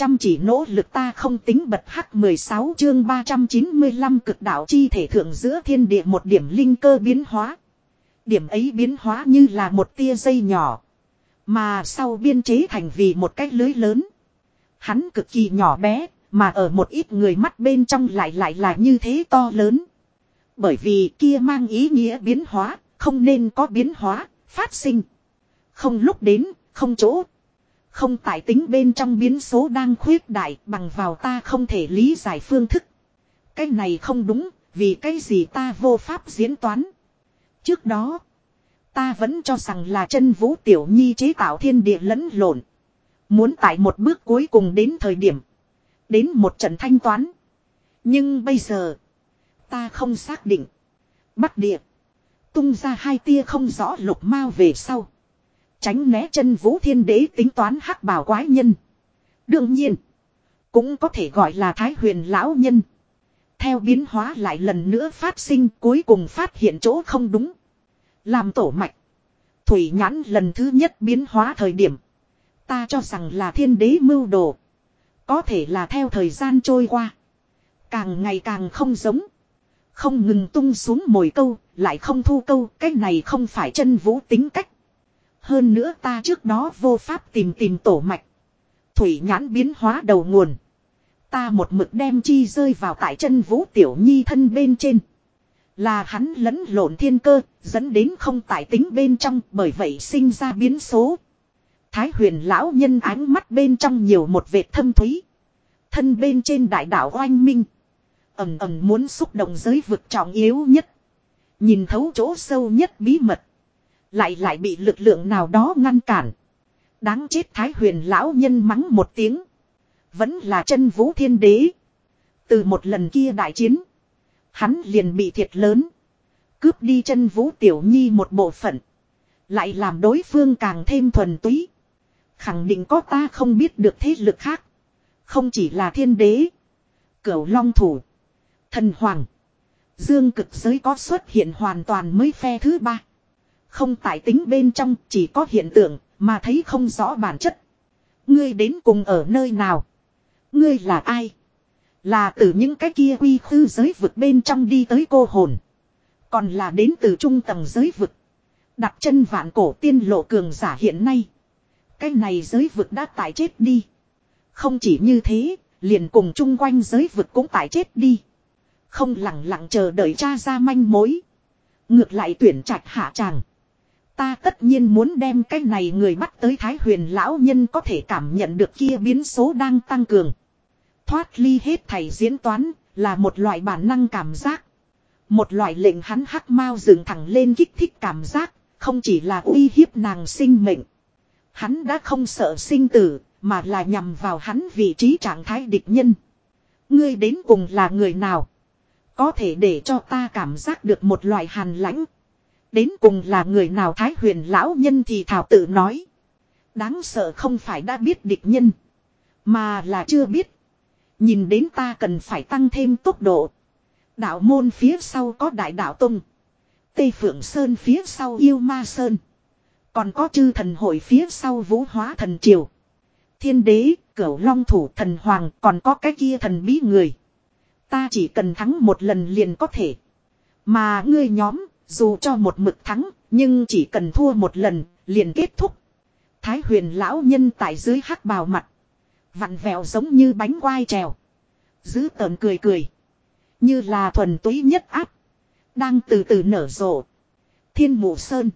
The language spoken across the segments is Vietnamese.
Chăm chỉ nỗ lực ta không tính bật hắc 16 chương 395 cực đạo chi thể thượng giữa thiên địa một điểm linh cơ biến hóa. Điểm ấy biến hóa như là một tia dây nhỏ. Mà sau biên chế thành vì một cái lưới lớn. Hắn cực kỳ nhỏ bé, mà ở một ít người mắt bên trong lại lại là như thế to lớn. Bởi vì kia mang ý nghĩa biến hóa, không nên có biến hóa, phát sinh. Không lúc đến, không chỗ. Không tại tính bên trong biến số đang khuyết đại bằng vào ta không thể lý giải phương thức. Cái này không đúng, vì cái gì ta vô pháp diễn toán. Trước đó, ta vẫn cho rằng là chân vũ tiểu nhi chế tạo thiên địa lẫn lộn. Muốn tại một bước cuối cùng đến thời điểm. Đến một trận thanh toán. Nhưng bây giờ, ta không xác định. Bắt địa. Tung ra hai tia không rõ lục mau về sau. Tránh né chân vũ thiên đế tính toán hắc bảo quái nhân. Đương nhiên. Cũng có thể gọi là thái huyền lão nhân. Theo biến hóa lại lần nữa phát sinh cuối cùng phát hiện chỗ không đúng. Làm tổ mạch. Thủy nhãn lần thứ nhất biến hóa thời điểm. Ta cho rằng là thiên đế mưu đồ. Có thể là theo thời gian trôi qua. Càng ngày càng không giống. Không ngừng tung xuống mồi câu, lại không thu câu, cái này không phải chân vũ tính cách. Hơn nữa ta trước đó vô pháp tìm tìm tổ mạch. Thủy nhãn biến hóa đầu nguồn. Ta một mực đem chi rơi vào tại chân vũ tiểu nhi thân bên trên. Là hắn lẫn lộn thiên cơ, dẫn đến không tại tính bên trong, bởi vậy sinh ra biến số. Thái huyền lão nhân ánh mắt bên trong nhiều một vệt thâm thúy. Thân bên trên đại đạo oanh minh. Ẩm ẩm muốn xúc động giới vực trọng yếu nhất. Nhìn thấu chỗ sâu nhất bí mật. Lại lại bị lực lượng nào đó ngăn cản. Đáng chết thái huyền lão nhân mắng một tiếng. Vẫn là chân vũ thiên đế. Từ một lần kia đại chiến. Hắn liền bị thiệt lớn. Cướp đi chân vũ tiểu nhi một bộ phận. Lại làm đối phương càng thêm thuần túy. Khẳng định có ta không biết được thế lực khác. Không chỉ là thiên đế. Cửu long thủ. Thần hoàng. Dương cực giới có xuất hiện hoàn toàn mới phe thứ ba. Không tại tính bên trong chỉ có hiện tượng mà thấy không rõ bản chất. Ngươi đến cùng ở nơi nào? Ngươi là ai? Là từ những cái kia quy khư giới vực bên trong đi tới cô hồn. Còn là đến từ trung tầng giới vực. Đặt chân vạn cổ tiên lộ cường giả hiện nay. Cái này giới vực đã tải chết đi. Không chỉ như thế, liền cùng chung quanh giới vực cũng tải chết đi. Không lặng lặng chờ đợi cha ra manh mối. Ngược lại tuyển trạch hạ tràng. Ta tất nhiên muốn đem cái này người bắt tới Thái huyền lão nhân có thể cảm nhận được kia biến số đang tăng cường. Thoát ly hết thầy diễn toán là một loại bản năng cảm giác. Một loại lệnh hắn hắc mau dựng thẳng lên kích thích cảm giác, không chỉ là uy hiếp nàng sinh mệnh. Hắn đã không sợ sinh tử, mà là nhằm vào hắn vị trí trạng thái địch nhân. Ngươi đến cùng là người nào? Có thể để cho ta cảm giác được một loại hàn lãnh. Đến cùng là người nào thái huyền lão nhân thì thảo tự nói. Đáng sợ không phải đã biết địch nhân. Mà là chưa biết. Nhìn đến ta cần phải tăng thêm tốc độ. Đạo môn phía sau có đại đạo tông. Tây Phượng Sơn phía sau yêu ma Sơn. Còn có chư thần hội phía sau vũ hóa thần triều. Thiên đế, cửu long thủ thần hoàng còn có cái kia thần bí người. Ta chỉ cần thắng một lần liền có thể. Mà ngươi nhóm, dù cho một mực thắng, nhưng chỉ cần thua một lần, liền kết thúc. Thái huyền lão nhân tại dưới hắc bào mặt. Vặn vẹo giống như bánh quai trèo. Giữ tờn cười cười. Như là thuần túy nhất áp. Đang từ từ nở rộ. Thiên mụ sơn.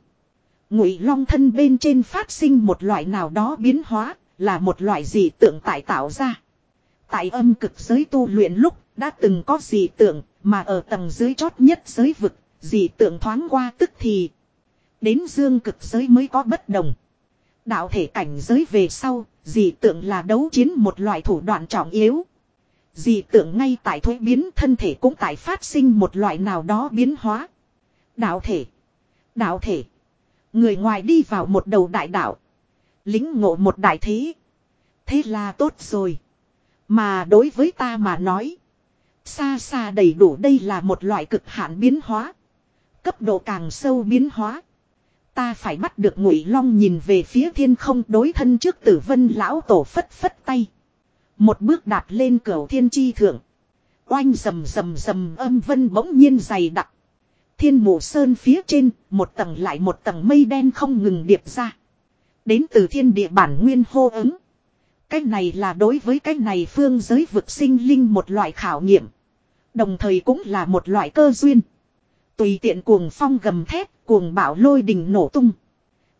Ngụy long thân bên trên phát sinh một loại nào đó biến hóa, là một loại dị tượng tại tạo ra. Tại âm cực giới tu luyện lúc, đã từng có dị tượng, mà ở tầng dưới chót nhất giới vực, dị tượng thoáng qua tức thì. Đến dương cực giới mới có bất đồng. Đạo thể cảnh giới về sau, dị tượng là đấu chiến một loại thủ đoạn trọng yếu. Dị tượng ngay tại thuế biến thân thể cũng tại phát sinh một loại nào đó biến hóa. Đạo thể. Đạo thể. Người ngoài đi vào một đầu đại đạo. Lính ngộ một đại thế. Thế là tốt rồi. Mà đối với ta mà nói. Xa xa đầy đủ đây là một loại cực hạn biến hóa. Cấp độ càng sâu biến hóa. Ta phải bắt được ngụy long nhìn về phía thiên không đối thân trước tử vân lão tổ phất phất tay. Một bước đạp lên cửa thiên chi thượng. Oanh rầm rầm rầm âm vân bỗng nhiên dày đặc. Thiên mộ sơn phía trên, một tầng lại một tầng mây đen không ngừng điệp ra. Đến từ thiên địa bản nguyên hô ứng. Cái này là đối với cái này phương giới vực sinh linh một loại khảo nghiệm. Đồng thời cũng là một loại cơ duyên. Tùy tiện cuồng phong gầm thép, cuồng bạo lôi đình nổ tung.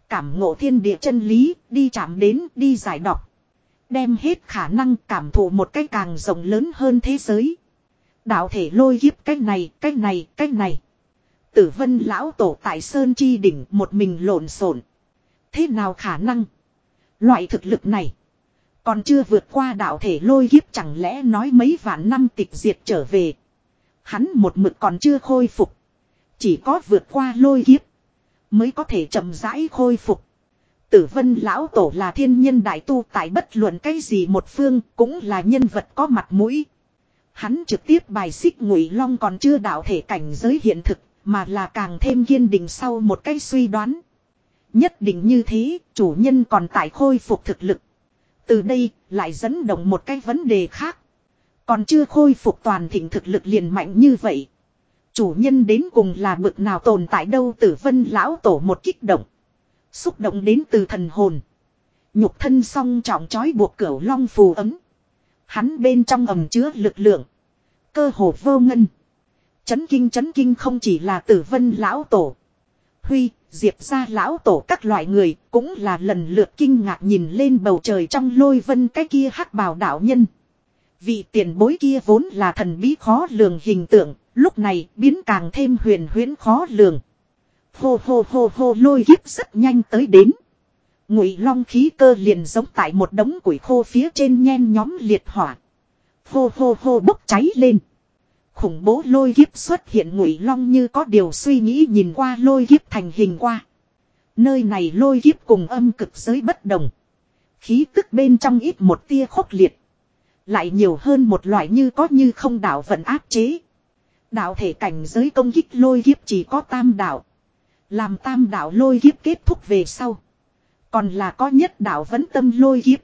Cảm ngộ thiên địa chân lý, đi chạm đến, đi giải đọc. Đem hết khả năng cảm thụ một cái càng rộng lớn hơn thế giới. Đạo thể lôi kiếp cái này, cái này, cái này. Tử vân lão tổ tại Sơn Chi đỉnh một mình lộn xộn. Thế nào khả năng? Loại thực lực này. Còn chưa vượt qua đạo thể lôi kiếp chẳng lẽ nói mấy vạn năm tịch diệt trở về. Hắn một mực còn chưa khôi phục. Chỉ có vượt qua lôi kiếp. Mới có thể chậm rãi khôi phục. Tử vân lão tổ là thiên nhân đại tu tại bất luận cái gì một phương cũng là nhân vật có mặt mũi. Hắn trực tiếp bài xích ngụy long còn chưa đạo thể cảnh giới hiện thực mà là càng thêm kiên định sau một cái suy đoán. Nhất định như thế, chủ nhân còn tại khôi phục thực lực. Từ đây, lại dẫn động một cái vấn đề khác. Còn chưa khôi phục toàn thịnh thực lực liền mạnh như vậy. Chủ nhân đến cùng là bực nào tồn tại đâu tử vân lão tổ một kích động. Xúc động đến từ thần hồn. Nhục thân song trọng trói buộc cửu long phù ấm. Hắn bên trong ầm chứa lực lượng. Cơ hồ vô ngân. Chấn kinh chấn kinh không chỉ là tử vân lão tổ. Huy, diệp ra lão tổ các loại người cũng là lần lượt kinh ngạc nhìn lên bầu trời trong lôi vân cái kia hắc bào đạo nhân. Vị tiền bối kia vốn là thần bí khó lường hình tượng, lúc này, biến càng thêm huyền huyễn khó lường. Hô hô hô hô lôi kiếp rất nhanh tới đến. Ngụy long khí cơ liền giống tại một đống củi khô phía trên nhen nhóm liệt hỏa. Hô hô hô bốc cháy lên. Khủng bố lôi kiếp xuất hiện ngụy long như có điều suy nghĩ nhìn qua lôi kiếp thành hình qua. Nơi này lôi kiếp cùng âm cực giới bất đồng. Khí tức bên trong ít một tia khốc liệt. Lại nhiều hơn một loại như có như không đảo vận áp chế. Đạo thể cảnh giới công kích lôi kiếp chỉ có tam đạo. Làm tam đạo lôi kiếp kết thúc về sau. Còn là có nhất đạo vẫn tâm lôi kiếp.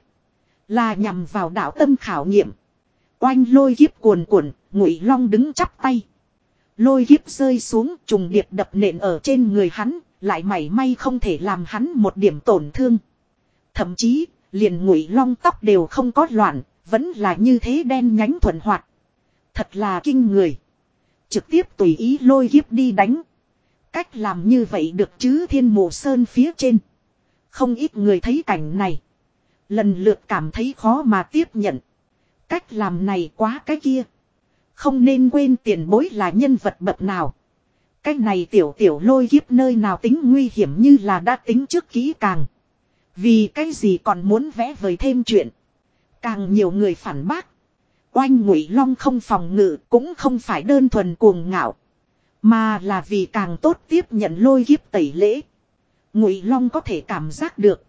Là nhằm vào đạo tâm khảo nghiệm. Oanh lôi kiếp cuồn cuộn, ngụy long đứng chắp tay. Lôi kiếp rơi xuống trùng điệp đập nện ở trên người hắn, lại mảy may không thể làm hắn một điểm tổn thương. Thậm chí, liền ngụy long tóc đều không có loạn, vẫn là như thế đen nhánh thuận hoạt. Thật là kinh người. Trực tiếp tùy ý lôi kiếp đi đánh. Cách làm như vậy được chứ thiên mộ sơn phía trên. Không ít người thấy cảnh này. Lần lượt cảm thấy khó mà tiếp nhận. Cách làm này quá cái kia. Không nên quên tiền bối là nhân vật bậc nào. cách này tiểu tiểu lôi kiếp nơi nào tính nguy hiểm như là đã tính trước kỹ càng. Vì cái gì còn muốn vẽ vời thêm chuyện. Càng nhiều người phản bác. Oanh ngụy long không phòng ngự cũng không phải đơn thuần cuồng ngạo. Mà là vì càng tốt tiếp nhận lôi kiếp tẩy lễ. Ngụy long có thể cảm giác được.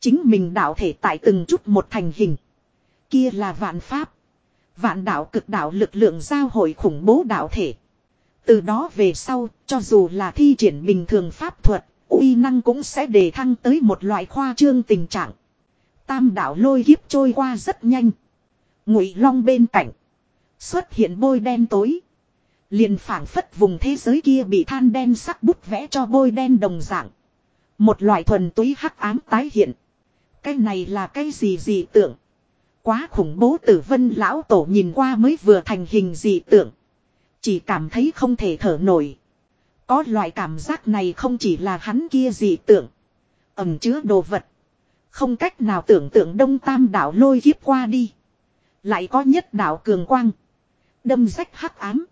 Chính mình đạo thể tại từng chút một thành hình. Kia là vạn pháp. Vạn đạo cực đạo lực lượng giao hội khủng bố đạo thể. Từ đó về sau, cho dù là thi triển bình thường pháp thuật, uy năng cũng sẽ đề thăng tới một loại khoa trương tình trạng. Tam đạo lôi kiếp trôi qua rất nhanh. Ngụy long bên cạnh. Xuất hiện bôi đen tối. Liền phảng phất vùng thế giới kia bị than đen sắc bút vẽ cho bôi đen đồng dạng. Một loại thuần túy hắc ám tái hiện. Cái này là cái gì gì tưởng. Quá khủng bố tử vân lão tổ nhìn qua mới vừa thành hình gì tưởng. Chỉ cảm thấy không thể thở nổi. Có loại cảm giác này không chỉ là hắn kia gì tưởng. Ẩm chứa đồ vật. Không cách nào tưởng tượng đông tam đảo lôi kiếp qua đi. Lại có nhất đạo cường quang. Đâm rách hắc ám.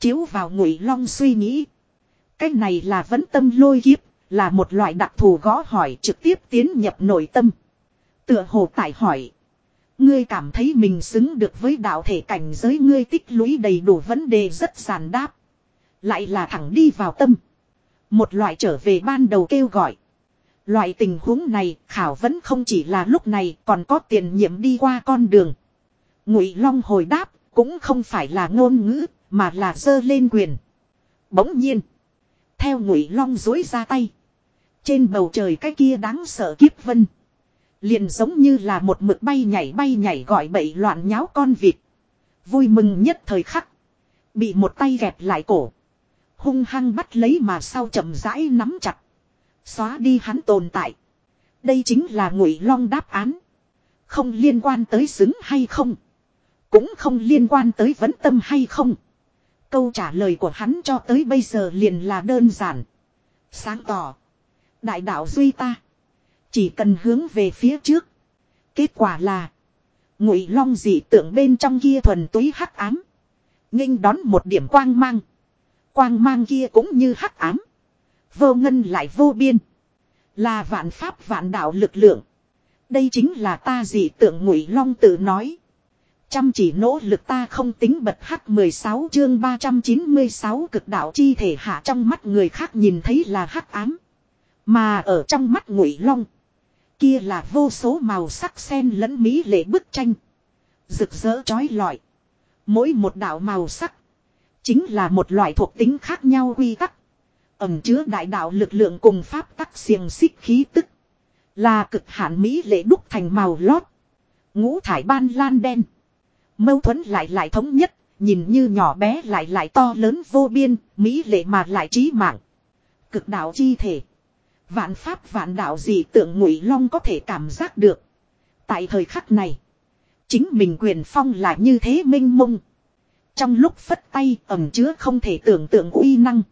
Chiếu vào ngụy long suy nghĩ. Cái này là vẫn tâm lôi kiếp. Là một loại đặc thù gõ hỏi trực tiếp tiến nhập nội tâm. Tựa hồ tại hỏi. Ngươi cảm thấy mình xứng được với đạo thể cảnh giới ngươi tích lũy đầy đủ vấn đề rất giàn đáp. Lại là thẳng đi vào tâm. Một loại trở về ban đầu kêu gọi. Loại tình huống này khảo vẫn không chỉ là lúc này còn có tiền nhiệm đi qua con đường. Ngụy Long hồi đáp, cũng không phải là ngôn ngữ, mà là giơ lên quyền. Bỗng nhiên. Theo Ngụy Long dối ra tay. Trên bầu trời cái kia đáng sợ kiếp vân. Liền giống như là một mực bay nhảy bay nhảy gọi bậy loạn nháo con vịt. Vui mừng nhất thời khắc. Bị một tay gẹp lại cổ. Hung hăng bắt lấy mà sau chậm rãi nắm chặt. Xóa đi hắn tồn tại. Đây chính là ngụy long đáp án. Không liên quan tới xứng hay không. Cũng không liên quan tới vấn tâm hay không. Câu trả lời của hắn cho tới bây giờ liền là đơn giản. Sáng tỏ. Đại đạo duy ta. Chỉ cần hướng về phía trước. Kết quả là. Ngụy long dị tượng bên trong kia thuần túy hắc ám. nghênh đón một điểm quang mang. Quang mang kia cũng như hắc ám. Vô ngân lại vô biên. Là vạn pháp vạn đạo lực lượng. Đây chính là ta dị tượng ngụy long tự nói. Chăm chỉ nỗ lực ta không tính bật hắc 16 chương 396 cực đạo chi thể hạ trong mắt người khác nhìn thấy là hắc ám. Mà ở trong mắt ngụy long. Kia là vô số màu sắc sen lẫn mỹ lệ bức tranh. Rực rỡ trói lọi. Mỗi một đạo màu sắc. Chính là một loại thuộc tính khác nhau quy tắc. Ẩm chứa đại đạo lực lượng cùng pháp tắc xiềng xích khí tức. Là cực hạn mỹ lệ đúc thành màu lót. Ngũ thải ban lan đen. Mâu thuẫn lại lại thống nhất, nhìn như nhỏ bé lại lại to lớn vô biên, mỹ lệ mà lại trí mạng. Cực đạo chi thể. Vạn pháp vạn đạo gì tượng ngụy long có thể cảm giác được. Tại thời khắc này, chính mình quyền phong là như thế minh mông. Trong lúc phất tay ẩm chứa không thể tưởng tượng uy năng.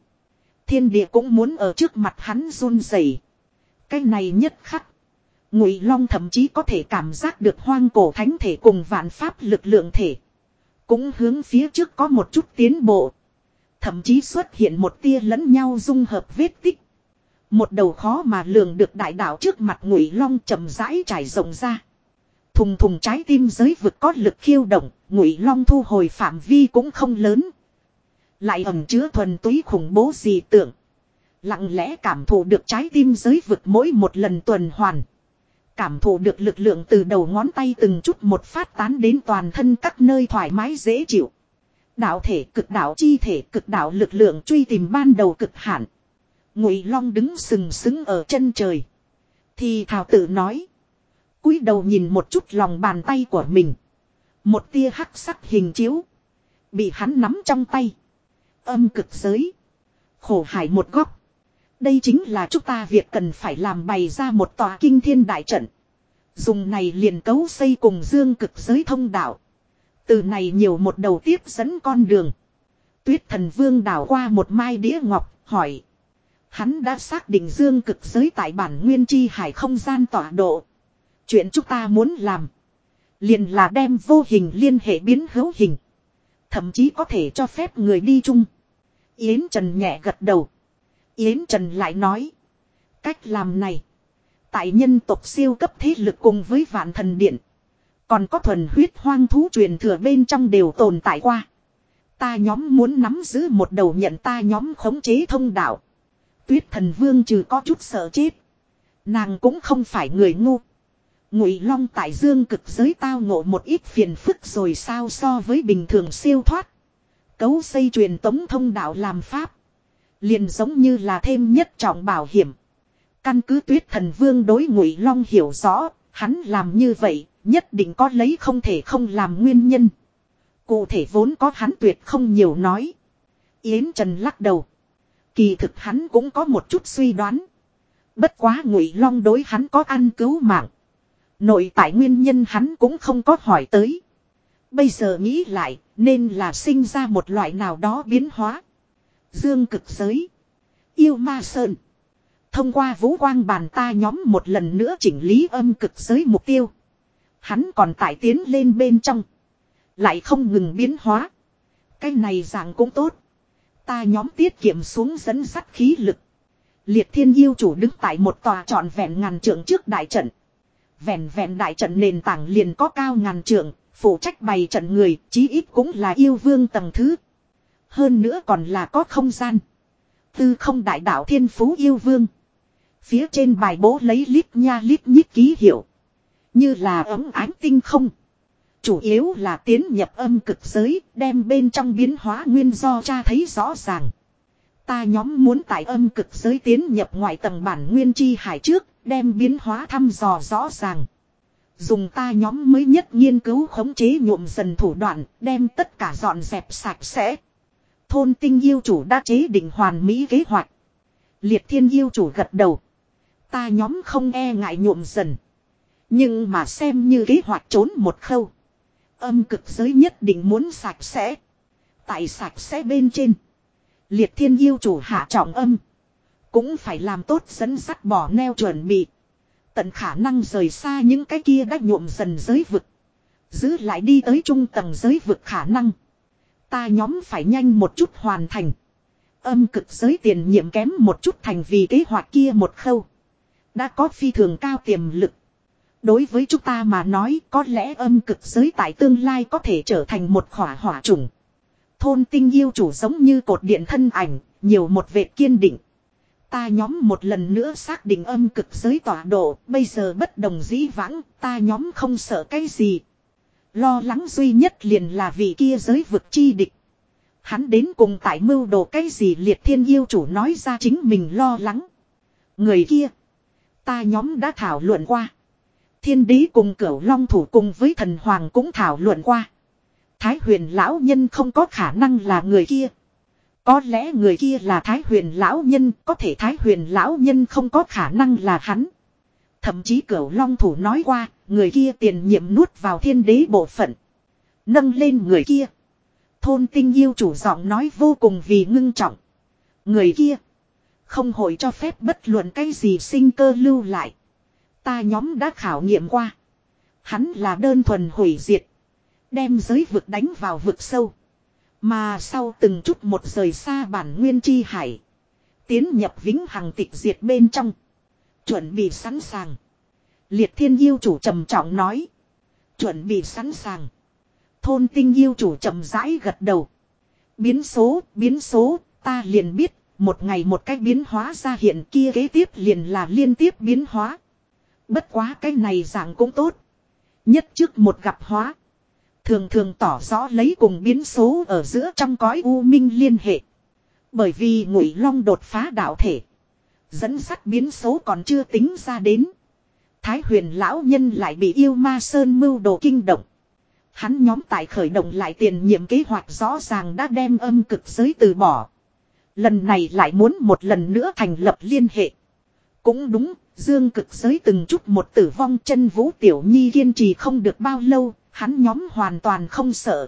Thiên địa cũng muốn ở trước mặt hắn run rẩy. Cái này nhất khắc. Ngụy Long thậm chí có thể cảm giác được hoang cổ thánh thể cùng vạn pháp lực lượng thể. Cũng hướng phía trước có một chút tiến bộ. Thậm chí xuất hiện một tia lẫn nhau dung hợp vết tích. Một đầu khó mà lường được đại đạo trước mặt Ngụy Long chậm rãi trải rộng ra. Thùng thùng trái tim giới vực có lực khiêu động, Ngụy Long thu hồi phạm vi cũng không lớn. Lại ẩn chứa thuần túy khủng bố gì tưởng. Lặng lẽ cảm thụ được trái tim giới vực mỗi một lần tuần hoàn. Cảm thụ được lực lượng từ đầu ngón tay từng chút một phát tán đến toàn thân các nơi thoải mái dễ chịu. Đạo thể cực đạo chi thể cực đạo lực lượng truy tìm ban đầu cực hạn. Ngụy Long đứng sừng sững ở chân trời. Thì thảo tự nói. cúi đầu nhìn một chút lòng bàn tay của mình. Một tia hắc sắc hình chiếu. Bị hắn nắm trong tay. Âm cực giới. Khổ hải một góc. Đây chính là chúng ta việc cần phải làm bày ra một tòa kinh thiên đại trận. Dùng này liền cấu xây cùng dương cực giới thông đạo. Từ này nhiều một đầu tiếp dẫn con đường. Tuyết thần vương đảo qua một mai đĩa ngọc, hỏi. Hắn đã xác định dương cực giới tại bản nguyên chi hải không gian tọa độ. Chuyện chúng ta muốn làm. Liền là đem vô hình liên hệ biến hữu hình. Thậm chí có thể cho phép người đi chung. Yến Trần nhẹ gật đầu. Yến Trần lại nói. Cách làm này. Tại nhân tộc siêu cấp thế lực cùng với vạn thần điện. Còn có thuần huyết hoang thú truyền thừa bên trong đều tồn tại qua. Ta nhóm muốn nắm giữ một đầu nhận ta nhóm khống chế thông đạo. Tuyết thần vương trừ có chút sợ chết. Nàng cũng không phải người ngu. Ngụy Long tại Dương cực giới tao ngộ một ít phiền phức rồi sao so với bình thường siêu thoát. Cấu xây truyền tống thông đạo làm pháp. Liền giống như là thêm nhất trọng bảo hiểm. Căn cứ tuyết thần vương đối ngụy long hiểu rõ, hắn làm như vậy, nhất định có lấy không thể không làm nguyên nhân. Cụ thể vốn có hắn tuyệt không nhiều nói. Yến Trần lắc đầu. Kỳ thực hắn cũng có một chút suy đoán. Bất quá ngụy long đối hắn có ăn cứu mạng. Nội tại nguyên nhân hắn cũng không có hỏi tới. Bây giờ nghĩ lại, nên là sinh ra một loại nào đó biến hóa. Dương cực giới. Yêu ma sơn. Thông qua vũ quang bàn ta nhóm một lần nữa chỉnh lý âm cực giới mục tiêu. Hắn còn tải tiến lên bên trong. Lại không ngừng biến hóa. Cái này dạng cũng tốt. Ta nhóm tiết kiệm xuống dẫn sắt khí lực. Liệt thiên yêu chủ đứng tại một tòa trọn vẹn ngàn trượng trước đại trận. Vẹn vẹn đại trận nền tảng liền có cao ngàn trượng, phụ trách bày trận người, chí ít cũng là yêu vương tầng thứ. Hơn nữa còn là có không gian. Tư không đại đạo thiên phú yêu vương. Phía trên bài bố lấy lít nha lít nhít ký hiệu. Như là ấm ánh tinh không. Chủ yếu là tiến nhập âm cực giới, đem bên trong biến hóa nguyên do cha thấy rõ ràng. Ta nhóm muốn tại âm cực giới tiến nhập ngoại tầng bản nguyên chi hải trước, đem biến hóa thăm dò rõ ràng. Dùng ta nhóm mới nhất nghiên cứu khống chế nhuộm dần thủ đoạn, đem tất cả dọn dẹp sạch sẽ. Thôn tinh yêu chủ đã chế định hoàn mỹ kế hoạch. Liệt thiên yêu chủ gật đầu. Ta nhóm không e ngại nhuộm dần. Nhưng mà xem như kế hoạch trốn một khâu. Âm cực giới nhất định muốn sạch sẽ. Tại sạch sẽ bên trên. Liệt thiên yêu chủ hạ trọng âm. Cũng phải làm tốt dẫn sắt bỏ neo chuẩn bị. Tận khả năng rời xa những cái kia đã nhuộm dần giới vực. Giữ lại đi tới trung tầng giới vực khả năng. Ta nhóm phải nhanh một chút hoàn thành. Âm cực giới tiền nhiệm kém một chút thành vì kế hoạch kia một khâu. Đã có phi thường cao tiềm lực. Đối với chúng ta mà nói có lẽ âm cực giới tại tương lai có thể trở thành một khỏa hỏa trùng. Thôn tinh yêu chủ giống như cột điện thân ảnh, nhiều một vệt kiên định. Ta nhóm một lần nữa xác định âm cực giới tọa độ, bây giờ bất đồng dĩ vãng, ta nhóm không sợ cái gì. Lo lắng duy nhất liền là vị kia giới vực chi địch. Hắn đến cùng tại mưu đồ cái gì liệt thiên yêu chủ nói ra chính mình lo lắng. Người kia, ta nhóm đã thảo luận qua. Thiên đế cùng cửu long thủ cùng với thần hoàng cũng thảo luận qua. Thái huyền lão nhân không có khả năng là người kia. Có lẽ người kia là thái huyền lão nhân, có thể thái huyền lão nhân không có khả năng là hắn. Thậm chí cửu long thủ nói qua, người kia tiền nhiệm nuốt vào thiên đế bộ phận. Nâng lên người kia. Thôn tinh yêu chủ giọng nói vô cùng vì ngưng trọng. Người kia. Không hội cho phép bất luận cái gì sinh cơ lưu lại. Ta nhóm đã khảo nghiệm qua. Hắn là đơn thuần hủy diệt. Đem giới vực đánh vào vực sâu. Mà sau từng chút một rời xa bản nguyên chi hải. Tiến nhập vĩnh hằng tịch diệt bên trong. Chuẩn bị sẵn sàng. Liệt thiên yêu chủ trầm trọng nói. Chuẩn bị sẵn sàng. Thôn tinh yêu chủ chậm rãi gật đầu. Biến số, biến số, ta liền biết, một ngày một cách biến hóa ra hiện kia kế tiếp liền là liên tiếp biến hóa. Bất quá cái này dạng cũng tốt. Nhất trước một gặp hóa. Thường thường tỏ rõ lấy cùng biến số ở giữa trong cõi u minh liên hệ. Bởi vì ngụy long đột phá đạo thể. Dẫn sắt biến số còn chưa tính ra đến. Thái huyền lão nhân lại bị yêu ma sơn mưu đồ kinh động. Hắn nhóm tại khởi động lại tiền nhiệm kế hoạch rõ ràng đã đem âm cực giới từ bỏ. Lần này lại muốn một lần nữa thành lập liên hệ. Cũng đúng, dương cực giới từng chút một tử vong chân vũ tiểu nhi kiên trì không được bao lâu, hắn nhóm hoàn toàn không sợ.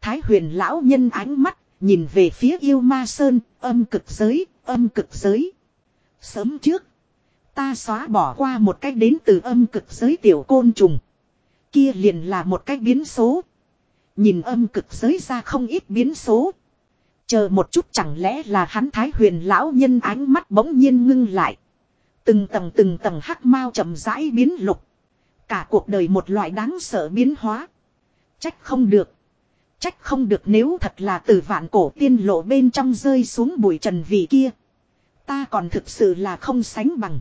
Thái huyền lão nhân ánh mắt, nhìn về phía yêu ma sơn, âm cực giới, âm cực giới. Sớm trước, ta xóa bỏ qua một cách đến từ âm cực giới tiểu côn trùng. Kia liền là một cách biến số. Nhìn âm cực giới ra không ít biến số. Chờ một chút chẳng lẽ là hắn thái huyền lão nhân ánh mắt bỗng nhiên ngưng lại. Từng tầng từng tầng hắc mau chậm rãi biến lục. Cả cuộc đời một loại đáng sợ biến hóa. Trách không được. Trách không được nếu thật là từ vạn cổ tiên lộ bên trong rơi xuống bụi trần vị kia. Ta còn thực sự là không sánh bằng.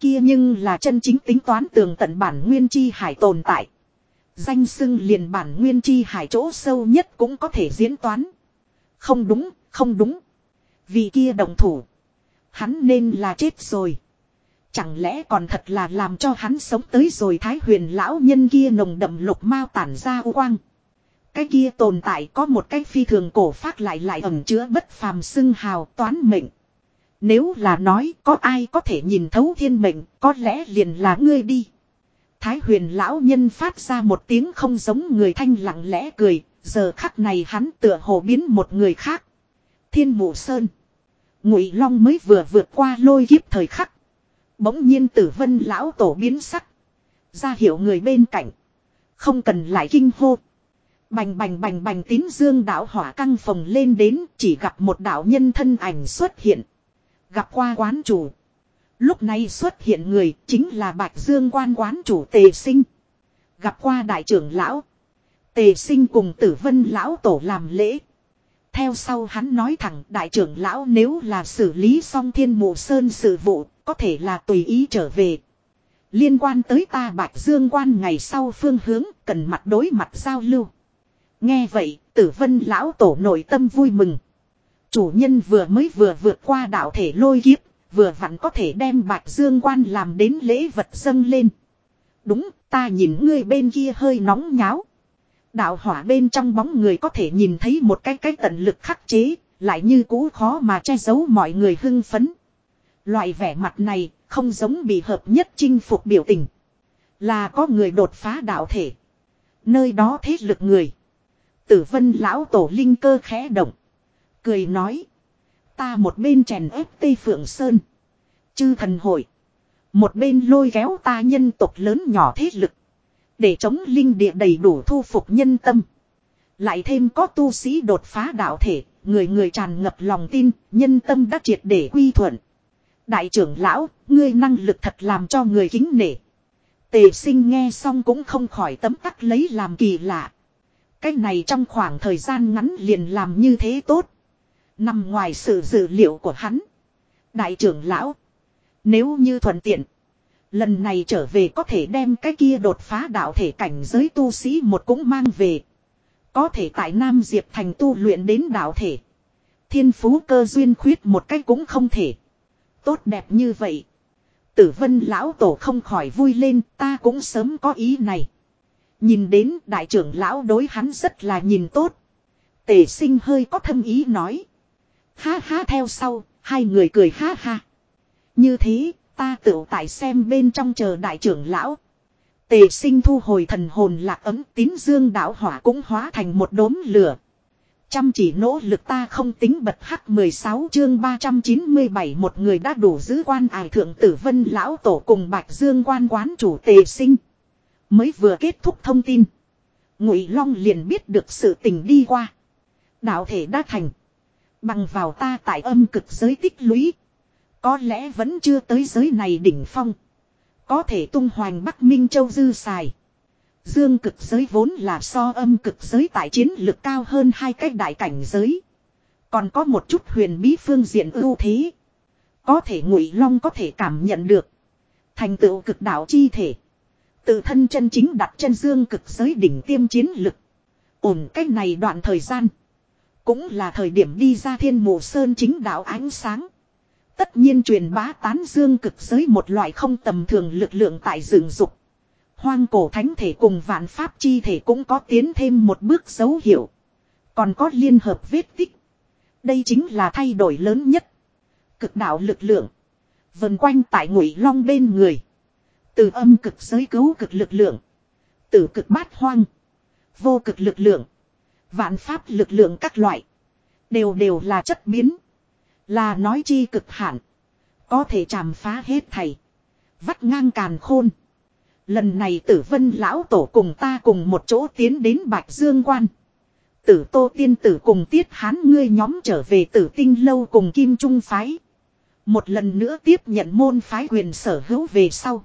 Kia nhưng là chân chính tính toán tường tận bản nguyên chi hải tồn tại. Danh xưng liền bản nguyên chi hải chỗ sâu nhất cũng có thể diễn toán. Không đúng, không đúng. Vì kia đồng thủ. Hắn nên là chết rồi. Chẳng lẽ còn thật là làm cho hắn sống tới rồi thái huyền lão nhân kia nồng đậm lục mao tản ra u quang. Cái kia tồn tại có một cái phi thường cổ phát lại lại ẩn chứa bất phàm xưng hào toán mệnh. Nếu là nói có ai có thể nhìn thấu thiên mệnh có lẽ liền là ngươi đi. Thái huyền lão nhân phát ra một tiếng không giống người thanh lặng lẽ cười, giờ khắc này hắn tựa hồ biến một người khác. Thiên mụ sơn. Ngụy Long mới vừa vượt qua lôi kiếp thời khắc. Bỗng nhiên tử vân lão tổ biến sắc. Ra hiểu người bên cạnh. Không cần lại kinh hô. Bành bành bành bành tín dương đạo hỏa căng phồng lên đến chỉ gặp một đạo nhân thân ảnh xuất hiện. Gặp qua quán chủ. Lúc này xuất hiện người chính là Bạch Dương quan quán chủ Tề Sinh. Gặp qua đại trưởng lão. Tề Sinh cùng tử vân lão tổ làm lễ. Theo sau hắn nói thẳng đại trưởng lão nếu là xử lý xong thiên mộ sơn sự vụ, có thể là tùy ý trở về. Liên quan tới ta bạch dương quan ngày sau phương hướng, cần mặt đối mặt giao lưu. Nghe vậy, tử vân lão tổ nội tâm vui mừng. Chủ nhân vừa mới vừa vượt qua đạo thể lôi kiếp, vừa vặn có thể đem bạch dương quan làm đến lễ vật dâng lên. Đúng, ta nhìn ngươi bên kia hơi nóng nháo. Đạo hỏa bên trong bóng người có thể nhìn thấy một cái cái tận lực khắc chế, lại như cũ khó mà che giấu mọi người hưng phấn. Loại vẻ mặt này không giống bị hợp nhất chinh phục biểu tình. Là có người đột phá đạo thể. Nơi đó thế lực người. Tử vân lão tổ linh cơ khẽ động. Cười nói. Ta một bên chèn ép Tây Phượng Sơn. Chư thần hội. Một bên lôi kéo ta nhân tộc lớn nhỏ thế lực. Để chống linh địa đầy đủ thu phục nhân tâm. Lại thêm có tu sĩ đột phá đạo thể. Người người tràn ngập lòng tin. Nhân tâm đã triệt để quy thuận. Đại trưởng lão, ngươi năng lực thật làm cho người kính nể. Tề sinh nghe xong cũng không khỏi tấm tắc lấy làm kỳ lạ. Cái này trong khoảng thời gian ngắn liền làm như thế tốt. Nằm ngoài sự dự liệu của hắn. Đại trưởng lão. Nếu như thuận tiện. Lần này trở về có thể đem cái kia đột phá đạo thể cảnh giới tu sĩ một cũng mang về. Có thể tại Nam Diệp thành tu luyện đến đạo thể. Thiên phú cơ duyên khuyết một cách cũng không thể. Tốt đẹp như vậy. Tử vân lão tổ không khỏi vui lên, ta cũng sớm có ý này. Nhìn đến đại trưởng lão đối hắn rất là nhìn tốt. Tề sinh hơi có thâm ý nói. Ha ha theo sau, hai người cười ha ha. Như thế, ta tự tại xem bên trong chờ đại trưởng lão. Tề sinh thu hồi thần hồn lạc ấm tín dương đạo hỏa cũng hóa thành một đốm lửa. Chăm chỉ nỗ lực ta không tính bật hắc 16 chương 397 một người đã đủ giữ quan ải thượng tử vân lão tổ cùng bạch dương quan quán chủ tề sinh. Mới vừa kết thúc thông tin. Ngụy Long liền biết được sự tình đi qua. Đạo thể đã thành. Bằng vào ta tại âm cực giới tích lũy. Có lẽ vẫn chưa tới giới này đỉnh phong. Có thể tung hoành Bắc Minh Châu dư xài. Dương cực giới vốn là so âm cực giới tại chiến lực cao hơn hai cái đại cảnh giới. Còn có một chút huyền bí phương diện ưu thế. Có thể ngụy long có thể cảm nhận được. Thành tựu cực đạo chi thể. Tự thân chân chính đặt chân dương cực giới đỉnh tiêm chiến lực. Ổn cách này đoạn thời gian. Cũng là thời điểm đi ra thiên mộ sơn chính đạo ánh sáng. Tất nhiên truyền bá tán dương cực giới một loại không tầm thường lực lượng tại rừng dục. Hoang cổ thánh thể cùng vạn pháp chi thể cũng có tiến thêm một bước dấu hiệu. Còn có liên hợp vết tích. Đây chính là thay đổi lớn nhất. Cực đạo lực lượng. Vần quanh tại ngụy long bên người. Từ âm cực giới cứu cực lực lượng. Từ cực bát hoang. Vô cực lực lượng. Vạn pháp lực lượng các loại. Đều đều là chất biến. Là nói chi cực hạn. Có thể chàm phá hết thầy. Vắt ngang càn khôn. Lần này tử vân lão tổ cùng ta cùng một chỗ tiến đến Bạch Dương Quan. Tử tô tiên tử cùng tiết hán ngươi nhóm trở về tử tinh lâu cùng kim trung phái. Một lần nữa tiếp nhận môn phái quyền sở hữu về sau.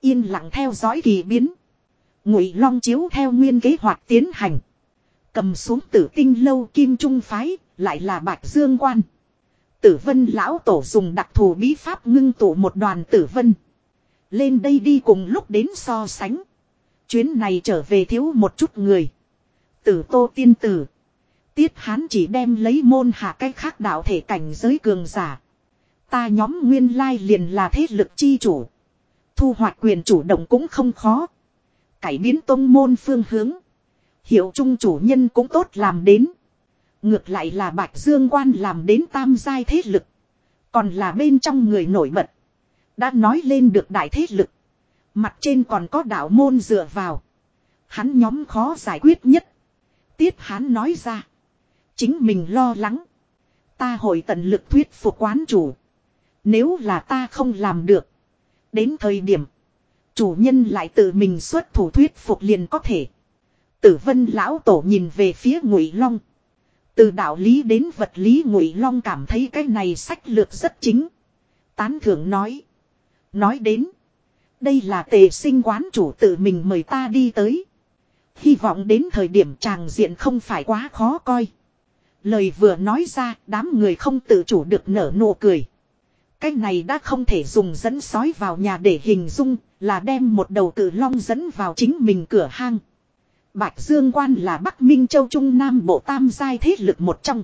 Yên lặng theo dõi kỳ biến. Ngụy Long chiếu theo nguyên kế hoạch tiến hành. Cầm xuống tử tinh lâu kim trung phái, lại là Bạch Dương Quan. Tử vân lão tổ dùng đặc thù bí pháp ngưng tụ một đoàn tử vân. Lên đây đi cùng lúc đến so sánh. Chuyến này trở về thiếu một chút người. Tử tô tiên tử. Tiết hán chỉ đem lấy môn hạ cách khác đạo thể cảnh giới cường giả. Ta nhóm nguyên lai liền là thế lực chi chủ. Thu hoạch quyền chủ động cũng không khó. Cải biến tông môn phương hướng. Hiệu trung chủ nhân cũng tốt làm đến. Ngược lại là Bạch Dương Quan làm đến tam giai thế lực. Còn là bên trong người nổi bật. Đã nói lên được đại thế lực. Mặt trên còn có đạo môn dựa vào. Hắn nhóm khó giải quyết nhất. Tiết hắn nói ra. Chính mình lo lắng. Ta hội tận lực thuyết phục quán chủ. Nếu là ta không làm được. Đến thời điểm. Chủ nhân lại tự mình xuất thủ thuyết phục liền có thể. Tử vân lão tổ nhìn về phía ngụy long. Từ đạo lý đến vật lý ngụy long cảm thấy cái này sách lược rất chính. Tán thưởng nói. Nói đến. Đây là tề sinh quán chủ tự mình mời ta đi tới. Hy vọng đến thời điểm tràng diện không phải quá khó coi. Lời vừa nói ra, đám người không tự chủ được nở nụ cười. Cái này đã không thể dùng dẫn sói vào nhà để hình dung, là đem một đầu cử long dẫn vào chính mình cửa hang. Bạch Dương Quan là Bắc Minh Châu Trung Nam Bộ Tam Giai thế lực một trong.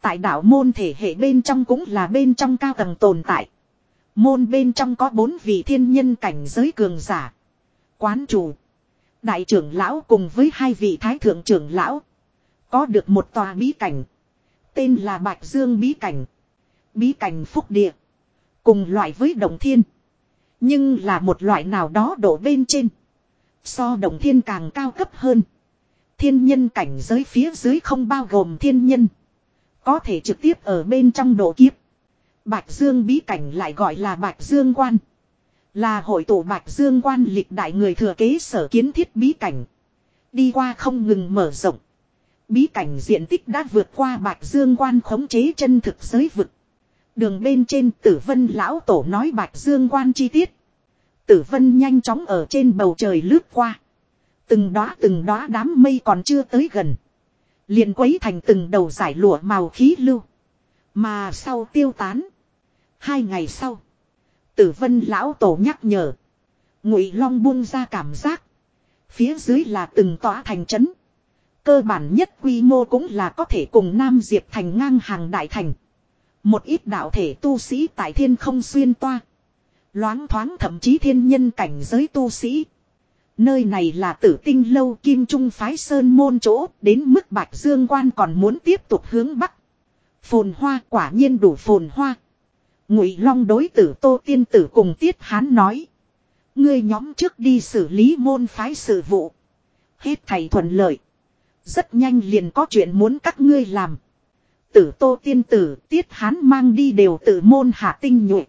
Tại đảo môn thể hệ bên trong cũng là bên trong cao tầng tồn tại. Môn bên trong có bốn vị thiên nhân cảnh giới cường giả. Quán chủ. Đại trưởng lão cùng với hai vị thái thượng trưởng lão. Có được một tòa bí cảnh. Tên là Bạch Dương Bí Cảnh. Bí cảnh phúc địa. Cùng loại với đồng thiên. Nhưng là một loại nào đó đổ bên trên. So động thiên càng cao cấp hơn. Thiên nhân cảnh giới phía dưới không bao gồm thiên nhân. Có thể trực tiếp ở bên trong độ kiếp. Bạch Dương bí cảnh lại gọi là Bạch Dương quan. Là hội tụ Bạch Dương quan lịch đại người thừa kế sở kiến thiết bí cảnh. Đi qua không ngừng mở rộng. Bí cảnh diện tích đã vượt qua Bạch Dương quan khống chế chân thực giới vực. Đường bên trên tử vân lão tổ nói Bạch Dương quan chi tiết. Tử vân nhanh chóng ở trên bầu trời lướt qua. Từng đóa từng đóa đám mây còn chưa tới gần. liền quấy thành từng đầu giải lụa màu khí lưu. Mà sau tiêu tán. Hai ngày sau. Tử vân lão tổ nhắc nhở. Ngụy long buông ra cảm giác. Phía dưới là từng tỏa thành trấn. Cơ bản nhất quy mô cũng là có thể cùng Nam Diệp thành ngang hàng đại thành. Một ít đạo thể tu sĩ tại thiên không xuyên toa. Loáng thoáng thậm chí thiên nhân cảnh giới tu sĩ. Nơi này là tử tinh lâu kim trung phái sơn môn chỗ, đến mức bạch dương quan còn muốn tiếp tục hướng bắc. Phồn hoa quả nhiên đủ phồn hoa. Ngụy long đối tử tô tiên tử cùng tiết hán nói. Ngươi nhóm trước đi xử lý môn phái sự vụ. Hết thầy thuận lợi. Rất nhanh liền có chuyện muốn các ngươi làm. Tử tô tiên tử, tiết hán mang đi đều tử môn hạ tinh nhuệ.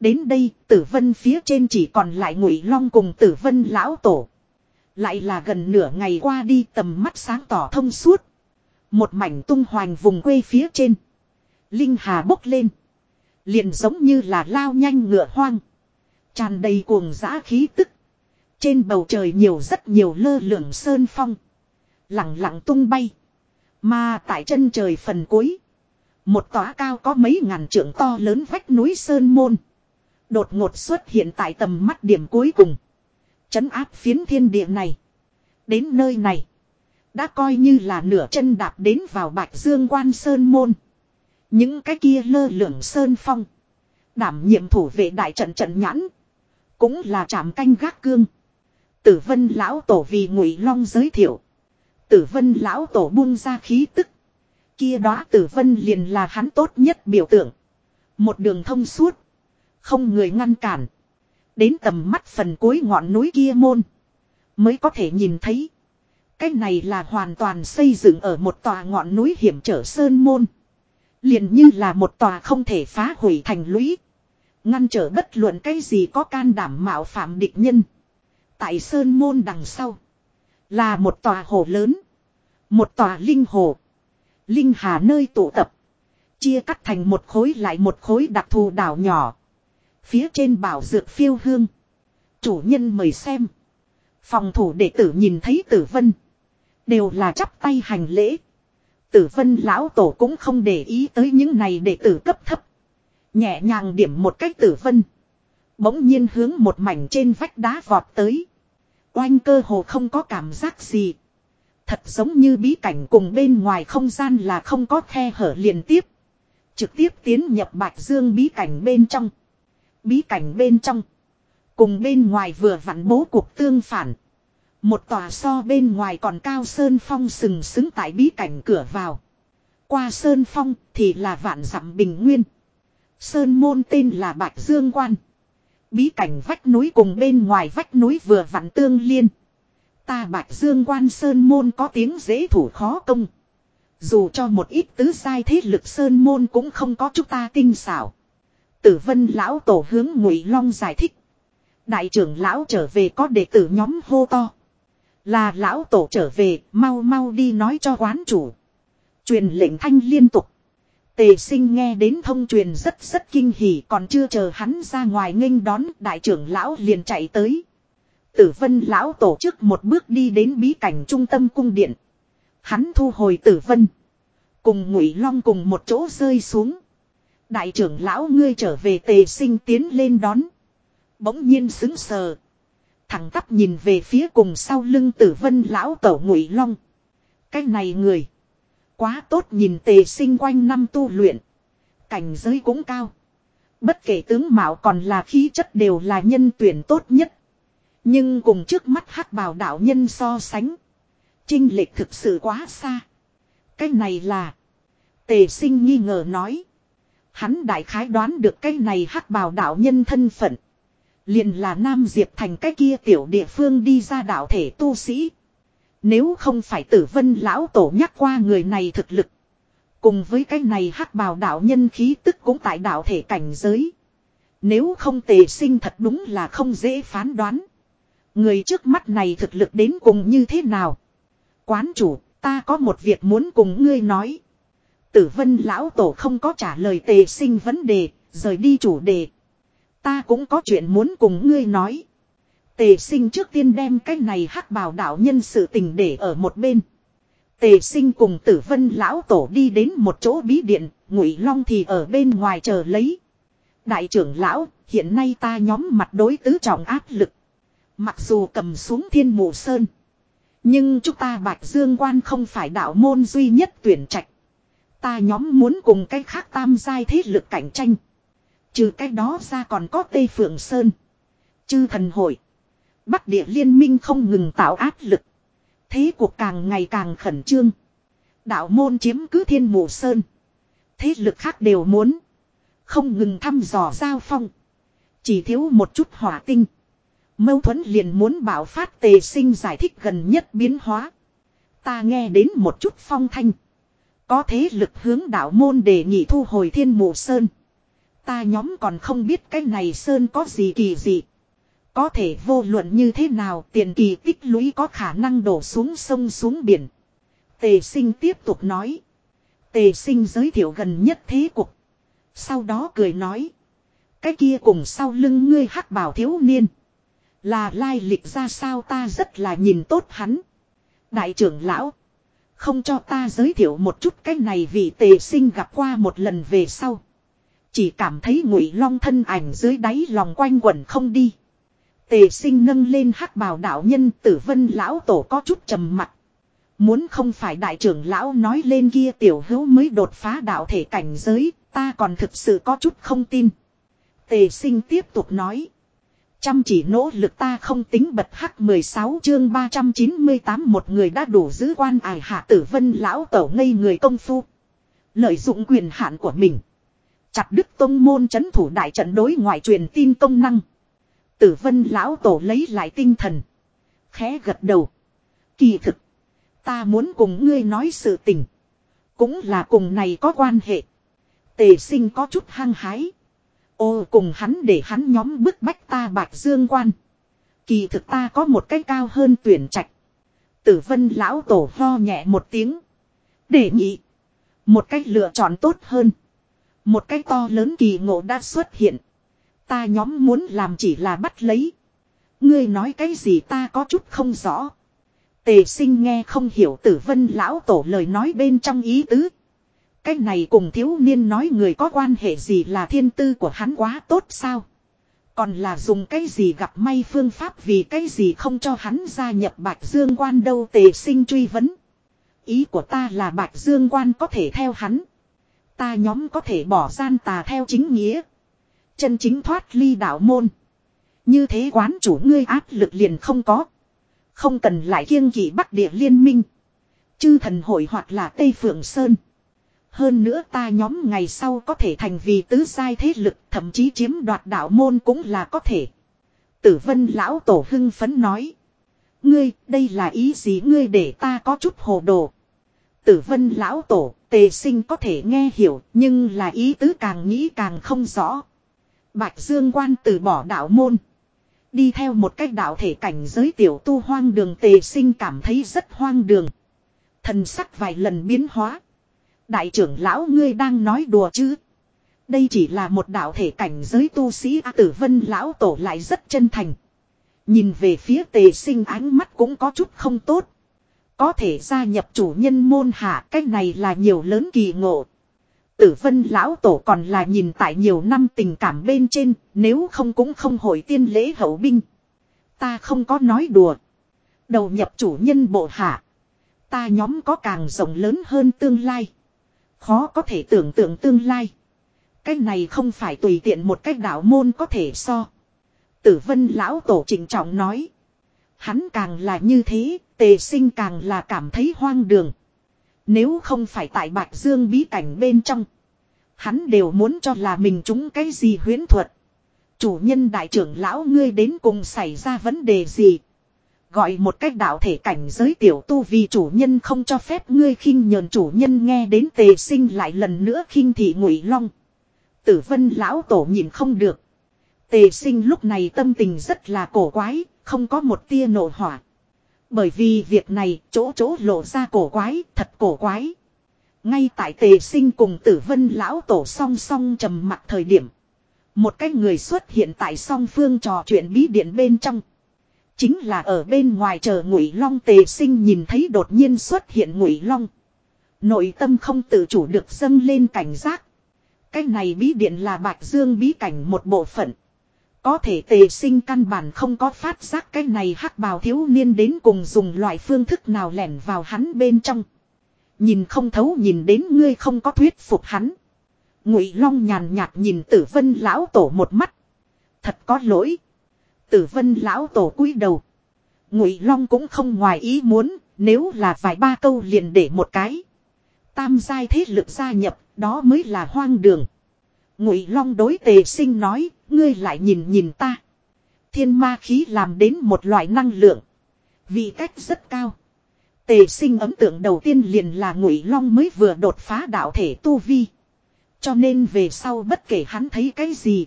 Đến đây, tử vân phía trên chỉ còn lại ngụy long cùng tử vân lão tổ. Lại là gần nửa ngày qua đi tầm mắt sáng tỏ thông suốt. Một mảnh tung hoành vùng quê phía trên. Linh hà bốc lên. Liền giống như là lao nhanh ngựa hoang. Tràn đầy cuồng giã khí tức. Trên bầu trời nhiều rất nhiều lơ lửng sơn phong. Lặng lặng tung bay. Mà tại chân trời phần cuối. Một tòa cao có mấy ngàn trượng to lớn vách núi sơn môn. Đột ngột xuất hiện tại tầm mắt điểm cuối cùng. Chấn áp phiến thiên địa này. Đến nơi này. Đã coi như là nửa chân đạp đến vào bạch dương quan sơn môn. Những cái kia lơ lửng sơn phong. Đảm nhiệm thủ vệ đại trận trận nhãn. Cũng là trạm canh gác cương. Tử vân lão tổ vì ngụy long giới thiệu. Tử vân lão tổ buông ra khí tức. Kia đó tử vân liền là hắn tốt nhất biểu tượng. Một đường thông suốt. Không người ngăn cản. Đến tầm mắt phần cuối ngọn núi kia môn. Mới có thể nhìn thấy. Cái này là hoàn toàn xây dựng ở một tòa ngọn núi hiểm trở sơn môn. liền như là một tòa không thể phá hủy thành lũy. Ngăn trở bất luận cái gì có can đảm mạo phạm địch nhân. Tại sơn môn đằng sau. Là một tòa hồ lớn. Một tòa linh hồ. Linh hà nơi tụ tập. Chia cắt thành một khối lại một khối đặc thù đảo nhỏ. Phía trên bảo dược phiêu hương. Chủ nhân mời xem. Phòng thủ đệ tử nhìn thấy tử vân. Đều là chắp tay hành lễ. Tử vân lão tổ cũng không để ý tới những này đệ tử cấp thấp. Nhẹ nhàng điểm một cách tử vân. Bỗng nhiên hướng một mảnh trên vách đá vọt tới. Oanh cơ hồ không có cảm giác gì. Thật giống như bí cảnh cùng bên ngoài không gian là không có khe hở liền tiếp. Trực tiếp tiến nhập bạch dương bí cảnh bên trong. Bí cảnh bên trong. Cùng bên ngoài vừa vặn bố cuộc tương phản. Một tòa so bên ngoài còn cao sơn phong sừng sững tại bí cảnh cửa vào. Qua sơn phong thì là vạn dặm bình nguyên. Sơn môn tên là Bạch Dương Quan. Bí cảnh vách núi cùng bên ngoài vách núi vừa vặn tương liên. Ta Bạch Dương Quan Sơn môn có tiếng dễ thủ khó công. Dù cho một ít tứ sai thế lực Sơn môn cũng không có chúng ta tinh xảo. Tử vân lão tổ hướng ngụy long giải thích. Đại trưởng lão trở về có đệ tử nhóm hô to. Là lão tổ trở về, mau mau đi nói cho quán chủ. Truyền lệnh thanh liên tục. Tề sinh nghe đến thông truyền rất rất kinh hỉ còn chưa chờ hắn ra ngoài nghênh đón đại trưởng lão liền chạy tới. Tử vân lão tổ chức một bước đi đến bí cảnh trung tâm cung điện. Hắn thu hồi tử vân. Cùng ngụy long cùng một chỗ rơi xuống. Đại trưởng lão ngươi trở về tề sinh tiến lên đón. Bỗng nhiên xứng sờ. Thẳng tắp nhìn về phía cùng sau lưng tử vân lão cẩu ngụy long. Cái này người. Quá tốt nhìn tề sinh quanh năm tu luyện. Cảnh giới cũng cao. Bất kể tướng mạo còn là khí chất đều là nhân tuyển tốt nhất. Nhưng cùng trước mắt hắc bào đạo nhân so sánh. Trinh lệch thực sự quá xa. Cái này là. Tề sinh nghi ngờ nói. Hắn đại khái đoán được cái này hắc bào đạo nhân thân phận. Liền là Nam Diệp thành cái kia tiểu địa phương đi ra đạo thể tu sĩ. Nếu không phải tử vân lão tổ nhắc qua người này thực lực. Cùng với cái này hắc bào đạo nhân khí tức cũng tại đạo thể cảnh giới. Nếu không tề sinh thật đúng là không dễ phán đoán. Người trước mắt này thực lực đến cùng như thế nào? Quán chủ, ta có một việc muốn cùng ngươi nói. Tử vân lão tổ không có trả lời tề sinh vấn đề, rời đi chủ đề. Ta cũng có chuyện muốn cùng ngươi nói. Tề sinh trước tiên đem cái này hắc bào đạo nhân sự tình để ở một bên. Tề sinh cùng tử vân lão tổ đi đến một chỗ bí điện, ngụy long thì ở bên ngoài chờ lấy. Đại trưởng lão, hiện nay ta nhóm mặt đối tứ trọng áp lực. Mặc dù cầm xuống thiên mù sơn. Nhưng chúng ta bạch dương quan không phải đạo môn duy nhất tuyển trạch. Ta nhóm muốn cùng cái khác tam giai thế lực cạnh tranh. Trừ cái đó ra còn có Tây Phượng Sơn. Chư thần hội. Bắc địa liên minh không ngừng tạo áp lực. Thế cuộc càng ngày càng khẩn trương. Đạo môn chiếm cứ thiên mù sơn. Thế lực khác đều muốn. Không ngừng thăm dò giao phong. Chỉ thiếu một chút hỏa tinh. Mâu thuẫn liền muốn bảo phát tề sinh giải thích gần nhất biến hóa. Ta nghe đến một chút phong thanh. Có thế lực hướng đạo môn đề nghị thu hồi thiên mộ sơn. Ta nhóm còn không biết cái này sơn có gì kỳ gì. Có thể vô luận như thế nào, tiền kỳ tích lũy có khả năng đổ xuống sông xuống biển. Tề sinh tiếp tục nói. Tề sinh giới thiệu gần nhất thế cục. Sau đó cười nói. Cái kia cùng sau lưng ngươi hắc bảo thiếu niên. Là lai lịch ra sao ta rất là nhìn tốt hắn. Đại trưởng lão. Không cho ta giới thiệu một chút cái này vì tề sinh gặp qua một lần về sau. Chỉ cảm thấy ngụy long thân ảnh dưới đáy lòng quanh quẩn không đi. Tề sinh nâng lên hắc bào đạo nhân tử vân lão tổ có chút trầm mặt. Muốn không phải đại trưởng lão nói lên kia tiểu hữu mới đột phá đạo thể cảnh giới, ta còn thực sự có chút không tin. Tề sinh tiếp tục nói. Chăm chỉ nỗ lực ta không tính bật hắc 16 chương 398 một người đã đủ giữ quan ải hạ tử vân lão tổ ngây người công phu. Lợi dụng quyền hạn của mình. Chặt đức tông môn chấn thủ đại trận đối ngoại truyền tin công năng. Tử vân lão tổ lấy lại tinh thần. Khẽ gật đầu. Kỳ thực. Ta muốn cùng ngươi nói sự tình. Cũng là cùng này có quan hệ. Tề sinh có chút hăng hái. Ô, cùng hắn để hắn nhóm bức bách ta bạch dương quan. Kỳ thực ta có một cái cao hơn tuyển trạch. Tử vân lão tổ ho nhẹ một tiếng. Để nhị. Một cách lựa chọn tốt hơn. Một cách to lớn kỳ ngộ đã xuất hiện. Ta nhóm muốn làm chỉ là bắt lấy. Ngươi nói cái gì ta có chút không rõ. Tề sinh nghe không hiểu tử vân lão tổ lời nói bên trong ý tứ. Cái này cùng thiếu niên nói người có quan hệ gì là thiên tư của hắn quá tốt sao? Còn là dùng cái gì gặp may phương pháp vì cái gì không cho hắn gia nhập Bạch Dương quan đâu tề sinh truy vấn. Ý của ta là Bạch Dương quan có thể theo hắn. Ta nhóm có thể bỏ gian tà theo chính nghĩa. Chân chính thoát ly đạo môn. Như thế quán chủ ngươi áp lực liền không có. Không cần lại kiêng kỵ Bắc Địa Liên minh. Chư thần hội hoặc là Tây Phượng Sơn. Hơn nữa ta nhóm ngày sau có thể thành vì tứ sai thế lực thậm chí chiếm đoạt đạo môn cũng là có thể. Tử vân lão tổ hưng phấn nói. Ngươi, đây là ý gì ngươi để ta có chút hồ đồ. Tử vân lão tổ, tề sinh có thể nghe hiểu, nhưng là ý tứ càng nghĩ càng không rõ. Bạch Dương quan từ bỏ đạo môn. Đi theo một cách đạo thể cảnh giới tiểu tu hoang đường tề sinh cảm thấy rất hoang đường. Thần sắc vài lần biến hóa. Đại trưởng lão ngươi đang nói đùa chứ. Đây chỉ là một đạo thể cảnh giới tu sĩ A tử vân lão tổ lại rất chân thành. Nhìn về phía tề sinh ánh mắt cũng có chút không tốt. Có thể gia nhập chủ nhân môn hạ cách này là nhiều lớn kỳ ngộ. Tử vân lão tổ còn là nhìn tại nhiều năm tình cảm bên trên, nếu không cũng không hồi tiên lễ hậu binh. Ta không có nói đùa. Đầu nhập chủ nhân bộ hạ. Ta nhóm có càng rộng lớn hơn tương lai. Khó có thể tưởng tượng tương lai. Cái này không phải tùy tiện một cách đạo môn có thể so. Tử vân lão tổ trình trọng nói. Hắn càng là như thế, tề sinh càng là cảm thấy hoang đường. Nếu không phải tại Bạch Dương bí cảnh bên trong. Hắn đều muốn cho là mình chúng cái gì huyến thuật. Chủ nhân đại trưởng lão ngươi đến cùng xảy ra vấn đề gì. Gọi một cách đạo thể cảnh giới tiểu tu vì chủ nhân không cho phép ngươi khinh nhờn chủ nhân nghe đến tề sinh lại lần nữa khinh thị ngụy long. Tử vân lão tổ nhìn không được. Tề sinh lúc này tâm tình rất là cổ quái, không có một tia nổ hỏa. Bởi vì việc này chỗ chỗ lộ ra cổ quái, thật cổ quái. Ngay tại tề sinh cùng tử vân lão tổ song song trầm mặt thời điểm. Một cái người xuất hiện tại song phương trò chuyện bí điện bên trong. Chính là ở bên ngoài chờ ngụy long tề sinh nhìn thấy đột nhiên xuất hiện ngụy long. Nội tâm không tự chủ được dâng lên cảnh giác. Cái này bí điện là bạch dương bí cảnh một bộ phận. Có thể tề sinh căn bản không có phát giác cái này hắc bào thiếu niên đến cùng dùng loại phương thức nào lẻn vào hắn bên trong. Nhìn không thấu nhìn đến ngươi không có thuyết phục hắn. Ngụy Long nhàn nhạt nhìn Tử Vân lão tổ một mắt. Thật có lỗi. Tử Vân lão tổ cúi đầu. Ngụy Long cũng không ngoài ý muốn, nếu là vài ba câu liền để một cái. Tam giai thế lực gia nhập, đó mới là hoang đường. Ngụy Long đối Tề Sinh nói, ngươi lại nhìn nhìn ta. Thiên ma khí làm đến một loại năng lượng. Vị cách rất cao. Tề sinh ấn tượng đầu tiên liền là Ngụy Long mới vừa đột phá đạo thể tu vi. Cho nên về sau bất kể hắn thấy cái gì.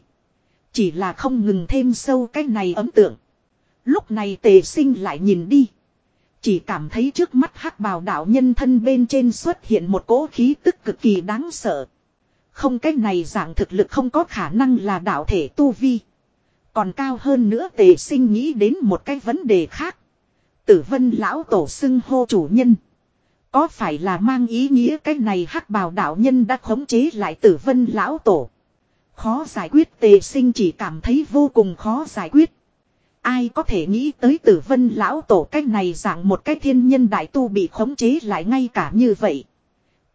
Chỉ là không ngừng thêm sâu cái này ấn tượng. Lúc này tề sinh lại nhìn đi. Chỉ cảm thấy trước mắt hắc bào đạo nhân thân bên trên xuất hiện một cỗ khí tức cực kỳ đáng sợ. Không cái này dạng thực lực không có khả năng là đạo thể tu vi. Còn cao hơn nữa tề sinh nghĩ đến một cái vấn đề khác. Tử vân lão tổ xưng hô chủ nhân. Có phải là mang ý nghĩa cái này hắc bào đạo nhân đã khống chế lại tử vân lão tổ. Khó giải quyết, tề sinh chỉ cảm thấy vô cùng khó giải quyết. Ai có thể nghĩ tới tử vân lão tổ cách này dạng một cái thiên nhân đại tu bị khống chế lại ngay cả như vậy.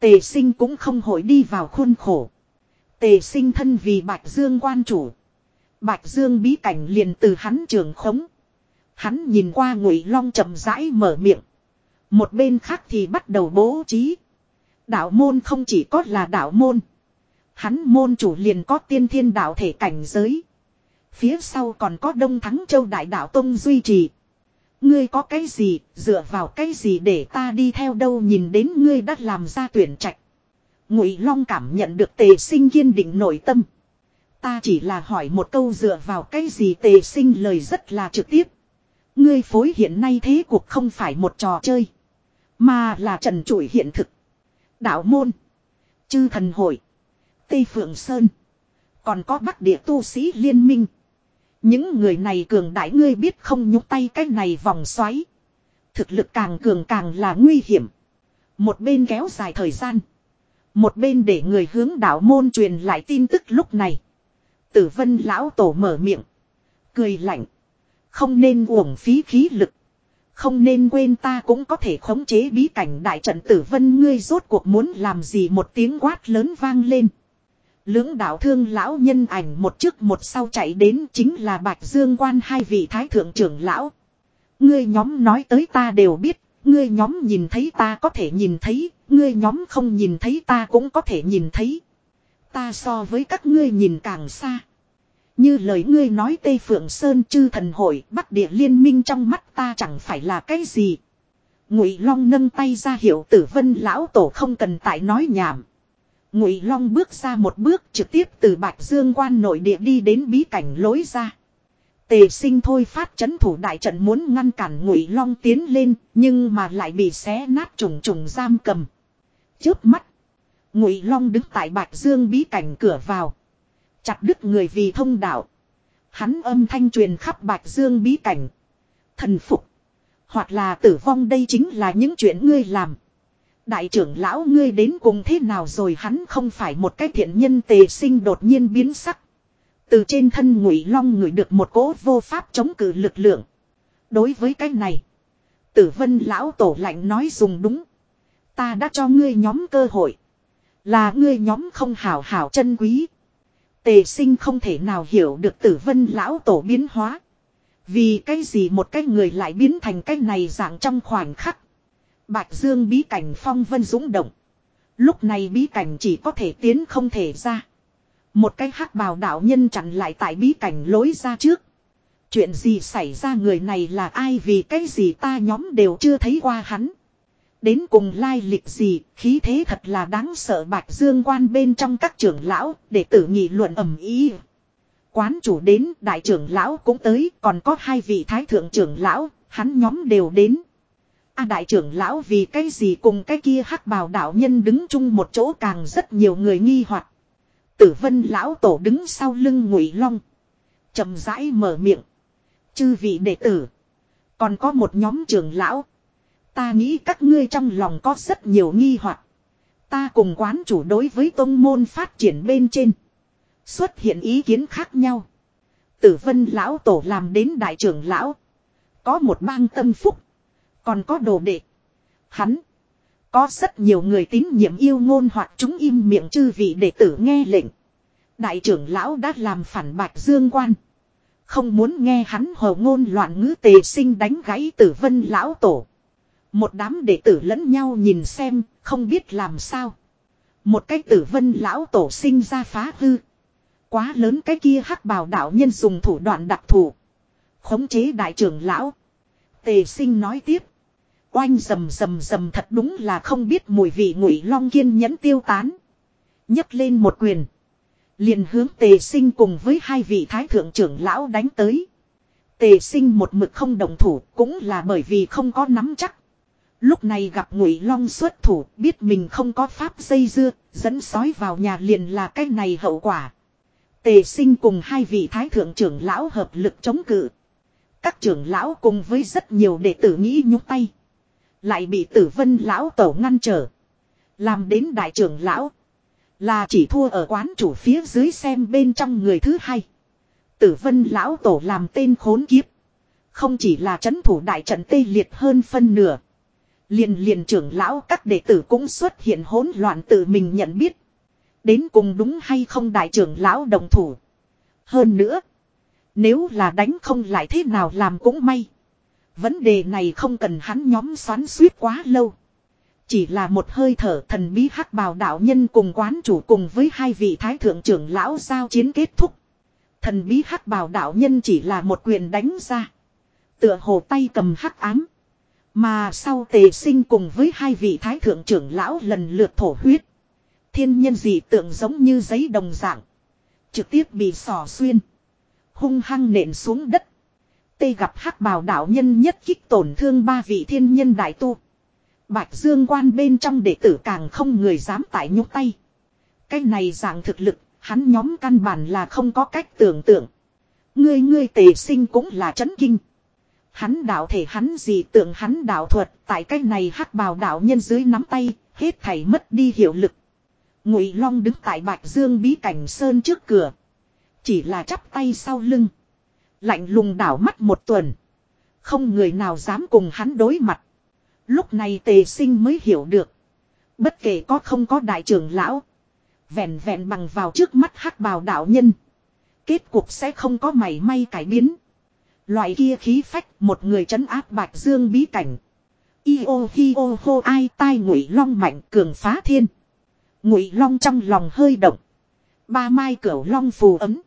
Tề sinh cũng không hội đi vào khuôn khổ. Tề sinh thân vì Bạch Dương quan chủ. Bạch Dương bí cảnh liền từ hắn trường khống. Hắn nhìn qua ngụy long chậm rãi mở miệng. Một bên khác thì bắt đầu bố trí. Đạo môn không chỉ có là đạo môn. Hắn môn chủ liền có tiên thiên đạo thể cảnh giới. Phía sau còn có Đông Thắng Châu Đại Đạo Tông duy trì. Ngươi có cái gì, dựa vào cái gì để ta đi theo đâu nhìn đến ngươi đã làm ra tuyển trạch. Ngụy Long cảm nhận được tề sinh kiên định nội tâm. Ta chỉ là hỏi một câu dựa vào cái gì tề sinh lời rất là trực tiếp. Ngươi phối hiện nay thế cuộc không phải một trò chơi. Mà là trần trụi hiện thực. Đạo môn. Chư thần hội. Tây Phượng Sơn. Còn có bắc địa tu sĩ liên minh. Những người này cường đại ngươi biết không nhúc tay cái này vòng xoáy. Thực lực càng cường càng là nguy hiểm. Một bên kéo dài thời gian. Một bên để người hướng đạo môn truyền lại tin tức lúc này. Tử vân lão tổ mở miệng. Cười lạnh. Không nên uổng phí khí lực. Không nên quên ta cũng có thể khống chế bí cảnh đại trận tử vân, ngươi rốt cuộc muốn làm gì một tiếng quát lớn vang lên. Lưỡng đạo thương lão nhân ảnh một trước một sau chạy đến chính là Bạch Dương quan hai vị thái thượng trưởng lão. Ngươi nhóm nói tới ta đều biết, ngươi nhóm nhìn thấy ta có thể nhìn thấy, ngươi nhóm không nhìn thấy ta cũng có thể nhìn thấy. Ta so với các ngươi nhìn càng xa. Như lời ngươi nói Tây Phượng Sơn chư thần hội Bắc địa liên minh trong mắt ta chẳng phải là cái gì. Ngụy Long nâng tay ra hiệu tử vân lão tổ không cần tại nói nhảm. Ngụy Long bước ra một bước trực tiếp từ Bạch Dương quan nội địa đi đến bí cảnh lối ra. Tề sinh thôi phát chấn thủ đại trận muốn ngăn cản Ngụy Long tiến lên, nhưng mà lại bị xé nát trùng trùng giam cầm. Chớp mắt, Ngụy Long đứng tại Bạch Dương bí cảnh cửa vào. Chặt đứt người vì thông đạo. Hắn âm thanh truyền khắp Bạch Dương bí cảnh. Thần phục. Hoặc là tử vong đây chính là những chuyện ngươi làm. Đại trưởng lão ngươi đến cùng thế nào rồi hắn không phải một cái thiện nhân tề sinh đột nhiên biến sắc. Từ trên thân ngụy long ngửi được một cỗ vô pháp chống cự lực lượng. Đối với cái này. Tử vân lão tổ lạnh nói dùng đúng. Ta đã cho ngươi nhóm cơ hội. Là ngươi nhóm không hảo hảo chân quý. Tề sinh không thể nào hiểu được tử vân lão tổ biến hóa. Vì cái gì một cái người lại biến thành cái này dạng trong khoảnh khắc. Bạch Dương bí cảnh phong vân dũng động. Lúc này bí cảnh chỉ có thể tiến không thể ra. Một cái hắc bào đạo nhân chặn lại tại bí cảnh lối ra trước. Chuyện gì xảy ra người này là ai vì cái gì ta nhóm đều chưa thấy qua hắn. Đến cùng lai lịch gì, khí thế thật là đáng sợ bạch dương quan bên trong các trưởng lão, để tử nghị luận ầm ý. Quán chủ đến, đại trưởng lão cũng tới, còn có hai vị thái thượng trưởng lão, hắn nhóm đều đến. A đại trưởng lão vì cái gì cùng cái kia hắc bào đạo nhân đứng chung một chỗ càng rất nhiều người nghi hoặc. Tử vân lão tổ đứng sau lưng ngụy long. chậm rãi mở miệng. Chư vị đệ tử. Còn có một nhóm trưởng lão. Ta nghĩ các ngươi trong lòng có rất nhiều nghi hoặc. Ta cùng quán chủ đối với tông môn phát triển bên trên. Xuất hiện ý kiến khác nhau. Tử vân lão tổ làm đến đại trưởng lão. Có một bang tâm phúc. Còn có đồ đệ. Hắn. Có rất nhiều người tín nhiệm yêu ngôn hoặc chúng im miệng chư vị đệ tử nghe lệnh. Đại trưởng lão đã làm phản bạch dương quan. Không muốn nghe hắn hồ ngôn loạn ngữ tề sinh đánh gãy tử vân lão tổ. Một đám đệ tử lẫn nhau nhìn xem, không biết làm sao. Một cái tử vân lão tổ sinh ra phá hư. Quá lớn cái kia hắc bào đạo nhân dùng thủ đoạn đặc thù. Khống chế đại trưởng lão. Tề sinh nói tiếp. Oanh rầm rầm rầm thật đúng là không biết mùi vị ngụy long kiên nhẫn tiêu tán. nhấc lên một quyền. Liền hướng tề sinh cùng với hai vị thái thượng trưởng lão đánh tới. Tề sinh một mực không đồng thủ cũng là bởi vì không có nắm chắc. Lúc này gặp ngụy long xuất thủ biết mình không có pháp dây dưa, dẫn sói vào nhà liền là cái này hậu quả. Tề sinh cùng hai vị thái thượng trưởng lão hợp lực chống cự. Các trưởng lão cùng với rất nhiều đệ tử nghĩ nhúc tay. Lại bị tử vân lão tổ ngăn trở. Làm đến đại trưởng lão. Là chỉ thua ở quán chủ phía dưới xem bên trong người thứ hai. Tử vân lão tổ làm tên khốn kiếp. Không chỉ là chấn thủ đại trận tê liệt hơn phân nửa. Liền liền trưởng lão các đệ tử cũng xuất hiện hỗn loạn tự mình nhận biết. Đến cùng đúng hay không đại trưởng lão đồng thủ. Hơn nữa. Nếu là đánh không lại thế nào làm cũng may. Vấn đề này không cần hắn nhóm xoắn suýt quá lâu. Chỉ là một hơi thở thần bí hắc bào đạo nhân cùng quán chủ cùng với hai vị thái thượng trưởng lão giao chiến kết thúc. Thần bí hắc bào đạo nhân chỉ là một quyền đánh ra. Tựa hồ tay cầm hắc ám. Mà sau tề sinh cùng với hai vị thái thượng trưởng lão lần lượt thổ huyết. Thiên nhân dị tượng giống như giấy đồng dạng. Trực tiếp bị sỏ xuyên. Hung hăng nện xuống đất. Tê gặp hắc bào đạo nhân nhất kích tổn thương ba vị thiên nhân đại tu. Bạch Dương quan bên trong đệ tử càng không người dám tại nhúc tay. Cái này dạng thực lực, hắn nhóm căn bản là không có cách tưởng tượng. Ngươi ngươi tề sinh cũng là chấn kinh. Hắn đạo thể hắn gì tưởng hắn đạo thuật, tại cái này hắc bào đạo nhân dưới nắm tay, hết thảy mất đi hiệu lực. Ngụy Long đứng tại Bạch Dương bí cảnh sơn trước cửa. Chỉ là chắp tay sau lưng. Lạnh lùng đảo mắt một tuần. Không người nào dám cùng hắn đối mặt. Lúc này tề sinh mới hiểu được. Bất kể có không có đại trưởng lão. Vẹn vẹn bằng vào trước mắt hắc bào đạo nhân. Kết cục sẽ không có mảy may cải biến. Loại kia khí phách một người trấn áp bạch dương bí cảnh. Io hi ô hô ai tai ngụy long mạnh cường phá thiên. Ngụy long trong lòng hơi động. Ba mai cửu long phù ấm.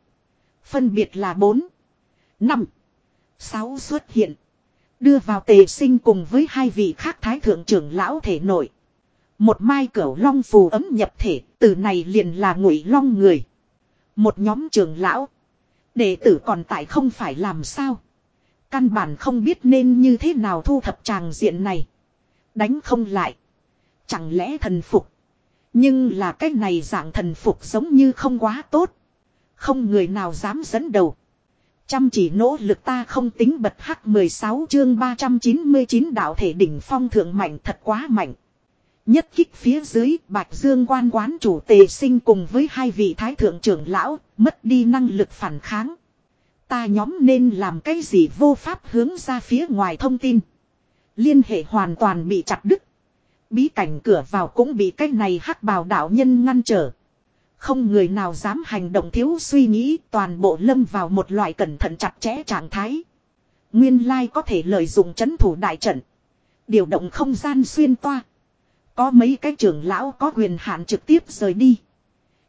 Phân biệt là bốn. Năm. Sáu xuất hiện. Đưa vào tề sinh cùng với hai vị khác thái thượng trưởng lão thể nội. Một mai cửu long phù ấm nhập thể, từ này liền là ngụy long người. Một nhóm trưởng lão. Đệ tử còn tại không phải làm sao. Căn bản không biết nên như thế nào thu thập tràng diện này. Đánh không lại. Chẳng lẽ thần phục. Nhưng là cái này dạng thần phục giống như không quá tốt. Không người nào dám dẫn đầu. Chăm chỉ nỗ lực ta không tính bật hắc 16 chương 399 đạo thể đỉnh phong thượng mạnh thật quá mạnh. Nhất kích phía dưới, Bạch Dương quan quán chủ tề sinh cùng với hai vị thái thượng trưởng lão, mất đi năng lực phản kháng. Ta nhóm nên làm cái gì vô pháp hướng ra phía ngoài thông tin. Liên hệ hoàn toàn bị chặt đứt. Bí cảnh cửa vào cũng bị cái này hắc bào đạo nhân ngăn trở. Không người nào dám hành động thiếu suy nghĩ toàn bộ lâm vào một loại cẩn thận chặt chẽ trạng thái. Nguyên lai có thể lợi dụng chấn thủ đại trận. Điều động không gian xuyên toa. Có mấy cái trưởng lão có quyền hạn trực tiếp rời đi.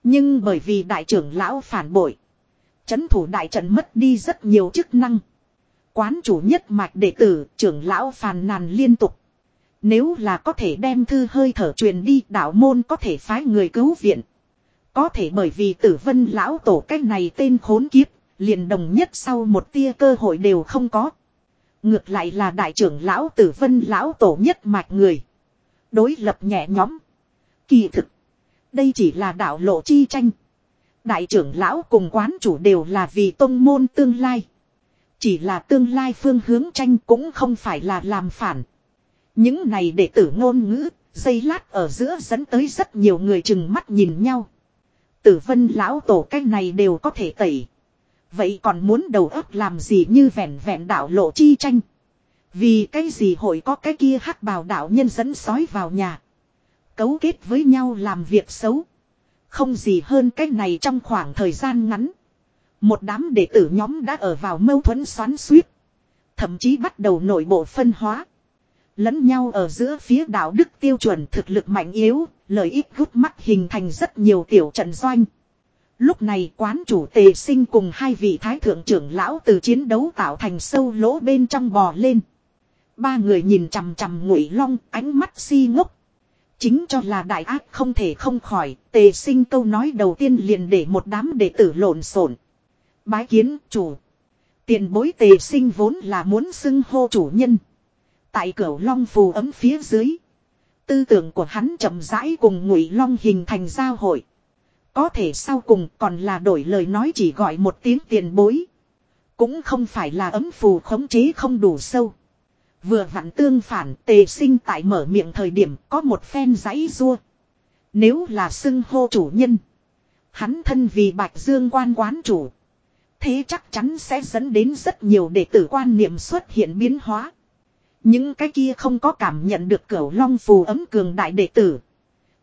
Nhưng bởi vì đại trưởng lão phản bội. Chấn thủ đại trận mất đi rất nhiều chức năng. Quán chủ nhất mạch đệ tử, trưởng lão phàn nàn liên tục. Nếu là có thể đem thư hơi thở truyền đi đạo môn có thể phái người cứu viện. Có thể bởi vì tử vân lão tổ cách này tên khốn kiếp, liền đồng nhất sau một tia cơ hội đều không có. Ngược lại là đại trưởng lão tử vân lão tổ nhất mạch người. Đối lập nhẹ nhóm. Kỳ thực. Đây chỉ là đạo lộ chi tranh. Đại trưởng lão cùng quán chủ đều là vì tông môn tương lai. Chỉ là tương lai phương hướng tranh cũng không phải là làm phản. Những này đệ tử ngôn ngữ, dây lát ở giữa dẫn tới rất nhiều người chừng mắt nhìn nhau. Tử vân lão tổ cách này đều có thể tẩy. Vậy còn muốn đầu óc làm gì như vẹn vẹn đảo lộ chi tranh. Vì cái gì hội có cái kia hắc bào đạo nhân dẫn sói vào nhà. Cấu kết với nhau làm việc xấu. Không gì hơn cái này trong khoảng thời gian ngắn. Một đám đệ tử nhóm đã ở vào mâu thuẫn xoắn suýt. Thậm chí bắt đầu nội bộ phân hóa. Lẫn nhau ở giữa phía đạo đức tiêu chuẩn thực lực mạnh yếu, lợi ích gút mắt hình thành rất nhiều tiểu trận doanh. Lúc này quán chủ tề sinh cùng hai vị thái thượng trưởng lão từ chiến đấu tạo thành sâu lỗ bên trong bò lên. Ba người nhìn chằm chằm ngụy long ánh mắt si ngốc. Chính cho là đại ác không thể không khỏi, tề sinh câu nói đầu tiên liền để một đám đệ tử lộn xộn. Bái kiến chủ. Tiền bối tề sinh vốn là muốn xưng hô chủ nhân. Tại cửa long phù ấm phía dưới. Tư tưởng của hắn chậm rãi cùng ngụy long hình thành giao hội. Có thể sau cùng còn là đổi lời nói chỉ gọi một tiếng tiền bối. Cũng không phải là ấm phù khống chế không đủ sâu. Vừa vặn tương phản, tề sinh tại mở miệng thời điểm có một phen giấy rua. Nếu là xưng hô chủ nhân. Hắn thân vì bạch dương quan quán chủ. Thế chắc chắn sẽ dẫn đến rất nhiều đệ tử quan niệm xuất hiện biến hóa. Những cái kia không có cảm nhận được cửu long phù ấm cường đại đệ tử.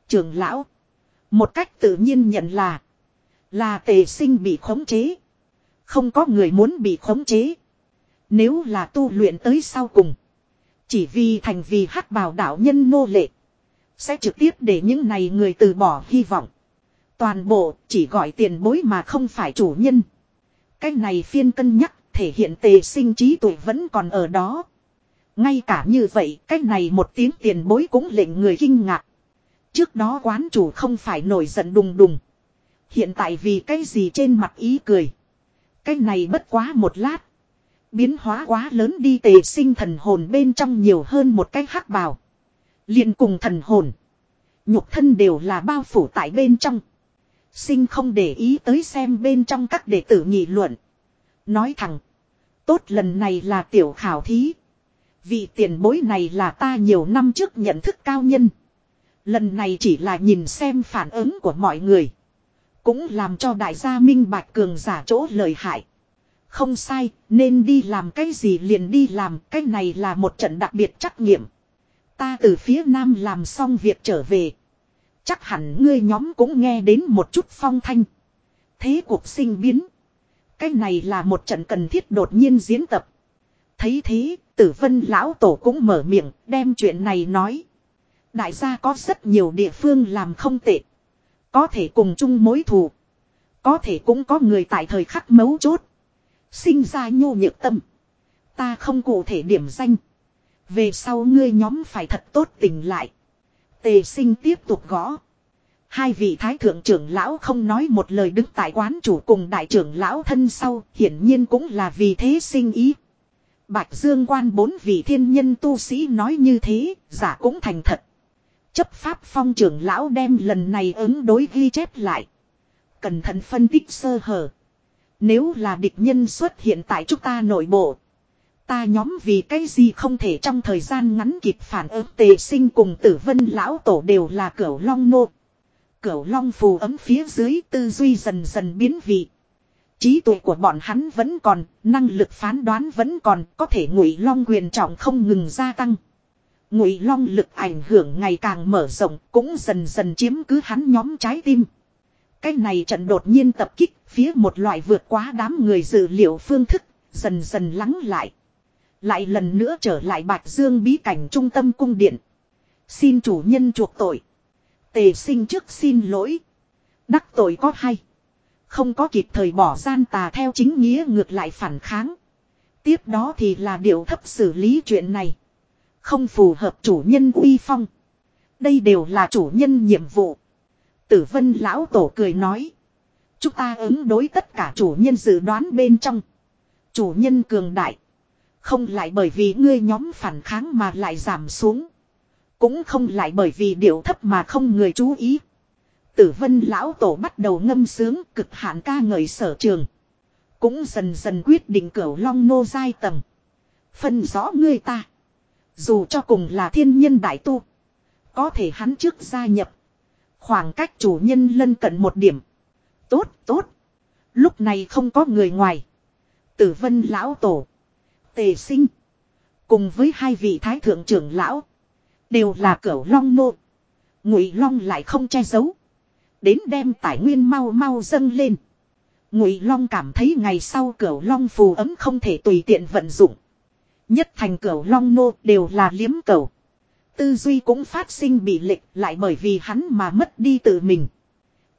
Trường lão. Một cách tự nhiên nhận là. Là tề sinh bị khống chế. Không có người muốn bị khống chế. Nếu là tu luyện tới sau cùng. Chỉ vì thành vì hắc bào đạo nhân nô lệ. Sẽ trực tiếp để những này người từ bỏ hy vọng. Toàn bộ chỉ gọi tiền bối mà không phải chủ nhân. cách này phiên cân nhắc thể hiện tề sinh trí tuổi vẫn còn ở đó. Ngay cả như vậy cách này một tiếng tiền bối cũng lệnh người kinh ngạc. Trước đó quán chủ không phải nổi giận đùng đùng. Hiện tại vì cái gì trên mặt ý cười. Cái này bất quá một lát. Biến hóa quá lớn đi tề sinh thần hồn bên trong nhiều hơn một cái hắc bào. liền cùng thần hồn. Nhục thân đều là bao phủ tại bên trong. Sinh không để ý tới xem bên trong các đệ tử nghị luận. Nói thẳng. Tốt lần này là tiểu khảo thí. Vị tiền bối này là ta nhiều năm trước nhận thức cao nhân. Lần này chỉ là nhìn xem phản ứng của mọi người. Cũng làm cho đại gia minh bạch cường giả chỗ lời hại. Không sai, nên đi làm cái gì liền đi làm, cái này là một trận đặc biệt trắc nghiệm. Ta từ phía nam làm xong việc trở về. Chắc hẳn ngươi nhóm cũng nghe đến một chút phong thanh. Thế cuộc sinh biến. Cái này là một trận cần thiết đột nhiên diễn tập. Thấy thế, tử vân lão tổ cũng mở miệng, đem chuyện này nói. Đại gia có rất nhiều địa phương làm không tệ. Có thể cùng chung mối thù. Có thể cũng có người tại thời khắc mấu chốt. Sinh ra nhô nhược tâm. Ta không cụ thể điểm danh. Về sau ngươi nhóm phải thật tốt tình lại. Tề sinh tiếp tục gõ. Hai vị thái thượng trưởng lão không nói một lời đứng tại quán chủ cùng đại trưởng lão thân sau, hiển nhiên cũng là vì thế sinh ý. Bạch Dương quan bốn vị thiên nhân tu sĩ nói như thế, giả cũng thành thật. Chấp pháp phong trưởng lão đem lần này ứng đối ghi chép lại. Cẩn thận phân tích sơ hở. Nếu là địch nhân xuất hiện tại chúng ta nội bộ. Ta nhóm vì cái gì không thể trong thời gian ngắn kịp phản ứng tề sinh cùng tử vân lão tổ đều là cửu long nô. Cửu long phù ấm phía dưới tư duy dần dần biến vị. Trí tuệ của bọn hắn vẫn còn, năng lực phán đoán vẫn còn, có thể ngụy long quyền trọng không ngừng gia tăng. Ngụy long lực ảnh hưởng ngày càng mở rộng, cũng dần dần chiếm cứ hắn nhóm trái tim. Cái này trận đột nhiên tập kích, phía một loại vượt quá đám người dự liệu phương thức, dần dần lắng lại. Lại lần nữa trở lại Bạch Dương bí cảnh trung tâm cung điện. Xin chủ nhân chuộc tội. Tề sinh trước xin lỗi. Đắc tội có hay. Không có kịp thời bỏ gian tà theo chính nghĩa ngược lại phản kháng. Tiếp đó thì là điều thấp xử lý chuyện này. Không phù hợp chủ nhân uy phong. Đây đều là chủ nhân nhiệm vụ. Tử vân lão tổ cười nói. Chúng ta ứng đối tất cả chủ nhân dự đoán bên trong. Chủ nhân cường đại. Không lại bởi vì ngươi nhóm phản kháng mà lại giảm xuống. Cũng không lại bởi vì điệu thấp mà không người chú ý. Tử vân lão tổ bắt đầu ngâm sướng cực hạn ca ngợi sở trường. Cũng dần dần quyết định cửu long nô giai tầng. Phân rõ người ta. Dù cho cùng là thiên nhân đại tu. Có thể hắn trước gia nhập. Khoảng cách chủ nhân lân cận một điểm. Tốt, tốt. Lúc này không có người ngoài. Tử vân lão tổ. Tề sinh. Cùng với hai vị thái thượng trưởng lão. Đều là cửu long nô. Ngụy long lại không che giấu. Đến đem tài nguyên mau mau dâng lên. Ngụy long cảm thấy ngày sau cửu long phù ấm không thể tùy tiện vận dụng. Nhất thành cửu long nô đều là liếm cửu. Tư duy cũng phát sinh bị lệch lại bởi vì hắn mà mất đi tự mình.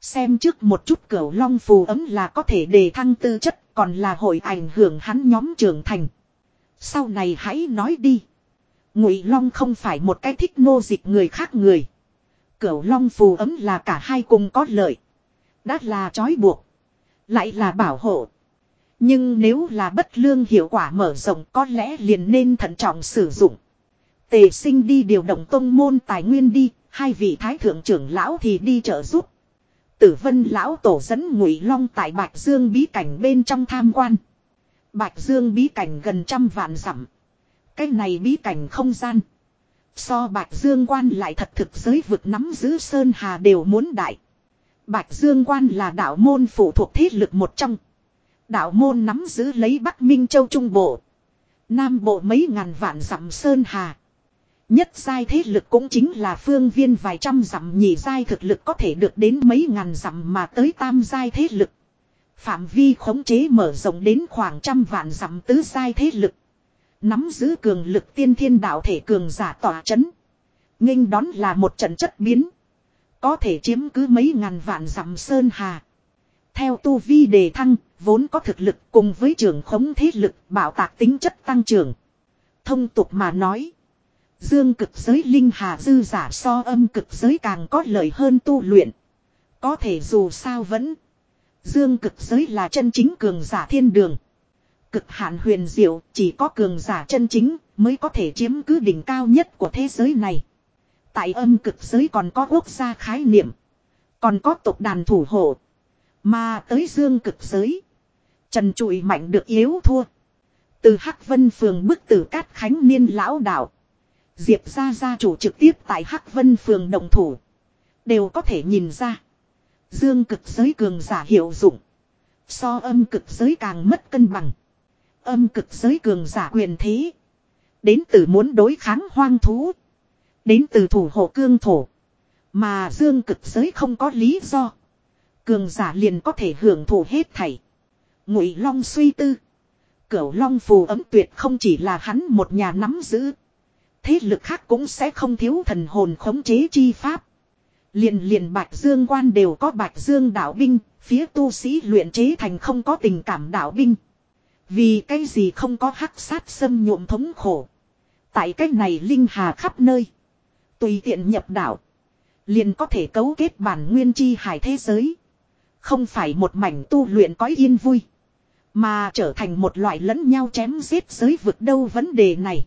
Xem trước một chút cửu long phù ấm là có thể đề thăng tư chất, còn là hội ảnh hưởng hắn nhóm trưởng thành. Sau này hãy nói đi. Ngụy long không phải một cái thích nô dịch người khác người. Cửu long phù ấm là cả hai cùng có lợi. Đã là trói buộc. Lại là bảo hộ. Nhưng nếu là bất lương hiệu quả mở rộng có lẽ liền nên thận trọng sử dụng. Tề sinh đi điều động tông môn tài nguyên đi, hai vị thái thượng trưởng lão thì đi trợ giúp. Tử vân lão tổ dẫn ngụy long tại Bạch Dương bí cảnh bên trong tham quan. Bạch Dương bí cảnh gần trăm vạn dặm. Cái này bí cảnh không gian. So Bạch Dương quan lại thật thực giới vực nắm giữ Sơn Hà đều muốn đại. Bạch Dương quan là đạo môn phụ thuộc thế lực một trong. Đạo môn nắm giữ lấy Bắc Minh Châu Trung Bộ. Nam Bộ mấy ngàn vạn dặm Sơn Hà. Nhất giai thế lực cũng chính là phương viên vài trăm dặm nhị giai thực lực có thể được đến mấy ngàn dặm mà tới tam giai thế lực. Phạm vi khống chế mở rộng đến khoảng trăm vạn dặm tứ giai thế lực. Nắm giữ cường lực tiên thiên đạo thể cường giả tỏa chấn. nghênh đón là một trận chất biến. Có thể chiếm cứ mấy ngàn vạn dặm sơn hà. Theo tu vi đề thăng, vốn có thực lực cùng với trường khống thế lực bảo tạc tính chất tăng trưởng. Thông tục mà nói. Dương cực giới linh hà dư giả so âm cực giới càng có lợi hơn tu luyện. Có thể dù sao vẫn. Dương cực giới là chân chính cường giả thiên đường. Cực hạn huyền diệu, chỉ có cường giả chân chính mới có thể chiếm cứ đỉnh cao nhất của thế giới này. Tại âm cực giới còn có quốc gia khái niệm. Còn có tộc đàn thủ hộ. Mà tới dương cực giới. Trần trụi mạnh được yếu thua. Từ Hắc Vân phường bức tử cát khánh niên lão đạo. Diệp ra gia chủ trực tiếp tại Hắc Vân phường đồng thủ. Đều có thể nhìn ra. Dương cực giới cường giả hiệu dụng. So âm cực giới càng mất cân bằng. Âm cực giới cường giả quyền thế. Đến từ muốn đối kháng hoang thú. Đến từ thủ hộ cương thổ. Mà dương cực giới không có lý do. Cường giả liền có thể hưởng thụ hết thảy. Ngụy Long suy tư. Cửu Long phù ấm tuyệt không chỉ là hắn một nhà nắm giữ. Thế lực khác cũng sẽ không thiếu thần hồn khống chế chi pháp. Liền liền Bạch Dương quan đều có Bạch Dương đạo binh, phía tu sĩ luyện chế thành không có tình cảm đạo binh. Vì cái gì không có hắc sát xâm nhuộm thống khổ. Tại cái này linh hà khắp nơi. Tùy tiện nhập đạo. Liền có thể cấu kết bản nguyên chi hải thế giới. Không phải một mảnh tu luyện có yên vui. Mà trở thành một loại lẫn nhau chém giết giới vực đâu vấn đề này.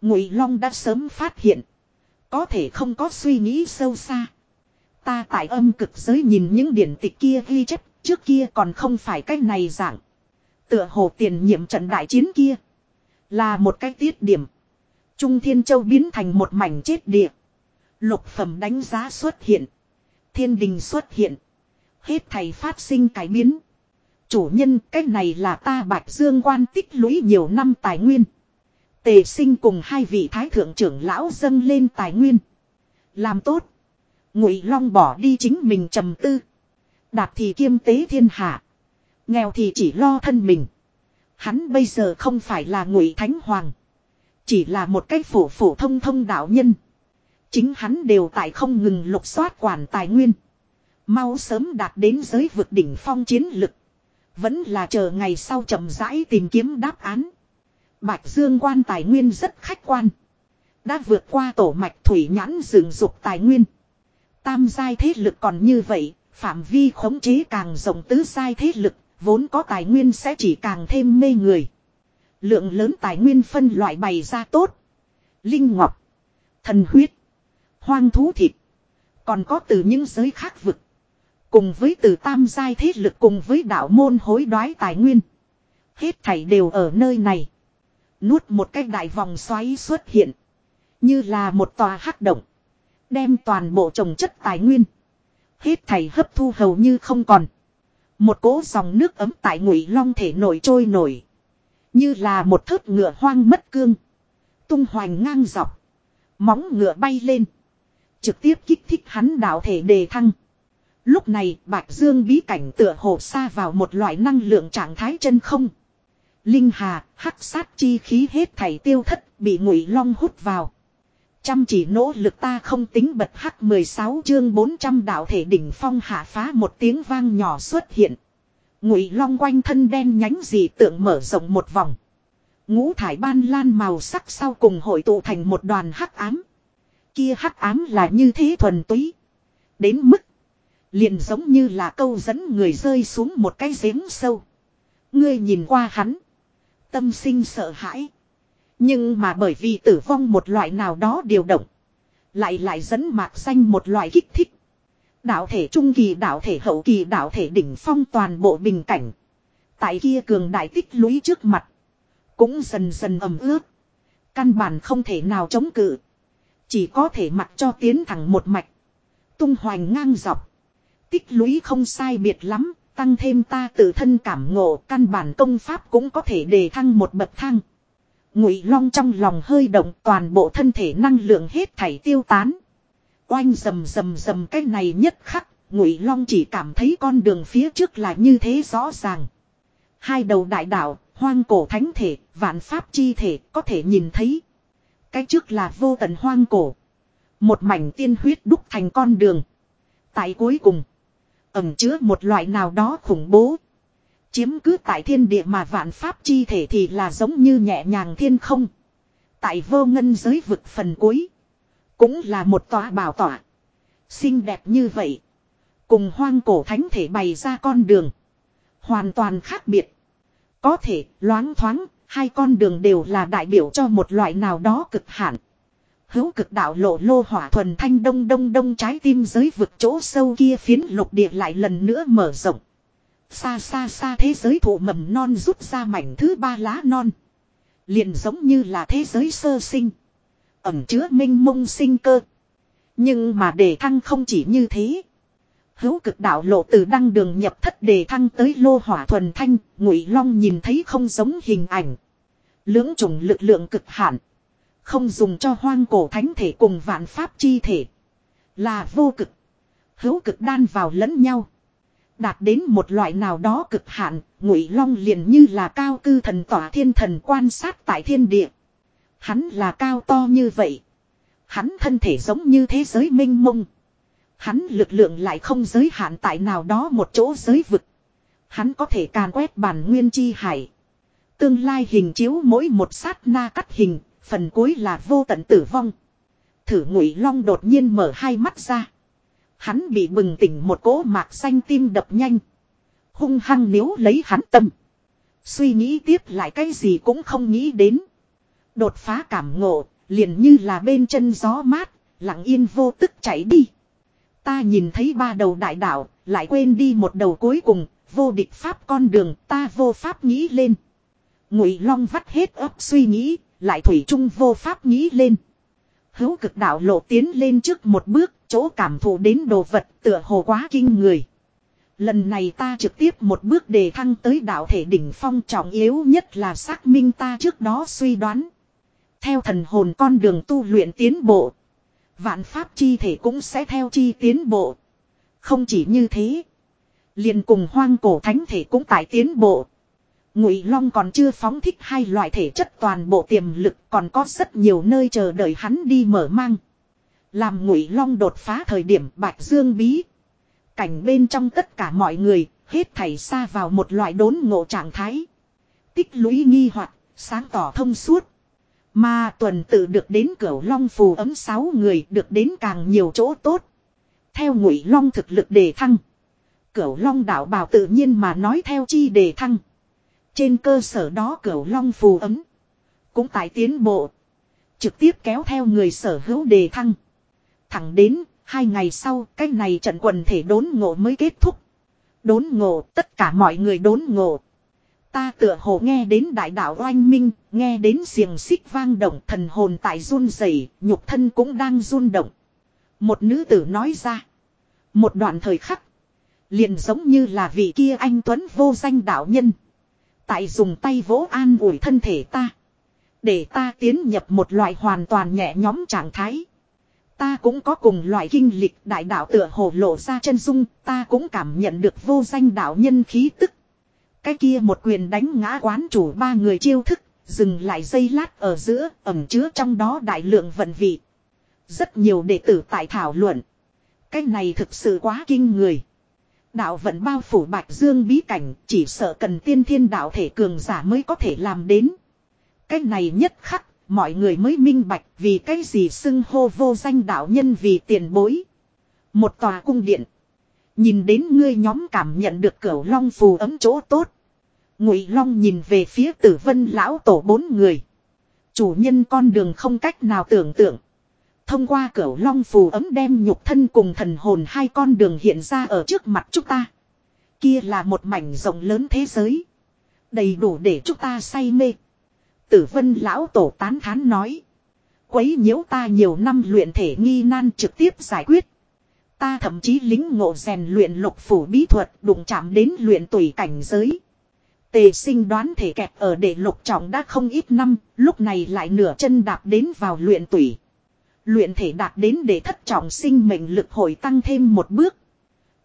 Ngụy Long đã sớm phát hiện. Có thể không có suy nghĩ sâu xa. Ta tại âm cực giới nhìn những điển tịch kia ghi chép, trước kia còn không phải cách này dạng. Tựa hồ tiền nhiệm trận đại chiến kia. Là một cái tiết điểm. Trung Thiên Châu biến thành một mảnh chết địa. Lục phẩm đánh giá xuất hiện. Thiên đình xuất hiện. Hết thầy phát sinh cái biến. Chủ nhân, cái này là ta bạch dương quan tích lũy nhiều năm tài nguyên. Tề sinh cùng hai vị thái thượng trưởng lão dâng lên tài nguyên. Làm tốt. Ngụy Long bỏ đi chính mình trầm tư. Đạp thì kiêm tế thiên hạ. Nghèo thì chỉ lo thân mình. Hắn bây giờ không phải là ngụy thánh hoàng. Chỉ là một cái phổ phổ thông thông đạo nhân. Chính hắn đều tại không ngừng lục soát quản tài nguyên. Mau sớm đạt đến giới vực đỉnh phong chiến lực. Vẫn là chờ ngày sau chậm rãi tìm kiếm đáp án. Bạch Dương quan tài nguyên rất khách quan. Đã vượt qua tổ mạch thủy nhãn rừng dục tài nguyên. Tam giai thế lực còn như vậy, phạm vi khống chế càng rộng tứ giai thế lực, vốn có tài nguyên sẽ chỉ càng thêm mê người. Lượng lớn tài nguyên phân loại bày ra tốt. Linh ngọc, thần huyết, hoang thú thịt. Còn có từ những giới khác vực. Cùng với từ tam giai thế lực cùng với đạo môn hối đoái tài nguyên. Hết thảy đều ở nơi này. Nuốt một cái đại vòng xoáy xuất hiện. Như là một tòa hắc động. Đem toàn bộ trồng chất tài nguyên. Hết thảy hấp thu hầu như không còn. Một cỗ dòng nước ấm tại ngụy long thể nổi trôi nổi. Như là một thớt ngựa hoang mất cương. Tung hoành ngang dọc. Móng ngựa bay lên. Trực tiếp kích thích hắn đạo thể đề thăng. Lúc này Bạch Dương bí cảnh tựa hồ xa vào một loại năng lượng trạng thái chân không. Linh hà, hắc sát chi khí hết thảy tiêu thất, bị ngụy long hút vào. Chăm chỉ nỗ lực ta không tính bật hắc 16 chương 400 đạo thể đỉnh phong hạ phá một tiếng vang nhỏ xuất hiện. Ngụy long quanh thân đen nhánh dị tượng mở rộng một vòng. Ngũ thải ban lan màu sắc sau cùng hội tụ thành một đoàn hắc ám. Kia hắc ám là như thế thuần túy. Đến mức, Liền giống như là câu dẫn người rơi xuống một cái giếng sâu. Ngươi nhìn qua hắn. Tâm sinh sợ hãi. Nhưng mà bởi vì tử vong một loại nào đó điều động. Lại lại dẫn mạc xanh một loại kích thích. Đạo thể trung kỳ đạo thể hậu kỳ đạo thể đỉnh phong toàn bộ bình cảnh. Tại kia cường đại tích lũy trước mặt. Cũng dần dần ẩm ướt. Căn bản không thể nào chống cự. Chỉ có thể mặc cho tiến thẳng một mạch. Tung hoành ngang dọc. Tích lũy không sai biệt lắm, tăng thêm ta tự thân cảm ngộ căn bản công pháp cũng có thể đề thăng một bậc thang. Ngụy Long trong lòng hơi động toàn bộ thân thể năng lượng hết thảy tiêu tán. Oanh rầm rầm rầm cái này nhất khắc, Ngụy Long chỉ cảm thấy con đường phía trước là như thế rõ ràng. Hai đầu đại đạo, hoang cổ thánh thể, vạn pháp chi thể có thể nhìn thấy. Cái trước là vô tận hoang cổ. Một mảnh tiên huyết đúc thành con đường. Tại cuối cùng ẩm chứa một loại nào đó khủng bố. Chiếm cứ tại thiên địa mà vạn pháp chi thể thì là giống như nhẹ nhàng thiên không. Tại vô ngân giới vực phần cuối. Cũng là một tòa bảo tỏa. Xinh đẹp như vậy. Cùng hoang cổ thánh thể bày ra con đường. Hoàn toàn khác biệt. Có thể loáng thoáng, hai con đường đều là đại biểu cho một loại nào đó cực hạn. Hữu cực đạo lộ lô hỏa thuần thanh đông đông đông trái tim giới vực chỗ sâu kia phiến lục địa lại lần nữa mở rộng. Xa xa xa thế giới thụ mầm non rút ra mảnh thứ ba lá non. Liền giống như là thế giới sơ sinh. Ẩm chứa minh mông sinh cơ. Nhưng mà đề thăng không chỉ như thế. Hữu cực đạo lộ từ đăng đường nhập thất đề thăng tới lô hỏa thuần thanh, ngụy long nhìn thấy không giống hình ảnh. Lưỡng trùng lực lượng cực hạn. Không dùng cho hoang cổ thánh thể cùng vạn pháp chi thể. Là vô cực. Hữu cực đan vào lẫn nhau. Đạt đến một loại nào đó cực hạn, ngụy long liền như là cao cư thần tỏa thiên thần quan sát tại thiên địa. Hắn là cao to như vậy. Hắn thân thể giống như thế giới minh mông. Hắn lực lượng lại không giới hạn tại nào đó một chỗ giới vực. Hắn có thể càn quét bản nguyên chi hải. Tương lai hình chiếu mỗi một sát na cắt hình, Phần cuối là vô tận tử vong. Thử ngụy long đột nhiên mở hai mắt ra. Hắn bị bừng tỉnh một cỗ mạc xanh tim đập nhanh. Hung hăng nếu lấy hắn tâm. Suy nghĩ tiếp lại cái gì cũng không nghĩ đến. Đột phá cảm ngộ, liền như là bên chân gió mát, lặng yên vô tức chảy đi. Ta nhìn thấy ba đầu đại đạo, lại quên đi một đầu cuối cùng, vô địch pháp con đường, ta vô pháp nghĩ lên. Ngụy Long vắt hết ấp suy nghĩ, lại thủy trung vô pháp nghĩ lên. Hữu cực đạo lộ tiến lên trước một bước, chỗ cảm thụ đến đồ vật tựa hồ quá kinh người. Lần này ta trực tiếp một bước đề thăng tới đạo thể đỉnh phong trọng yếu nhất là xác minh ta trước đó suy đoán. Theo thần hồn con đường tu luyện tiến bộ. Vạn pháp chi thể cũng sẽ theo chi tiến bộ. Không chỉ như thế. liền cùng hoang cổ thánh thể cũng tại tiến bộ. Ngụy Long còn chưa phóng thích hai loại thể chất toàn bộ tiềm lực, còn có rất nhiều nơi chờ đợi hắn đi mở mang. Làm Ngụy Long đột phá thời điểm Bạch Dương bí. Cảnh bên trong tất cả mọi người, hết thảy xa vào một loại đốn ngộ trạng thái. Tích lũy nghi hoặc, sáng tỏ thông suốt. Mà tuần tự được đến cửu long phù ấm sáu người được đến càng nhiều chỗ tốt. Theo ngụy long thực lực đề thăng. Cửu long đạo bào tự nhiên mà nói theo chi đề thăng. Trên cơ sở đó cửu long phù ấm. Cũng tại tiến bộ. Trực tiếp kéo theo người sở hữu đề thăng. Thẳng đến hai ngày sau cái này trận quần thể đốn ngộ mới kết thúc. Đốn ngộ tất cả mọi người đốn ngộ. Ta tựa hồ nghe đến đại đạo oanh minh, nghe đến xiềng xích vang động thần hồn tại run rẩy, nhục thân cũng đang run động. Một nữ tử nói ra. Một đoạn thời khắc. Liền giống như là vị kia anh Tuấn vô danh đạo nhân. Tại dùng tay vỗ an ủi thân thể ta. Để ta tiến nhập một loại hoàn toàn nhẹ nhóm trạng thái. Ta cũng có cùng loại kinh lịch đại đạo tựa hồ lộ ra chân dung, ta cũng cảm nhận được vô danh đạo nhân khí tức. Cái kia một quyền đánh ngã quán chủ ba người chiêu thức, dừng lại giây lát ở giữa, ẩm chứa trong đó đại lượng vận vị. Rất nhiều đệ tử tại thảo luận. Cái này thực sự quá kinh người. Đạo vận bao phủ bạch dương bí cảnh, chỉ sợ cần tiên thiên đạo thể cường giả mới có thể làm đến. Cái này nhất khắc, mọi người mới minh bạch vì cái gì xưng hô vô danh đạo nhân vì tiền bối. Một tòa cung điện. Nhìn đến ngươi nhóm cảm nhận được cửu long phù ấm chỗ tốt. Ngụy Long nhìn về phía Tử Vân lão tổ bốn người. Chủ nhân con đường không cách nào tưởng tượng. Thông qua cửu long phù ấm đem nhục thân cùng thần hồn hai con đường hiện ra ở trước mặt chúng ta. Kia là một mảnh rộng lớn thế giới. Đầy đủ để chúng ta say mê. Tử vân lão tổ tán thán nói. Quấy nhiễu ta nhiều năm luyện thể nghi nan trực tiếp giải quyết. Ta thậm chí lính ngộ rèn luyện lục phủ bí thuật đụng chạm đến luyện tùy cảnh giới. Tề sinh đoán thể kẹp ở đệ lục trọng đã không ít năm, lúc này lại nửa chân đạp đến vào luyện tủy. Luyện thể đạt đến để thất trọng sinh mệnh lực hồi tăng thêm một bước.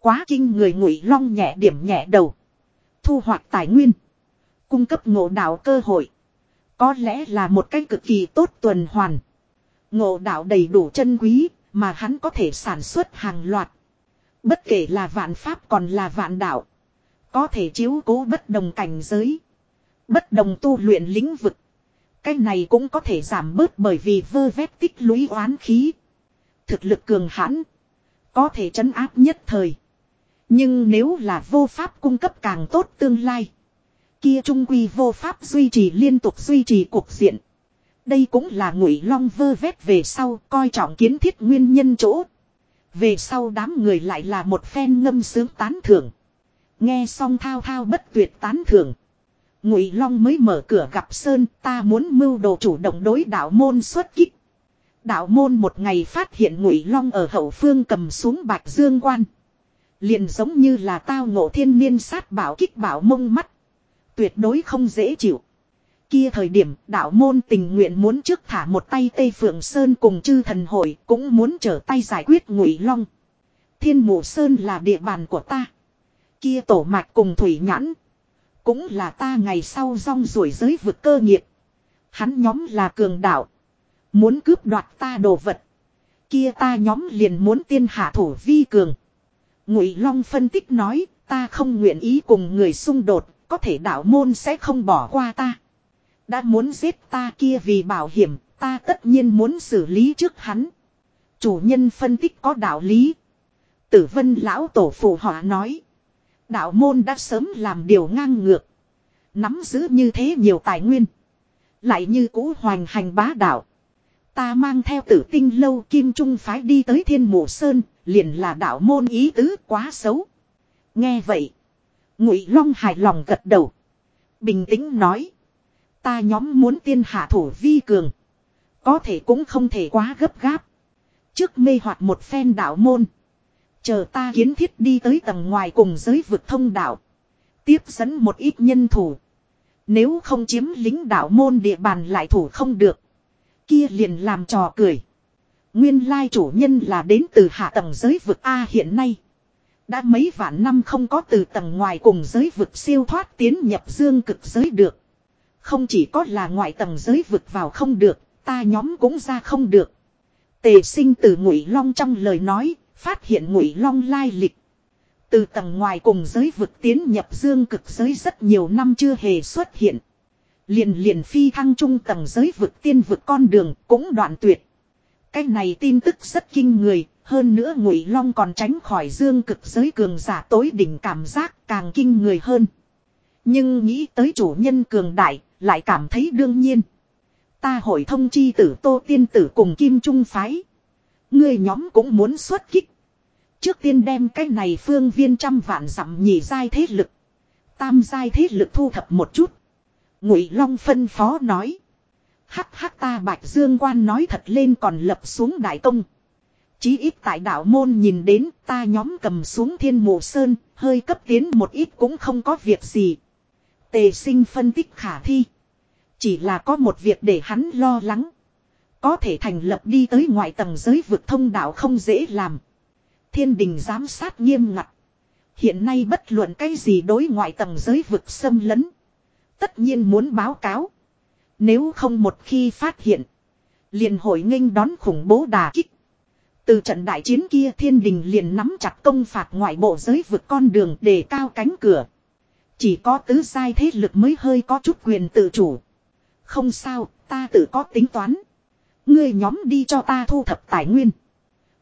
Quá kinh người ngụy long nhẹ điểm nhẹ đầu. Thu hoạch tài nguyên. Cung cấp ngộ đạo cơ hội. Có lẽ là một cách cực kỳ tốt tuần hoàn. Ngộ đạo đầy đủ chân quý, mà hắn có thể sản xuất hàng loạt. Bất kể là vạn pháp còn là vạn đạo. Có thể chiếu cố bất đồng cảnh giới. Bất đồng tu luyện lĩnh vực. Cái này cũng có thể giảm bớt bởi vì vơ vét tích lũy oán khí. Thực lực cường hãn. Có thể chấn áp nhất thời. Nhưng nếu là vô pháp cung cấp càng tốt tương lai. Kia trung quy vô pháp duy trì liên tục duy trì cuộc diện. Đây cũng là ngụy long vơ vét về sau coi trọng kiến thiết nguyên nhân chỗ. Về sau đám người lại là một phen ngâm sướng tán thưởng. Nghe xong thao thao bất tuyệt tán thưởng. Ngụy Long mới mở cửa gặp Sơn, ta muốn mưu đồ chủ động đối đạo môn xuất kích. Đạo môn một ngày phát hiện Ngụy Long ở hậu phương cầm xuống Bạch Dương quan, liền giống như là tao ngộ thiên niên sát bảo kích bảo mông mắt, tuyệt đối không dễ chịu. Kia thời điểm, đạo môn tình nguyện muốn trước thả một tay Tây Phượng Sơn cùng chư thần hội, cũng muốn trở tay giải quyết Ngụy Long. Thiên Mộ Sơn là địa bàn của ta. Kia tổ mạch cùng thủy nhãn cũng là ta ngày sau rong ruổi giới vực cơ nghiệp. Hắn nhóm là cường đạo. Muốn cướp đoạt ta đồ vật. Kia ta nhóm liền muốn tiên hạ thủ vi cường. Ngụy Long phân tích nói, ta không nguyện ý cùng người xung đột, có thể đạo môn sẽ không bỏ qua ta. Đã muốn giết ta kia vì bảo hiểm, ta tất nhiên muốn xử lý trước hắn. Chủ nhân phân tích có đạo lý. Tử vân lão tổ phụ họ nói. Đạo môn đã sớm làm điều ngang ngược. Nắm giữ như thế nhiều tài nguyên. Lại như cũ hoành hành bá đạo. Ta mang theo tử tinh lâu kim trung phái đi tới thiên mộ sơn, liền là đạo môn ý tứ quá xấu. Nghe vậy. Ngụy Long hài lòng gật đầu. Bình tĩnh nói. Ta nhóm muốn tiên hạ thủ vi cường. Có thể cũng không thể quá gấp gáp. Trước mê hoặc một phen đạo môn. Chờ ta kiến thiết đi tới tầng ngoài cùng giới vực thông đạo. Tiếp dẫn một ít nhân thủ. Nếu không chiếm lính đạo môn địa bàn lại thủ không được. Kia liền làm trò cười. Nguyên lai chủ nhân là đến từ hạ tầng giới vực A hiện nay. Đã mấy vạn năm không có từ tầng ngoài cùng giới vực siêu thoát tiến nhập dương cực giới được. Không chỉ có là ngoại tầng giới vực vào không được, ta nhóm cũng ra không được. Tề sinh từ ngụy long trong lời nói, phát hiện ngụy long lai lịch. Từ tầng ngoài cùng giới vực tiến nhập dương cực giới rất nhiều năm chưa hề xuất hiện. Liền liền phi thăng trung tầng giới vực tiên vực con đường cũng đoạn tuyệt. Cái này tin tức rất kinh người, hơn nữa ngụy long còn tránh khỏi dương cực giới cường giả tối đỉnh cảm giác càng kinh người hơn. Nhưng nghĩ tới chủ nhân cường đại, lại cảm thấy đương nhiên. Ta hội thông chi tử tô tiên tử cùng kim trung phái. Người nhóm cũng muốn xuất kích. Trước tiên đem cái này phương viên trăm vạn dặm nhị giai thế lực. Tam giai thế lực thu thập một chút. Ngụy Long phân phó nói. Hắc hắc ta Bạch Dương Quan nói thật lên còn lập xuống đại công. Chí ít tại đạo môn nhìn đến ta nhóm cầm xuống thiên mộ sơn, hơi cấp tiến một ít cũng không có việc gì. Tề sinh phân tích khả thi. Chỉ là có một việc để hắn lo lắng. Có thể thành lập đi tới ngoại tầng giới vực thông đạo không dễ làm. Thiên đình giám sát nghiêm ngặt. Hiện nay bất luận cái gì đối ngoại tầng giới vực xâm lấn. Tất nhiên muốn báo cáo. Nếu không một khi phát hiện. Liền hội nghênh đón khủng bố đà kích. Từ trận đại chiến kia thiên đình liền nắm chặt công phạt ngoại bộ giới vực con đường để cao cánh cửa. Chỉ có tứ sai thế lực mới hơi có chút quyền tự chủ. Không sao, ta tự có tính toán. Ngươi nhóm đi cho ta thu thập tài nguyên.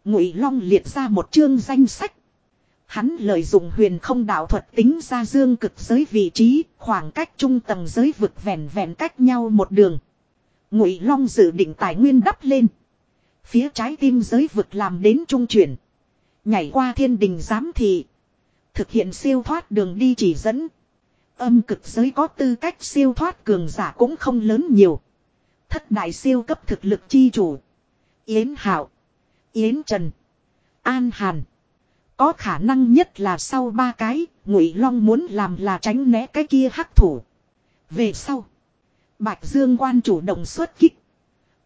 Ngụy Long liệt ra một chương danh sách. Hắn lợi dụng huyền không đạo thuật tính ra dương cực giới vị trí, khoảng cách trung tầng giới vực vẹn vẹn cách nhau một đường. Ngụy Long dự định tài nguyên đắp lên. Phía trái tim giới vực làm đến trung chuyển. Nhảy qua thiên đình giám thị. Thực hiện siêu thoát đường đi chỉ dẫn. Âm cực giới có tư cách siêu thoát cường giả cũng không lớn nhiều. Thất đại siêu cấp thực lực chi chủ. Yến Hạo. Yến Trần. An Hàn. Có khả năng nhất là sau ba cái, Ngụy Long muốn làm là tránh né cái kia hắc thủ. Về sau, Bạch Dương quan chủ động xuất kích.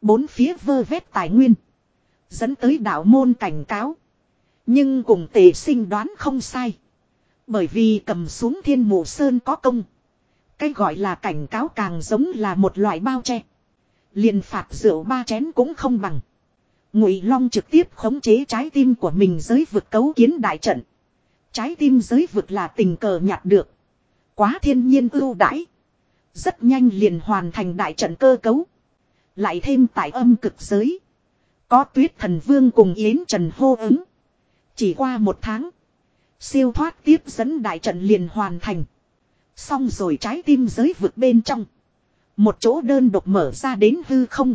Bốn phía vơ vét tài nguyên. Dẫn tới đạo môn cảnh cáo. Nhưng cùng tề sinh đoán không sai. Bởi vì cầm xuống thiên mộ sơn có công. Cái gọi là cảnh cáo càng giống là một loại bao che. liền phạt rượu ba chén cũng không bằng. Ngụy Long trực tiếp khống chế trái tim của mình giới vực cấu kiến đại trận. Trái tim giới vực là tình cờ nhặt được. Quá thiên nhiên ưu đãi. Rất nhanh liền hoàn thành đại trận cơ cấu. Lại thêm tại âm cực giới. Có tuyết thần vương cùng Yến Trần hô ứng. Chỉ qua một tháng. Siêu thoát tiếp dẫn đại trận liền hoàn thành. Xong rồi trái tim giới vực bên trong. Một chỗ đơn độc mở ra đến hư không.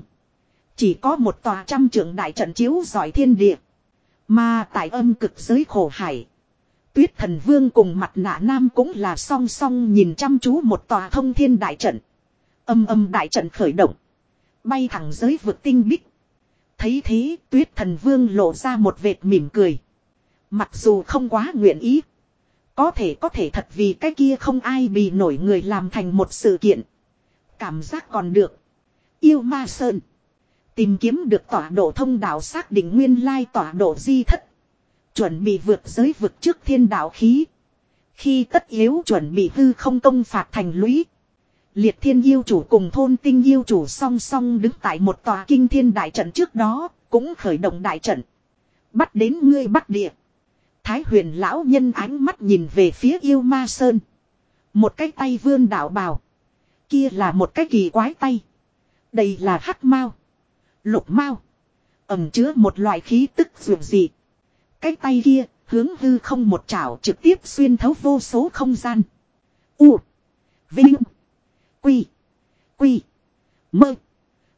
Chỉ có một tòa trăm trưởng đại trận chiếu giỏi thiên địa. Mà tại âm cực giới khổ hải. Tuyết thần vương cùng mặt nạ nam cũng là song song nhìn chăm chú một tòa thông thiên đại trận. Âm âm đại trận khởi động. Bay thẳng giới vực tinh bích. Thấy thế, tuyết thần vương lộ ra một vệt mỉm cười. Mặc dù không quá nguyện ý. Có thể có thể thật vì cái kia không ai bị nổi người làm thành một sự kiện. Cảm giác còn được. Yêu ma sơn. Tìm kiếm được tọa độ thông đạo xác định nguyên lai tọa độ di thất. Chuẩn bị vượt giới vực trước thiên đạo khí. Khi tất yếu chuẩn bị hư không công phạt thành lũy. Liệt thiên yêu chủ cùng thôn tinh yêu chủ song song đứng tại một tòa kinh thiên đại trận trước đó, cũng khởi động đại trận. Bắt đến ngươi bắt địa. Thái huyền lão nhân ánh mắt nhìn về phía yêu ma sơn. Một cái tay vươn đạo bào. Kia là một cái kỳ quái tay. Đây là hắc mao. Lục mao. Ẩm chứa một loại khí tức dường dị. Cái tay kia, hướng hư không một chảo trực tiếp xuyên thấu vô số không gian. U. Vinh. Quy. Quy. Mơ.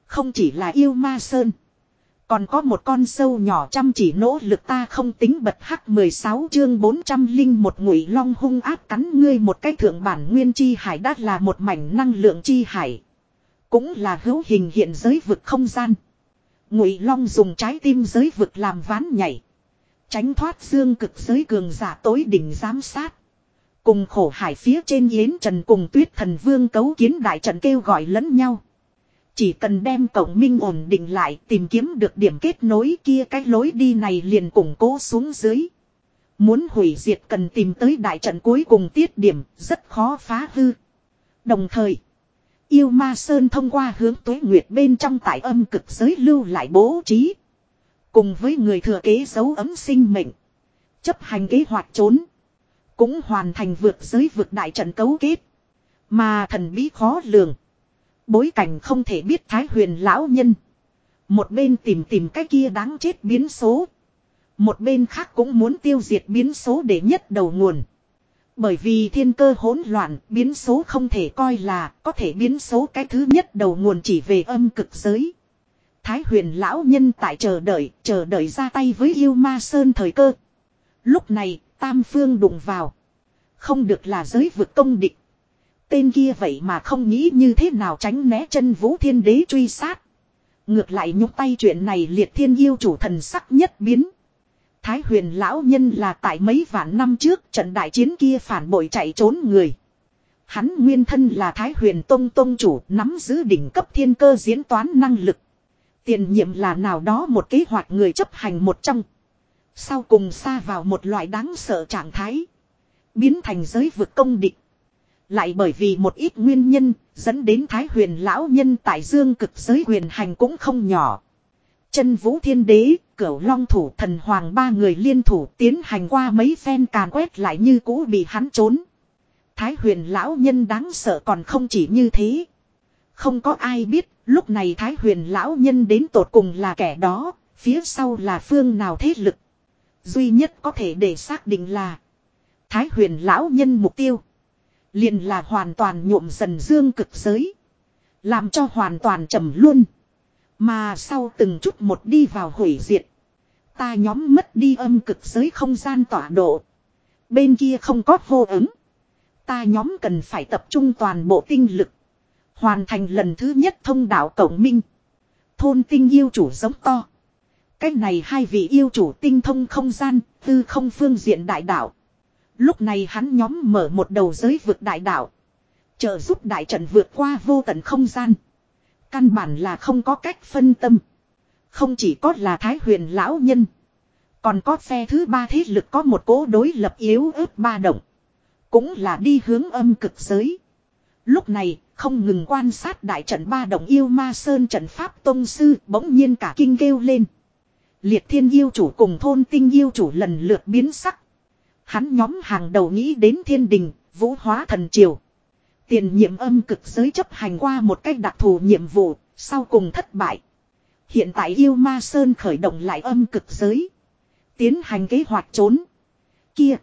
Không chỉ là yêu ma sơn. Còn có một con sâu nhỏ chăm chỉ nỗ lực ta không tính bật hắc 16 chương 400 linh một ngụy long hung áp cắn ngươi một cái thượng bản nguyên chi hải đã là một mảnh năng lượng chi hải. Cũng là hữu hình hiện giới vực không gian. Ngụy long dùng trái tim giới vực làm ván nhảy. Tránh thoát dương cực giới cường giả tối đỉnh giám sát. Cùng khổ hải phía trên yến trần cùng tuyết thần vương cấu kiến đại trận kêu gọi lẫn nhau. Chỉ cần đem cổng minh ổn định lại tìm kiếm được điểm kết nối kia cái lối đi này liền củng cố xuống dưới. Muốn hủy diệt cần tìm tới đại trận cuối cùng tiết điểm, rất khó phá hư. Đồng thời, yêu ma sơn thông qua hướng tuế nguyệt bên trong tại âm cực giới lưu lại bố trí. Cùng với người thừa kế dấu ấm sinh mệnh. Chấp hành kế hoạch trốn. Cũng hoàn thành vượt giới vượt đại trận cấu kết. Mà thần bí khó lường. Bối cảnh không thể biết thái huyền lão nhân. Một bên tìm tìm cái kia đáng chết biến số. Một bên khác cũng muốn tiêu diệt biến số để nhất đầu nguồn. Bởi vì thiên cơ hỗn loạn, biến số không thể coi là có thể biến số cái thứ nhất đầu nguồn chỉ về âm cực giới. Thái huyền lão nhân tại chờ đợi, chờ đợi ra tay với yêu ma sơn thời cơ. Lúc này, tam phương đụng vào. Không được là giới vực công địch. Tên kia vậy mà không nghĩ như thế nào tránh né chân vũ thiên đế truy sát. Ngược lại nhúc tay chuyện này liệt thiên yêu chủ thần sắc nhất biến. Thái huyền lão nhân là tại mấy vạn năm trước trận đại chiến kia phản bội chạy trốn người. Hắn nguyên thân là Thái huyền tông tông chủ, nắm giữ đỉnh cấp thiên cơ diễn toán năng lực. Tiền nhiệm là nào đó một kế hoạch người chấp hành một trong. Sau cùng xa vào một loại đáng sợ trạng thái. Biến thành giới vực công địch. Lại bởi vì một ít nguyên nhân, dẫn đến Thái huyền lão nhân tại dương cực giới huyền hành cũng không nhỏ. Chân vũ thiên đế, cửu long thủ thần hoàng ba người liên thủ tiến hành qua mấy phen càn quét lại như cũ bị hắn trốn. Thái huyền lão nhân đáng sợ còn không chỉ như thế. Không có ai biết, lúc này Thái huyền lão nhân đến tột cùng là kẻ đó, phía sau là phương nào thế lực. Duy nhất có thể để xác định là, Thái huyền lão nhân mục tiêu. liền là hoàn toàn nhuộm dần dương cực giới. Làm cho hoàn toàn trầm luôn. Mà sau từng chút một đi vào hủy diệt. Ta nhóm mất đi âm cực giới không gian tỏa độ. Bên kia không có vô ứng. Ta nhóm cần phải tập trung toàn bộ tinh lực. Hoàn thành lần thứ nhất thông đạo cổng minh. Thôn tinh yêu chủ giống to. Cách này hai vị yêu chủ tinh thông không gian, tư không phương diện đại đạo. Lúc này hắn nhóm mở một đầu giới vượt đại đạo. Trợ giúp đại trận vượt qua vô tận không gian. Căn bản là không có cách phân tâm. Không chỉ có là thái huyền lão nhân. Còn có phe thứ ba thế lực có một cố đối lập yếu ớt ba động. Cũng là đi hướng âm cực giới. Lúc này, không ngừng quan sát đại trận ba động yêu ma sơn trận pháp tông sư bỗng nhiên cả kinh kêu lên. Liệt thiên yêu chủ cùng thôn tinh yêu chủ lần lượt biến sắc. Hắn nhóm hàng đầu nghĩ đến thiên đình, vũ hóa thần triều. Tiền nhiệm âm cực giới chấp hành qua một cách đặc thù nhiệm vụ, sau cùng thất bại. Hiện tại yêu ma sơn khởi động lại âm cực giới. Tiến hành kế hoạch trốn. Kia.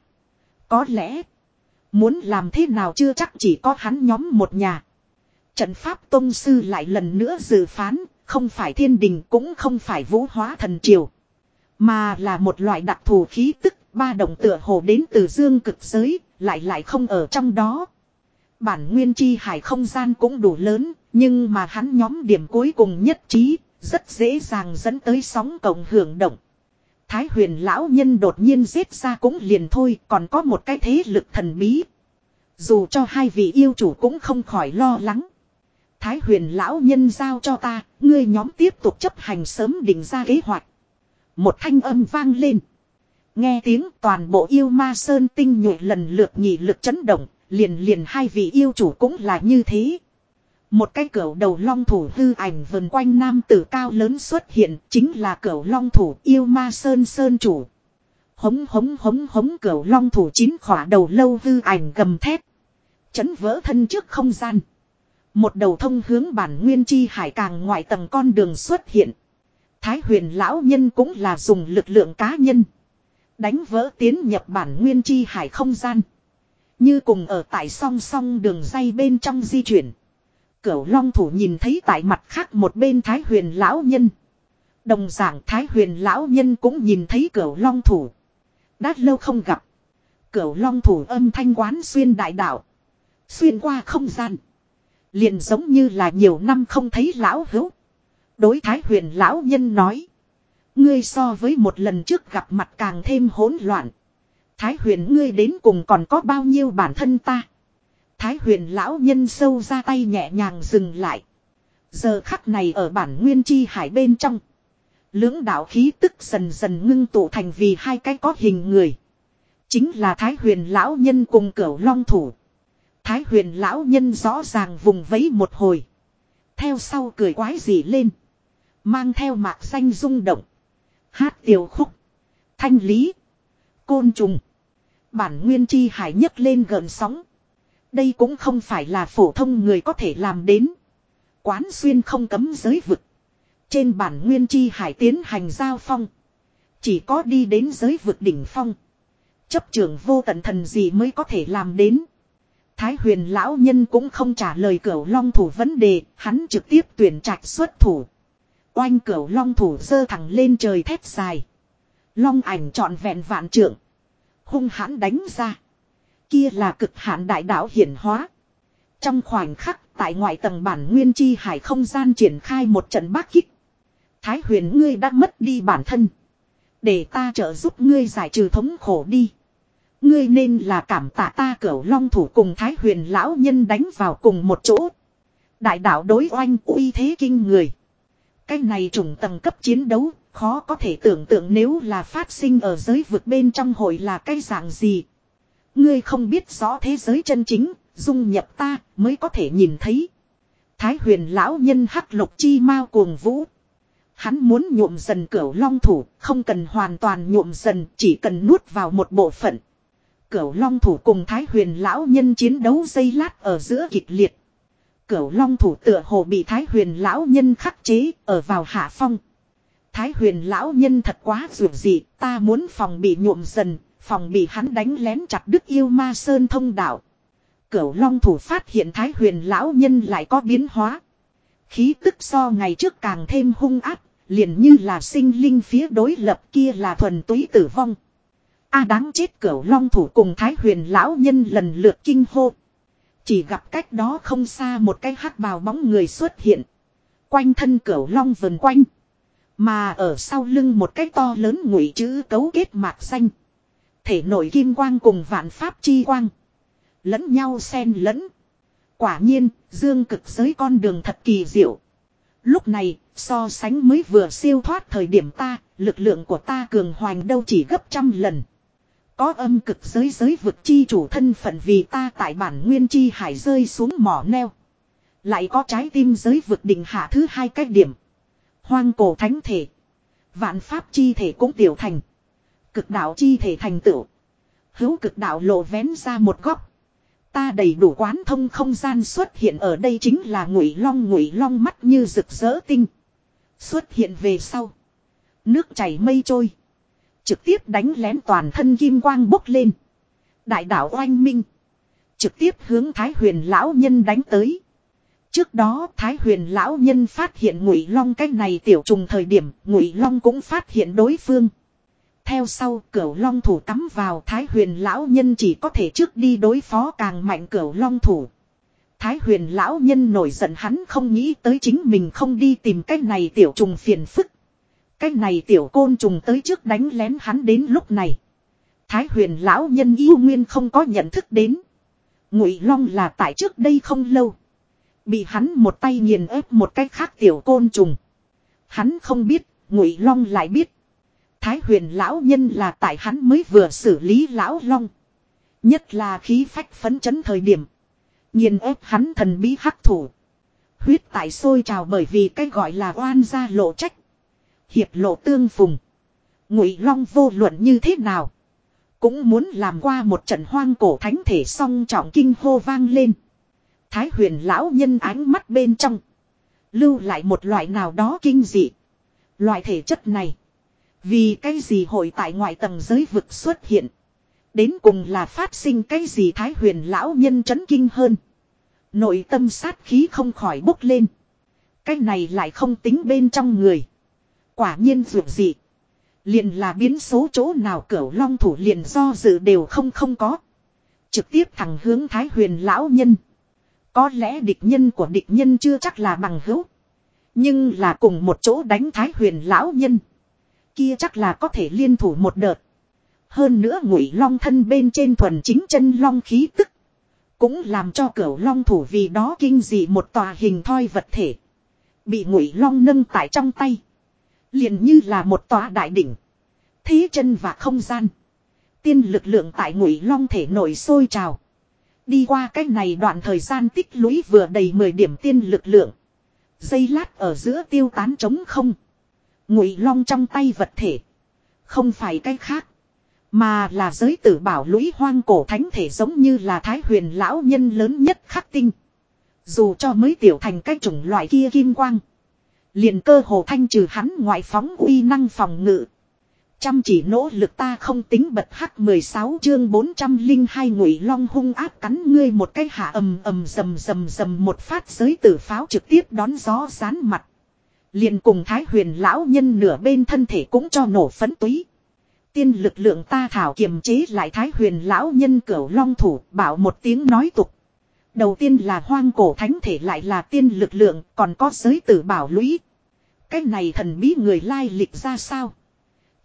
Có lẽ. Muốn làm thế nào chưa chắc chỉ có hắn nhóm một nhà. Trận pháp tôn sư lại lần nữa dự phán. Không phải thiên đình cũng không phải vũ hóa thần triều. Mà là một loại đặc thù khí tức. Ba động tựa hồ đến từ dương cực giới. Lại lại không ở trong đó. Bản nguyên chi hải không gian cũng đủ lớn. Nhưng mà hắn nhóm điểm cuối cùng nhất trí. Rất dễ dàng dẫn tới sóng cộng hưởng động. Thái huyền lão nhân đột nhiên giết ra cũng liền thôi, còn có một cái thế lực thần bí. Dù cho hai vị yêu chủ cũng không khỏi lo lắng. Thái huyền lão nhân giao cho ta, ngươi nhóm tiếp tục chấp hành sớm định ra kế hoạch. Một thanh âm vang lên. Nghe tiếng toàn bộ yêu ma sơn tinh nhuệ lần lượt nhị lực chấn động, liền liền hai vị yêu chủ cũng là như thế. Một cái cửa đầu long thủ hư ảnh vần quanh nam tử cao lớn xuất hiện chính là cửa long thủ yêu ma sơn sơn chủ. Hống hống hống hống cửa long thủ chín khỏa đầu lâu hư ảnh gầm thép. Chấn vỡ thân trước không gian. Một đầu thông hướng bản nguyên chi hải càng ngoại tầng con đường xuất hiện. Thái huyền lão nhân cũng là dùng lực lượng cá nhân. Đánh vỡ tiến nhập bản nguyên chi hải không gian. Như cùng ở tại song song đường dây bên trong di chuyển. Cửu long thủ nhìn thấy tại mặt khác một bên thái huyền lão nhân. Đồng giảng thái huyền lão nhân cũng nhìn thấy cửu long thủ. Đã lâu không gặp. Cửu long thủ âm thanh quán xuyên đại đạo. Xuyên qua không gian. Liền giống như là nhiều năm không thấy lão hữu. Đối thái huyền lão nhân nói. Ngươi so với một lần trước gặp mặt càng thêm hỗn loạn. Thái huyền ngươi đến cùng còn có bao nhiêu bản thân ta. Thái huyền lão nhân sâu ra tay nhẹ nhàng dừng lại. Giờ khắc này ở bản nguyên chi hải bên trong. Lưỡng đạo khí tức dần dần ngưng tụ thành vì hai cái có hình người. Chính là Thái huyền lão nhân cùng cửu long thủ. Thái huyền lão nhân rõ ràng vùng vẫy một hồi. Theo sau cười quái gì lên. Mang theo mạc xanh rung động. Hát tiểu khúc. Thanh lý. Côn trùng. Bản nguyên chi hải nhấc lên gợn sóng. Đây cũng không phải là phổ thông người có thể làm đến. Quán xuyên không cấm giới vực. Trên bản nguyên chi hải tiến hành giao phong. Chỉ có đi đến giới vực đỉnh phong. Chấp trường vô tận thần gì mới có thể làm đến. Thái huyền lão nhân cũng không trả lời cửu long thủ vấn đề, hắn trực tiếp tuyển trạch xuất thủ. Oanh cửu long thủ dơ thẳng lên trời thét dài. Long ảnh trọn vẹn vạn trượng. Hung hãn đánh ra. Kia là cực hạn đại đạo hiển hóa. Trong khoảnh khắc tại ngoại tầng bản nguyên chi hải không gian triển khai một trận bác kích. Thái huyền ngươi đã mất đi bản thân. Để ta trợ giúp ngươi giải trừ thống khổ đi. Ngươi nên là cảm tạ ta cửu long thủ cùng thái huyền lão nhân đánh vào cùng một chỗ. Đại đạo đối oanh uy thế kinh người. Cái này trùng tầng cấp chiến đấu, khó có thể tưởng tượng nếu là phát sinh ở giới vực bên trong hội là cái dạng gì. Ngươi không biết rõ thế giới chân chính, dung nhập ta mới có thể nhìn thấy. Thái huyền lão nhân hắc lục chi mau cuồng vũ. Hắn muốn nhuộm dần cửu long thủ, không cần hoàn toàn nhuộm dần, chỉ cần nuốt vào một bộ phận. Cửu long thủ cùng thái huyền lão nhân chiến đấu dây lát ở giữa kịch liệt. Cửu long thủ tựa hồ bị thái huyền lão nhân khắc chế, ở vào hạ phong. Thái huyền lão nhân thật quá dù gì, ta muốn phòng bị nhuộm dần, phòng bị hắn đánh lén chặt đức yêu ma sơn thông đạo. Cửu long thủ phát hiện thái huyền lão nhân lại có biến hóa. Khí tức so ngày trước càng thêm hung áp, liền như là sinh linh phía đối lập kia là thuần túy tử vong. A đáng chết cửu long thủ cùng thái huyền lão nhân lần lượt kinh hô. Chỉ gặp cách đó không xa một cái hắc bào bóng người xuất hiện. Quanh thân cửu long vần quanh. Mà ở sau lưng một cái to lớn ngụy chữ cấu kết mạc xanh. Thể nội kim quang cùng vạn pháp chi quang. Lẫn nhau xen lẫn. Quả nhiên, dương cực giới con đường thật kỳ diệu. Lúc này, so sánh mới vừa siêu thoát thời điểm ta, lực lượng của ta cường hoành đâu chỉ gấp trăm lần. Có âm cực giới giới vực chi chủ thân phận vì ta tại bản nguyên chi hải rơi xuống mỏ neo. Lại có trái tim giới vực đỉnh hạ thứ hai cách điểm. Hoang cổ thánh thể. Vạn pháp chi thể cũng tiểu thành. Cực đạo chi thể thành tựu. Hữu cực đạo lộ vén ra một góc. Ta đầy đủ quán thông không gian xuất hiện ở đây chính là ngụy long ngụy long mắt như rực rỡ tinh. Xuất hiện về sau. Nước chảy mây trôi. Trực tiếp đánh lén toàn thân kim quang bốc lên. Đại đạo oanh minh. Trực tiếp hướng Thái huyền lão nhân đánh tới. Trước đó, Thái huyền lão nhân phát hiện ngụy long cái này tiểu trùng thời điểm, ngụy long cũng phát hiện đối phương. Theo sau, cửu long thủ cắm vào, Thái huyền lão nhân chỉ có thể trước đi đối phó càng mạnh cửu long thủ. Thái huyền lão nhân nổi giận hắn không nghĩ tới chính mình không đi tìm cái này tiểu trùng phiền phức. Cái này tiểu côn trùng tới trước đánh lén hắn đến lúc này. Thái huyền lão nhân yêu nguyên không có nhận thức đến. Ngụy Long là tại trước đây không lâu. Bị hắn một tay nghiền ép một cái khác tiểu côn trùng. Hắn không biết, Ngụy Long lại biết. Thái huyền lão nhân là tại hắn mới vừa xử lý lão long. Nhất là khí phách phấn chấn thời điểm. Nghiền ép hắn thần bí hắc thủ. Huyết tại sôi trào bởi vì cái gọi là oan gia lộ trách. Hiệp lộ tương phùng. Ngụy Long vô luận như thế nào. Cũng muốn làm qua một trận hoang cổ thánh thể song trọng kinh hô vang lên. Thái huyền lão nhân ánh mắt bên trong. Lưu lại một loại nào đó kinh dị. Loại thể chất này. Vì cái gì hội tại ngoại tầng giới vực xuất hiện. Đến cùng là phát sinh cái gì thái huyền lão nhân chấn kinh hơn. Nội tâm sát khí không khỏi bốc lên. Cái này lại không tính bên trong người. Quả nhiên dù gì. Liền là biến số chỗ nào cửu long thủ liền do dự đều không không có. Trực tiếp thẳng hướng thái huyền lão nhân. Có lẽ địch nhân của địch nhân chưa chắc là bằng hữu. Nhưng là cùng một chỗ đánh thái huyền lão nhân. Kia chắc là có thể liên thủ một đợt. Hơn nữa ngụy long thân bên trên thuần chính chân long khí tức. Cũng làm cho cửu long thủ vì đó kinh dị một tòa hình thoi vật thể. Bị ngụy long nâng tại trong tay. Liền như là một tòa đại đỉnh. Thế chân và không gian. Tiên lực lượng tại ngụy long thể nổi sôi trào. Đi qua cách này đoạn thời gian tích lũy vừa đầy 10 điểm tiên lực lượng. Dây lát ở giữa tiêu tán trống không. Ngụy long trong tay vật thể. Không phải cái khác. Mà là giới tử bảo lũy hoang cổ thánh thể giống như là thái huyền lão nhân lớn nhất khắc tinh. Dù cho mới tiểu thành cái chủng loại kia kim quang. Liền cơ hồ thanh trừ hắn ngoại phóng uy năng phòng ngự. Chăm chỉ nỗ lực ta không tính bật hắc 16 chương 402 ngụy long hung áp cắn ngươi một cái hạ ầm ầm rầm rầm rầm một phát giới tử pháo trực tiếp đón gió rán mặt. liền cùng thái huyền lão nhân nửa bên thân thể cũng cho nổ phấn túy. Tiên lực lượng ta thảo kiềm chế lại thái huyền lão nhân cửu long thủ, bảo một tiếng nói tục. Đầu tiên là hoang cổ thánh thể lại là tiên lực lượng, còn có giới tử bảo lũy. Cái này thần bí người lai lịch ra sao?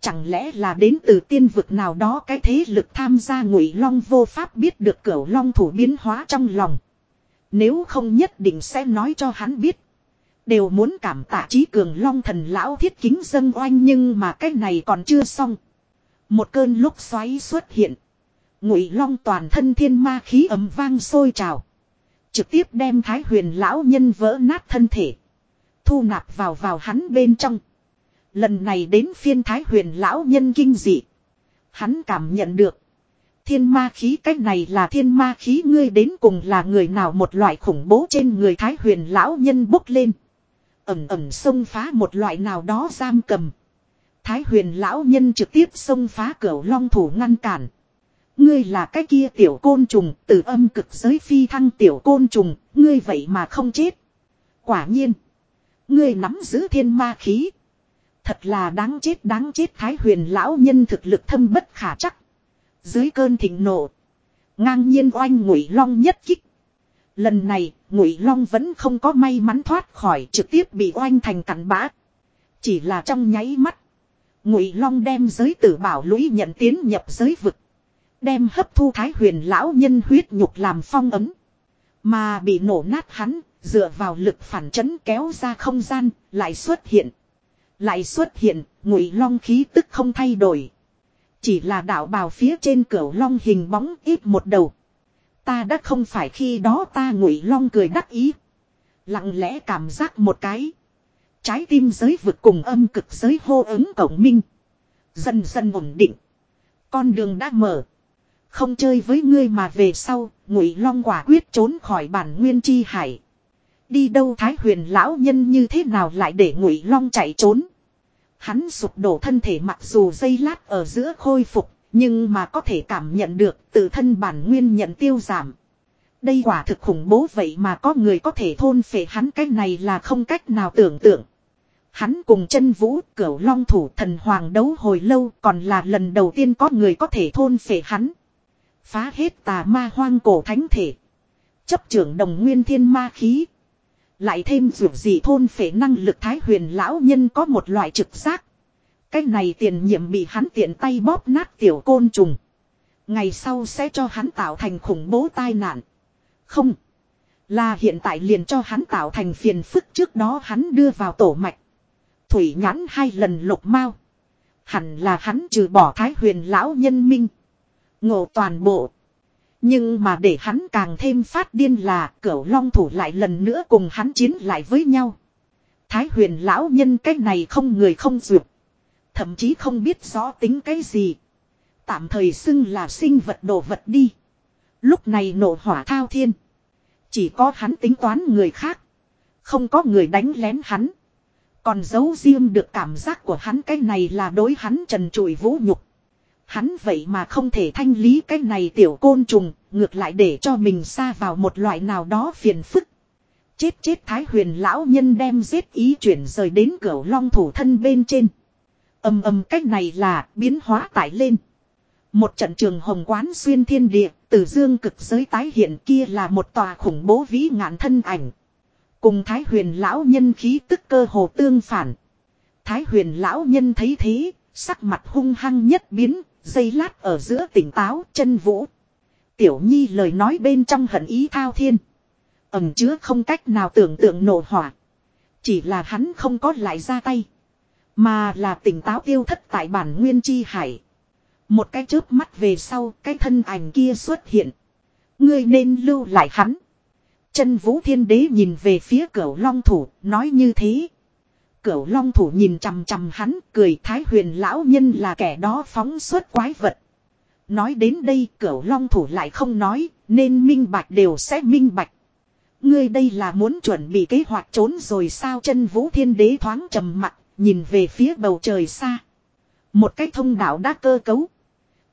Chẳng lẽ là đến từ tiên vực nào đó cái thế lực tham gia ngụy long vô pháp biết được cửu long thủ biến hóa trong lòng. Nếu không nhất định sẽ nói cho hắn biết. Đều muốn cảm tạ trí cường long thần lão thiết kính dân oanh nhưng mà cái này còn chưa xong. Một cơn lúc xoáy xuất hiện. Ngụy long toàn thân thiên ma khí ấm vang sôi trào. Trực tiếp đem thái huyền lão nhân vỡ nát thân thể. Thu nạp vào vào hắn bên trong. Lần này đến phiên thái huyền lão nhân kinh dị. Hắn cảm nhận được. Thiên ma khí cách này là thiên ma khí ngươi đến cùng là người nào một loại khủng bố trên người thái huyền lão nhân bốc lên. Ẩm ẩm xông phá một loại nào đó giam cầm. Thái huyền lão nhân trực tiếp xông phá cửa long thủ ngăn cản. Ngươi là cái kia tiểu côn trùng từ âm cực giới phi thăng tiểu côn trùng, ngươi vậy mà không chết. Quả nhiên. Ngươi nắm giữ thiên ma khí. Thật là đáng chết đáng chết thái huyền lão nhân thực lực thâm bất khả chắc. Dưới cơn thịnh nộ. Ngang nhiên oanh ngụy long nhất kích. Lần này ngụy long vẫn không có may mắn thoát khỏi trực tiếp bị oanh thành cặn bã. Chỉ là trong nháy mắt. Ngụy long đem giới tử bảo lũy nhận tiến nhập giới vực. Đem hấp thu thái huyền lão nhân huyết nhục làm phong ấm. Mà bị nổ nát hắn, dựa vào lực phản chấn kéo ra không gian, lại xuất hiện. Lại xuất hiện, ngụy long khí tức không thay đổi. Chỉ là đạo bào phía trên cửa long hình bóng ít một đầu. Ta đã không phải khi đó ta ngụy long cười đắc ý. Lặng lẽ cảm giác một cái. Trái tim giới vực cùng âm cực giới hô ứng cổng minh. Dần dần ổn định. Con đường đã mở. Không chơi với ngươi mà về sau, ngụy long quả quyết trốn khỏi bản nguyên chi hải. Đi đâu thái huyền lão nhân như thế nào lại để ngụy long chạy trốn. Hắn sụp đổ thân thể mặc dù dây lát ở giữa khôi phục, nhưng mà có thể cảm nhận được tự thân bản nguyên nhận tiêu giảm. Đây quả thực khủng bố vậy mà có người có thể thôn phệ hắn cái này là không cách nào tưởng tượng. Hắn cùng chân vũ, cửu long thủ thần hoàng đấu hồi lâu còn là lần đầu tiên có người có thể thôn phệ hắn. Phá hết tà ma hoang cổ thánh thể. Chấp trưởng đồng nguyên thiên ma khí. Lại thêm dù gì thôn phế năng lực thái huyền lão nhân có một loại trực giác. Cái này tiền nhiệm bị hắn tiện tay bóp nát tiểu côn trùng. Ngày sau sẽ cho hắn tạo thành khủng bố tai nạn. Không. Là hiện tại liền cho hắn tạo thành phiền phức trước đó hắn đưa vào tổ mạch. Thủy nhãn hai lần lục mau. Hẳn là hắn trừ bỏ thái huyền lão nhân minh. Ngộ toàn bộ. Nhưng mà để hắn càng thêm phát điên là cửu long thủ lại lần nữa cùng hắn chiến lại với nhau. Thái huyền lão nhân cái này không người không duyệt. Thậm chí không biết rõ tính cái gì. Tạm thời xưng là sinh vật đồ vật đi. Lúc này nổ hỏa thao thiên. Chỉ có hắn tính toán người khác. Không có người đánh lén hắn. Còn giấu riêng được cảm giác của hắn cái này là đối hắn trần trụi vũ nhục. Hắn vậy mà không thể thanh lý cái này tiểu côn trùng, ngược lại để cho mình xa vào một loại nào đó phiền phức. Chết chết thái huyền lão nhân đem giết ý chuyển rời đến cửa long thủ thân bên trên. Âm âm cách này là biến hóa tải lên. Một trận trường hồng quán xuyên thiên địa, từ dương cực giới tái hiện kia là một tòa khủng bố vĩ ngạn thân ảnh. Cùng thái huyền lão nhân khí tức cơ hồ tương phản. Thái huyền lão nhân thấy thế, sắc mặt hung hăng nhất biến, Giây lát ở giữa tỉnh táo chân vũ. Tiểu nhi lời nói bên trong hận ý thao thiên. Ẩm chứa không cách nào tưởng tượng nổ hỏa. Chỉ là hắn không có lại ra tay. Mà là tỉnh táo tiêu thất tại bản nguyên chi hải. Một cái chớp mắt về sau, cái thân ảnh kia xuất hiện. Ngươi nên lưu lại hắn. Chân vũ thiên đế nhìn về phía cửa long thủ, nói như thế. Cửu long thủ nhìn chằm chằm hắn, cười thái huyền lão nhân là kẻ đó phóng xuất quái vật. Nói đến đây cửu long thủ lại không nói, nên minh bạch đều sẽ minh bạch. Ngươi đây là muốn chuẩn bị kế hoạch trốn rồi sao chân vũ thiên đế thoáng trầm mặt, nhìn về phía bầu trời xa. Một cái thông đạo đã cơ cấu.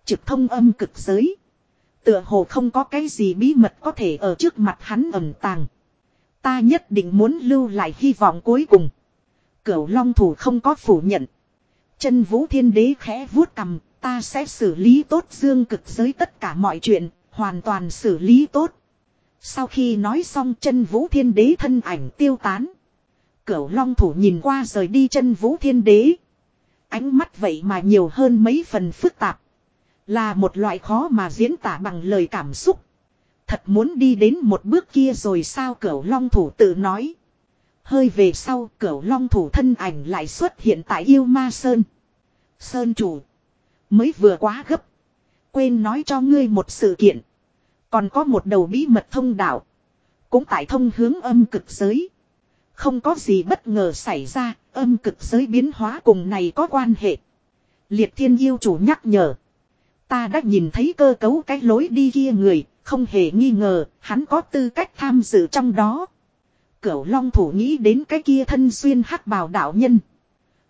Trực thông âm cực giới. Tựa hồ không có cái gì bí mật có thể ở trước mặt hắn ẩn tàng. Ta nhất định muốn lưu lại hy vọng cuối cùng. Cửu long thủ không có phủ nhận. Chân vũ thiên đế khẽ vuốt cầm, ta sẽ xử lý tốt dương cực giới tất cả mọi chuyện, hoàn toàn xử lý tốt. Sau khi nói xong chân vũ thiên đế thân ảnh tiêu tán. Cửu long thủ nhìn qua rời đi chân vũ thiên đế. Ánh mắt vậy mà nhiều hơn mấy phần phức tạp. Là một loại khó mà diễn tả bằng lời cảm xúc. Thật muốn đi đến một bước kia rồi sao cửu long thủ tự nói. Hơi về sau cửu long thủ thân ảnh lại xuất hiện tại yêu ma sơn. Sơn chủ. Mới vừa quá gấp. Quên nói cho ngươi một sự kiện. Còn có một đầu bí mật thông đạo. Cũng tại thông hướng âm cực giới. Không có gì bất ngờ xảy ra, âm cực giới biến hóa cùng này có quan hệ. Liệt thiên yêu chủ nhắc nhở. Ta đã nhìn thấy cơ cấu cái lối đi kia người, không hề nghi ngờ, hắn có tư cách tham dự trong đó. Cửu long thủ nghĩ đến cái kia thân xuyên hắc bào đạo nhân.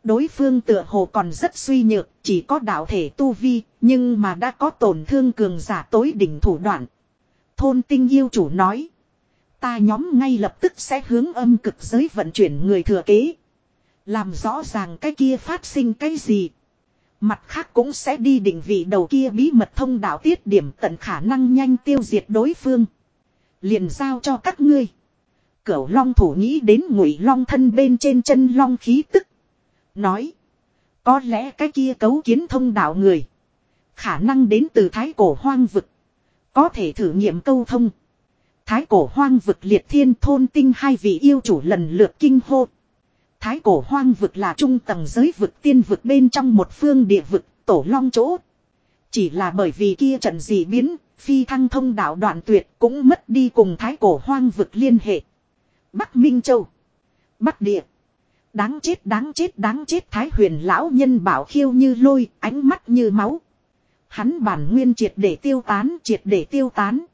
Đối phương tựa hồ còn rất suy nhược, chỉ có đạo thể tu vi, nhưng mà đã có tổn thương cường giả tối đỉnh thủ đoạn. Thôn tinh yêu chủ nói. Ta nhóm ngay lập tức sẽ hướng âm cực giới vận chuyển người thừa kế. Làm rõ ràng cái kia phát sinh cái gì. Mặt khác cũng sẽ đi định vị đầu kia bí mật thông đạo tiết điểm tận khả năng nhanh tiêu diệt đối phương. Liền giao cho các ngươi. Cửu long thủ nghĩ đến ngụy long thân bên trên chân long khí tức. Nói. Có lẽ cái kia cấu kiến thông đạo người. Khả năng đến từ thái cổ hoang vực. Có thể thử nghiệm câu thông. Thái cổ hoang vực liệt thiên thôn tinh hai vị yêu chủ lần lượt kinh hô. Thái cổ hoang vực là trung tầng giới vực tiên vực bên trong một phương địa vực, tổ long chỗ. Chỉ là bởi vì kia trận dị biến, phi thăng thông đạo đoạn tuyệt cũng mất đi cùng thái cổ hoang vực liên hệ. Bắc Minh Châu. Bắc Địa. Đáng chết đáng chết đáng chết thái huyền lão nhân bảo khiêu như lôi, ánh mắt như máu. Hắn bản nguyên triệt để tiêu tán, triệt để tiêu tán.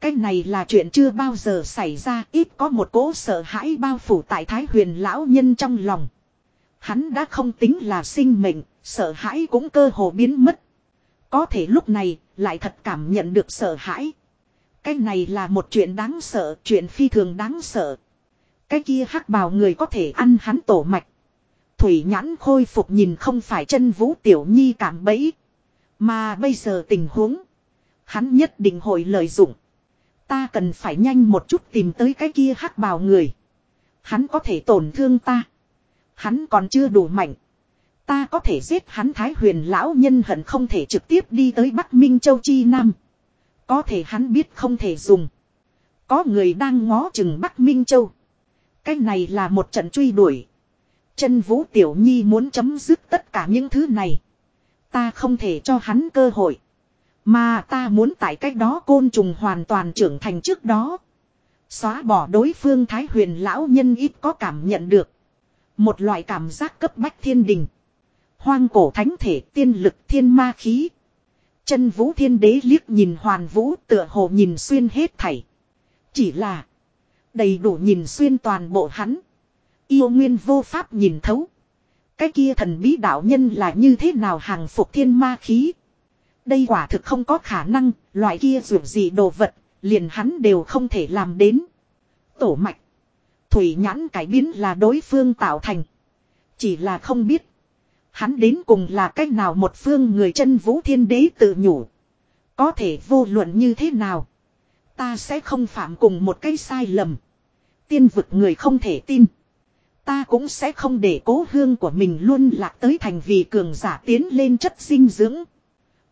Cái này là chuyện chưa bao giờ xảy ra, ít có một cỗ sợ hãi bao phủ tại thái huyền lão nhân trong lòng. Hắn đã không tính là sinh mệnh, sợ hãi cũng cơ hồ biến mất. Có thể lúc này, lại thật cảm nhận được sợ hãi. Cái này là một chuyện đáng sợ, chuyện phi thường đáng sợ. Cái kia hắc bào người có thể ăn hắn tổ mạch. Thủy nhãn khôi phục nhìn không phải chân vũ tiểu nhi cảm bẫy. Mà bây giờ tình huống. Hắn nhất định hội lợi dụng. Ta cần phải nhanh một chút tìm tới cái kia hắc bào người. Hắn có thể tổn thương ta. Hắn còn chưa đủ mạnh. Ta có thể giết hắn thái huyền lão nhân hận không thể trực tiếp đi tới Bắc Minh Châu Chi Nam. Có thể hắn biết không thể dùng. Có người đang ngó chừng Bắc Minh Châu. Cái này là một trận truy đuổi. Chân vũ tiểu nhi muốn chấm dứt tất cả những thứ này. Ta không thể cho hắn cơ hội. Mà ta muốn tại cách đó côn trùng hoàn toàn trưởng thành trước đó. Xóa bỏ đối phương thái huyền lão nhân ít có cảm nhận được. Một loại cảm giác cấp bách thiên đình. Hoang cổ thánh thể, tiên lực, thiên ma khí. Chân vũ thiên đế liếc nhìn hoàn vũ tựa hồ nhìn xuyên hết thảy. Chỉ là. Đầy đủ nhìn xuyên toàn bộ hắn. Yêu nguyên vô pháp nhìn thấu. Cái kia thần bí đạo nhân là như thế nào hàng phục thiên ma khí. Đây quả thực không có khả năng, loại kia dù gì đồ vật, liền hắn đều không thể làm đến. Tổ mạch. Thủy nhãn cải biến là đối phương tạo thành. Chỉ là không biết. Hắn đến cùng là cách nào một phương người chân vũ thiên đế tự nhủ. Có thể vô luận như thế nào. Ta sẽ không phạm cùng một cái sai lầm. Tiên vực người không thể tin. Ta cũng sẽ không để cố hương của mình luôn lạc tới thành vì cường giả tiến lên chất dinh dưỡng.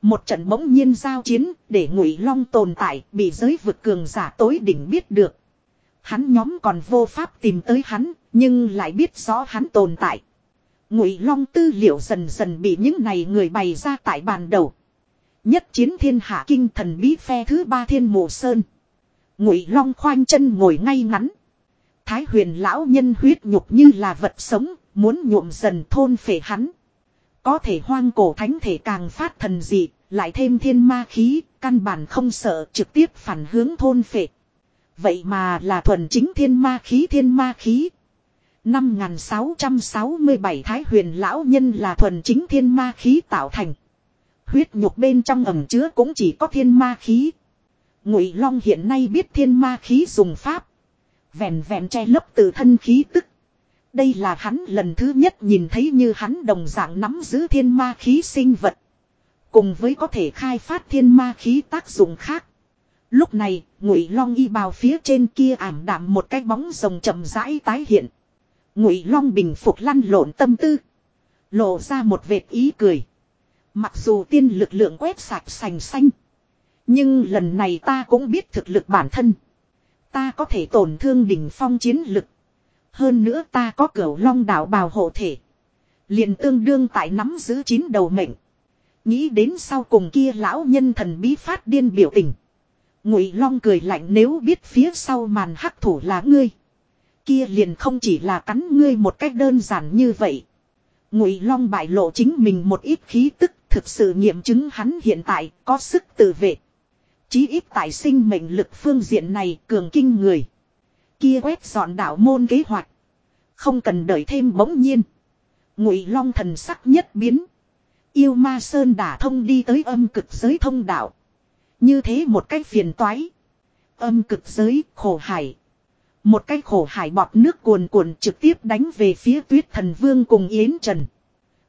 Một trận bỗng nhiên giao chiến để ngụy long tồn tại bị giới vực cường giả tối đỉnh biết được. Hắn nhóm còn vô pháp tìm tới hắn, nhưng lại biết rõ hắn tồn tại. Ngụy long tư liệu dần dần bị những này người bày ra tại bàn đầu. Nhất chiến thiên hạ kinh thần bí phe thứ ba thiên mộ sơn. Ngụy long khoanh chân ngồi ngay ngắn. Thái huyền lão nhân huyết nhục như là vật sống, muốn nhuộm dần thôn phệ hắn. Có thể hoang cổ thánh thể càng phát thần dị, lại thêm thiên ma khí, căn bản không sợ trực tiếp phản hướng thôn phệ. Vậy mà là thuần chính thiên ma khí thiên ma khí. 5667 Thái huyền lão nhân là thuần chính thiên ma khí tạo thành. Huyết nhục bên trong ẩm chứa cũng chỉ có thiên ma khí. Ngụy Long hiện nay biết thiên ma khí dùng pháp. Vẹn vẹn che lấp từ thân khí tức. Đây là hắn lần thứ nhất nhìn thấy như hắn đồng dạng nắm giữ thiên ma khí sinh vật. Cùng với có thể khai phát thiên ma khí tác dụng khác. Lúc này, Ngụy Long y bào phía trên kia ảm đạm một cái bóng rồng chậm rãi tái hiện. Ngụy Long bình phục lăn lộn tâm tư, lộ ra một vệt ý cười. Mặc dù tiên lực lượng quét sạch sành xanh, nhưng lần này ta cũng biết thực lực bản thân. Ta có thể tổn thương đỉnh phong chiến lực. Hơn nữa ta có cửu long đạo bào hộ thể. liền tương đương tại nắm giữ chín đầu mệnh. Nghĩ đến sau cùng kia lão nhân thần bí phát điên biểu tình. Ngụy Long cười lạnh nếu biết phía sau màn hắc thủ là ngươi. Kia liền không chỉ là cắn ngươi một cách đơn giản như vậy. Ngụy Long bại lộ chính mình một ít khí tức, thực sự nghiệm chứng hắn hiện tại có sức tự vệ. Chí ít tại sinh mệnh lực phương diện này cường kinh người. Kia quét dọn đạo môn kế hoạch. Không cần đợi thêm bỗng nhiên. Ngụy Long thần sắc nhất biến. Yêu ma sơn đả thông đi tới âm cực giới thông đạo. Như thế một cách phiền toái. Âm cực giới, khổ hải. Một cái khổ hải bọt nước cuồn cuộn trực tiếp đánh về phía tuyết thần vương cùng Yến Trần.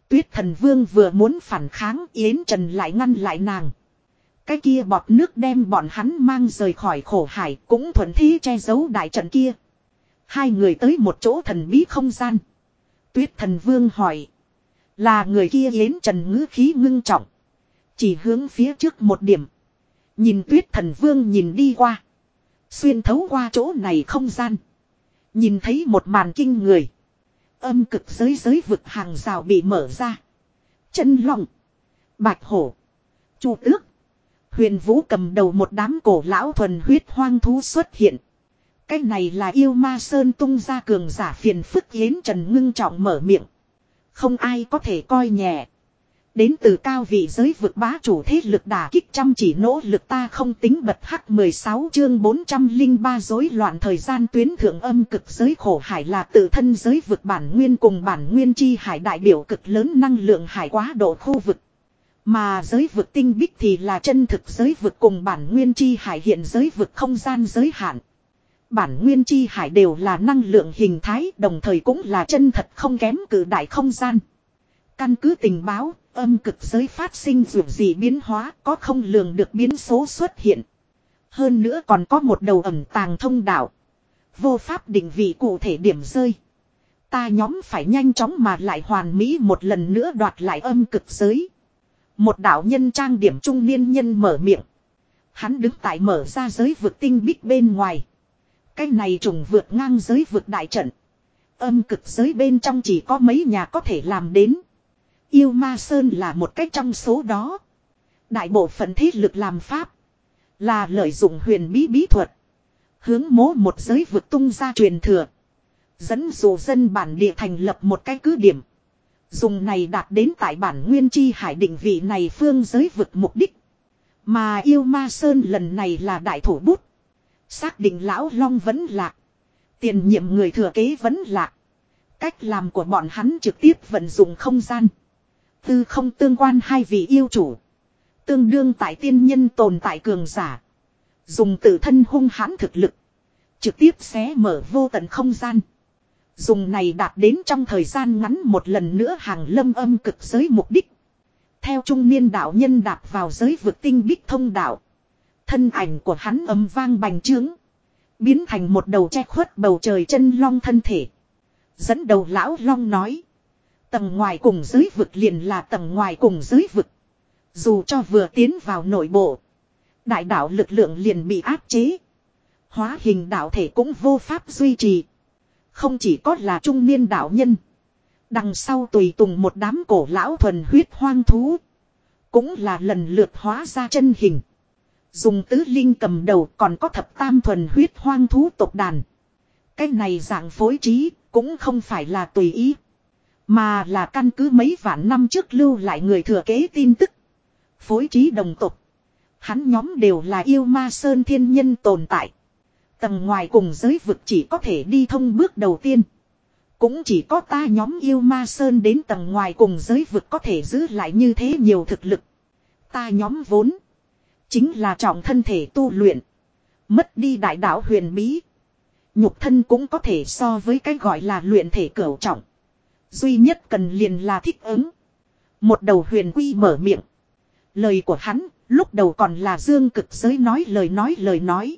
Tuyết thần vương vừa muốn phản kháng, Yến Trần lại ngăn lại nàng. Cái kia bọt nước đem bọn hắn mang rời khỏi khổ hải, cũng thuận thế che giấu đại trận kia. Hai người tới một chỗ thần bí không gian. Tuyết thần vương hỏi. Là người kia Yến Trần ngữ khí ngưng trọng. Chỉ hướng phía trước một điểm. Nhìn tuyết thần vương nhìn đi qua. Xuyên thấu qua chỗ này không gian. Nhìn thấy một màn kinh người. Âm cực giới giới vực hàng rào bị mở ra. Chân lòng. Bạch hổ. Chu tước. Huyền vũ cầm đầu một đám cổ lão thuần huyết hoang thú xuất hiện. Cái này là yêu ma sơn tung ra cường giả phiền phức yến trần ngưng trọng mở miệng. Không ai có thể coi nhẹ. Đến từ cao vị giới vực bá chủ thế lực đả kích chăm chỉ nỗ lực ta không tính bật hắc 16 chương 403 rối loạn thời gian tuyến thượng âm cực giới khổ hải là tự thân giới vực bản nguyên cùng bản nguyên chi hải đại biểu cực lớn năng lượng hải quá độ khu vực. Mà giới vực tinh bích thì là chân thực giới vực cùng bản nguyên chi hải hiện giới vực không gian giới hạn. Bản nguyên chi hải đều là năng lượng hình thái đồng thời cũng là chân thật không kém cử đại không gian. Căn cứ tình báo, âm cực giới phát sinh dù gì biến hóa, có không lường được biến số xuất hiện. Hơn nữa còn có một đầu ẩm tàng thông đạo. Vô pháp định vị cụ thể điểm rơi. Ta nhóm phải nhanh chóng mà lại hoàn mỹ một lần nữa đoạt lại âm cực giới. Một đạo nhân trang điểm trung niên nhân mở miệng. Hắn đứng tại mở ra giới vực tinh bích bên ngoài. Cái này trùng vượt ngang giới vực đại trận. Âm cực giới bên trong chỉ có mấy nhà có thể làm đến. Yêu Ma Sơn là một cách trong số đó. Đại bộ phận thế lực làm pháp. Là lợi dụng huyền bí bí thuật. Hướng mố một giới vực tung ra truyền thừa. Dẫn dụ dân bản địa thành lập một cái cứ điểm. Dùng này đạt đến tại bản nguyên chi hải định vị này phương giới vực mục đích. Mà yêu ma sơn lần này là đại thủ bút. Xác định lão long vẫn lạc. Tiền nhiệm người thừa kế vẫn lạc. Cách làm của bọn hắn trực tiếp vận dụng không gian. Tư không tương quan hai vị yêu chủ. Tương đương tại tiên nhân tồn tại cường giả. Dùng tự thân hung hãn thực lực. Trực tiếp xé mở vô tận không gian. Dùng này đạt đến trong thời gian ngắn một lần nữa hàng lâm âm cực giới mục đích. Theo trung niên đạo nhân đạp vào giới vực tinh bích thông đạo. Thân ảnh của hắn ấm vang bành trướng. Biến thành một đầu che khuất bầu trời chân long thân thể. Dẫn đầu lão long nói. Tầng ngoài cùng giới vực liền là tầng ngoài cùng giới vực. Dù cho vừa tiến vào nội bộ. Đại đạo lực lượng liền bị áp chế. Hóa hình đạo thể cũng vô pháp duy trì. Không chỉ có là trung niên đạo nhân. Đằng sau tùy tùng một đám cổ lão thuần huyết hoang thú. Cũng là lần lượt hóa ra chân hình. Dùng tứ linh cầm đầu còn có thập tam thuần huyết hoang thú tộc đàn. Cái này dạng phối trí cũng không phải là tùy ý. Mà là căn cứ mấy vạn năm trước lưu lại người thừa kế tin tức. Phối trí đồng tục. Hắn nhóm đều là yêu ma sơn thiên nhân tồn tại. Tầng ngoài cùng giới vực chỉ có thể đi thông bước đầu tiên. Cũng chỉ có ta nhóm yêu ma sơn đến tầng ngoài cùng giới vực có thể giữ lại như thế nhiều thực lực. Ta nhóm vốn. Chính là trọng thân thể tu luyện. Mất đi đại đạo huyền bí. Nhục thân cũng có thể so với cái gọi là luyện thể cửu trọng. Duy nhất cần liền là thích ứng. Một đầu huyền quy mở miệng. Lời của hắn, lúc đầu còn là dương cực giới nói lời nói lời nói.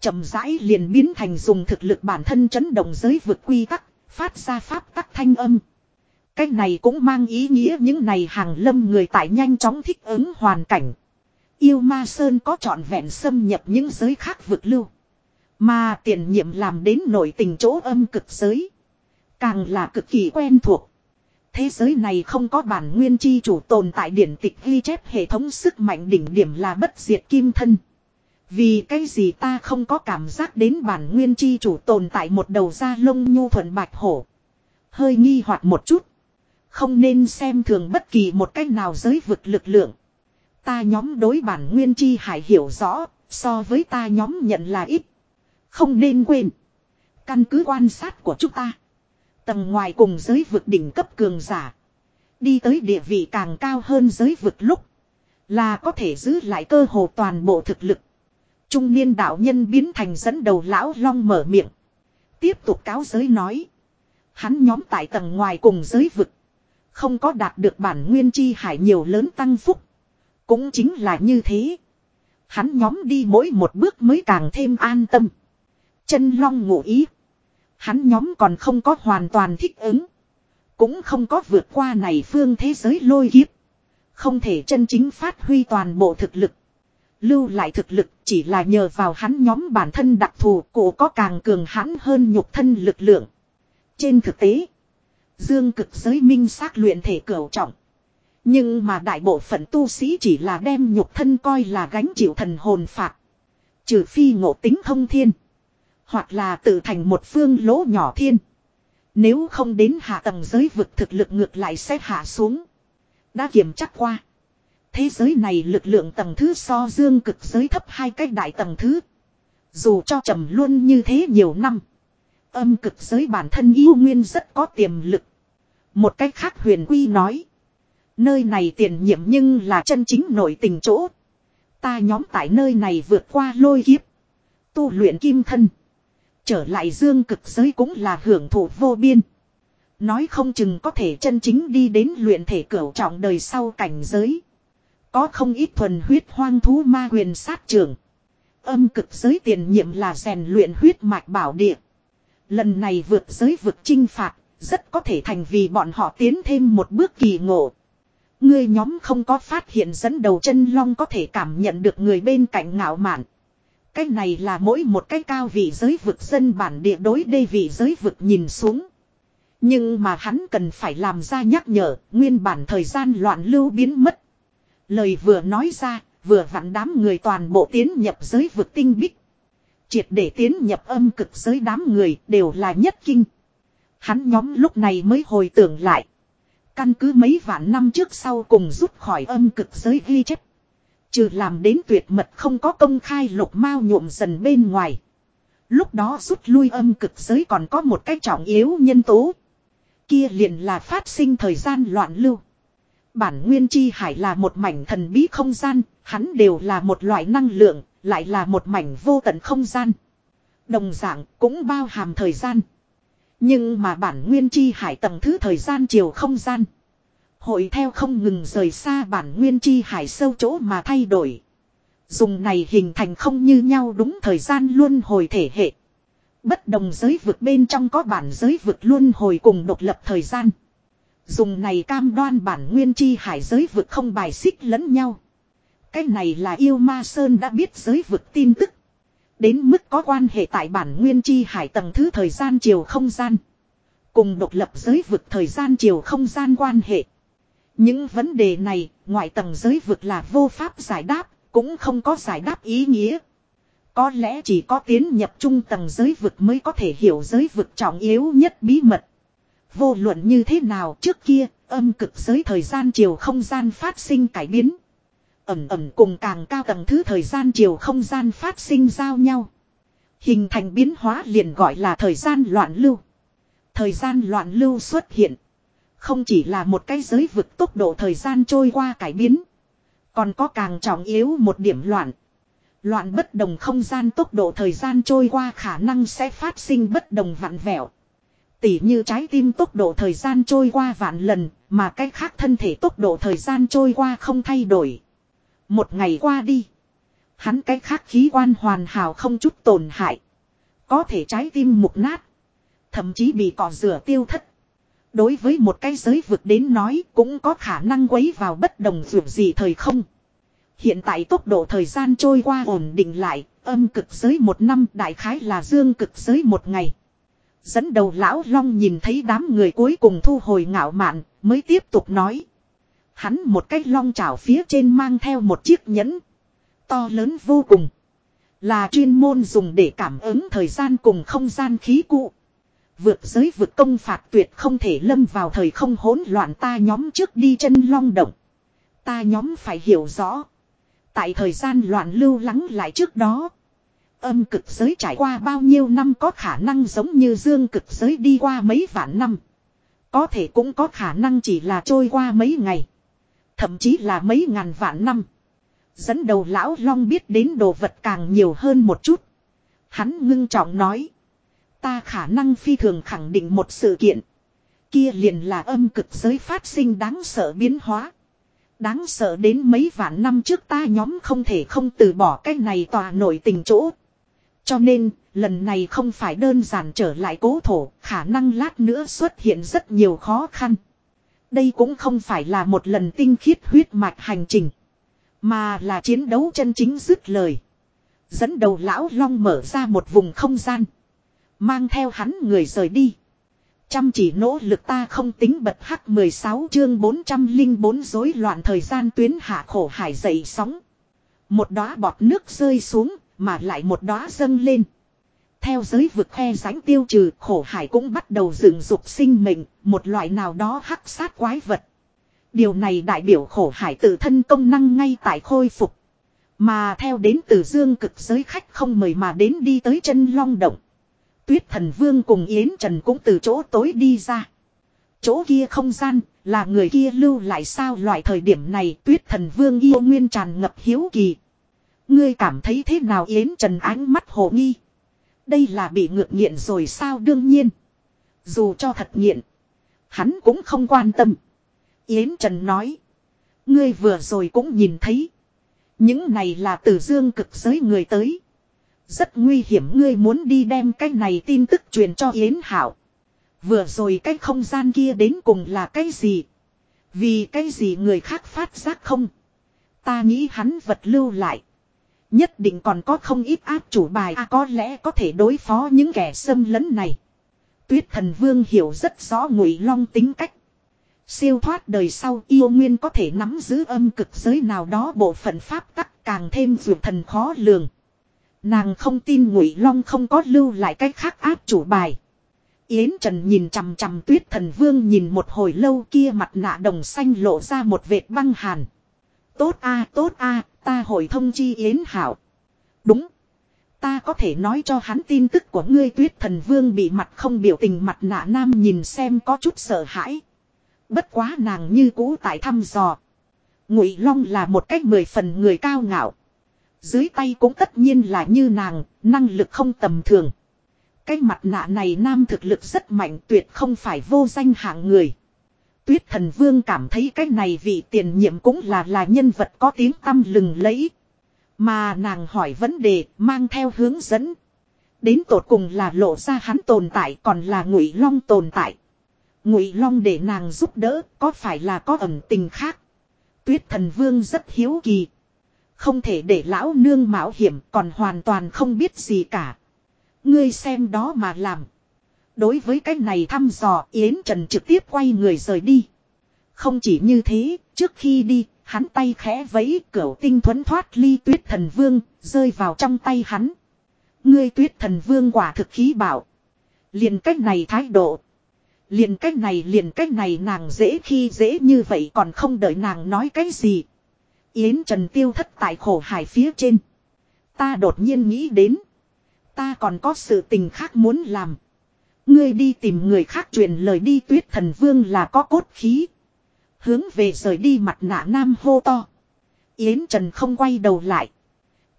chậm rãi liền biến thành dùng thực lực bản thân chấn động giới vượt quy tắc, phát ra pháp tắc thanh âm. Cái này cũng mang ý nghĩa những này hàng lâm người tại nhanh chóng thích ứng hoàn cảnh. Yêu ma sơn có trọn vẹn xâm nhập những giới khác vượt lưu. Mà tiền nhiệm làm đến nổi tình chỗ âm cực giới. Càng là cực kỳ quen thuộc. Thế giới này không có bản nguyên chi chủ tồn tại điển tịch ghi chép hệ thống sức mạnh đỉnh điểm là bất diệt kim thân. Vì cái gì ta không có cảm giác đến bản nguyên chi chủ tồn tại một đầu da lông nhu thuần bạch hổ. Hơi nghi hoặc một chút. Không nên xem thường bất kỳ một cách nào giới vực lực lượng. Ta nhóm đối bản nguyên chi hải hiểu rõ, so với ta nhóm nhận là ít. Không nên quên. Căn cứ quan sát của chúng ta. Tầng ngoài cùng giới vực đỉnh cấp cường giả. Đi tới địa vị càng cao hơn giới vực lúc. Là có thể giữ lại cơ hồ toàn bộ thực lực. Trung niên đạo nhân biến thành dẫn đầu lão long mở miệng. Tiếp tục cáo giới nói. Hắn nhóm tại tầng ngoài cùng giới vực. Không có đạt được bản nguyên chi hải nhiều lớn tăng phúc. Cũng chính là như thế. Hắn nhóm đi mỗi một bước mới càng thêm an tâm. Chân long ngụ ý. Hắn nhóm còn không có hoàn toàn thích ứng. Cũng không có vượt qua này phương thế giới lôi kiếp. Không thể chân chính phát huy toàn bộ thực lực. Lưu lại thực lực chỉ là nhờ vào hắn nhóm bản thân đặc thù cổ có càng cường hãn hơn nhục thân lực lượng. Trên thực tế, dương cực giới minh xác luyện thể cửu trọng. Nhưng mà đại bộ phận tu sĩ chỉ là đem nhục thân coi là gánh chịu thần hồn phạt. Trừ phi ngộ tính thông thiên. Hoặc là tự thành một phương lỗ nhỏ thiên. Nếu không đến hạ tầng giới vực thực lực ngược lại sẽ hạ xuống. Đã kiểm chắc qua. Thế giới này lực lượng tầng thứ so dương cực giới thấp hai cách đại tầng thứ. Dù cho trầm luôn như thế nhiều năm. Âm cực giới bản thân yêu nguyên rất có tiềm lực. Một cách khác huyền quy nói. Nơi này tiền nhiệm nhưng là chân chính nổi tình chỗ. Ta nhóm tại nơi này vượt qua lôi kiếp. Tu luyện kim thân. Trở lại dương cực giới cũng là hưởng thụ vô biên. Nói không chừng có thể chân chính đi đến luyện thể cửu trọng đời sau cảnh giới. Có không ít thuần huyết hoang thú ma huyền sát trường. Âm cực giới tiền nhiệm là rèn luyện huyết mạch bảo địa. Lần này vượt giới vượt chinh phạt, rất có thể thành vì bọn họ tiến thêm một bước kỳ ngộ. Ngươi nhóm không có phát hiện dẫn đầu chân long có thể cảm nhận được người bên cạnh ngạo mạn. Cái này là mỗi một cái cao vị giới vực dân bản địa đối đê vị giới vực nhìn xuống. Nhưng mà hắn cần phải làm ra nhắc nhở, nguyên bản thời gian loạn lưu biến mất. Lời vừa nói ra, vừa vặn đám người toàn bộ tiến nhập giới vực tinh bích. Triệt để tiến nhập âm cực giới đám người đều là nhất kinh. Hắn nhóm lúc này mới hồi tưởng lại. Căn cứ mấy vạn năm trước sau cùng rút khỏi âm cực giới ghi chép. Trừ làm đến tuyệt mật không có công khai lục mao nhuộm dần bên ngoài. Lúc đó rút lui âm cực giới còn có một cái trọng yếu nhân tố. Kia liền là phát sinh thời gian loạn lưu. Bản nguyên chi hải là một mảnh thần bí không gian, hắn đều là một loại năng lượng, lại là một mảnh vô tận không gian. Đồng dạng cũng bao hàm thời gian. Nhưng mà bản nguyên chi hải tầng thứ thời gian chiều không gian. Hội theo không ngừng rời xa bản nguyên chi hải sâu chỗ mà thay đổi. Dùng này hình thành không như nhau đúng thời gian luôn hồi thể hệ. Bất đồng giới vực bên trong có bản giới vực luôn hồi cùng độc lập thời gian. Dùng này cam đoan bản nguyên chi hải giới vực không bài xích lẫn nhau. Cái này là yêu ma sơn đã biết giới vực tin tức. Đến mức có quan hệ tại bản nguyên chi hải tầng thứ thời gian chiều không gian. Cùng độc lập giới vực thời gian chiều không gian quan hệ. Những vấn đề này, ngoại tầng giới vực là vô pháp giải đáp, cũng không có giải đáp ý nghĩa. Có lẽ chỉ có tiến nhập trung tầng giới vực mới có thể hiểu giới vực trọng yếu nhất bí mật. Vô luận như thế nào trước kia, âm cực giới thời gian chiều không gian phát sinh cải biến. Ẩm ẩm cùng càng cao tầng thứ thời gian chiều không gian phát sinh giao nhau. Hình thành biến hóa liền gọi là thời gian loạn lưu. Thời gian loạn lưu xuất hiện. Không chỉ là một cái giới vực tốc độ thời gian trôi qua cải biến. Còn có càng trọng yếu một điểm loạn. Loạn bất đồng không gian tốc độ thời gian trôi qua khả năng sẽ phát sinh bất đồng vặn vẹo. Tỉ như trái tim tốc độ thời gian trôi qua vạn lần, mà cái khác thân thể tốc độ thời gian trôi qua không thay đổi. Một ngày qua đi. Hắn cái khác khí quan hoàn hảo không chút tổn hại. Có thể trái tim mục nát. Thậm chí bị cỏ rửa tiêu thất. Đối với một cái giới vực đến nói cũng có khả năng quấy vào bất đồng dù gì thời không. Hiện tại tốc độ thời gian trôi qua ổn định lại, âm cực giới một năm đại khái là dương cực giới một ngày. Dẫn đầu lão long nhìn thấy đám người cuối cùng thu hồi ngạo mạn, mới tiếp tục nói. Hắn một cái long chảo phía trên mang theo một chiếc nhẫn. To lớn vô cùng. Là chuyên môn dùng để cảm ứng thời gian cùng không gian khí cụ. Vượt giới vượt công phạt tuyệt không thể lâm vào thời không hỗn loạn ta nhóm trước đi chân long động. Ta nhóm phải hiểu rõ. Tại thời gian loạn lưu lắng lại trước đó. Âm cực giới trải qua bao nhiêu năm có khả năng giống như dương cực giới đi qua mấy vạn năm. Có thể cũng có khả năng chỉ là trôi qua mấy ngày. Thậm chí là mấy ngàn vạn năm. Dẫn đầu lão long biết đến đồ vật càng nhiều hơn một chút. Hắn ngưng trọng nói. Ta khả năng phi thường khẳng định một sự kiện. Kia liền là âm cực giới phát sinh đáng sợ biến hóa. Đáng sợ đến mấy vạn năm trước ta nhóm không thể không từ bỏ cái này tòa nổi tình chỗ. Cho nên, lần này không phải đơn giản trở lại cố thổ, khả năng lát nữa xuất hiện rất nhiều khó khăn. Đây cũng không phải là một lần tinh khiết huyết mạch hành trình. Mà là chiến đấu chân chính dứt lời. Dẫn đầu lão long mở ra một vùng không gian. Mang theo hắn người rời đi. Chăm chỉ nỗ lực ta không tính bật hắc 16 chương 404 rối loạn thời gian tuyến hạ khổ hải dậy sóng. Một đóa bọt nước rơi xuống, mà lại một đóa dâng lên. Theo giới vực khe rãnh tiêu trừ, khổ hải cũng bắt đầu dựng dục sinh mệnh, một loại nào đó hắc sát quái vật. Điều này đại biểu khổ hải tự thân công năng ngay tại khôi phục. Mà theo đến từ dương cực giới khách không mời mà đến đi tới chân long động. Tuyết thần vương cùng Yến Trần cũng từ chỗ tối đi ra. Chỗ kia không gian, là người kia lưu lại sao loại thời điểm này tuyết thần vương yêu nguyên tràn ngập hiếu kỳ. Ngươi cảm thấy thế nào Yến Trần ánh mắt hồ nghi. Đây là bị ngược nghiện rồi sao đương nhiên. Dù cho thật nghiện. Hắn cũng không quan tâm. Yến Trần nói. Ngươi vừa rồi cũng nhìn thấy. Những này là từ dương cực giới người tới. Rất nguy hiểm ngươi muốn đi đem cái này tin tức truyền cho Yến Hảo. Vừa rồi cái không gian kia đến cùng là cái gì? Vì cái gì người khác phát giác không? Ta nghĩ hắn vật lưu lại. Nhất định còn có không ít áp chủ bài à, có lẽ có thể đối phó những kẻ xâm lấn này. Tuyết thần vương hiểu rất rõ ngụy long tính cách. Siêu thoát đời sau yêu nguyên có thể nắm giữ âm cực giới nào đó bộ phận pháp tắc càng thêm vượt thần khó lường. Nàng không tin ngụy long không có lưu lại cách khác áp chủ bài. Yến Trần nhìn chằm chằm tuyết thần vương nhìn một hồi lâu kia mặt nạ đồng xanh lộ ra một vệt băng hàn. Tốt a tốt a, ta hồi thông chi Yến Hảo. Đúng. Ta có thể nói cho hắn tin tức của ngươi tuyết thần vương bị mặt không biểu tình mặt nạ nam nhìn xem có chút sợ hãi. Bất quá nàng như cũ tại thăm dò. Ngụy Long là một cách mười phần người cao ngạo. Dưới tay cũng tất nhiên là như nàng, năng lực không tầm thường. Cái mặt nạ này nam thực lực rất mạnh tuyệt không phải vô danh hạng người. Tuyết thần vương cảm thấy cái này vị tiền nhiệm cũng là là nhân vật có tiếng tăm lừng lẫy. Mà nàng hỏi vấn đề mang theo hướng dẫn. Đến tột cùng là lộ ra hắn tồn tại còn là ngụy long tồn tại. Ngụy long để nàng giúp đỡ có phải là có ẩn tình khác. Tuyết thần vương rất hiếu kỳ. Không thể để lão nương mạo hiểm còn hoàn toàn không biết gì cả. Ngươi xem đó mà làm. Đối với cái này thăm dò Yến Trần trực tiếp quay người rời đi. Không chỉ như thế, trước khi đi, hắn tay khẽ vẫy cửa tinh thuấn thoát ly tuyết thần vương, rơi vào trong tay hắn. Ngươi tuyết thần vương quả thực khí bảo. Liền cách này thái độ. Liền cách này liền cách này nàng dễ khi dễ như vậy còn không đợi nàng nói cái gì. Yến Trần tiêu thất tại khổ hải phía trên. Ta đột nhiên nghĩ đến. Ta còn có sự tình khác muốn làm. Ngươi đi tìm người khác truyền lời đi tuyết thần vương là có cốt khí. Hướng về rời đi mặt nạ nam hô to. Yến Trần không quay đầu lại.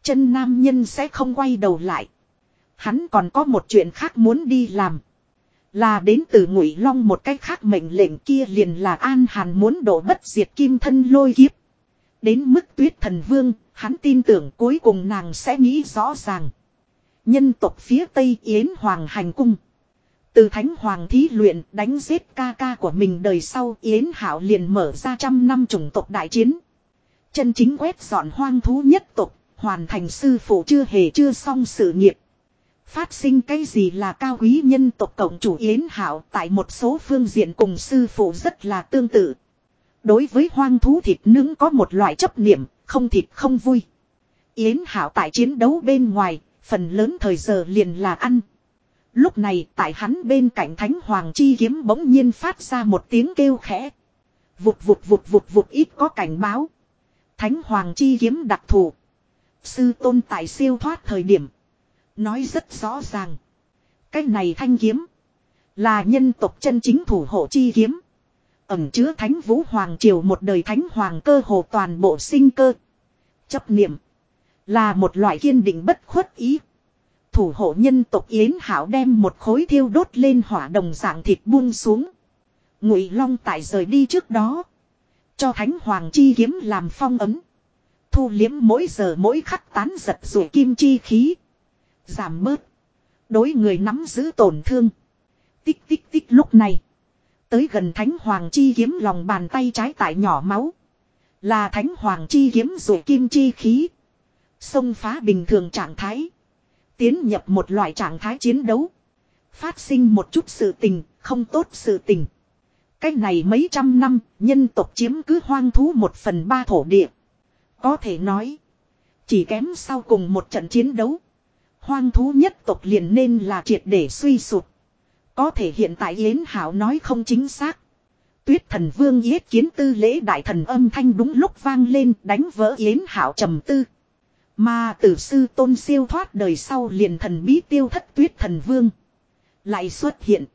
Chân nam nhân sẽ không quay đầu lại. Hắn còn có một chuyện khác muốn đi làm. Là đến từ ngụy long một cách khác mệnh lệnh kia liền là an hàn muốn đổ bất diệt kim thân lôi kiếp. Đến mức tuyết thần vương, hắn tin tưởng cuối cùng nàng sẽ nghĩ rõ ràng. Nhân tộc phía Tây Yến Hoàng hành cung. Từ Thánh Hoàng thí luyện đánh giết ca ca của mình đời sau Yến Hảo liền mở ra trăm năm chủng tộc đại chiến. Chân chính quét dọn hoang thú nhất tộc, hoàn thành sư phụ chưa hề chưa xong sự nghiệp. Phát sinh cái gì là cao quý nhân tộc cộng chủ Yến Hảo tại một số phương diện cùng sư phụ rất là tương tự. Đối với hoang thú thịt nướng có một loại chấp niệm, không thịt không vui. Yến Hảo tại chiến đấu bên ngoài, phần lớn thời giờ liền là ăn. Lúc này tại hắn bên cạnh Thánh Hoàng chi kiếm bỗng nhiên phát ra một tiếng kêu khẽ. Vụt vụt vụt vụt vụt ít có cảnh báo. Thánh Hoàng chi kiếm đặc thù. Sư tôn tại siêu thoát thời điểm. Nói rất rõ ràng. Cái này thanh kiếm. Là nhân tộc chân chính thủ hộ chi kiếm. Ẩm chứa thánh vũ hoàng triều một đời thánh hoàng cơ hồ toàn bộ sinh cơ. Chấp niệm. Là một loại kiên định bất khuất ý. Thủ hộ nhân tộc Yến Hảo đem một khối thiêu đốt lên hỏa đồng dạng thịt buông xuống. Ngụy Long tại rời đi trước đó. Cho Thánh Hoàng chi kiếm làm phong ấm. Thu liếm mỗi giờ mỗi khắc tán giật rủi kim chi khí. Giảm bớt. Đối người nắm giữ tổn thương. Tích tích tích lúc này. Tới gần Thánh Hoàng chi kiếm lòng bàn tay trái tại nhỏ máu. Là Thánh Hoàng chi kiếm rủ kim chi khí. Xông phá bình thường trạng thái. Tiến nhập một loại trạng thái chiến đấu. Phát sinh một chút sự tình, không tốt sự tình. Cách này mấy trăm năm, nhân tộc chiếm cứ hoang thú một phần ba thổ địa. Có thể nói, chỉ kém sau cùng một trận chiến đấu. Hoang thú nhất tộc liền nên là triệt để suy sụp. Có thể hiện tại Yến Hảo nói không chính xác. Tuyết thần vương yết kiến tư lễ đại thần âm thanh đúng lúc vang lên đánh vỡ Yến Hảo trầm tư. Mà tử sư tôn siêu thoát đời sau liền thần bí tiêu thất tuyết thần vương. Lại xuất hiện.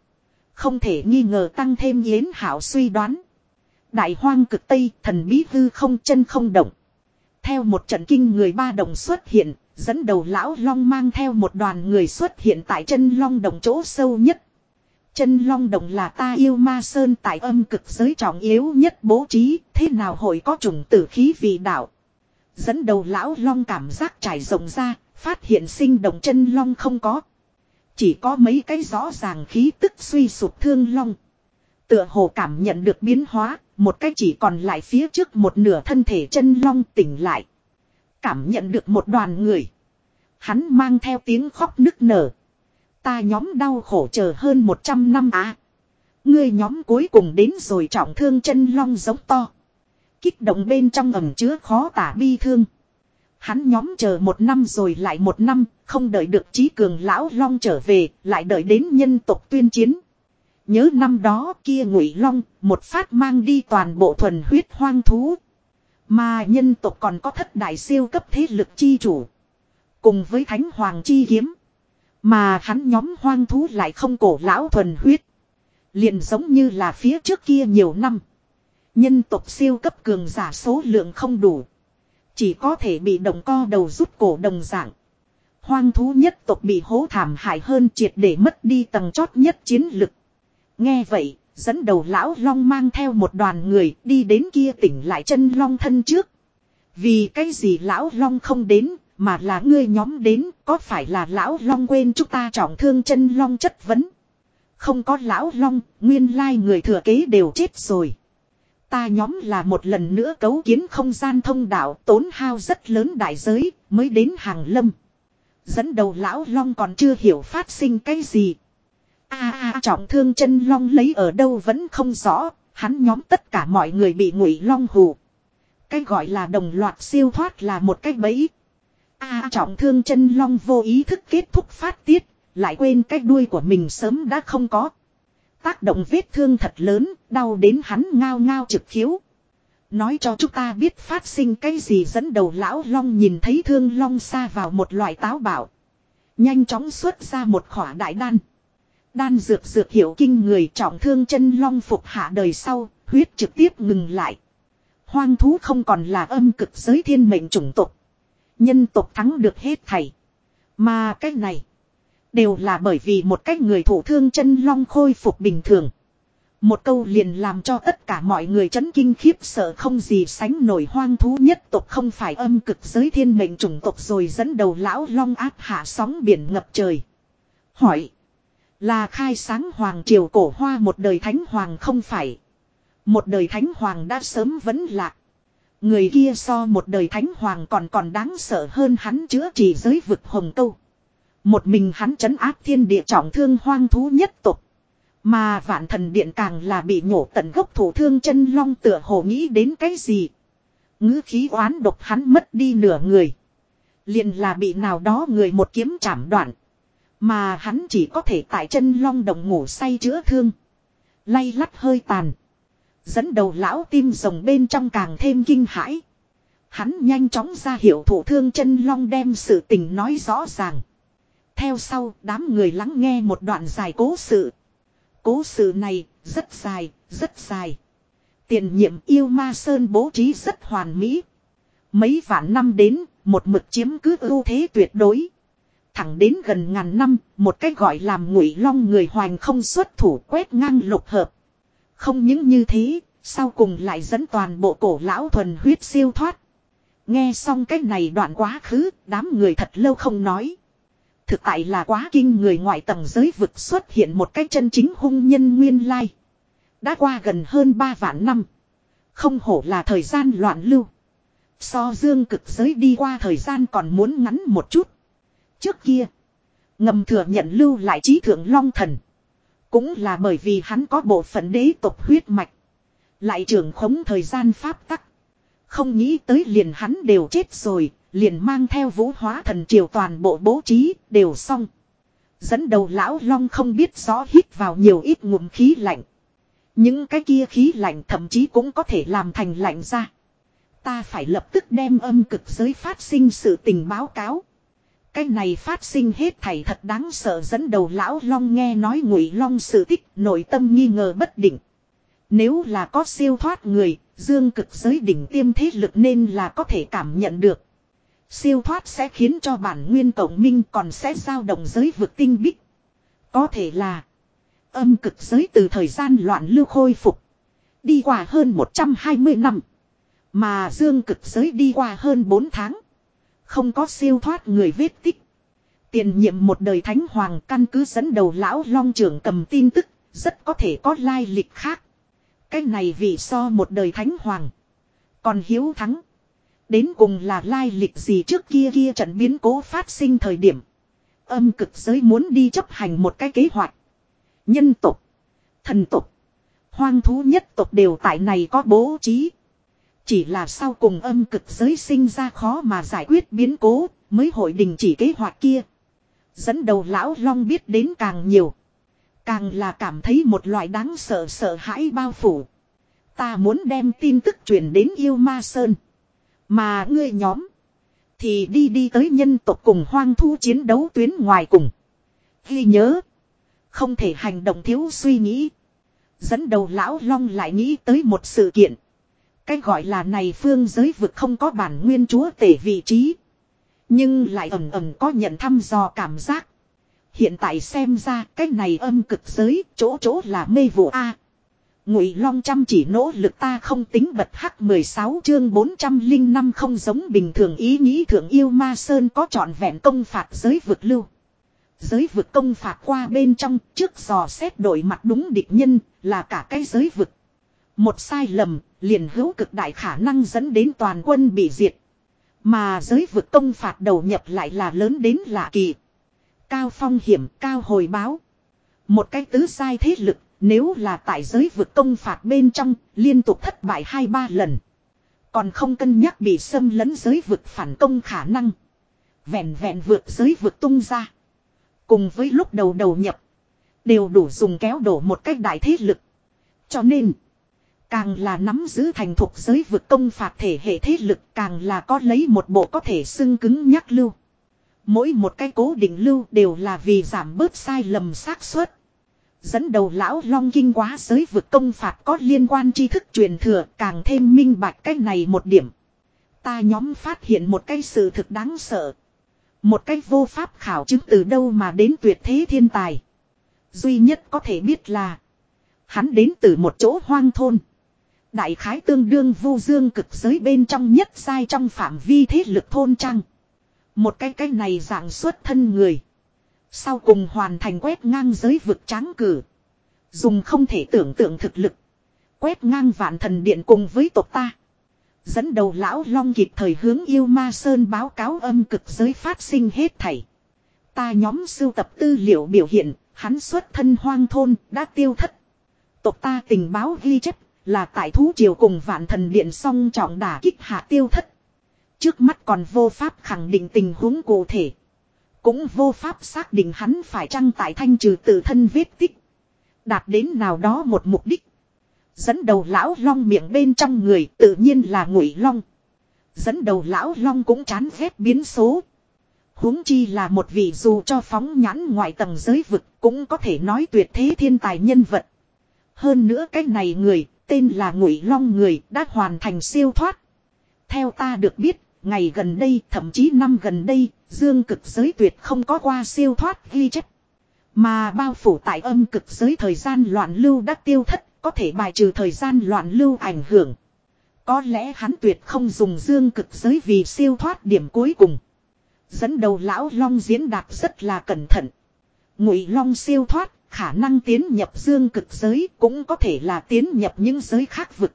Không thể nghi ngờ tăng thêm yến hảo suy đoán. Đại hoang cực tây thần bí hư không chân không động. Theo một trận kinh người ba đồng xuất hiện, dẫn đầu lão long mang theo một đoàn người xuất hiện tại chân long đồng chỗ sâu nhất. Chân long động là ta yêu ma sơn tại âm cực giới trọng yếu nhất bố trí, thế nào hội có trùng tử khí vị đạo. Dẫn đầu lão long cảm giác trải rộng ra, phát hiện sinh động chân long không có. Chỉ có mấy cái rõ ràng khí tức suy sụp thương long. Tựa hồ cảm nhận được biến hóa, một cái chỉ còn lại phía trước một nửa thân thể chân long tỉnh lại. Cảm nhận được một đoàn người. Hắn mang theo tiếng khóc nức nở. Ta nhóm đau khổ chờ hơn 100 năm à. Ngươi nhóm cuối cùng đến rồi trọng thương chân long giống to. Kích động bên trong ẩm chứa khó tả bi thương. Hắn nhóm chờ một năm rồi lại một năm, không đợi được trí cường lão long trở về, lại đợi đến nhân tộc tuyên chiến. Nhớ năm đó kia ngụy long, một phát mang đi toàn bộ thuần huyết hoang thú. Mà nhân tộc còn có thất đại siêu cấp thế lực chi chủ. Cùng với thánh hoàng chi kiếm. Mà hắn nhóm hoang thú lại không cổ lão thuần huyết. Liền giống như là phía trước kia nhiều năm. Nhân tộc siêu cấp cường giả số lượng không đủ. Chỉ có thể bị động co đầu rút cổ đồng dạng. Hoang thú nhất tộc bị hố thảm hại hơn triệt để mất đi tầng chót nhất chiến lực. Nghe vậy, dẫn đầu lão long mang theo một đoàn người đi đến kia tỉnh lại chân long thân trước. Vì cái gì lão long không đến, mà là ngươi nhóm đến, có phải là lão long quên chúng ta trọng thương chân long chất vấn. Không có lão long, nguyên lai người thừa kế đều chết rồi. Ta nhóm là một lần nữa cấu kiến không gian thông đạo tốn hao rất lớn đại giới mới đến hàng lâm. Dẫn đầu lão long còn chưa hiểu phát sinh cái gì. a a trọng thương chân long lấy ở đâu vẫn không rõ, Hắn nhóm tất cả mọi người bị ngụy long hù. Cái gọi là đồng loạt siêu thoát là một cái bẫy. A trọng thương chân long vô ý thức kết thúc phát tiết, lại quên cái đuôi của mình sớm đã không có. Tác động vết thương thật lớn, đau đến hắn ngao ngao trực khiếu. Nói cho chúng ta biết phát sinh cái gì dẫn đầu lão long nhìn thấy thương long xa vào một loại táo bảo. Nhanh chóng xuất ra một khỏa đại đan. Đan dược dược hiểu kinh người trọng thương chân long phục hạ đời sau, huyết trực tiếp ngừng lại. Hoang thú không còn là âm cực giới thiên mệnh chủng tục. Nhân tộc thắng được hết thảy. Mà cái này, đều là bởi vì một cách người thủ thương chân long khôi phục bình thường. Một câu liền làm cho tất cả mọi người chấn kinh khiếp sợ không gì sánh nổi hoang thú nhất tộc không phải âm cực giới thiên mệnh chủng tộc rồi dẫn đầu lão long áp hạ sóng biển ngập trời. Hỏi. Là khai sáng hoàng triều cổ hoa một đời thánh hoàng không phải. Một đời thánh hoàng đã sớm vấn lạc. Người kia so một đời thánh hoàng còn còn đáng sợ hơn hắn chữa trị giới vực hồng câu. Một mình hắn trấn áp thiên địa trọng thương hoang thú nhất tộc. Mà vạn thần điện càng là bị nhổ tận gốc thủ thương chân long tựa hồ nghĩ đến cái gì. ngữ khí oán độc hắn mất đi nửa người. liền là bị nào đó người một kiếm chảm đoạn. Mà hắn chỉ có thể tại chân long đồng ngủ say chữa thương. Lay lắt hơi tàn. Dẫn đầu lão tim rồng bên trong càng thêm kinh hãi. Hắn nhanh chóng ra hiệu thủ thương chân long đem sự tình nói rõ ràng. Theo sau đám người lắng nghe một đoạn dài cố sự. Cố sự này rất dài, rất dài. Tiền nhiệm yêu ma sơn bố trí rất hoàn mỹ. Mấy vạn năm đến, một mực chiếm cứ ưu thế tuyệt đối. Thẳng đến gần ngàn năm, một cách gọi làm ngụy long người hoành không xuất thủ quét ngang lục hợp. Không những như thế, sau cùng lại dẫn toàn bộ cổ lão thuần huyết siêu thoát. Nghe xong cách này đoạn quá khứ, đám người thật lâu không nói. Thực tại là quá kinh người ngoại tầng giới vực xuất hiện một cái chân chính hung nhân nguyên lai. Đã qua gần hơn 3 vạn năm. Không hổ là thời gian loạn lưu. So dương cực giới đi qua thời gian còn muốn ngắn một chút. Trước kia. Ngầm thừa nhận lưu lại trí thượng long thần. Cũng là bởi vì hắn có bộ phận đế tộc huyết mạch. Lại trưởng khống thời gian pháp tắc. Không nghĩ tới liền hắn đều chết rồi, liền mang theo vũ hóa thần triều toàn bộ bố trí, đều xong. Dẫn đầu lão long không biết rõ hít vào nhiều ít ngụm khí lạnh. Những cái kia khí lạnh thậm chí cũng có thể làm thành lạnh ra. Ta phải lập tức đem âm cực giới phát sinh sự tình báo cáo. Cái này phát sinh hết thảy thật đáng sợ dẫn đầu lão long nghe nói ngụy long sự tích nội tâm nghi ngờ bất định. Nếu là có siêu thoát người, dương cực giới đỉnh tiêm thế lực nên là có thể cảm nhận được. Siêu thoát sẽ khiến cho bản nguyên cộng minh còn sẽ giao động giới vực tinh bích. Có thể là âm cực giới từ thời gian loạn lưu khôi phục. Đi qua hơn 120 năm. Mà dương cực giới đi qua hơn bốn tháng. Không có siêu thoát người vết tích. Tiền nhiệm một đời thánh hoàng căn cứ dẫn đầu lão long trưởng cầm tin tức, rất có thể có lai lịch khác. Cái này vì so một đời thánh hoàng. Còn hiếu thắng. Đến cùng là lai lịch gì trước kia kia trận biến cố phát sinh thời điểm. Âm cực giới muốn đi chấp hành một cái kế hoạch. Nhân tục. Thần tục. Hoang thú nhất tục đều tại này có bố trí. Chỉ là sau cùng âm cực giới sinh ra khó mà giải quyết biến cố, mới hội đình chỉ kế hoạch kia. Dẫn đầu lão long biết đến càng nhiều. Càng là cảm thấy một loại đáng sợ sợ hãi bao phủ. Ta muốn đem tin tức truyền đến yêu ma sơn. Mà ngươi nhóm. Thì đi đi tới nhân tộc cùng hoang thu chiến đấu tuyến ngoài cùng. Ghi nhớ. Không thể hành động thiếu suy nghĩ. Dẫn đầu lão long lại nghĩ tới một sự kiện. Cái gọi là này phương giới vực không có bản nguyên chúa tể vị trí. Nhưng lại ẩm ẩm có nhận thăm dò cảm giác. Hiện tại xem ra cái này âm cực giới chỗ chỗ là mê vụ A. Ngụy Long chăm chỉ nỗ lực ta không tính bật hắc 16 chương 405 không giống bình thường ý nghĩ thượng yêu ma sơn có trọn vẹn công phạt giới vực lưu. Giới vực công phạt qua bên trong trước dò xét đổi mặt đúng địch nhân là cả cái giới vực. Một sai lầm liền hữu cực đại khả năng dẫn đến toàn quân bị diệt. Mà giới vực công phạt đầu nhập lại là lớn đến lạ kỳ. Cao phong hiểm cao hồi báo. Một cái tứ sai thế lực nếu là tại giới vực công phạt bên trong, liên tục thất bại hai ba lần. Còn không cân nhắc bị xâm lấn giới vực phản công khả năng. Vẹn vẹn vượt giới vực tung ra. Cùng với lúc đầu đầu nhập. Đều đủ dùng kéo đổ một cách đại thế lực. Cho nên. Càng là nắm giữ thành thuộc giới vực công phạt thể hệ thế lực, càng là có lấy một bộ có thể xưng cứng nhắc lưu. Mỗi một cái cố định lưu đều là vì giảm bớt sai lầm xác suất. Dẫn đầu lão long kinh quá giới vực công phạt có liên quan tri thức truyền thừa, càng thêm minh bạch cái này một điểm. Ta nhóm phát hiện một cái sự thực đáng sợ. Một cái vô pháp khảo chứng từ đâu mà đến tuyệt thế thiên tài. Duy nhất có thể biết là, hắn đến từ một chỗ hoang thôn. Đại khái tương đương vô dương cực giới bên trong nhất sai trong phạm vi thế lực thôn trang. Một cái cái này dạng xuất thân người. Sau cùng hoàn thành quét ngang giới vực tráng cử. Dùng không thể tưởng tượng thực lực. Quét ngang vạn thần điện cùng với tộc ta. Dẫn đầu lão long kịp thời hướng yêu ma sơn báo cáo âm cực giới phát sinh hết thảy. Ta nhóm sưu tập tư liệu biểu hiện, hắn xuất thân hoang thôn, đã tiêu thất. Tộc ta tình báo ghi chép, là tại thú triều cùng vạn thần điện song trọng đả kích hạ tiêu thất. Trước mắt còn vô pháp khẳng định tình huống cụ thể. Cũng vô pháp xác định hắn phải chăng tại thanh trừ tự thân vết tích. Đạt đến nào đó một mục đích. Dẫn đầu lão long miệng bên trong người tự nhiên là ngụy long. Dẫn đầu lão long cũng chán ghét biến số. huống chi là một vị dù cho phóng nhãn ngoại tầng giới vực cũng có thể nói tuyệt thế thiên tài nhân vật. Hơn nữa cái này người tên là ngụy long người đã hoàn thành siêu thoát. Theo ta được biết, ngày gần đây thậm chí năm gần đây, dương cực giới tuyệt không có qua siêu thoát ghi chép. Mà bao phủ tại âm cực giới thời gian loạn lưu đã tiêu thất, có thể bài trừ thời gian loạn lưu ảnh hưởng. Có lẽ hắn tuyệt không dùng dương cực giới vì siêu thoát điểm cuối cùng. Dẫn đầu lão long diễn đạt rất là cẩn thận. Ngụy long siêu thoát, khả năng tiến nhập dương cực giới cũng có thể là tiến nhập những giới khác vực.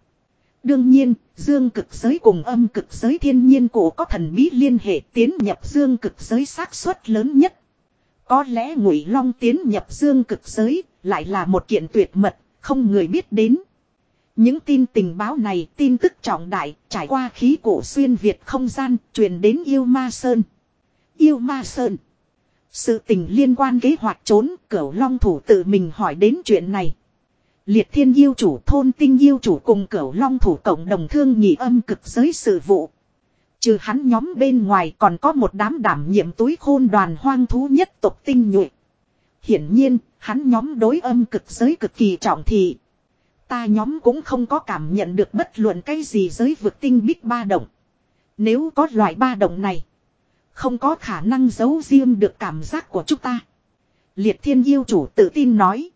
Đương nhiên, dương cực giới cùng âm cực giới thiên nhiên cổ có thần bí liên hệ tiến nhập dương cực giới xác suất lớn nhất. Có lẽ ngụy long tiến nhập dương cực giới lại là một kiện tuyệt mật, không người biết đến. Những tin tình báo này tin tức trọng đại trải qua khí cổ xuyên Việt không gian truyền đến Yêu Ma Sơn. Yêu Ma Sơn. Sự tình liên quan kế hoạch trốn cửu long thủ tự mình hỏi đến chuyện này. Liệt thiên yêu chủ thôn tinh yêu chủ cùng cửu long thủ cộng đồng thương nhị âm cực giới sự vụ. Trừ hắn nhóm bên ngoài còn có một đám đảm nhiệm túi khôn đoàn hoang thú nhất tộc tinh nhuệ. Hiển nhiên, hắn nhóm đối âm cực giới cực kỳ trọng thị. Ta nhóm cũng không có cảm nhận được bất luận cái gì giới vực tinh bích ba động. Nếu có loại ba động này, không có khả năng giấu riêng được cảm giác của chúng ta. Liệt thiên yêu chủ tự tin nói.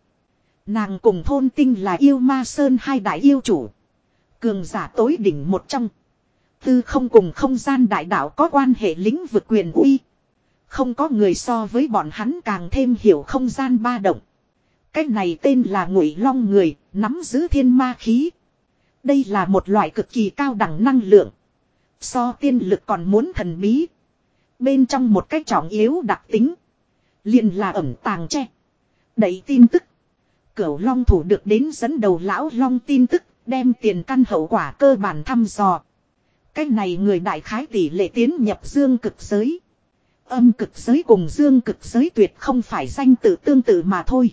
Nàng cùng thôn tinh là yêu ma sơn hai đại yêu chủ. Cường giả tối đỉnh một trong. Tư không cùng không gian đại đạo có quan hệ lĩnh vực quyền uy. Không có người so với bọn hắn càng thêm hiểu không gian ba động. Cái này tên là ngụy long người, nắm giữ thiên ma khí. Đây là một loại cực kỳ cao đẳng năng lượng. So tiên lực còn muốn thần bí. Bên trong một cách trọng yếu đặc tính. liền là ẩm tàng che. Đẩy tin tức. Cửu long thủ được đến dẫn đầu lão long tin tức. Đem tiền căn hậu quả cơ bản thăm dò. Cái này người đại khái tỷ lệ tiến nhập dương cực giới. Âm cực giới cùng dương cực giới tuyệt không phải danh tự tương tự mà thôi.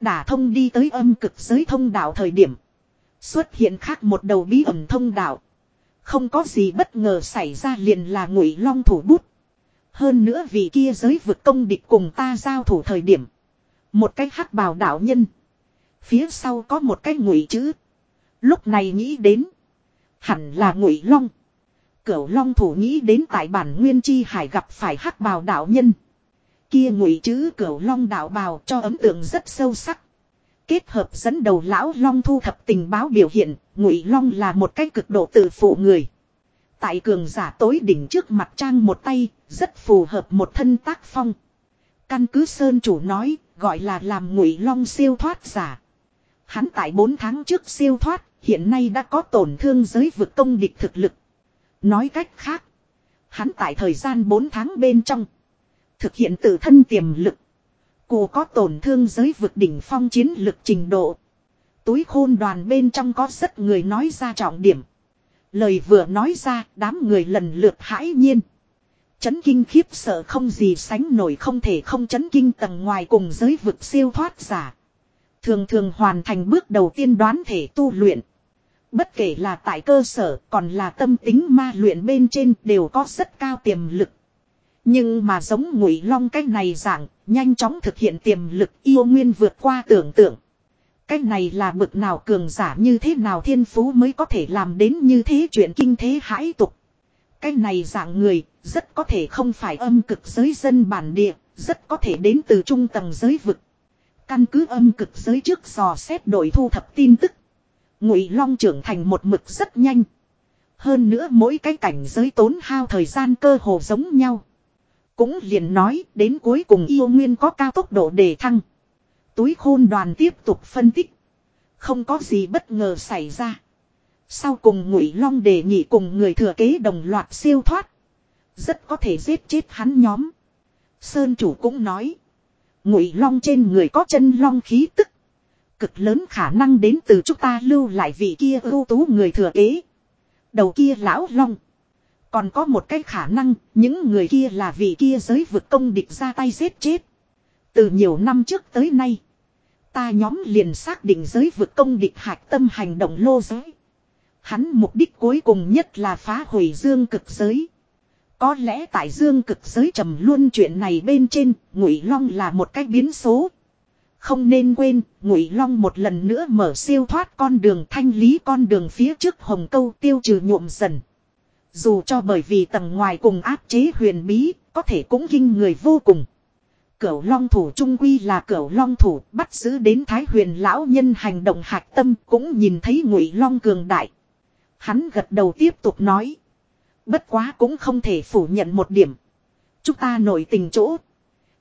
Đả thông đi tới âm cực giới thông đạo thời điểm. Xuất hiện khác một đầu bí ẩn thông đạo. Không có gì bất ngờ xảy ra liền là ngụy long thủ bút. Hơn nữa vì kia giới vực công địch cùng ta giao thủ thời điểm. Một cái hắc bào đạo nhân. Phía sau có một cái ngụy chữ. Lúc này nghĩ đến. Hẳn là ngụy long. Cửu long thủ nghĩ đến tại bản nguyên chi hải gặp phải hắc bào đạo nhân. Kia ngụy chữ cửu long đạo bào cho ấn tượng rất sâu sắc. Kết hợp dẫn đầu lão long thu thập tình báo biểu hiện, ngụy long là một cái cực độ tự phụ người. Tại cường giả tối đỉnh trước mặt trang một tay, rất phù hợp một thân tác phong. Căn cứ Sơn chủ nói, gọi là làm ngụy long siêu thoát giả. Hắn tại 4 tháng trước siêu thoát, hiện nay đã có tổn thương giới vực công địch thực lực. Nói cách khác, hắn tại thời gian 4 tháng bên trong, thực hiện tự thân tiềm lực, Cụ có tổn thương giới vực đỉnh phong chiến lực trình độ. Túi khôn đoàn bên trong có rất người nói ra trọng điểm. Lời vừa nói ra, đám người lần lượt hãi nhiên. Chấn kinh khiếp sợ không gì sánh nổi không thể không chấn kinh tầng ngoài cùng giới vực siêu thoát giả. Thường thường hoàn thành bước đầu tiên đoán thể tu luyện. Bất kể là tại cơ sở còn là tâm tính ma luyện bên trên đều có rất cao tiềm lực. Nhưng mà giống ngụy long cái này dạng, nhanh chóng thực hiện tiềm lực yêu nguyên vượt qua tưởng tượng. Cái này là bực nào cường giả như thế nào thiên phú mới có thể làm đến như thế chuyện kinh thế hãi tục. Cái này dạng người, rất có thể không phải âm cực giới dân bản địa, rất có thể đến từ trung tầng giới vực. Căn cứ âm cực giới trước dò xét đổi thu thập tin tức. Ngụy Long trưởng thành một mực rất nhanh. Hơn nữa mỗi cái cảnh giới tốn hao thời gian cơ hồ giống nhau. Cũng liền nói đến cuối cùng yêu nguyên có cao tốc độ đề thăng. Túi khôn đoàn tiếp tục phân tích. Không có gì bất ngờ xảy ra. Sau cùng ngụy long đề nghị cùng người thừa kế đồng loạt siêu thoát. Rất có thể giết chết hắn nhóm. Sơn chủ cũng nói. Ngụy long trên người có chân long khí tức. Cực lớn khả năng đến từ chúng ta lưu lại vị kia ưu tú người thừa kế. Đầu kia lão long. Còn có một cái khả năng, những người kia là vị kia giới vực công địch ra tay giết chết. Từ nhiều năm trước tới nay, ta nhóm liền xác định giới vực công địch hạch tâm hành động lô giới. Hắn mục đích cuối cùng nhất là phá hủy dương cực giới. Có lẽ tại dương cực giới trầm luôn chuyện này bên trên, Ngụy Long là một cái biến số. Không nên quên, Ngụy Long một lần nữa mở siêu thoát con đường thanh lý con đường phía trước hồng câu tiêu trừ nhuộm dần. Dù cho bởi vì tầng ngoài cùng áp chế huyền bí, có thể cũng kinh người vô cùng. Cửu long thủ trung quy là cửu long thủ bắt giữ đến thái huyền lão nhân hành động hạc tâm cũng nhìn thấy ngụy long cường đại. Hắn gật đầu tiếp tục nói. Bất quá cũng không thể phủ nhận một điểm. Chúng ta nổi tình chỗ.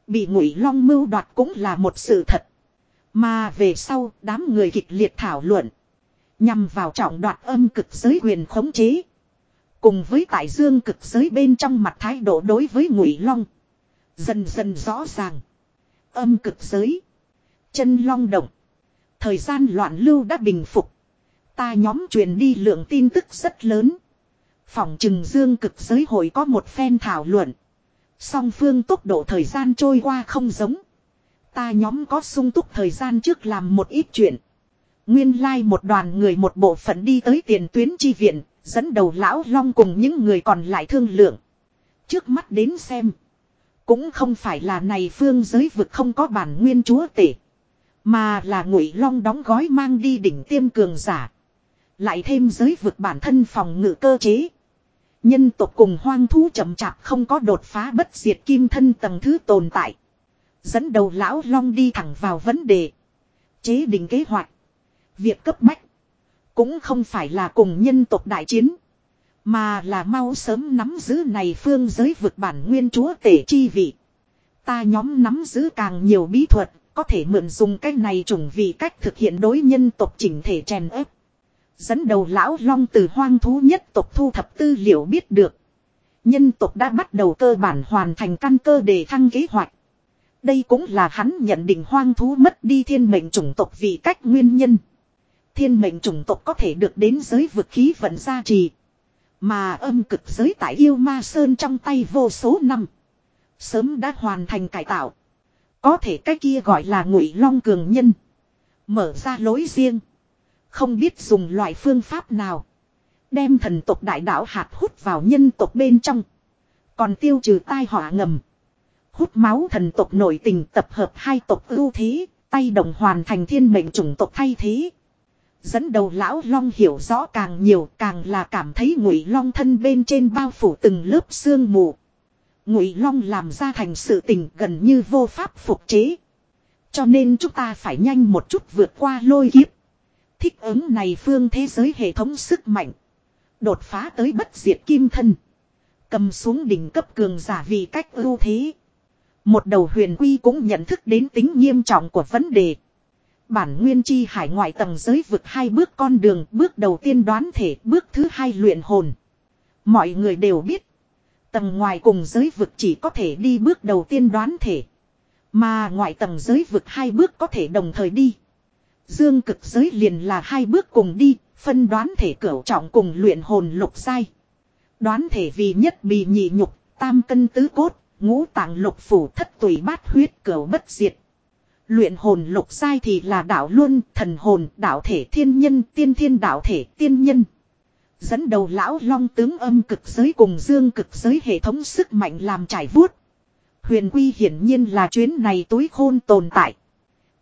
Bị ngụy long mưu đoạt cũng là một sự thật. Mà về sau, đám người kịch liệt thảo luận. Nhằm vào trọng đoạt âm cực giới quyền khống chế. Cùng với tại dương cực giới bên trong mặt thái độ đối với ngụy long. Dần dần rõ ràng. Âm cực giới. Chân long động. Thời gian loạn lưu đã bình phục. Ta nhóm truyền đi lượng tin tức rất lớn. Phòng trừng dương cực giới hội có một phen thảo luận. Song phương tốc độ thời gian trôi qua không giống. Ta nhóm có sung túc thời gian trước làm một ít chuyện. Nguyên lai like một đoàn người một bộ phận đi tới tiền tuyến chi viện, Dẫn đầu lão long cùng những người còn lại thương lượng. Trước mắt đến xem. Cũng không phải là này phương giới vực không có bản nguyên chúa tể. Mà là ngụy long đóng gói mang đi đỉnh tiêm cường giả. Lại thêm giới vực bản thân phòng ngự cơ chế. Nhân tộc cùng hoang thú chậm chạp không có đột phá bất diệt kim thân tầng thứ tồn tại. Dẫn đầu lão long đi thẳng vào vấn đề. Chế định kế hoạch. Việc cấp bách. Cũng không phải là cùng nhân tộc đại chiến. Mà là mau sớm nắm giữ này phương giới vực bản nguyên chúa tể chi vị. Ta nhóm nắm giữ càng nhiều bí thuật, có thể mượn dùng cách này trùng vì cách thực hiện đối nhân tộc chỉnh thể chèn ép. Dẫn đầu lão long từ hoang thú nhất tộc thu thập tư liệu biết được. Nhân tộc đã bắt đầu cơ bản hoàn thành căn cơ để thăng kế hoạch. Đây cũng là hắn nhận định hoang thú mất đi thiên mệnh chủng tộc vì cách nguyên nhân. Thiên mệnh chủng tộc có thể được đến giới vực khí vận gia trì. Mà âm cực giới tại yêu ma sơn trong tay vô số năm. Sớm đã hoàn thành cải tạo. Có thể cái kia gọi là ngụy long cường nhân. Mở ra lối riêng. Không biết dùng loại phương pháp nào. Đem thần tộc đại đạo hạt hút vào nhân tộc bên trong. Còn tiêu trừ tai họa ngầm. Hút máu thần tộc nổi tình tập hợp hai tộc ưu thế. Tay đồng hoàn thành thiên mệnh chủng tộc thay thế. Dẫn đầu lão long hiểu rõ càng nhiều, càng là cảm thấy ngụy long thân bên trên bao phủ từng lớp xương mù. Ngụy long làm ra thành sự tình gần như vô pháp phục chế. Cho nên chúng ta phải nhanh một chút vượt qua lôi kiếp. Thích ứng này phương thế giới hệ thống sức mạnh. Đột phá tới bất diệt kim thân. Cầm xuống đỉnh cấp cường giả vì cách ưu thế. Một đầu huyền quy cũng nhận thức đến tính nghiêm trọng của vấn đề. Bản nguyên chi hải ngoại tầng giới vực hai bước con đường, bước đầu tiên đoán thể, bước thứ hai luyện hồn. Mọi người đều biết, tầng ngoài cùng giới vực chỉ có thể đi bước đầu tiên đoán thể. Mà ngoại tầng giới vực hai bước có thể đồng thời đi. Dương cực giới liền là hai bước cùng đi, phân đoán thể cửu trọng cùng luyện hồn lục sai. Đoán thể vì nhất bị nhị nhục, tam cân tứ cốt, ngũ tạng lục phủ thất tùy bát huyết cửu bất diệt. Luyện hồn lục sai thì là đạo luân, thần hồn, đạo thể thiên nhân, tiên thiên đạo thể, tiên nhân. Dẫn đầu lão long tướng âm cực giới cùng dương cực giới hệ thống sức mạnh làm trải vuốt. Huyền quy hiển nhiên là chuyến này túi khôn tồn tại.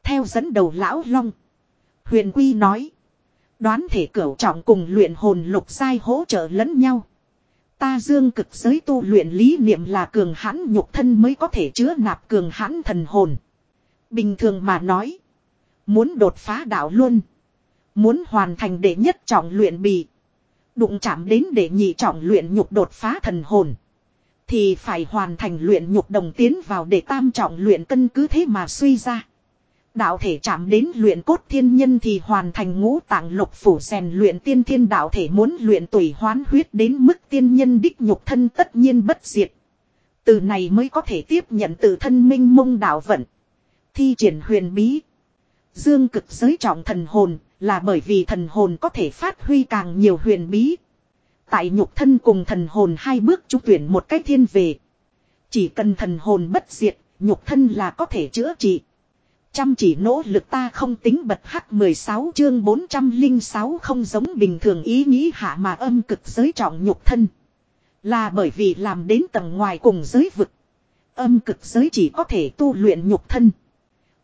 Theo dẫn đầu lão long. Huyền quy nói. Đoán thể cửu trọng cùng luyện hồn lục sai hỗ trợ lẫn nhau. Ta dương cực giới tu luyện lý niệm là cường hãn nhục thân mới có thể chứa nạp cường hãn thần hồn. Bình thường mà nói. Muốn đột phá đạo luôn. Muốn hoàn thành đệ nhất trọng luyện bì. Đụng chạm đến để nhị trọng luyện nhục đột phá thần hồn. Thì phải hoàn thành luyện nhục đồng tiến vào để tam trọng luyện cân cứ thế mà suy ra. Đạo thể chạm đến luyện cốt thiên nhân thì hoàn thành ngũ tạng lục phủ rèn luyện tiên thiên đạo thể muốn luyện tùy hoán huyết đến mức tiên nhân đích nhục thân tất nhiên bất diệt. Từ này mới có thể tiếp nhận từ thân minh mông đạo vận. Thi triển huyền bí. Dương cực giới trọng thần hồn là bởi vì thần hồn có thể phát huy càng nhiều huyền bí. Tại nhục thân cùng thần hồn hai bước trung tuyển một cách thiên về. Chỉ cần thần hồn bất diệt, nhục thân là có thể chữa trị. Chăm chỉ nỗ lực ta không tính bật hắc 16 chương 406 không giống bình thường ý nghĩ hạ mà âm cực giới trọng nhục thân. Là bởi vì làm đến tầng ngoài cùng giới vực. Âm cực giới chỉ có thể tu luyện nhục thân.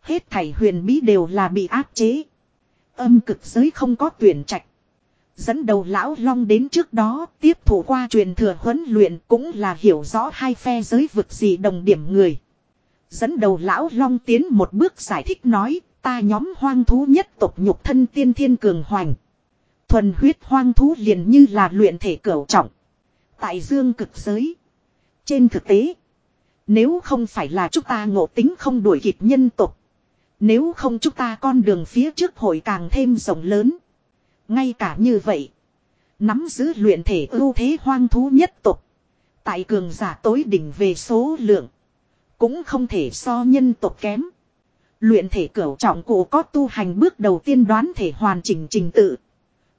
Hết thảy huyền bí đều là bị áp chế. Âm cực giới không có tuyển trạch. Dẫn đầu lão long đến trước đó tiếp thủ qua truyền thừa huấn luyện cũng là hiểu rõ hai phe giới vực gì đồng điểm người. Dẫn đầu lão long tiến một bước giải thích nói, ta nhóm hoang thú nhất tộc nhục thân tiên thiên cường hoành. Thuần huyết hoang thú liền như là luyện thể cửu trọng. Tại dương cực giới. Trên thực tế. Nếu không phải là chúng ta ngộ tính không đuổi kịp nhân tộc, nếu không chúng ta con đường phía trước hội càng thêm rộng lớn. Ngay cả như vậy. Nắm giữ luyện thể ưu thế hoang thú nhất tộc, Tại cường giả tối đỉnh về số lượng. Cũng không thể so nhân tộc kém. Luyện thể cửu trọng cổ có tu hành bước đầu tiên đoán thể hoàn chỉnh trình tự.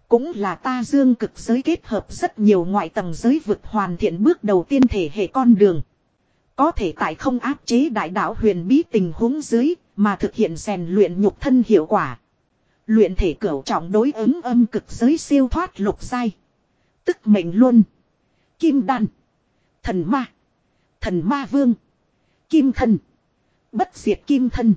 Cũng là ta dương cực giới kết hợp rất nhiều ngoại tầng giới vực hoàn thiện bước đầu tiên thể hệ con đường. Có thể tại không áp chế đại đạo huyền bí tình huống dưới mà thực hiện rèn luyện nhục thân hiệu quả. Luyện thể cửu trọng đối ứng âm cực giới siêu thoát lục giai. Tức mệnh luôn Kim đan. Thần ma. Thần ma vương. Kim thân. Bất diệt kim thân.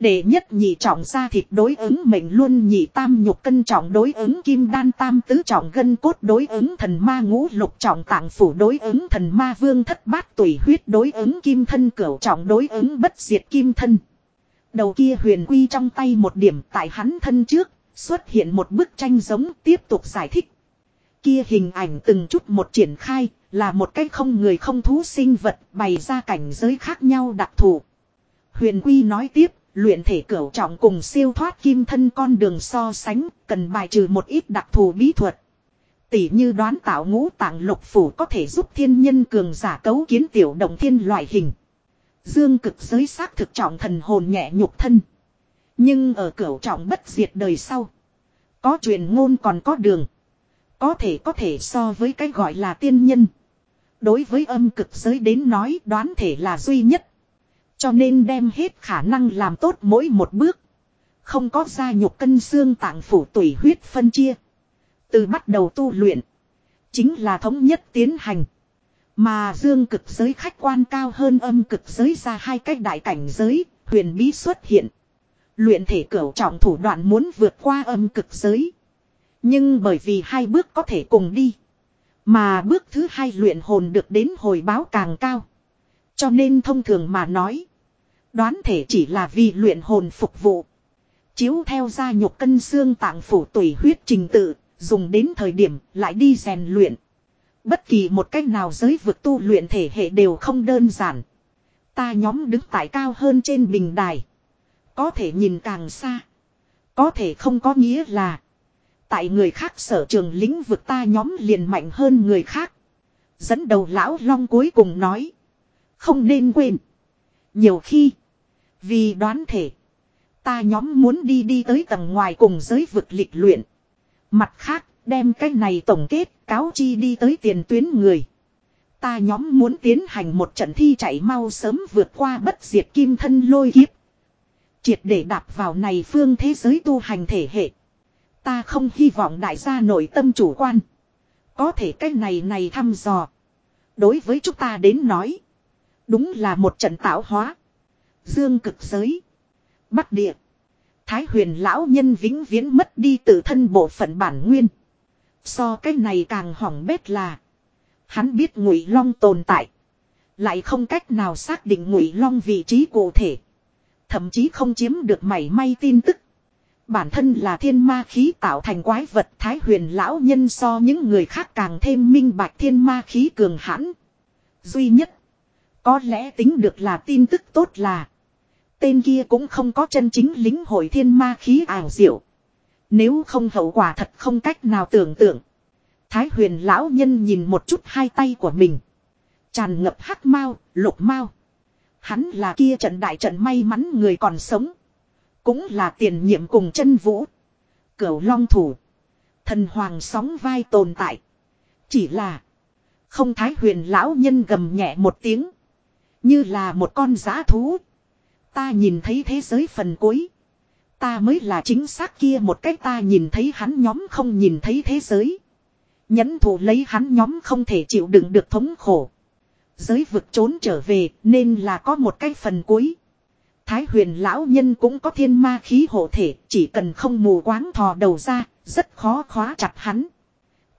Để nhất nhị trọng ra thịt đối ứng mệnh luôn nhị tam nhục cân trọng đối ứng kim đan tam tứ trọng gân cốt đối ứng thần ma ngũ lục trọng tạng phủ đối ứng thần ma vương thất bát tùy huyết đối ứng kim thân cửu trọng đối ứng bất diệt kim thân. Đầu kia huyền quy trong tay một điểm tại hắn thân trước, xuất hiện một bức tranh giống tiếp tục giải thích. Kia hình ảnh từng chút một triển khai, là một cái không người không thú sinh vật bày ra cảnh giới khác nhau đặc thù. Huyền quy nói tiếp, luyện thể cửu trọng cùng siêu thoát kim thân con đường so sánh, cần bài trừ một ít đặc thù bí thuật. Tỷ như đoán tạo ngũ tạng lục phủ có thể giúp thiên nhân cường giả cấu kiến tiểu động thiên loại hình. Dương cực giới xác thực trọng thần hồn nhẹ nhục thân. Nhưng ở cửu trọng bất diệt đời sau. Có truyền ngôn còn có đường. Có thể có thể so với cái gọi là tiên nhân. Đối với âm cực giới đến nói đoán thể là duy nhất. Cho nên đem hết khả năng làm tốt mỗi một bước. Không có gia nhục cân xương tạng phủ tủy huyết phân chia. Từ bắt đầu tu luyện. Chính là thống nhất tiến hành. Mà dương cực giới khách quan cao hơn âm cực giới ra hai cách đại cảnh giới, huyền bí xuất hiện. Luyện thể cửu trọng thủ đoạn muốn vượt qua âm cực giới. Nhưng bởi vì hai bước có thể cùng đi. Mà bước thứ hai luyện hồn được đến hồi báo càng cao. Cho nên thông thường mà nói. Đoán thể chỉ là vì luyện hồn phục vụ. Chiếu theo gia nhục cân xương tạng phủ tùy huyết trình tự, dùng đến thời điểm lại đi rèn luyện. Bất kỳ một cách nào giới vực tu luyện thể hệ đều không đơn giản. Ta nhóm đứng tại cao hơn trên bình đài. Có thể nhìn càng xa. Có thể không có nghĩa là. Tại người khác sở trường lĩnh vực ta nhóm liền mạnh hơn người khác. Dẫn đầu lão long cuối cùng nói. Không nên quên. Nhiều khi. Vì đoán thể. Ta nhóm muốn đi đi tới tầng ngoài cùng giới vực lịch luyện. Mặt khác, đem cái này tổng kết, cáo chi đi tới tiền tuyến người. Ta nhóm muốn tiến hành một trận thi chạy mau sớm vượt qua bất diệt kim thân lôi kiếp. Triệt để đạp vào này phương thế giới tu hành thể hệ. Ta không hy vọng đại gia nội tâm chủ quan. Có thể cái này này thăm dò. Đối với chúng ta đến nói. Đúng là một trận tạo hóa. Dương cực giới. Bắc địa. Thái huyền lão nhân vĩnh viễn mất đi tự thân bộ phận bản nguyên. So cái này càng hỏng bét là. Hắn biết ngụy long tồn tại. Lại không cách nào xác định ngụy long vị trí cụ thể. Thậm chí không chiếm được mảy may tin tức. Bản thân là thiên ma khí tạo thành quái vật thái huyền lão nhân so những người khác càng thêm minh bạch thiên ma khí cường hãn. Duy nhất. Có lẽ tính được là tin tức tốt là. Tên kia cũng không có chân chính lính hội thiên ma khí ảo diệu. Nếu không hậu quả thật không cách nào tưởng tượng. Thái huyền lão nhân nhìn một chút hai tay của mình. Tràn ngập hắc mau, lục mau. Hắn là kia trận đại trận may mắn người còn sống. Cũng là tiền nhiệm cùng chân vũ. Cửu long thủ. Thần hoàng sóng vai tồn tại. Chỉ là. Không thái huyền lão nhân gầm nhẹ một tiếng. Như là một con giã thú. Ta nhìn thấy thế giới phần cuối. Ta mới là chính xác kia một cách ta nhìn thấy hắn nhóm không nhìn thấy thế giới. Nhẫn thủ lấy hắn nhóm không thể chịu đựng được thống khổ. Giới vực trốn trở về nên là có một cái phần cuối. Thái huyền lão nhân cũng có thiên ma khí hộ thể, chỉ cần không mù quáng thò đầu ra, rất khó khóa chặt hắn.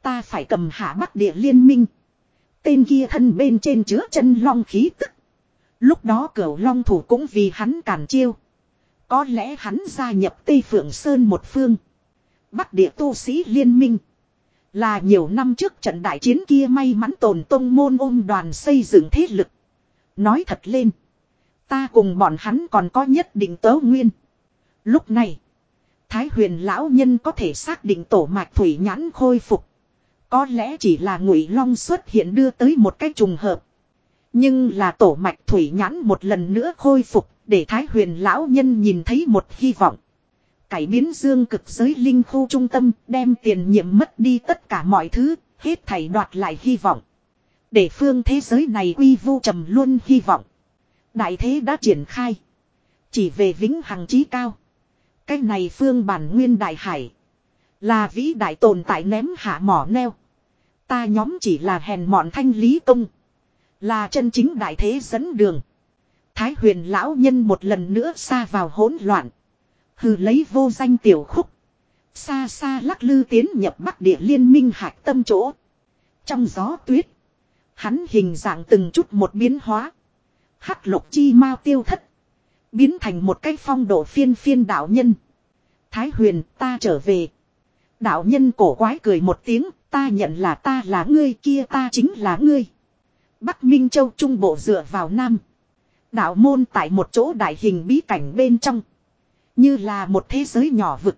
Ta phải cầm hạ bắc địa liên minh. Tên kia thân bên trên chứa chân long khí tức. Lúc đó cửu long thủ cũng vì hắn cản chiêu. Có lẽ hắn gia nhập Tây Phượng Sơn một phương. Bắc địa tu sĩ liên minh. Là nhiều năm trước trận đại chiến kia may mắn tồn tông môn ôm đoàn xây dựng thế lực. Nói thật lên. Ta cùng bọn hắn còn có nhất định tớ nguyên. Lúc này. Thái huyền lão nhân có thể xác định tổ mạch thủy nhãn khôi phục. Có lẽ chỉ là ngụy long xuất hiện đưa tới một cách trùng hợp. Nhưng là tổ mạch thủy nhãn một lần nữa khôi phục để thái huyền lão nhân nhìn thấy một hy vọng. Cải biến dương cực giới linh khu trung tâm đem tiền nhiệm mất đi tất cả mọi thứ, hết thảy đoạt lại hy vọng. Để phương thế giới này uy vu trầm luôn hy vọng. Đại thế đã triển khai. Chỉ về vĩnh hằng trí cao. Cái này phương bản nguyên đại hải. Là vĩ đại tồn tại ném hạ mỏ neo. Ta nhóm chỉ là hèn mọn thanh lý công. Là chân chính đại thế dẫn đường. Thái huyền lão nhân một lần nữa xa vào hỗn loạn. Hừ lấy vô danh tiểu khúc. Xa xa lắc lư tiến nhập bắc địa liên minh hạch tâm chỗ. Trong gió tuyết. Hắn hình dạng từng chút một biến hóa. Hắc lục chi mau tiêu thất. Biến thành một cái phong độ phiên phiên đạo nhân. Thái huyền, ta trở về. Đạo nhân cổ quái cười một tiếng. Ta nhận là ta là ngươi kia, ta chính là ngươi. Bắc Minh Châu Trung Bộ dựa vào Nam. Đạo môn tại một chỗ đại hình bí cảnh bên trong. Như là một thế giới nhỏ vực.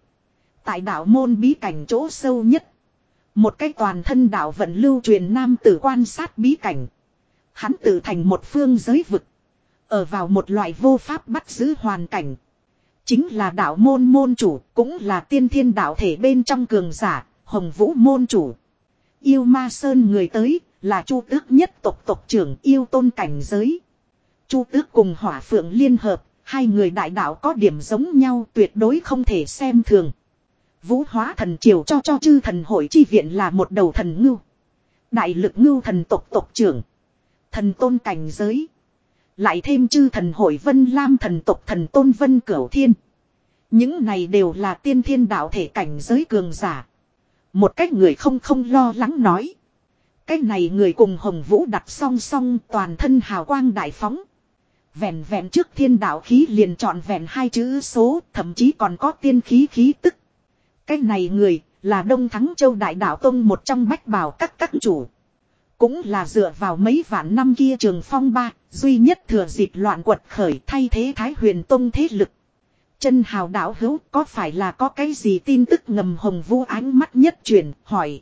Tại đạo môn bí cảnh chỗ sâu nhất. Một cái toàn thân đạo vận lưu truyền nam tử quan sát bí cảnh. Hắn tự thành một phương giới vực. Ở vào một loại vô pháp bắt giữ hoàn cảnh. Chính là đạo môn môn chủ, cũng là tiên thiên đạo thể bên trong cường giả, hồng vũ môn chủ. Yêu ma sơn người tới, là chu tước nhất tộc tộc trưởng yêu tôn cảnh giới. Chu tước cùng hỏa phượng liên hợp, hai người đại đạo có điểm giống nhau tuyệt đối không thể xem thường. Vũ hóa thần triều cho cho chư thần hội chi viện là một đầu thần ngưu. Đại lực ngưu thần tộc tộc trưởng. Thần tôn cảnh giới. Lại thêm chư thần hội vân lam thần tộc thần tôn vân cửu thiên. Những này đều là tiên thiên đạo thể cảnh giới cường giả. Một cách người không không lo lắng nói. Cái này người cùng hồng vũ đặt song song toàn thân hào quang đại phóng. Vẹn vẹn trước thiên đạo khí liền trọn vẹn hai chữ số, thậm chí còn có tiên khí khí tức. Cái này người, là Đông Thắng Châu Đại Đạo Tông một trong bách bảo các các chủ. Cũng là dựa vào mấy vạn năm kia trường phong ba, duy nhất thừa dịp loạn quật khởi thay thế Thái huyền Tông thế lực. Chân hào đạo hữu có phải là có cái gì tin tức ngầm hồng vu ánh mắt nhất truyền, hỏi.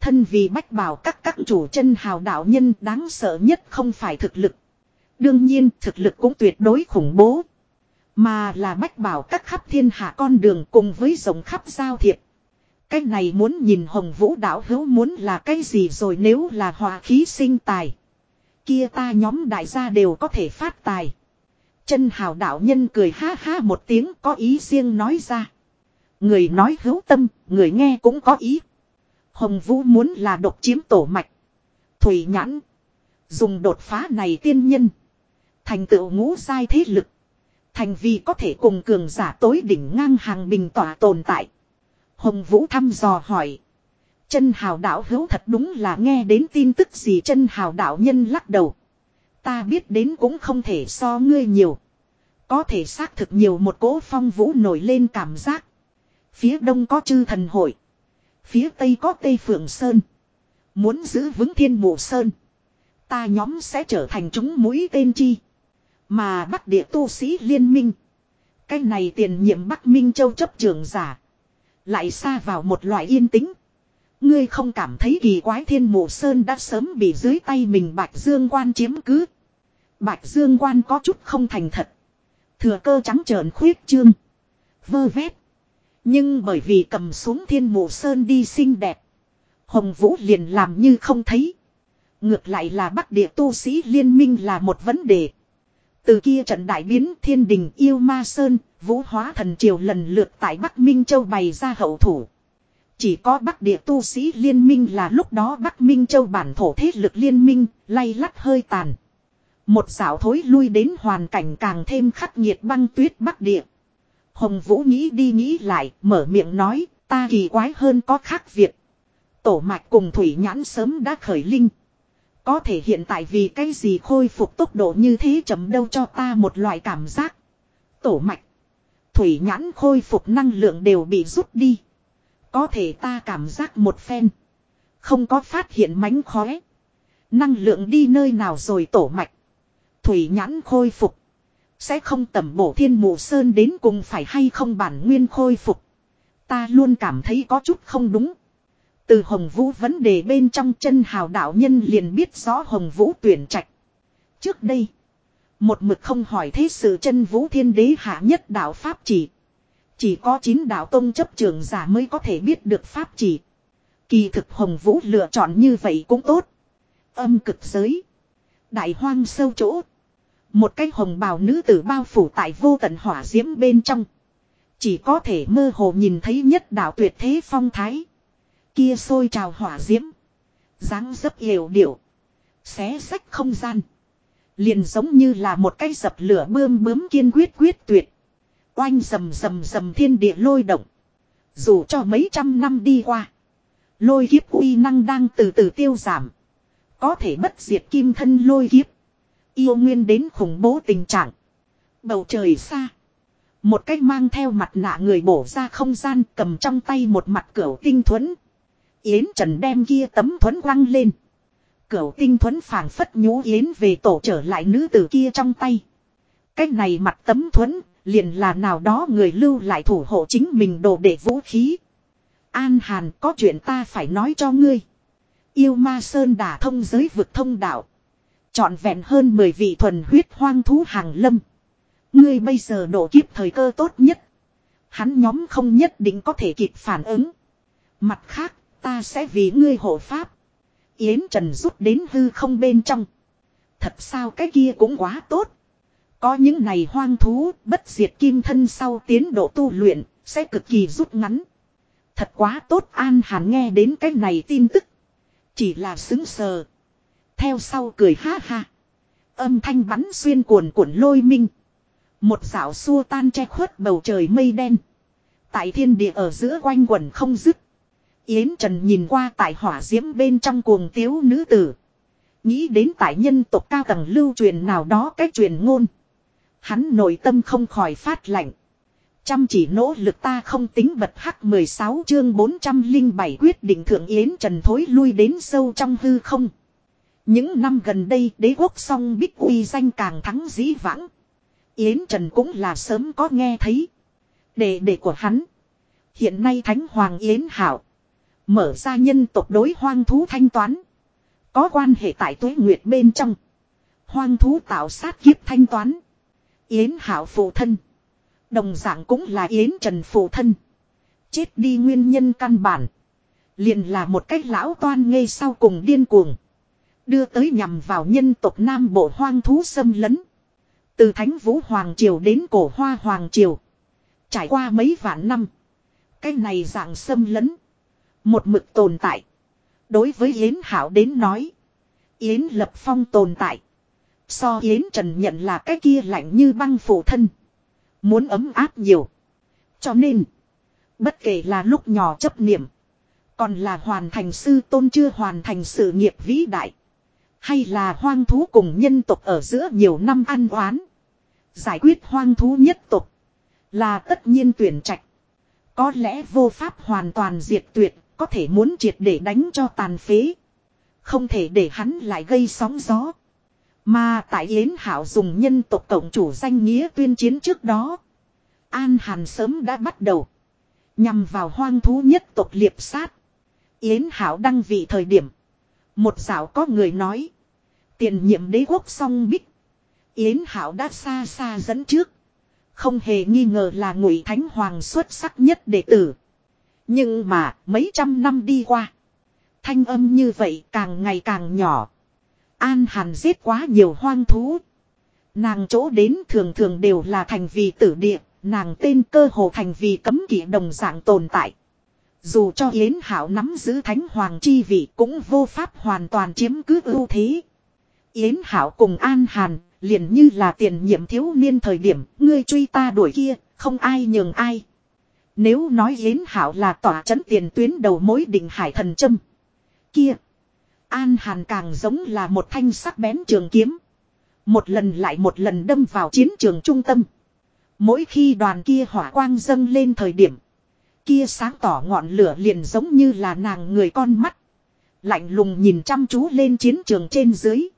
Thân vì bách bảo các các chủ chân hào đạo nhân đáng sợ nhất không phải thực lực. Đương nhiên thực lực cũng tuyệt đối khủng bố. Mà là bách bảo các khắp thiên hạ con đường cùng với rồng khắp giao thiệp. Cái này muốn nhìn hồng vũ đạo hữu muốn là cái gì rồi nếu là hòa khí sinh tài. Kia ta nhóm đại gia đều có thể phát tài. Chân hào đạo nhân cười ha ha một tiếng có ý riêng nói ra. Người nói hữu tâm, người nghe cũng có ý. Hồng Vũ muốn là độc chiếm tổ mạch. Thủy nhãn. Dùng đột phá này tiên nhân. Thành tựu ngũ sai thế lực. Thành vì có thể cùng cường giả tối đỉnh ngang hàng bình tỏa tồn tại. Hồng Vũ thăm dò hỏi. Chân hào đạo hữu thật đúng là nghe đến tin tức gì chân hào đạo nhân lắc đầu. Ta biết đến cũng không thể so ngươi nhiều. Có thể xác thực nhiều một cỗ phong vũ nổi lên cảm giác. Phía đông có chư thần hội. Phía tây có Tây Phượng Sơn. Muốn giữ vững thiên mộ Sơn. Ta nhóm sẽ trở thành chúng mũi tên chi. Mà Bắc địa tu sĩ liên minh. Cái này tiền nhiệm Bắc Minh Châu chấp trường giả. Lại xa vào một loại yên tĩnh. Ngươi không cảm thấy kỳ quái thiên mộ sơn đã sớm bị dưới tay mình Bạch Dương quan chiếm cứ. Bạch Dương quan có chút không thành thật. Thừa cơ trắng trợn khuyết trương. Vơ vét. Nhưng bởi vì cầm xuống thiên mộ sơn đi xinh đẹp. Hồng Vũ liền làm như không thấy. Ngược lại là Bắc địa tu sĩ liên minh là một vấn đề. Từ kia trận đại biến thiên đình yêu ma sơn, vũ hóa thần triều lần lượt tại Bắc Minh Châu bày ra hậu thủ. Chỉ có Bắc địa tu sĩ liên minh là lúc đó Bắc Minh Châu bản thổ thế lực liên minh, lay lắt hơi tàn. Một dạo thối lui đến hoàn cảnh càng thêm khắc nghiệt băng tuyết Bắc địa. Hồng Vũ nghĩ đi nghĩ lại, mở miệng nói, ta kỳ quái hơn có khác việc. Tổ mạch cùng Thủy Nhãn sớm đã khởi linh. Có thể hiện tại vì cái gì khôi phục tốc độ như thế chấm đâu cho ta một loại cảm giác. Tổ mạch. Thủy nhãn khôi phục năng lượng đều bị rút đi. Có thể ta cảm giác một phen. Không có phát hiện mánh khóe. Năng lượng đi nơi nào rồi tổ mạch. Thủy nhãn khôi phục. Sẽ không tầm bổ thiên mụ sơn đến cùng phải hay không bản nguyên khôi phục. Ta luôn cảm thấy có chút không đúng. Từ Hồng Vũ vấn đề bên trong chân hào đạo nhân liền biết rõ Hồng Vũ tuyển trạch. Trước đây, một mực không hỏi thế sự chân Vũ Thiên Đế hạ nhất đạo Pháp chỉ. Chỉ có 9 đạo tông chấp trường giả mới có thể biết được Pháp chỉ. Kỳ thực Hồng Vũ lựa chọn như vậy cũng tốt. Âm cực giới. Đại hoang sâu chỗ. Một cái hồng bào nữ tử bao phủ tại vô tận hỏa diễm bên trong. Chỉ có thể mơ hồ nhìn thấy nhất đạo tuyệt thế phong thái. Kia sôi trào hỏa diễm. dáng dấp hiểu điệu. Xé sách không gian. Liền giống như là một cái dập lửa bươm bướm kiên quyết quyết tuyệt. Oanh rầm rầm rầm thiên địa lôi động. Dù cho mấy trăm năm đi qua. Lôi kiếp uy năng đang từ từ tiêu giảm. Có thể bất diệt kim thân lôi kiếp. Yêu nguyên đến khủng bố tình trạng. Bầu trời xa. Một cách mang theo mặt nạ người bổ ra không gian cầm trong tay một mặt cửa tinh thuẫn. Yến Trần đem kia tấm thuẫn quăng lên. Cửu tinh thuẫn phảng phất nhũ Yến về tổ trở lại nữ tử kia trong tay. Cách này mặt tấm thuẫn, liền là nào đó người lưu lại thủ hộ chính mình đồ để vũ khí. An Hàn có chuyện ta phải nói cho ngươi. Yêu ma sơn đả thông giới vực thông đạo. Chọn vẹn hơn 10 vị thuần huyết hoang thú hàng lâm. Ngươi bây giờ độ kiếp thời cơ tốt nhất. Hắn nhóm không nhất định có thể kịp phản ứng. Mặt khác, Ta sẽ vì ngươi hộ pháp. Yến Trần rút đến hư không bên trong. Thật sao cái kia cũng quá tốt. Có những này hoang thú, bất diệt kim thân sau tiến độ tu luyện, sẽ cực kỳ rút ngắn. Thật quá tốt An Hàn nghe đến cái này tin tức. Chỉ là xứng sờ. Theo sau cười ha ha. Âm thanh bắn xuyên cuồn cuộn lôi minh. Một dạo xua tan che khuất bầu trời mây đen. Tại thiên địa ở giữa quanh quẩn không dứt. Yến Trần nhìn qua tại hỏa diễm bên trong cuồng tiếu nữ tử. Nghĩ đến tại nhân tộc cao tầng lưu truyền nào đó cái truyền ngôn. Hắn nội tâm không khỏi phát lạnh. Chăm chỉ nỗ lực ta không tính bật hắc 16 chương 407 quyết định thượng Yến Trần thối lui đến sâu trong hư không. Những năm gần đây, đế quốc song bích uy danh càng thắng dĩ vãng. Yến Trần cũng là sớm có nghe thấy. Đệ đệ của hắn. Hiện nay Thánh Hoàng Yến Hảo. Mở ra nhân tộc đối hoang thú thanh toán. Có quan hệ tại tuế nguyệt bên trong. Hoang thú tạo sát kiếp thanh toán. Yến hảo phụ thân. Đồng dạng cũng là Yến Trần phụ thân. Chết đi nguyên nhân căn bản. Liền là một cách lão toan ngây sau cùng điên cuồng. Đưa tới nhằm vào nhân tộc Nam Bộ hoang thú xâm lấn. Từ Thánh Vũ Hoàng Triều đến Cổ Hoa Hoàng Triều. Trải qua mấy vạn năm. Cái này dạng xâm lấn. Một mực tồn tại. Đối với Yến Hảo đến nói. Yến Lập Phong tồn tại. So Yến Trần nhận là cái kia lạnh như băng phụ thân. Muốn ấm áp nhiều. Cho nên. Bất kể là lúc nhỏ chấp niệm. Còn là hoàn thành sư tôn chưa hoàn thành sự nghiệp vĩ đại. Hay là hoang thú cùng nhân tộc ở giữa nhiều năm ăn oán. Giải quyết hoang thú nhất tộc. Là tất nhiên tuyển trạch. Có lẽ vô pháp hoàn toàn diệt tuyệt. Có thể muốn triệt để đánh cho tàn phế. Không thể để hắn lại gây sóng gió. Mà tại Yến Hảo dùng nhân tộc tổng chủ danh nghĩa tuyên chiến trước đó. An Hàn sớm đã bắt đầu. Nhằm vào hoang thú nhất tộc liệp sát. Yến Hảo đăng vị thời điểm. Một dạo có người nói. Tiền nhiệm đế quốc song bích. Yến Hảo đã xa xa dẫn trước. Không hề nghi ngờ là ngụy thánh hoàng xuất sắc nhất đệ tử. Nhưng mà, mấy trăm năm đi qua. Thanh âm như vậy càng ngày càng nhỏ. An Hàn giết quá nhiều hoang thú. Nàng chỗ đến thường thường đều là thành vì tử địa. Nàng tên cơ hồ thành vì cấm kỵ đồng dạng tồn tại. Dù cho Yến Hảo nắm giữ thánh hoàng chi vị cũng vô pháp hoàn toàn chiếm cứ ưu thế. Yến Hảo cùng An Hàn liền như là tiền nhiệm thiếu niên thời điểm, ngươi truy ta đuổi kia, không ai nhường ai. Nếu nói Yến Hảo là tỏa chấn tiền tuyến đầu mối định hải thần châm. Kia. An Hàn càng giống là một thanh sắc bén trường kiếm. Một lần lại một lần đâm vào chiến trường trung tâm. Mỗi khi đoàn kia hỏa quang dâng lên thời điểm. Kia sáng tỏ ngọn lửa liền giống như là nàng người con mắt. Lạnh lùng nhìn chăm chú lên chiến trường trên dưới.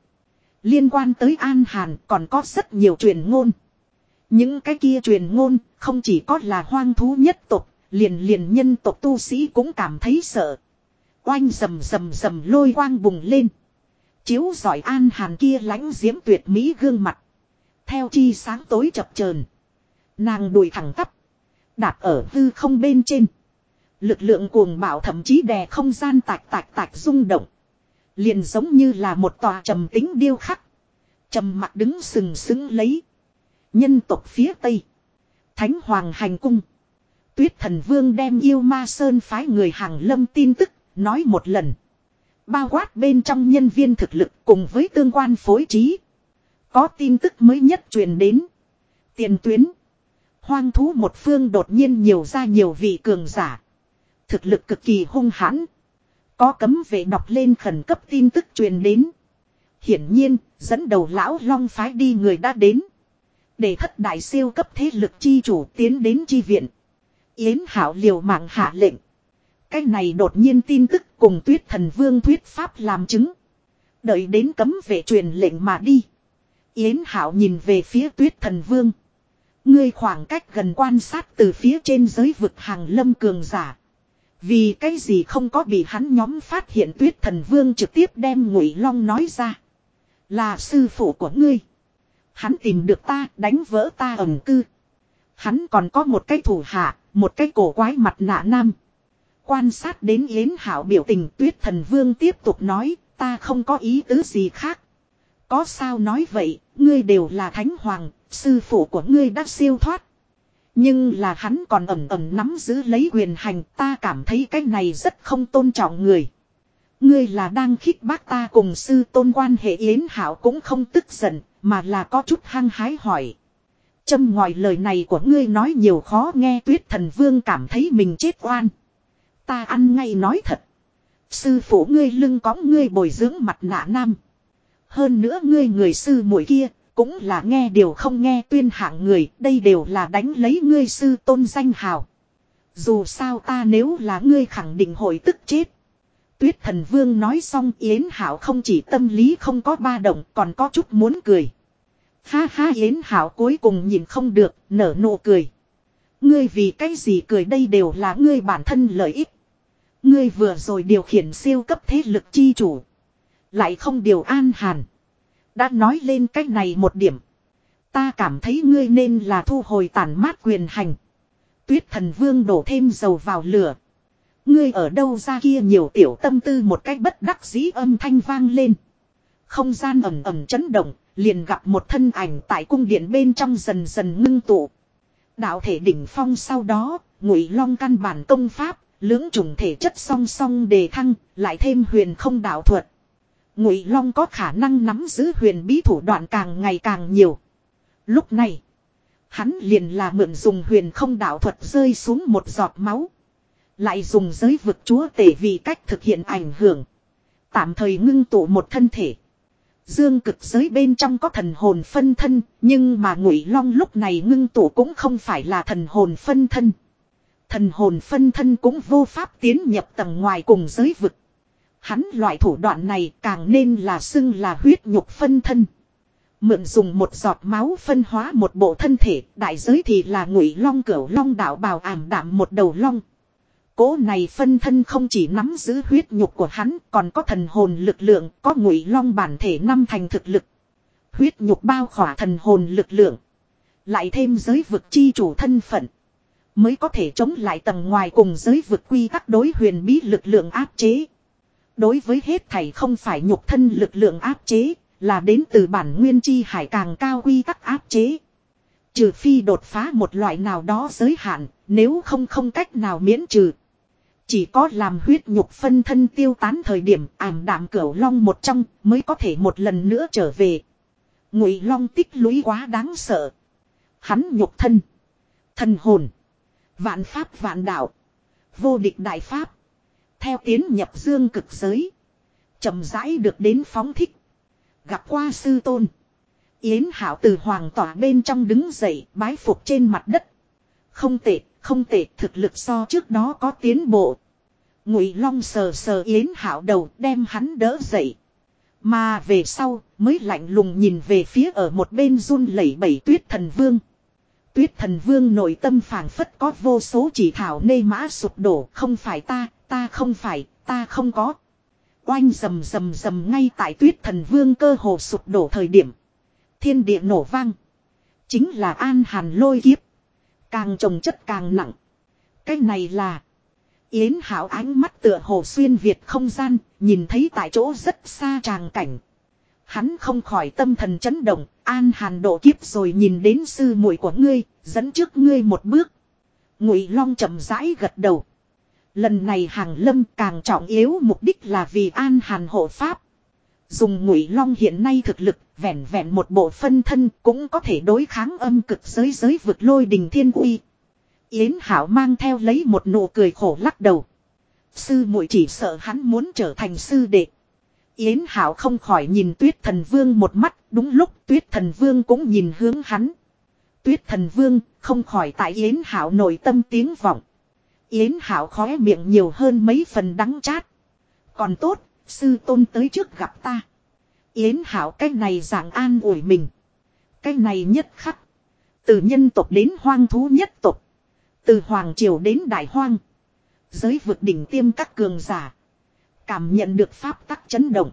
Liên quan tới An Hàn còn có rất nhiều truyền ngôn. Những cái kia truyền ngôn không chỉ có là hoang thú nhất tộc, liền liền nhân tộc tu sĩ cũng cảm thấy sợ. Oanh rầm rầm rầm lôi quang bùng lên. Chiếu giỏi An Hàn kia lãnh diễm tuyệt mỹ gương mặt. Theo chi sáng tối chập chờn Nàng đùi thẳng tắp. Đạp ở hư không bên trên. Lực lượng cuồng bạo thậm chí đè không gian tạch tạch tạch rung động. Liền giống như là một tòa trầm tính điêu khắc. Trầm mặt đứng sừng sững lấy. Nhân tộc phía tây. Thánh Hoàng hành cung. Tuyết thần vương đem yêu ma sơn phái người hàng lâm tin tức, nói một lần. Bao quát bên trong nhân viên thực lực cùng với tương quan phối trí. Có tin tức mới nhất truyền đến. Tiền tuyến. Hoang thú một phương đột nhiên nhiều ra nhiều vị cường giả. Thực lực cực kỳ hung hãn. Có cấm vệ đọc lên khẩn cấp tin tức truyền đến. Hiển nhiên, dẫn đầu lão long phái đi người đã đến. Để thất đại siêu cấp thế lực chi chủ tiến đến chi viện. Yến Hảo liều mạng hạ lệnh. Cái này đột nhiên tin tức cùng tuyết thần vương thuyết pháp làm chứng. Đợi đến cấm vệ truyền lệnh mà đi. Yến Hảo nhìn về phía tuyết thần vương. Ngươi khoảng cách gần quan sát từ phía trên giới vực hàng lâm cường giả. Vì cái gì không có bị hắn nhóm phát hiện tuyết thần vương trực tiếp đem ngụy long nói ra. Là sư phụ của ngươi. Hắn tìm được ta đánh vỡ ta ẩm cư. Hắn còn có một cái thủ hạ, một cái cổ quái mặt nạ nam. Quan sát đến Yến Hảo biểu tình tuyết thần vương tiếp tục nói, ta không có ý tứ gì khác. Có sao nói vậy, ngươi đều là thánh hoàng, sư phụ của ngươi đã siêu thoát. Nhưng là hắn còn ẩm ẩm nắm giữ lấy quyền hành ta cảm thấy cái này rất không tôn trọng người. Ngươi là đang khích bác ta cùng sư tôn quan hệ yến hảo cũng không tức giận, mà là có chút hăng hái hỏi. Châm ngoài lời này của ngươi nói nhiều khó nghe tuyết thần vương cảm thấy mình chết oan. Ta ăn ngay nói thật. Sư phụ ngươi lưng có ngươi bồi dưỡng mặt nạ nam. Hơn nữa ngươi người sư muội kia, cũng là nghe điều không nghe tuyên hạng người, đây đều là đánh lấy ngươi sư tôn danh hào. Dù sao ta nếu là ngươi khẳng định hội tức chết. Tuyết thần vương nói xong Yến Hảo không chỉ tâm lý không có ba động còn có chút muốn cười. Ha ha Yến Hảo cuối cùng nhìn không được, nở nụ cười. Ngươi vì cái gì cười đây đều là ngươi bản thân lợi ích. Ngươi vừa rồi điều khiển siêu cấp thế lực chi chủ. Lại không điều an hàn. Đã nói lên cách này một điểm. Ta cảm thấy ngươi nên là thu hồi tàn mát quyền hành. Tuyết thần vương đổ thêm dầu vào lửa. Ngươi ở đâu ra kia nhiều tiểu tâm tư một cách bất đắc dĩ âm thanh vang lên. Không gian ẩm ẩm chấn động, liền gặp một thân ảnh tại cung điện bên trong dần dần ngưng tụ. Đạo thể đỉnh phong sau đó, ngụy long căn bản công pháp, lưỡng trùng thể chất song song đề thăng, lại thêm huyền không đạo thuật. Ngụy long có khả năng nắm giữ huyền bí thủ đoạn càng ngày càng nhiều. Lúc này, hắn liền là mượn dùng huyền không đạo thuật rơi xuống một giọt máu. Lại dùng giới vực chúa tể vì cách thực hiện ảnh hưởng. Tạm thời ngưng tụ một thân thể. Dương cực giới bên trong có thần hồn phân thân, nhưng mà ngụy long lúc này ngưng tụ cũng không phải là thần hồn phân thân. Thần hồn phân thân cũng vô pháp tiến nhập tầng ngoài cùng giới vực. Hắn loại thủ đoạn này càng nên là xưng là huyết nhục phân thân. Mượn dùng một giọt máu phân hóa một bộ thân thể, đại giới thì là ngụy long cửu long đạo bào ảm đạm một đầu long. Cố này phân thân không chỉ nắm giữ huyết nhục của hắn, còn có thần hồn lực lượng, có ngụy long bản thể năm thành thực lực. Huyết nhục bao khỏa thần hồn lực lượng. Lại thêm giới vực chi chủ thân phận. Mới có thể chống lại tầng ngoài cùng giới vực quy tắc đối huyền bí lực lượng áp chế. Đối với hết thảy không phải nhục thân lực lượng áp chế, là đến từ bản nguyên chi hải càng cao quy tắc áp chế. Trừ phi đột phá một loại nào đó giới hạn, nếu không không cách nào miễn trừ. Chỉ có làm huyết nhục phân thân tiêu tán thời điểm ảm đạm cửu long một trong mới có thể một lần nữa trở về. Ngụy long tích lũy quá đáng sợ. Hắn nhục thân. Thần hồn. Vạn pháp vạn đạo. Vô địch đại pháp. Theo tiến nhập dương cực giới. chậm rãi được đến phóng thích. Gặp qua sư tôn. Yến Hảo từ hoàng tỏa bên trong đứng dậy bái phục trên mặt đất. Không tệ, không tệ, thực lực so trước đó có tiến bộ. Ngụy Long sờ sờ Yến Hảo đầu đem hắn đỡ dậy. Mà về sau mới lạnh lùng nhìn về phía ở một bên run lẩy bẩy tuyết thần vương. Tuyết thần vương nội tâm phảng phất có vô số chỉ thảo nê mã sụp đổ. Không phải ta, ta không phải, ta không có. Oanh rầm rầm rầm ngay tại tuyết thần vương cơ hồ sụp đổ thời điểm. Thiên địa nổ vang. Chính là an hàn lôi kiếp. Càng trồng chất càng nặng. Cái này là. Yến hảo ánh mắt tựa hồ xuyên Việt không gian, nhìn thấy tại chỗ rất xa tràng cảnh. Hắn không khỏi tâm thần chấn động, an hàn độ kiếp rồi nhìn đến sư muội của ngươi, dẫn trước ngươi một bước. Ngụy Long chậm rãi gật đầu. Lần này hàng lâm càng trọng yếu mục đích là vì an hàn hộ pháp. Dùng ngụy long hiện nay thực lực, vẹn vẹn một bộ phân thân cũng có thể đối kháng âm cực giới giới vực lôi đình thiên uy. Yến Hảo mang theo lấy một nụ cười khổ lắc đầu. Sư muội chỉ sợ hắn muốn trở thành sư đệ. Yến Hảo không khỏi nhìn Tuyết Thần Vương một mắt, đúng lúc Tuyết Thần Vương cũng nhìn hướng hắn. Tuyết Thần Vương không khỏi tại Yến Hảo nội tâm tiếng vọng. Yến Hảo khóe miệng nhiều hơn mấy phần đắng chát. Còn tốt, sư tôn tới trước gặp ta. Yến Hảo cái này dạng an ủi mình. Cái này nhất khắc. Từ nhân tộc đến hoang thú nhất tộc. Từ hoàng triều đến đại hoang. Giới vượt đỉnh tiêm các cường giả. Cảm nhận được pháp tắc chấn động.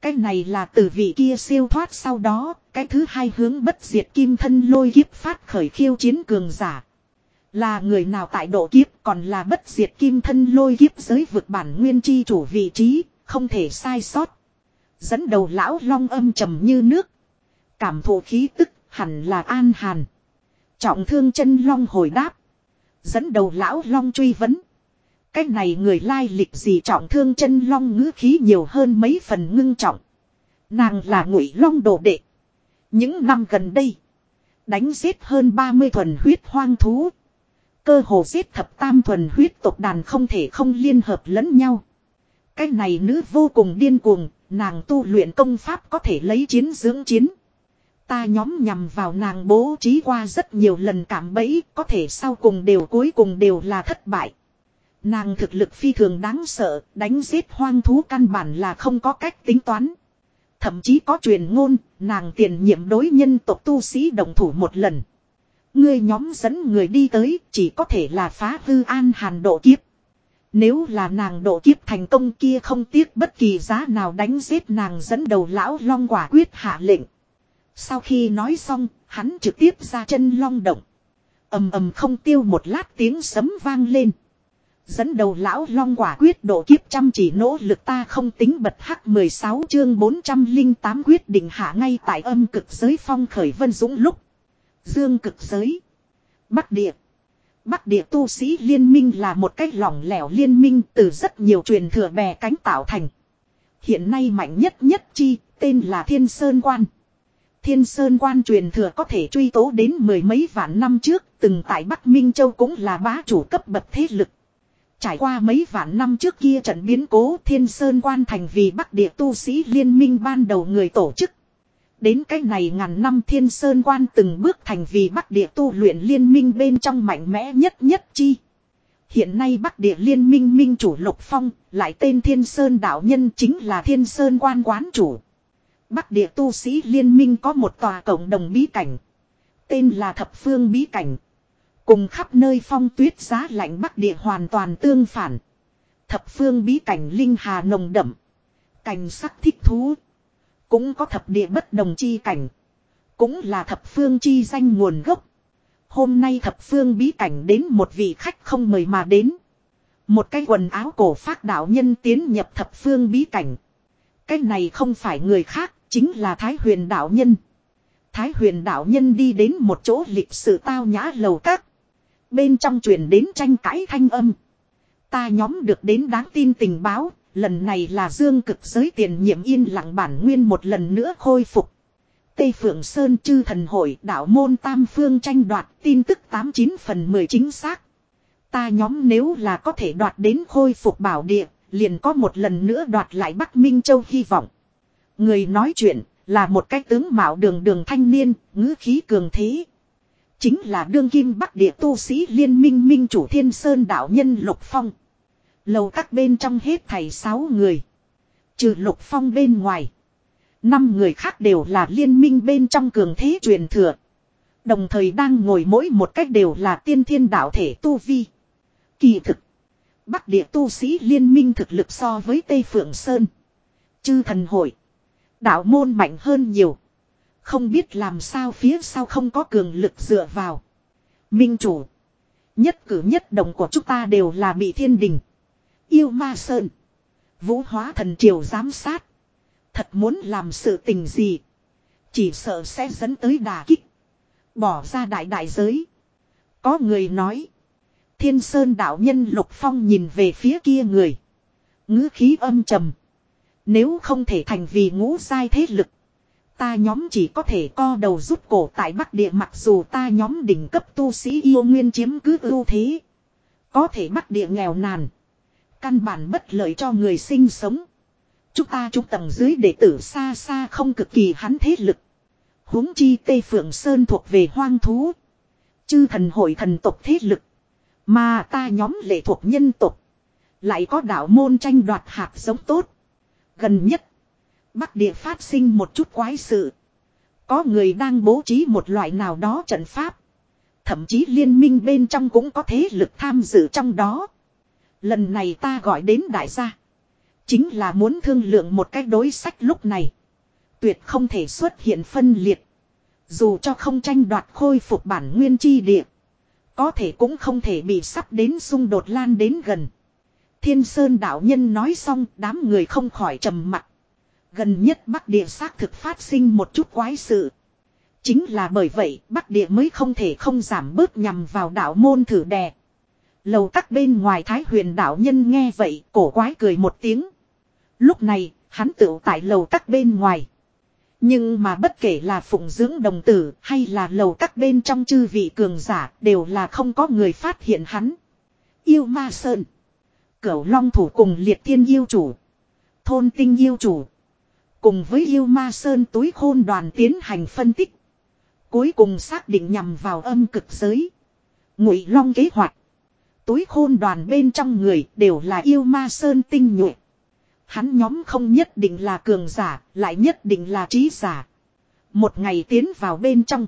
Cái này là từ vị kia siêu thoát sau đó, cái thứ hai hướng bất diệt kim thân lôi kiếp phát khởi khiêu chiến cường giả. Là người nào tại độ kiếp còn là bất diệt kim thân lôi kiếp giới vượt bản nguyên chi chủ vị trí, không thể sai sót. Dẫn đầu lão long âm trầm như nước. Cảm thụ khí tức hẳn là an hàn. Trọng thương chân long hồi đáp. Dẫn đầu lão long truy vấn. Cái này người lai lịch gì trọng thương chân long ngữ khí nhiều hơn mấy phần ngưng trọng. Nàng là ngụy long đồ đệ. Những năm gần đây. Đánh giết hơn 30 thuần huyết hoang thú. Cơ hồ giết thập tam thuần huyết tộc đàn không thể không liên hợp lẫn nhau. Cái này nữ vô cùng điên cuồng, nàng tu luyện công pháp có thể lấy chiến dưỡng chiến. Ta nhóm nhằm vào nàng bố trí qua rất nhiều lần cảm bẫy, có thể sau cùng đều cuối cùng đều là thất bại. Nàng thực lực phi thường đáng sợ, đánh giết hoang thú căn bản là không có cách tính toán. Thậm chí có truyền ngôn, nàng tiền nhiệm đối nhân tộc tu sĩ đồng thủ một lần. Ngươi nhóm dẫn người đi tới chỉ có thể là phá hư an hàn độ kiếp. Nếu là nàng độ kiếp thành công kia không tiếc bất kỳ giá nào đánh giết nàng dẫn đầu lão long quả quyết hạ lệnh. Sau khi nói xong, hắn trực tiếp ra chân long động. ầm ầm không tiêu một lát tiếng sấm vang lên. Dẫn đầu lão long quả quyết độ kiếp chăm chỉ nỗ lực ta không tính bật hắc 16 chương 408 quyết định hạ ngay tại âm cực giới phong khởi vân dũng lúc. Dương cực giới. Bắc địa. Bắc địa tu sĩ liên minh là một cách lỏng lẻo liên minh từ rất nhiều truyền thừa bè cánh tạo thành. Hiện nay mạnh nhất nhất chi, tên là Thiên Sơn Quan. Thiên Sơn Quan truyền thừa có thể truy tố đến mười mấy vạn năm trước, từng tại Bắc Minh Châu cũng là bá chủ cấp bậc thế lực. Trải qua mấy vạn năm trước kia trận biến cố Thiên Sơn Quan thành vì Bắc Địa tu sĩ liên minh ban đầu người tổ chức. Đến cái này ngàn năm Thiên Sơn Quan từng bước thành vì Bắc Địa tu luyện liên minh bên trong mạnh mẽ nhất nhất chi. Hiện nay Bắc Địa Liên minh minh chủ Lục Phong, lại tên Thiên Sơn đạo nhân chính là Thiên Sơn quan quán chủ. Bắc Địa tu sĩ liên minh có một tòa cộng đồng bí cảnh. Tên là Thập Phương Bí Cảnh. Cùng khắp nơi phong tuyết giá lạnh Bắc Địa hoàn toàn tương phản. Thập Phương Bí Cảnh Linh Hà nồng đậm. Cảnh sắc thích thú. Cũng có thập địa bất đồng chi cảnh. Cũng là thập phương chi danh nguồn gốc. Hôm nay thập phương bí cảnh đến một vị khách không mời mà đến. Một cái quần áo cổ phát đạo nhân tiến nhập thập phương bí cảnh. Cái này không phải người khác, chính là Thái huyền đạo nhân. Thái huyền đạo nhân đi đến một chỗ lịch sử tao nhã lầu các. Bên trong truyền đến tranh cãi thanh âm. Ta nhóm được đến đáng tin tình báo, lần này là dương cực giới tiền nhiệm yên lặng bản nguyên một lần nữa khôi phục. Tây Phượng Sơn chư thần hội đạo môn tam phương tranh đoạt tin tức 89 phần 10 chính xác. Ta nhóm nếu là có thể đoạt đến khôi phục bảo địa, liền có một lần nữa đoạt lại Bắc Minh Châu hy vọng. Người nói chuyện là một cái tướng mạo đường đường thanh niên, ngữ khí cường thế. Chính là đương kim Bắc địa tu sĩ liên minh minh chủ thiên sơn đạo nhân Lục Phong. Lầu các bên trong hết thầy 6 người. Trừ Lục Phong bên ngoài. Năm người khác đều là liên minh bên trong cường thế truyền thừa. Đồng thời đang ngồi mỗi một cách đều là tiên thiên đạo thể tu vi. Kỳ thực. Bắc địa tu sĩ liên minh thực lực so với Tây Phượng Sơn. Chư thần hội. Đạo môn mạnh hơn nhiều. Không biết làm sao phía sau không có cường lực dựa vào. Minh chủ. Nhất cử nhất động của chúng ta đều là bị thiên đình. Yêu ma sơn. Vũ hóa thần triều giám sát. Thật muốn làm sự tình gì. Chỉ sợ sẽ dẫn tới đà kích. Bỏ ra đại đại giới. Có người nói. Thiên Sơn đạo nhân Lục Phong nhìn về phía kia người. ngữ khí âm trầm. Nếu không thể thành vì ngũ sai thế lực. Ta nhóm chỉ có thể co đầu rút cổ tại Bắc Địa mặc dù ta nhóm đỉnh cấp tu sĩ yêu nguyên chiếm cứ ưu thế. Có thể Bắc Địa nghèo nàn. Căn bản bất lợi cho người sinh sống. Chúng ta trung tầng dưới đệ tử xa xa không cực kỳ hắn thế lực. huống chi Tây Phượng Sơn thuộc về hoang thú. Chư thần hội thần tộc thế lực. Mà ta nhóm lệ thuộc nhân tộc. Lại có đạo môn tranh đoạt hạt giống tốt. Gần nhất. Bắc địa phát sinh một chút quái sự. Có người đang bố trí một loại nào đó trận pháp. Thậm chí liên minh bên trong cũng có thế lực tham dự trong đó. Lần này ta gọi đến đại gia. Chính là muốn thương lượng một cách đối sách lúc này. Tuyệt không thể xuất hiện phân liệt. Dù cho không tranh đoạt khôi phục bản nguyên chi địa. Có thể cũng không thể bị sắp đến xung đột lan đến gần. Thiên Sơn đạo nhân nói xong, đám người không khỏi trầm mặt. Gần nhất Bắc Địa xác thực phát sinh một chút quái sự. Chính là bởi vậy, Bắc Địa mới không thể không giảm bớt nhằm vào đạo môn thử đè. Lầu các bên ngoài Thái huyền đạo nhân nghe vậy, cổ quái cười một tiếng. Lúc này, hắn tựu tại lầu các bên ngoài. Nhưng mà bất kể là phụng dưỡng đồng tử hay là lầu các bên trong chư vị cường giả, đều là không có người phát hiện hắn. Yêu ma sơn. Cửu long thủ cùng liệt thiên yêu chủ. Thôn tinh yêu chủ. Cùng với yêu ma sơn túi khôn đoàn tiến hành phân tích. Cuối cùng xác định nhằm vào âm cực giới. Ngụy long kế hoạch. Túi khôn đoàn bên trong người đều là yêu ma sơn tinh nhuệ. Hắn nhóm không nhất định là cường giả, lại nhất định là trí giả. Một ngày tiến vào bên trong.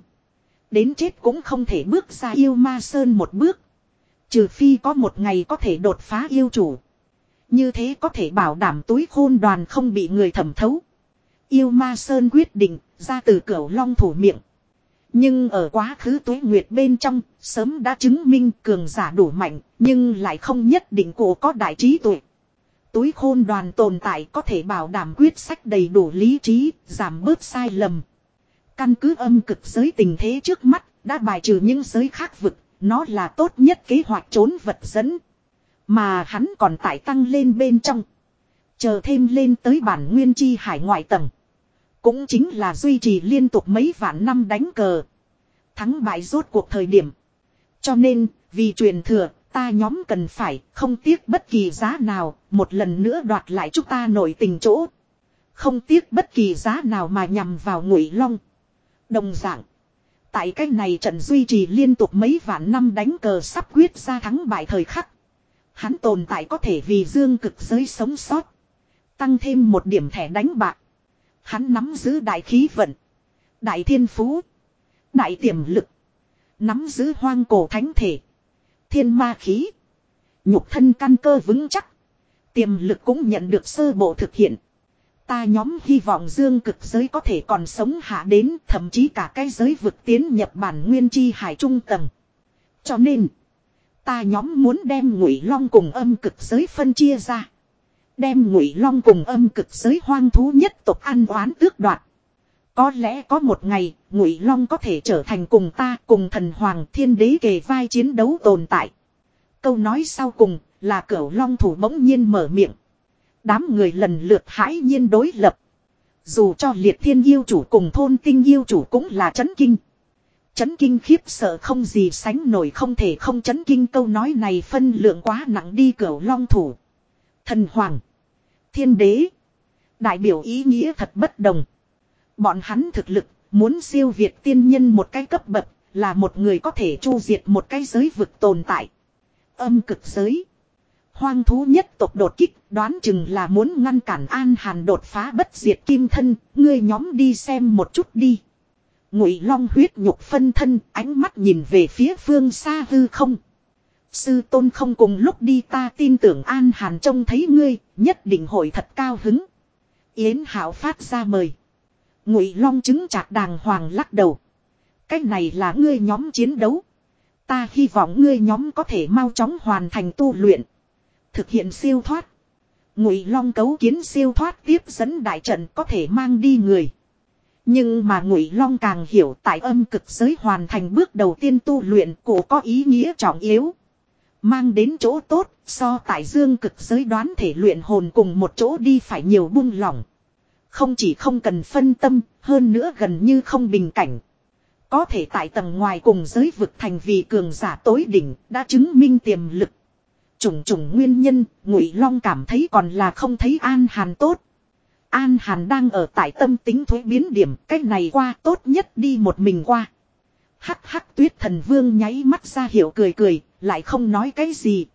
Đến chết cũng không thể bước ra yêu ma sơn một bước. Trừ phi có một ngày có thể đột phá yêu chủ. Như thế có thể bảo đảm túi khôn đoàn không bị người thẩm thấu. Yêu ma sơn quyết định ra từ cửa long thủ miệng. Nhưng ở quá khứ tuế nguyệt bên trong, sớm đã chứng minh cường giả đủ mạnh, nhưng lại không nhất định cổ có đại trí tuệ. Túi khôn đoàn tồn tại có thể bảo đảm quyết sách đầy đủ lý trí, giảm bớt sai lầm. Căn cứ âm cực giới tình thế trước mắt, đã bài trừ những giới khác vực, nó là tốt nhất kế hoạch trốn vật dẫn. Mà hắn còn tải tăng lên bên trong. Chờ thêm lên tới bản nguyên chi hải ngoại tầng. Cũng chính là duy trì liên tục mấy vạn năm đánh cờ. Thắng bại rốt cuộc thời điểm. Cho nên, vì truyền thừa, ta nhóm cần phải không tiếc bất kỳ giá nào, một lần nữa đoạt lại chúng ta nổi tình chỗ. Không tiếc bất kỳ giá nào mà nhằm vào ngụy long. Đồng dạng. Tại cách này trận duy trì liên tục mấy vạn năm đánh cờ sắp quyết ra thắng bại thời khắc. Hắn tồn tại có thể vì dương cực giới sống sót. Tăng thêm một điểm thẻ đánh bạc. Hắn nắm giữ đại khí vận. Đại thiên phú. Đại tiềm lực. Nắm giữ hoang cổ thánh thể. Thiên ma khí. Nhục thân căn cơ vững chắc. Tiềm lực cũng nhận được sơ bộ thực hiện. Ta nhóm hy vọng dương cực giới có thể còn sống hạ đến thậm chí cả cái giới vực tiến nhập bản nguyên chi hải trung tầng. Cho nên, ta nhóm muốn đem ngụy long cùng âm cực giới phân chia ra. Đem ngụy long cùng âm cực giới hoang thú nhất tộc ăn oán tước đoạt. Có lẽ có một ngày, ngụy long có thể trở thành cùng ta, cùng thần hoàng thiên đế kề vai chiến đấu tồn tại. Câu nói sau cùng là cửu long thủ bỗng nhiên mở miệng. Đám người lần lượt hãi nhiên đối lập. Dù cho liệt thiên yêu chủ cùng thôn tinh yêu chủ cũng là chấn kinh. Chấn kinh khiếp sợ không gì sánh nổi không thể không chấn kinh câu nói này phân lượng quá nặng đi cửu long thủ. Thần hoàng. Thiên đế. Đại biểu ý nghĩa thật bất đồng. Bọn hắn thực lực, muốn siêu việt tiên nhân một cái cấp bậc, là một người có thể chu diệt một cái giới vực tồn tại. Âm cực giới. Hoang thú nhất tộc đột kích đoán chừng là muốn ngăn cản An Hàn đột phá bất diệt kim thân, ngươi nhóm đi xem một chút đi. Ngụy Long huyết nhục phân thân, ánh mắt nhìn về phía phương xa hư không. Sư tôn không cùng lúc đi ta tin tưởng An Hàn trông thấy ngươi, nhất định hội thật cao hứng. Yến Hảo phát ra mời. Ngụy Long chứng chặt đàng hoàng lắc đầu. Cách này là ngươi nhóm chiến đấu. Ta hy vọng ngươi nhóm có thể mau chóng hoàn thành tu luyện. Thực hiện siêu thoát. Ngụy Long cấu kiến siêu thoát tiếp dẫn đại trận có thể mang đi người. Nhưng mà Ngụy Long càng hiểu tại âm cực giới hoàn thành bước đầu tiên tu luyện cổ có ý nghĩa trọng yếu. Mang đến chỗ tốt, so tại dương cực giới đoán thể luyện hồn cùng một chỗ đi phải nhiều buông lỏng. Không chỉ không cần phân tâm, hơn nữa gần như không bình cảnh. Có thể tại tầng ngoài cùng giới vực thành vì cường giả tối đỉnh, đã chứng minh tiềm lực. Trùng trùng nguyên nhân, Ngụy Long cảm thấy còn là không thấy An Hàn tốt. An Hàn đang ở tại tâm tính thuế biến điểm, cách này qua tốt nhất đi một mình qua. Hắc hắc tuyết thần vương nháy mắt ra hiệu cười cười, lại không nói cái gì.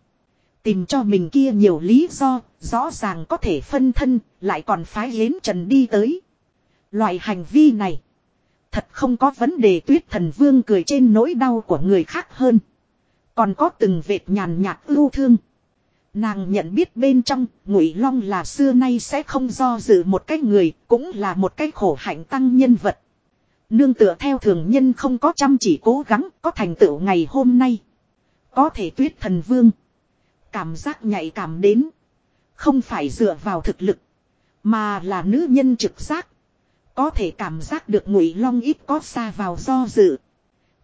Tìm cho mình kia nhiều lý do, rõ ràng có thể phân thân, lại còn phái yến trần đi tới. Loại hành vi này, thật không có vấn đề tuyết thần vương cười trên nỗi đau của người khác hơn. Còn có từng vệt nhàn nhạt ưu thương. Nàng nhận biết bên trong, ngụy long là xưa nay sẽ không do dự một cái người, cũng là một cái khổ hạnh tăng nhân vật. Nương tựa theo thường nhân không có chăm chỉ cố gắng, có thành tựu ngày hôm nay. Có thể tuyết thần vương. Cảm giác nhạy cảm đến. Không phải dựa vào thực lực. Mà là nữ nhân trực giác. Có thể cảm giác được ngụy long ít có xa vào do dự.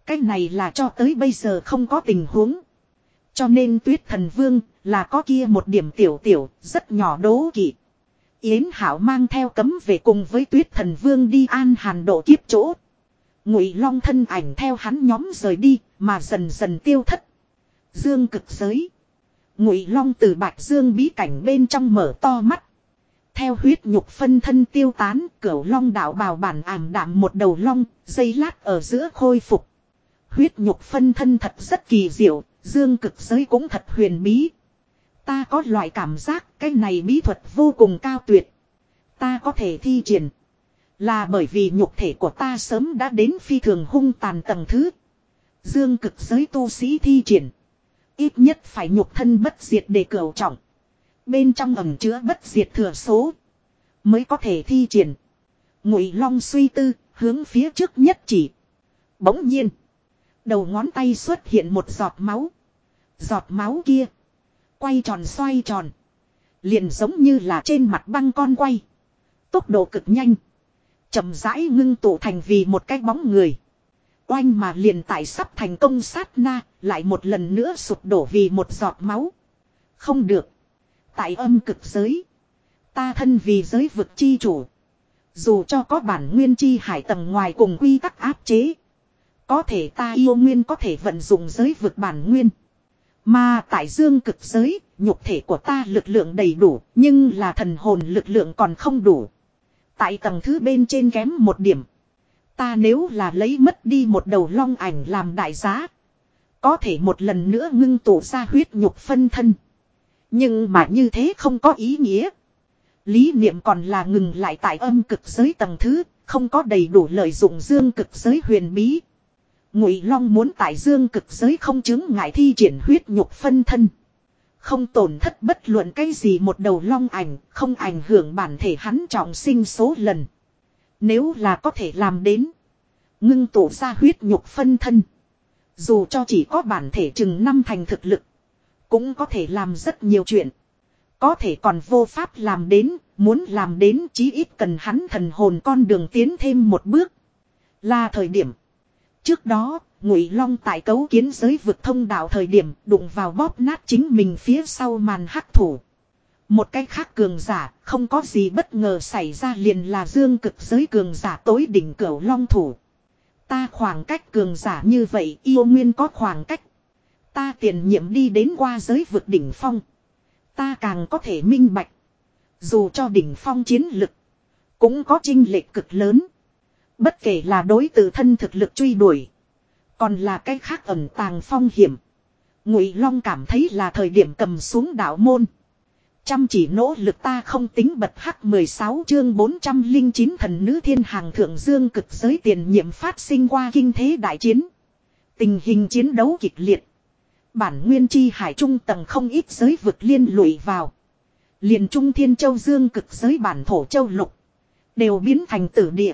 Cái này là cho tới bây giờ không có tình huống. Cho nên tuyết thần vương là có kia một điểm tiểu tiểu, rất nhỏ đố kỵ. Yến Hảo mang theo cấm về cùng với tuyết thần vương đi an hàn độ kiếp chỗ. Ngụy Long thân ảnh theo hắn nhóm rời đi, mà dần dần tiêu thất. Dương cực giới. Ngụy Long từ Bạch Dương bí cảnh bên trong mở to mắt. Theo huyết nhục phân thân tiêu tán, cửu long đạo bào bản ảm đạm một đầu long, dây lát ở giữa khôi phục. Huyết nhục phân thân thật rất kỳ diệu, dương cực giới cũng thật huyền bí. Ta có loại cảm giác cái này bí thuật vô cùng cao tuyệt. Ta có thể thi triển. Là bởi vì nhục thể của ta sớm đã đến phi thường hung tàn tầng thứ. Dương cực giới tu sĩ thi triển. Ít nhất phải nhục thân bất diệt để cửu trọng. Bên trong ẩm chứa bất diệt thừa số. Mới có thể thi triển. Ngụy Long suy tư, hướng phía trước nhất chỉ. Bỗng nhiên, đầu ngón tay xuất hiện một giọt máu. Giọt máu kia, quay tròn xoay tròn, liền giống như là trên mặt băng con quay. Tốc độ cực nhanh, chậm rãi ngưng tụ thành vì một cái bóng người. Oanh mà liền tại sắp thành công sát na, lại một lần nữa sụp đổ vì một giọt máu. Không được. Tại âm cực giới. Ta thân vì giới vực chi chủ. Dù cho có bản nguyên chi hải tầng ngoài cùng quy tắc áp chế. Có thể ta yêu nguyên có thể vận dụng giới vực bản nguyên. Mà tại dương cực giới, nhục thể của ta lực lượng đầy đủ, nhưng là thần hồn lực lượng còn không đủ. Tại tầng thứ bên trên kém một điểm. Ta nếu là lấy mất đi một đầu long ảnh làm đại giá. Có thể một lần nữa ngưng tụ ra huyết nhục phân thân. Nhưng mà như thế không có ý nghĩa. Lý niệm còn là ngừng lại tại âm cực giới tầng thứ, không có đầy đủ lợi dụng dương cực giới huyền bí. Ngụy Long muốn tại dương cực giới không chứng ngại thi triển huyết nhục phân thân. Không tổn thất bất luận cái gì một đầu long ảnh, không ảnh hưởng bản thể hắn trọng sinh số lần. Nếu là có thể làm đến. Ngưng tụ ra huyết nhục phân thân. Dù cho chỉ có bản thể chừng năm thành thực lực. Cũng có thể làm rất nhiều chuyện. Có thể còn vô pháp làm đến. Muốn làm đến chí ít cần hắn thần hồn con đường tiến thêm một bước. Là thời điểm. Trước đó, Ngụy Long tại cấu kiến giới vực thông đạo thời điểm đụng vào bóp nát chính mình phía sau màn hắc thủ. Một cách khác cường giả, không có gì bất ngờ xảy ra liền là dương cực giới cường giả tối đỉnh cửu long thủ. Ta khoảng cách cường giả như vậy yêu nguyên có khoảng cách. Ta tiền nhiệm đi đến qua giới vực đỉnh phong. Ta càng có thể minh bạch. Dù cho đỉnh phong chiến lực. Cũng có trinh lệch cực lớn. Bất kể là đối tự thân thực lực truy đuổi. Còn là cái khác ẩn tàng phong hiểm. Ngụy Long cảm thấy là thời điểm cầm xuống đạo môn. Chăm chỉ nỗ lực ta không tính bật hắc 16 chương 409 thần nữ thiên hàng thượng dương cực giới tiền nhiệm phát sinh qua kinh thế đại chiến. Tình hình chiến đấu kịch liệt. Bản nguyên chi hải trung tầng không ít giới vực liên lụy vào. liền trung thiên châu dương cực giới bản thổ châu lục. Đều biến thành tử địa.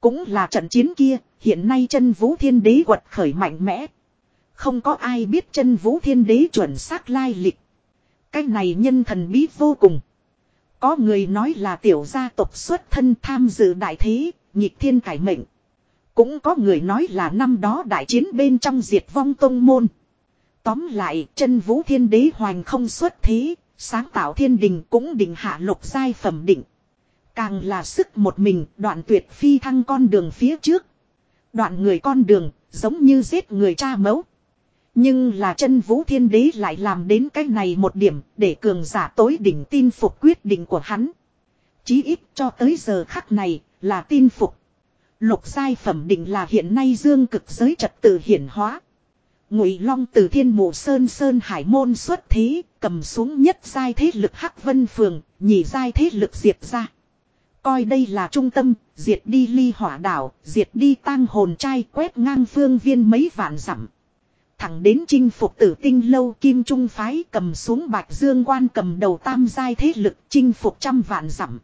Cũng là trận chiến kia, hiện nay chân vũ thiên đế quật khởi mạnh mẽ. Không có ai biết chân vũ thiên đế chuẩn xác lai lịch. Cái này nhân thần bí vô cùng. Có người nói là tiểu gia tộc xuất thân tham dự đại thế, nhịp thiên cải mệnh. Cũng có người nói là năm đó đại chiến bên trong diệt vong tông môn. Tóm lại, chân vũ thiên đế hoành không xuất thế, sáng tạo thiên đình cũng định hạ lục giai phẩm định. Càng là sức một mình đoạn tuyệt phi thăng con đường phía trước. Đoạn người con đường, giống như giết người cha mẫu. Nhưng là chân vũ thiên đế lại làm đến cái này một điểm để cường giả tối đỉnh tin phục quyết định của hắn. Chí ít cho tới giờ khắc này là tin phục. Lục giai phẩm định là hiện nay dương cực giới trật tự hiển hóa. Ngụy Long từ Thiên Mộ Sơn Sơn Hải môn xuất thế, cầm xuống nhất giai thế lực Hắc Vân Phường, nhị giai thế lực diệt ra. Coi đây là trung tâm, diệt đi ly hỏa đảo, diệt đi tang hồn trai quét ngang phương viên mấy vạn dặm. Thẳng đến chinh phục tử tinh lâu kim trung phái cầm xuống bạch dương quan cầm đầu tam giai thế lực chinh phục trăm vạn dặm.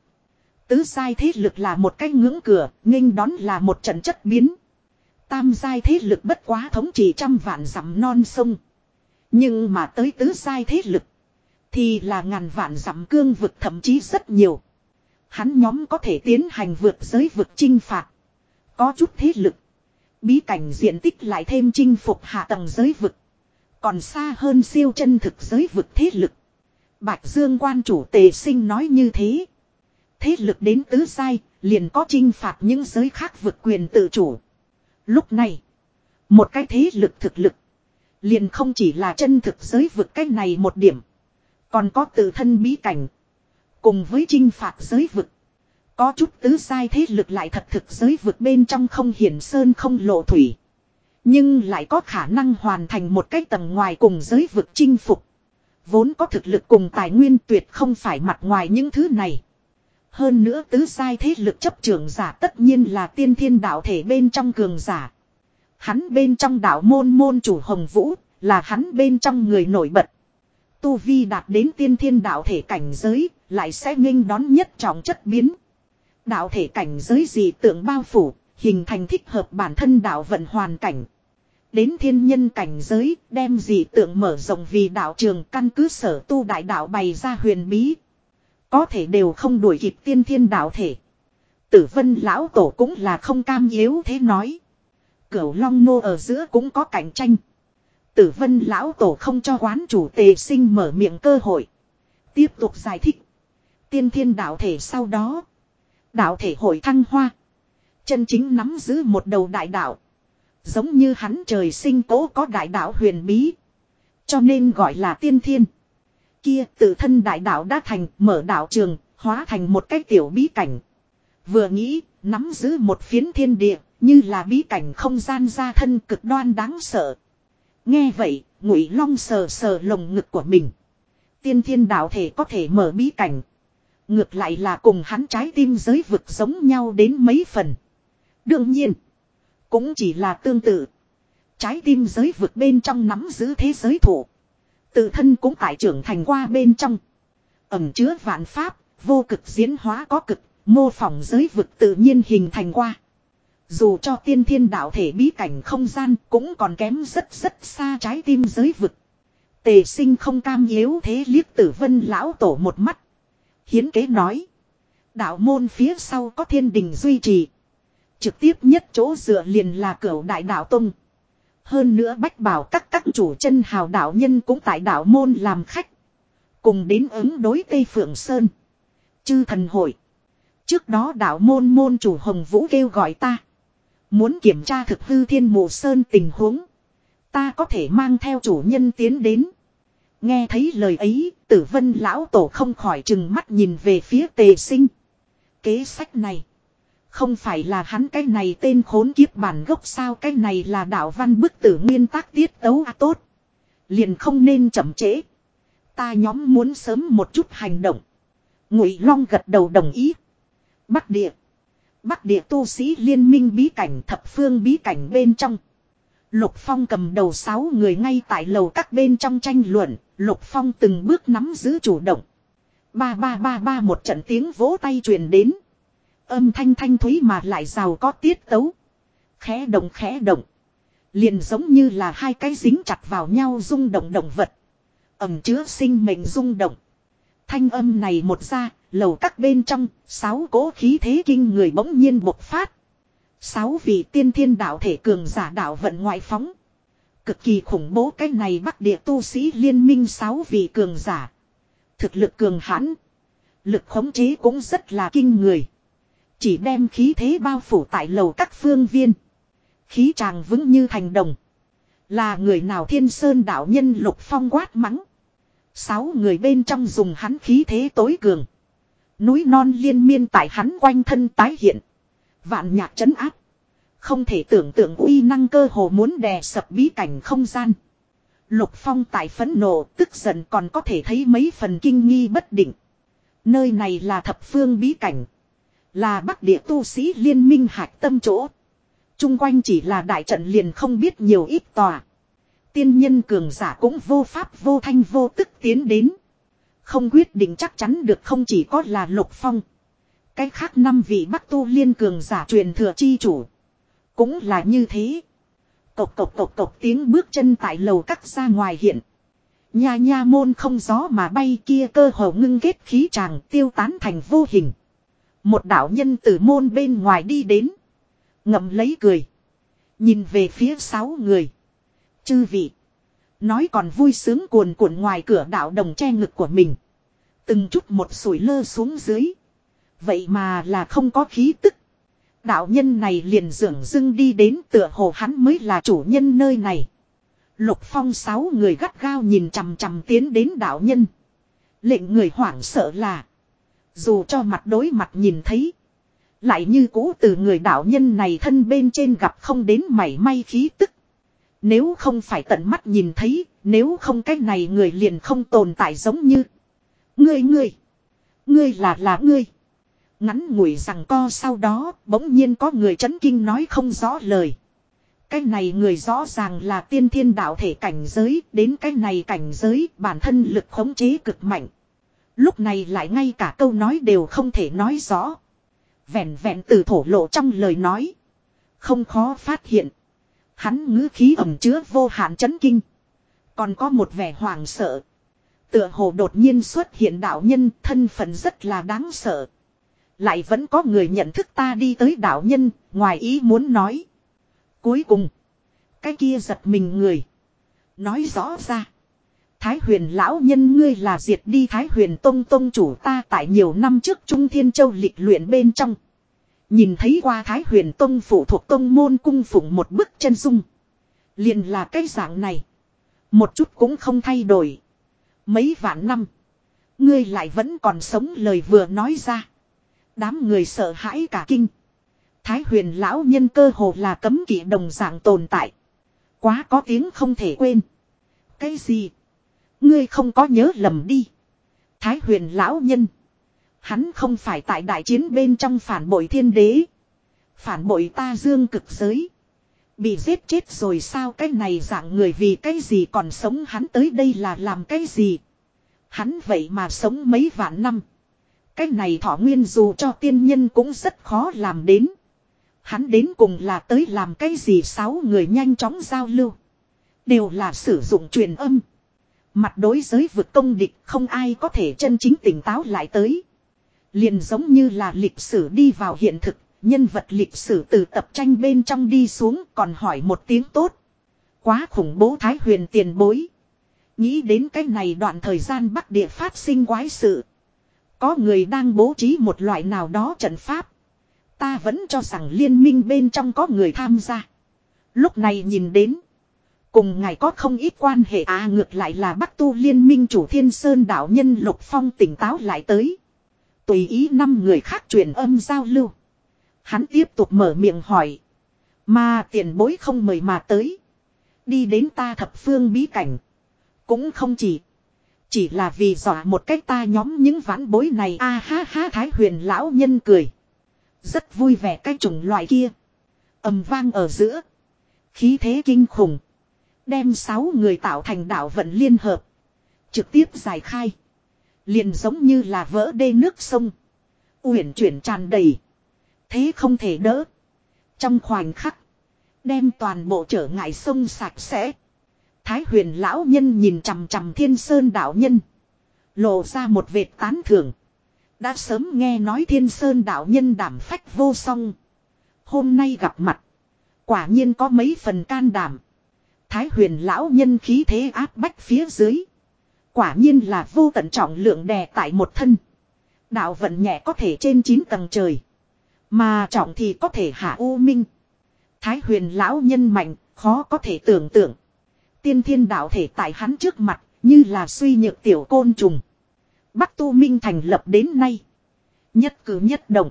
Tứ giai thế lực là một cái ngưỡng cửa, nghênh đón là một trận chất biến. Tam giai thế lực bất quá thống trị trăm vạn dặm non sông. Nhưng mà tới tứ giai thế lực thì là ngàn vạn dặm cương vực thậm chí rất nhiều. Hắn nhóm có thể tiến hành vượt giới vực chinh phạt. Có chút thế lực Bí cảnh diện tích lại thêm chinh phục hạ tầng giới vực. Còn xa hơn siêu chân thực giới vực thế lực. Bạch Dương quan chủ tề sinh nói như thế. Thế lực đến tứ sai, liền có chinh phạt những giới khác vượt quyền tự chủ. Lúc này, một cái thế lực thực lực, liền không chỉ là chân thực giới vực cách này một điểm. Còn có tự thân bí cảnh, cùng với chinh phạt giới vực. Có chút tứ sai thế lực lại thật thực giới vượt bên trong không hiển sơn không lộ thủy. Nhưng lại có khả năng hoàn thành một cái tầng ngoài cùng giới vực chinh phục. Vốn có thực lực cùng tài nguyên tuyệt không phải mặt ngoài những thứ này. Hơn nữa tứ sai thế lực chấp trưởng giả tất nhiên là tiên thiên đạo thể bên trong cường giả. Hắn bên trong đạo môn môn chủ hồng vũ, là hắn bên trong người nổi bật. Tu Vi đạt đến tiên thiên đạo thể cảnh giới, lại sẽ nghênh đón nhất trọng chất biến. Đạo thể cảnh giới dị tượng bao phủ, hình thành thích hợp bản thân đạo vận hoàn cảnh. Đến thiên nhân cảnh giới, đem dị tượng mở rộng vì đạo trường căn cứ sở tu đại đạo bày ra huyền bí. Có thể đều không đuổi kịp tiên thiên đạo thể. Tử vân lão tổ cũng là không cam yếu thế nói. Cửu long nô ở giữa cũng có cạnh tranh. Tử vân lão tổ không cho quán chủ tề sinh mở miệng cơ hội. Tiếp tục giải thích. Tiên thiên đạo thể sau đó. Đạo thể hội thăng hoa. Chân chính nắm giữ một đầu đại đạo. Giống như hắn trời sinh cố có đại đạo huyền bí. Cho nên gọi là tiên thiên. Kia tự thân đại đạo đã thành mở đạo trường, hóa thành một cái tiểu bí cảnh. Vừa nghĩ, nắm giữ một phiến thiên địa, như là bí cảnh không gian ra thân cực đoan đáng sợ. Nghe vậy, ngụy long sờ sờ lồng ngực của mình. Tiên thiên đạo thể có thể mở bí cảnh. Ngược lại là cùng hắn trái tim giới vực giống nhau đến mấy phần. Đương nhiên, cũng chỉ là tương tự. Trái tim giới vực bên trong nắm giữ thế giới thủ. Tự thân cũng tại trưởng thành qua bên trong. Ẩm chứa vạn pháp, vô cực diễn hóa có cực, mô phỏng giới vực tự nhiên hình thành qua. Dù cho tiên thiên đạo thể bí cảnh không gian cũng còn kém rất rất xa trái tim giới vực. Tề sinh không cam yếu thế liếc tử vân lão tổ một mắt. Hiến kế nói. Đạo môn phía sau có thiên đình duy trì. Trực tiếp nhất chỗ dựa liền là cửa đại đạo tông. Hơn nữa bách bảo các các chủ chân hào đạo nhân cũng tại đạo môn làm khách. Cùng đến ứng đối Tây Phượng Sơn. Chư thần hội. Trước đó đạo môn môn chủ Hồng Vũ kêu gọi ta. Muốn kiểm tra thực hư thiên mộ sơn tình huống. Ta có thể mang theo chủ nhân tiến đến. Nghe thấy lời ấy, tử vân lão tổ không khỏi chừng mắt nhìn về phía tề sinh. Kế sách này. Không phải là hắn cái này tên khốn kiếp bản gốc sao cái này là đạo văn bức tử nguyên tác tiết tấu à tốt. Liền không nên chậm trễ. Ta nhóm muốn sớm một chút hành động. Ngụy Long gật đầu đồng ý. Bắc địa. Bắc địa tu sĩ liên minh bí cảnh thập phương bí cảnh bên trong. Lục Phong cầm đầu sáu người ngay tại lầu các bên trong tranh luận, Lục Phong từng bước nắm giữ chủ động. Ba ba ba ba một trận tiếng vỗ tay truyền đến. Âm thanh thanh thúy mà lại giàu có tiết tấu. Khẽ động khẽ động. Liền giống như là hai cái dính chặt vào nhau rung động động vật. Ẩm chứa sinh mệnh rung động. Thanh âm này một ra, lầu các bên trong, sáu cố khí thế kinh người bỗng nhiên bộc phát. Sáu vị tiên thiên đạo thể cường giả đạo vận ngoại phóng. Cực kỳ khủng bố cái này bắc địa tu sĩ liên minh sáu vị cường giả. Thực lực cường hãn. Lực khống chế cũng rất là kinh người. Chỉ đem khí thế bao phủ tại lầu các phương viên. Khí tràng vững như thành đồng. Là người nào thiên sơn đạo nhân lục phong quát mắng. Sáu người bên trong dùng hắn khí thế tối cường. Núi non liên miên tại hắn quanh thân tái hiện. Vạn nhạc trấn áp. Không thể tưởng tượng uy năng cơ hồ muốn đè sập bí cảnh không gian. Lục Phong tại phẫn nộ, tức giận còn có thể thấy mấy phần kinh nghi bất định. Nơi này là thập phương bí cảnh. Là bắc địa tu sĩ liên minh hạch tâm chỗ. Trung quanh chỉ là đại trận liền không biết nhiều ít tòa. Tiên nhân cường giả cũng vô pháp vô thanh vô tức tiến đến. Không quyết định chắc chắn được không chỉ có là lục phong. Cái khác năm vị bắc tu liên cường giả truyền thừa chi chủ. Cũng là như thế. Cộc cộc cộc cộc tiếng bước chân tại lầu cắt ra ngoài hiện. Nhà nha môn không gió mà bay kia cơ hồ ngưng kết khí tràng tiêu tán thành vô hình. Một đạo nhân từ môn bên ngoài đi đến. Ngậm lấy cười. Nhìn về phía sáu người. Chư vị. Nói còn vui sướng cuồn cuộn ngoài cửa đạo đồng che ngực của mình. Từng chút một sủi lơ xuống dưới. Vậy mà là không có khí tức. Đạo nhân này liền dường dưng đi đến tựa hồ hắn mới là chủ nhân nơi này. Lục phong sáu người gắt gao nhìn chằm chằm tiến đến đạo nhân. Lệnh người hoảng sợ là. Dù cho mặt đối mặt nhìn thấy. Lại như cũ từ người đạo nhân này thân bên trên gặp không đến mảy may khí tức. Nếu không phải tận mắt nhìn thấy, nếu không cái này người liền không tồn tại giống như. Ngươi ngươi. Ngươi là là ngươi. Ngắn ngủi rằng co sau đó, bỗng nhiên có người chấn kinh nói không rõ lời. Cái này người rõ ràng là tiên thiên đạo thể cảnh giới, đến cái này cảnh giới bản thân lực khống chế cực mạnh. Lúc này lại ngay cả câu nói đều không thể nói rõ. Vẹn vẹn từ thổ lộ trong lời nói. Không khó phát hiện. Hắn ngữ khí ẩm chứa vô hạn chấn kinh. Còn có một vẻ hoảng sợ. Tựa hồ đột nhiên xuất hiện đạo nhân thân phận rất là đáng sợ. Lại vẫn có người nhận thức ta đi tới đạo nhân, ngoài ý muốn nói. Cuối cùng, cái kia giật mình người. Nói rõ ra. Thái huyền lão nhân ngươi là diệt đi Thái huyền tông tông chủ ta tại nhiều năm trước Trung Thiên Châu lịch luyện bên trong. Nhìn thấy qua Thái huyền tông phụ thuộc tông môn cung phụng một bức chân dung. liền là cái dạng này. Một chút cũng không thay đổi. Mấy vạn năm. Ngươi lại vẫn còn sống lời vừa nói ra. Đám người sợ hãi cả kinh. Thái huyền lão nhân cơ hồ là cấm kỵ đồng dạng tồn tại. Quá có tiếng không thể quên. Cái gì? Ngươi không có nhớ lầm đi. Thái huyền lão nhân. Hắn không phải tại đại chiến bên trong phản bội thiên đế. Phản bội ta dương cực giới. Bị giết chết rồi sao cái này dạng người vì cái gì còn sống hắn tới đây là làm cái gì. Hắn vậy mà sống mấy vạn năm. Cái này thọ nguyên dù cho tiên nhân cũng rất khó làm đến. Hắn đến cùng là tới làm cái gì sáu người nhanh chóng giao lưu. Đều là sử dụng truyền âm. Mặt đối giới vực công địch không ai có thể chân chính tỉnh táo lại tới. Liền giống như là lịch sử đi vào hiện thực, nhân vật lịch sử từ tập tranh bên trong đi xuống còn hỏi một tiếng tốt. Quá khủng bố thái huyền tiền bối. Nghĩ đến cái này đoạn thời gian bắc địa phát sinh quái sự. Có người đang bố trí một loại nào đó trận pháp. Ta vẫn cho rằng liên minh bên trong có người tham gia. Lúc này nhìn đến. Cùng ngài có không ít quan hệ à ngược lại là Bắc Tu Liên minh chủ Thiên Sơn đạo nhân Lục Phong tỉnh táo lại tới. Tùy ý năm người khác truyền âm giao lưu. Hắn tiếp tục mở miệng hỏi. Mà tiền bối không mời mà tới. Đi đến ta thập phương bí cảnh. Cũng không chỉ. Chỉ là vì dọa một cách ta nhóm những vãn bối này a ha ha, thái huyền lão nhân cười. Rất vui vẻ cái chủng loại kia. ầm vang ở giữa. Khí thế kinh khủng. Đem sáu người tạo thành đạo vận liên hợp. Trực tiếp giải khai. Liền giống như là vỡ đê nước sông. Uyển chuyển tràn đầy. Thế không thể đỡ. Trong khoảnh khắc. Đem toàn bộ trở ngại sông sạch sẽ. Thái huyền lão nhân nhìn chằm chằm thiên sơn đạo nhân. Lộ ra một vệt tán thưởng. Đã sớm nghe nói thiên sơn đạo nhân đảm phách vô song. Hôm nay gặp mặt. Quả nhiên có mấy phần can đảm. Thái huyền lão nhân khí thế áp bách phía dưới. Quả nhiên là vô tận trọng lượng đè tại một thân. Đạo vận nhẹ có thể trên 9 tầng trời. Mà trọng thì có thể hạ u minh. Thái huyền lão nhân mạnh, khó có thể tưởng tượng. Tiên thiên đạo thể tại hắn trước mặt, như là suy nhược tiểu côn trùng. Bắc tu minh thành lập đến nay. Nhất cử nhất động.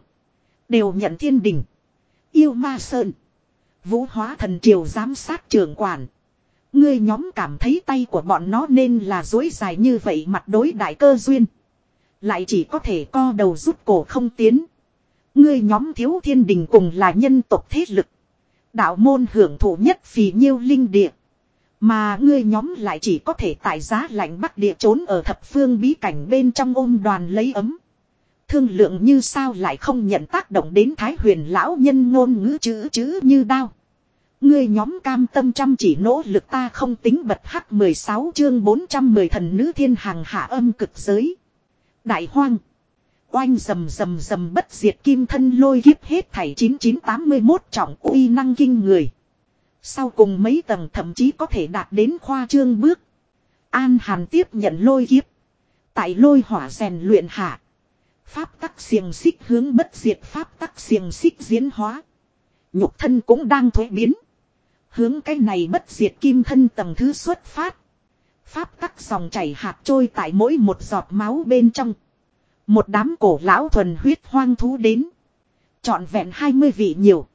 Đều nhận thiên đình. Yêu ma sơn. Vũ hóa thần triều giám sát trường quản. Ngươi nhóm cảm thấy tay của bọn nó nên là dối dài như vậy mặt đối đại cơ duyên. Lại chỉ có thể co đầu rút cổ không tiến. Ngươi nhóm thiếu thiên đình cùng là nhân tộc thế lực. Đạo môn hưởng thụ nhất vì nhiêu linh địa. Mà ngươi nhóm lại chỉ có thể tại giá lạnh bắc địa trốn ở thập phương bí cảnh bên trong ôm đoàn lấy ấm. Thương lượng như sao lại không nhận tác động đến thái huyền lão nhân ngôn ngữ chữ chữ như đao. Ngươi nhóm cam tâm chăm chỉ nỗ lực ta không tính bật hắc 16 chương 410 thần nữ thiên hàng hạ âm cực giới. Đại hoang. Oanh rầm rầm rầm bất diệt kim thân lôi kiếp hết thảy 9981 trọng uy năng kinh người. Sau cùng mấy tầng thậm chí có thể đạt đến khoa trương bước. An Hàn tiếp nhận lôi kiếp. Tại lôi hỏa rèn luyện hạ. Pháp tắc xiềng xích hướng bất diệt pháp tắc xiềng xích diễn hóa. Nhục thân cũng đang thuế biến. Hướng cái này bất diệt kim thân tầng thứ xuất phát. Pháp tắc dòng chảy hạt trôi tại mỗi một giọt máu bên trong. Một đám cổ lão thuần huyết hoang thú đến. Chọn vẹn 20 vị nhiều.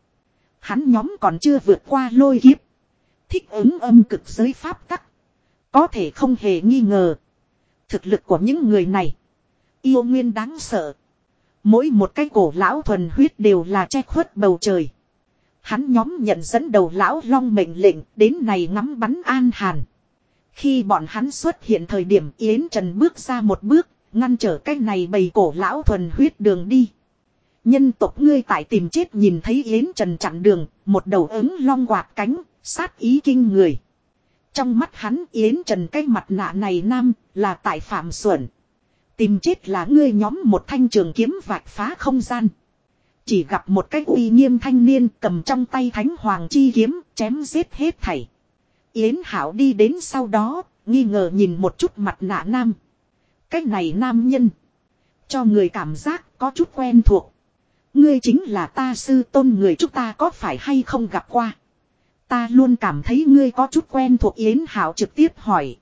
Hắn nhóm còn chưa vượt qua lôi kiếp. Thích ứng âm cực giới pháp tắc. Có thể không hề nghi ngờ. Thực lực của những người này. Yêu nguyên đáng sợ. Mỗi một cái cổ lão thuần huyết đều là che khuất bầu trời. Hắn nhóm nhận dẫn đầu lão long mệnh lệnh đến này ngắm bắn an hàn. Khi bọn hắn xuất hiện thời điểm Yến Trần bước ra một bước, ngăn trở cái này bầy cổ lão thuần huyết đường đi. Nhân tộc ngươi tại tìm chết nhìn thấy Yến Trần chặn đường, một đầu ứng long quạt cánh, sát ý kinh người. Trong mắt hắn Yến Trần cái mặt nạ này nam, là tại phạm xuẩn. Tìm chết là ngươi nhóm một thanh trường kiếm vạch phá không gian. Chỉ gặp một cái uy nghiêm thanh niên cầm trong tay thánh hoàng chi kiếm, chém giết hết thảy. Yến Hảo đi đến sau đó, nghi ngờ nhìn một chút mặt nạ nam. Cái này nam nhân. Cho người cảm giác có chút quen thuộc. Ngươi chính là ta sư tôn người chúng ta có phải hay không gặp qua. Ta luôn cảm thấy ngươi có chút quen thuộc Yến Hảo trực tiếp hỏi.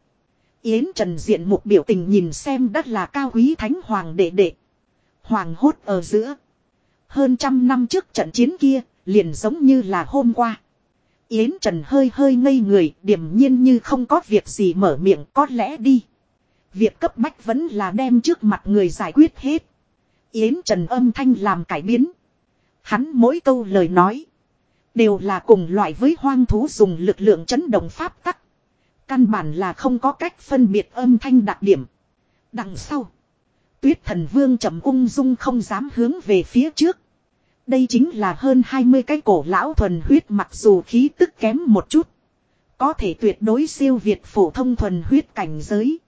Yến Trần diện một biểu tình nhìn xem đất là cao quý thánh hoàng đệ đệ. Hoàng hốt ở giữa. Hơn trăm năm trước trận chiến kia, liền giống như là hôm qua. Yến Trần hơi hơi ngây người, điềm nhiên như không có việc gì mở miệng có lẽ đi. Việc cấp bách vẫn là đem trước mặt người giải quyết hết. Yến Trần âm thanh làm cải biến. Hắn mỗi câu lời nói. Đều là cùng loại với hoang thú dùng lực lượng chấn động pháp tắc. Căn bản là không có cách phân biệt âm thanh đặc điểm. Đằng sau. Tuyết thần vương trầm ung dung không dám hướng về phía trước. Đây chính là hơn 20 cái cổ lão thuần huyết mặc dù khí tức kém một chút. Có thể tuyệt đối siêu việt phổ thông thuần huyết cảnh giới.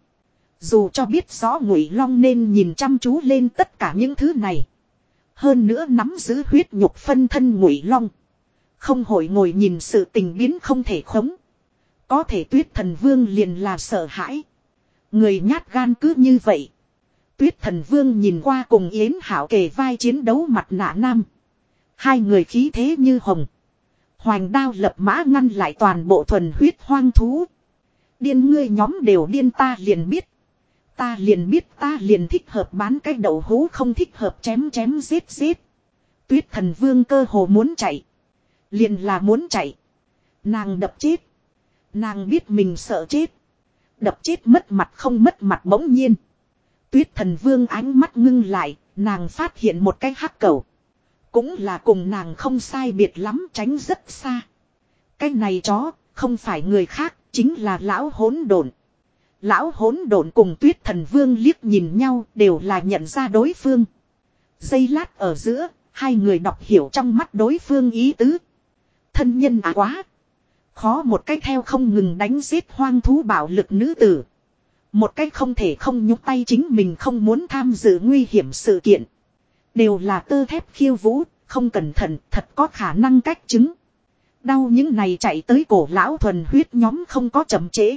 Dù cho biết rõ ngụy long nên nhìn chăm chú lên tất cả những thứ này. Hơn nữa nắm giữ huyết nhục phân thân ngụy long. Không hội ngồi nhìn sự tình biến không thể khống. Có thể tuyết thần vương liền là sợ hãi. Người nhát gan cứ như vậy. Tuyết thần vương nhìn qua cùng Yến Hảo kề vai chiến đấu mặt nạ nam. Hai người khí thế như hồng. Hoành đao lập mã ngăn lại toàn bộ thuần huyết hoang thú. Điên ngươi nhóm đều điên ta liền biết. Ta liền biết ta liền thích hợp bán cái đậu hú không thích hợp chém chém giết giết. Tuyết thần vương cơ hồ muốn chạy. Liền là muốn chạy. Nàng đập chết. Nàng biết mình sợ chết. Đập chết mất mặt không mất mặt bỗng nhiên. Tuyết thần vương ánh mắt ngưng lại, nàng phát hiện một cái hắc cầu. Cũng là cùng nàng không sai biệt lắm tránh rất xa. Cái này chó, không phải người khác, chính là lão hỗn độn. Lão hỗn độn cùng tuyết thần vương liếc nhìn nhau đều là nhận ra đối phương. Giây lát ở giữa, hai người đọc hiểu trong mắt đối phương ý tứ. Thân nhân à quá. Khó một cách theo không ngừng đánh giết hoang thú bạo lực nữ tử. Một cách không thể không nhúc tay chính mình không muốn tham dự nguy hiểm sự kiện. Đều là tơ thép khiêu vũ, không cẩn thận thật có khả năng cách chứng. Đau những này chạy tới cổ lão thuần huyết nhóm không có chậm trễ.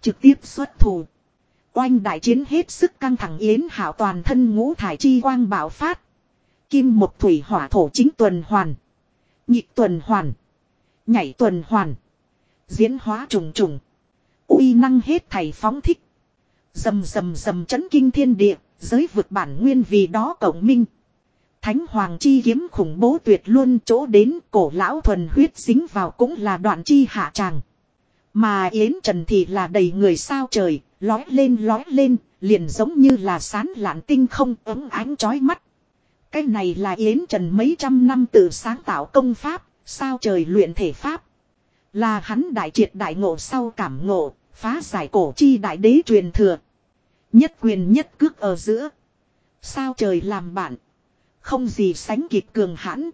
Trực tiếp xuất thủ. Oanh đại chiến hết sức căng thẳng yến hảo toàn thân ngũ thải chi quang bạo phát. Kim một thủy hỏa thổ chính tuần hoàn. Nhịp tuần hoàn. Nhảy tuần hoàn. Diễn hóa trùng trùng. uy năng hết thầy phóng thích. Dầm dầm dầm chấn kinh thiên địa. Giới vực bản nguyên vì đó cộng minh. Thánh hoàng chi kiếm khủng bố tuyệt luôn chỗ đến cổ lão thuần huyết dính vào cũng là đoạn chi hạ tràng. Mà Yến Trần thì là đầy người sao trời, lói lên lói lên, liền giống như là sán lạn tinh không ấm ánh chói mắt. Cái này là Yến Trần mấy trăm năm tự sáng tạo công pháp, sao trời luyện thể pháp. Là hắn đại triệt đại ngộ sau cảm ngộ, phá giải cổ chi đại đế truyền thừa. Nhất quyền nhất cước ở giữa. Sao trời làm bạn. Không gì sánh kịp cường hãn.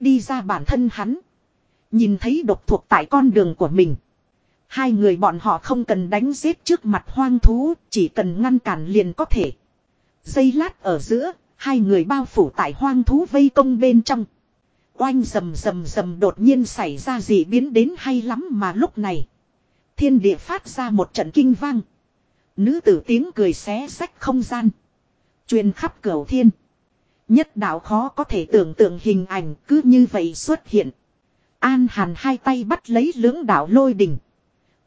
Đi ra bản thân hắn. Nhìn thấy độc thuộc tại con đường của mình. Hai người bọn họ không cần đánh giết trước mặt hoang thú, chỉ cần ngăn cản liền có thể. Giây lát ở giữa, hai người bao phủ tại hoang thú vây công bên trong. Oanh rầm rầm rầm đột nhiên xảy ra gì biến đến hay lắm mà lúc này. Thiên địa phát ra một trận kinh vang. Nữ tử tiếng cười xé sách không gian. Truyền khắp cửu thiên. Nhất đạo khó có thể tưởng tượng hình ảnh cứ như vậy xuất hiện. An hàn hai tay bắt lấy lưỡng đạo lôi đỉnh.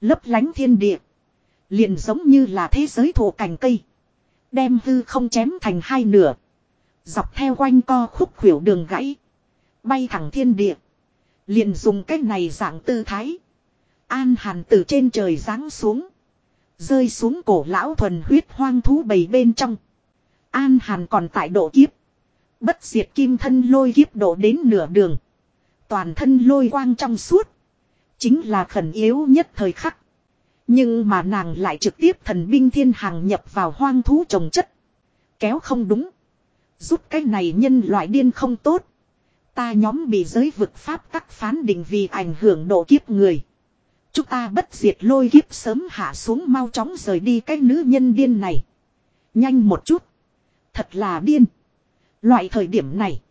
Lấp lánh thiên địa. Liền giống như là thế giới thổ cành cây. Đem hư không chém thành hai nửa. Dọc theo quanh co khúc khuỷu đường gãy. Bay thẳng thiên địa. Liền dùng cách này dạng tư thái. An hàn từ trên trời giáng xuống. Rơi xuống cổ lão thuần huyết hoang thú bầy bên trong. An hàn còn tại độ kiếp. Bất diệt kim thân lôi kiếp độ đến nửa đường. Toàn thân lôi quang trong suốt. Chính là khẩn yếu nhất thời khắc. Nhưng mà nàng lại trực tiếp thần binh thiên hàng nhập vào hoang thú trồng chất. Kéo không đúng. Giúp cái này nhân loại điên không tốt. Ta nhóm bị giới vực pháp tắc phán định vì ảnh hưởng độ kiếp người. Chúng ta bất diệt lôi kiếp sớm hạ xuống mau chóng rời đi cái nữ nhân điên này. Nhanh một chút. Thật là điên. Loại thời điểm này.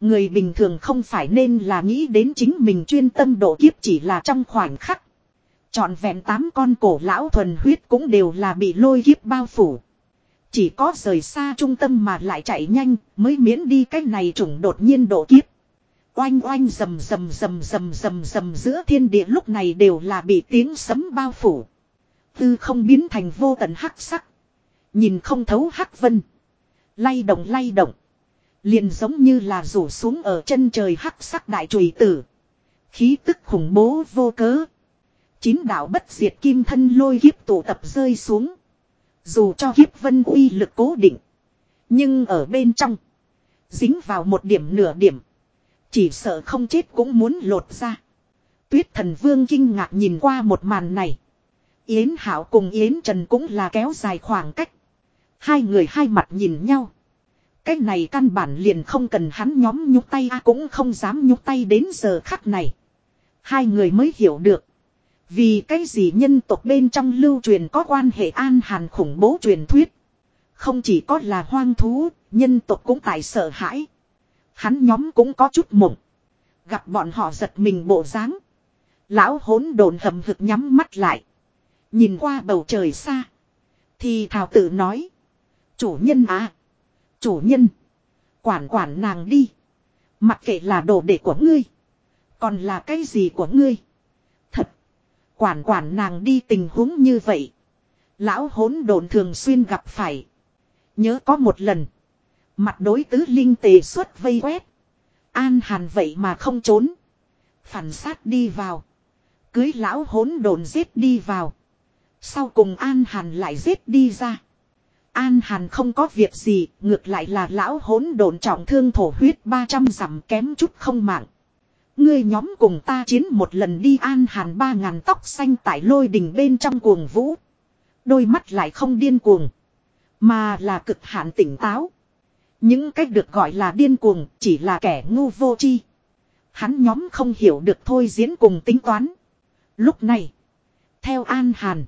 Người bình thường không phải nên là nghĩ đến chính mình chuyên tâm độ kiếp chỉ là trong khoảnh khắc. Chọn vẹn tám con cổ lão thuần huyết cũng đều là bị lôi kiếp bao phủ. Chỉ có rời xa trung tâm mà lại chạy nhanh mới miễn đi cái này trùng đột nhiên độ kiếp. Oanh oanh rầm rầm rầm rầm rầm rầm giữa thiên địa lúc này đều là bị tiếng sấm bao phủ. Tư không biến thành vô tận hắc sắc. Nhìn không thấu hắc vân. Lay động lay động. Liền giống như là rủ xuống ở chân trời hắc sắc đại trùy tử. Khí tức khủng bố vô cớ. Chín đạo bất diệt kim thân lôi kiếp tụ tập rơi xuống. Dù cho kiếp vân uy lực cố định. Nhưng ở bên trong. Dính vào một điểm nửa điểm. Chỉ sợ không chết cũng muốn lột ra. Tuyết thần vương kinh ngạc nhìn qua một màn này. Yến Hảo cùng Yến Trần cũng là kéo dài khoảng cách. Hai người hai mặt nhìn nhau. Cái này căn bản liền không cần hắn nhóm nhúc tay a cũng không dám nhúc tay đến giờ khắc này. Hai người mới hiểu được. Vì cái gì nhân tộc bên trong lưu truyền có quan hệ an hàn khủng bố truyền thuyết. Không chỉ có là hoang thú, nhân tộc cũng tại sợ hãi. Hắn nhóm cũng có chút mộng. Gặp bọn họ giật mình bộ dáng Lão hỗn đồn hầm hực nhắm mắt lại. Nhìn qua bầu trời xa. Thì thảo tự nói. Chủ nhân à. Chủ nhân. Quản quản nàng đi. Mặc kệ là đồ đệ của ngươi. Còn là cái gì của ngươi. Thật. Quản quản nàng đi tình huống như vậy. Lão hỗn đồn thường xuyên gặp phải. Nhớ có một lần. Mặt đối tứ linh tề xuất vây quét. An hàn vậy mà không trốn. Phản sát đi vào. Cưới lão hỗn đồn giết đi vào. Sau cùng An hàn lại giết đi ra. An hàn không có việc gì, ngược lại là lão hỗn đồn trọng thương thổ huyết 300 dặm kém chút không mạng. Ngươi nhóm cùng ta chiến một lần đi an hàn ba ngàn tóc xanh tại lôi đình bên trong cuồng vũ. Đôi mắt lại không điên cuồng. Mà là cực hạn tỉnh táo. Những cách được gọi là điên cuồng chỉ là kẻ ngu vô chi. Hắn nhóm không hiểu được thôi diễn cùng tính toán. Lúc này, theo An Hàn,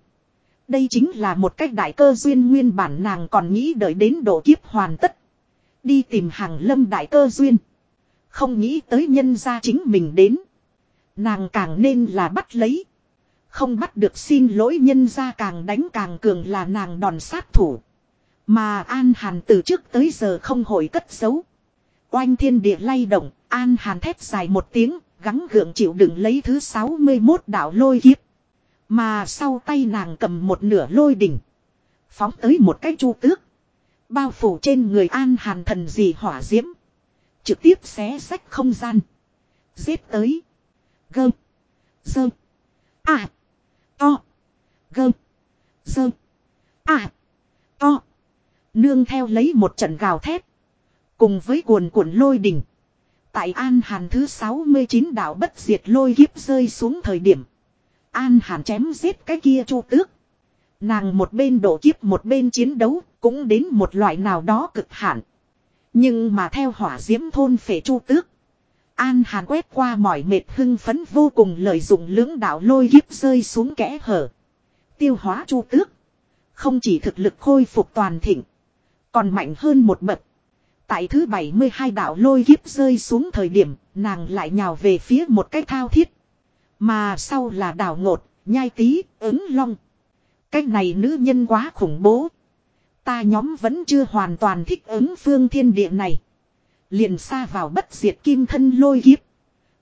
đây chính là một cách đại cơ duyên nguyên bản nàng còn nghĩ đợi đến độ kiếp hoàn tất. Đi tìm hàng lâm đại cơ duyên. Không nghĩ tới nhân gia chính mình đến. Nàng càng nên là bắt lấy. Không bắt được xin lỗi nhân gia càng đánh càng cường là nàng đòn sát thủ. Mà An Hàn từ trước tới giờ không hồi cất giấu. Oanh thiên địa lay động, An Hàn thép dài một tiếng, gắng gượng chịu đựng lấy thứ 61 đạo lôi kiếp. Mà sau tay nàng cầm một nửa lôi đỉnh. Phóng tới một cái chu tước. Bao phủ trên người An Hàn thần gì hỏa diễm. Trực tiếp xé sách không gian. Giết tới. Gơm. Dơ. À. To. Gơm. Dơ. À. To. Nương theo lấy một trận gào thét. Cùng với cuồn cuộn lôi đỉnh. Tại An Hàn thứ 69 đạo bất diệt lôi kiếp rơi xuống thời điểm. An Hàn chém giết cái kia chu tước. Nàng một bên độ kiếp một bên chiến đấu cũng đến một loại nào đó cực hạn. Nhưng mà theo hỏa diễm thôn phệ chu tước. An Hàn quét qua mỏi mệt hưng phấn vô cùng lợi dụng lưỡng đạo lôi kiếp rơi xuống kẽ hở. Tiêu hóa chu tước. Không chỉ thực lực khôi phục toàn thịnh. Còn mạnh hơn một bậc. Tại thứ 72 đạo lôi kiếp rơi xuống thời điểm, nàng lại nhào về phía một cái thao thiết. Mà sau là đảo ngột, nhai tí, ứng long. Cái này nữ nhân quá khủng bố. Ta nhóm vẫn chưa hoàn toàn thích ứng phương thiên địa này. Liền xa vào bất diệt kim thân lôi kiếp.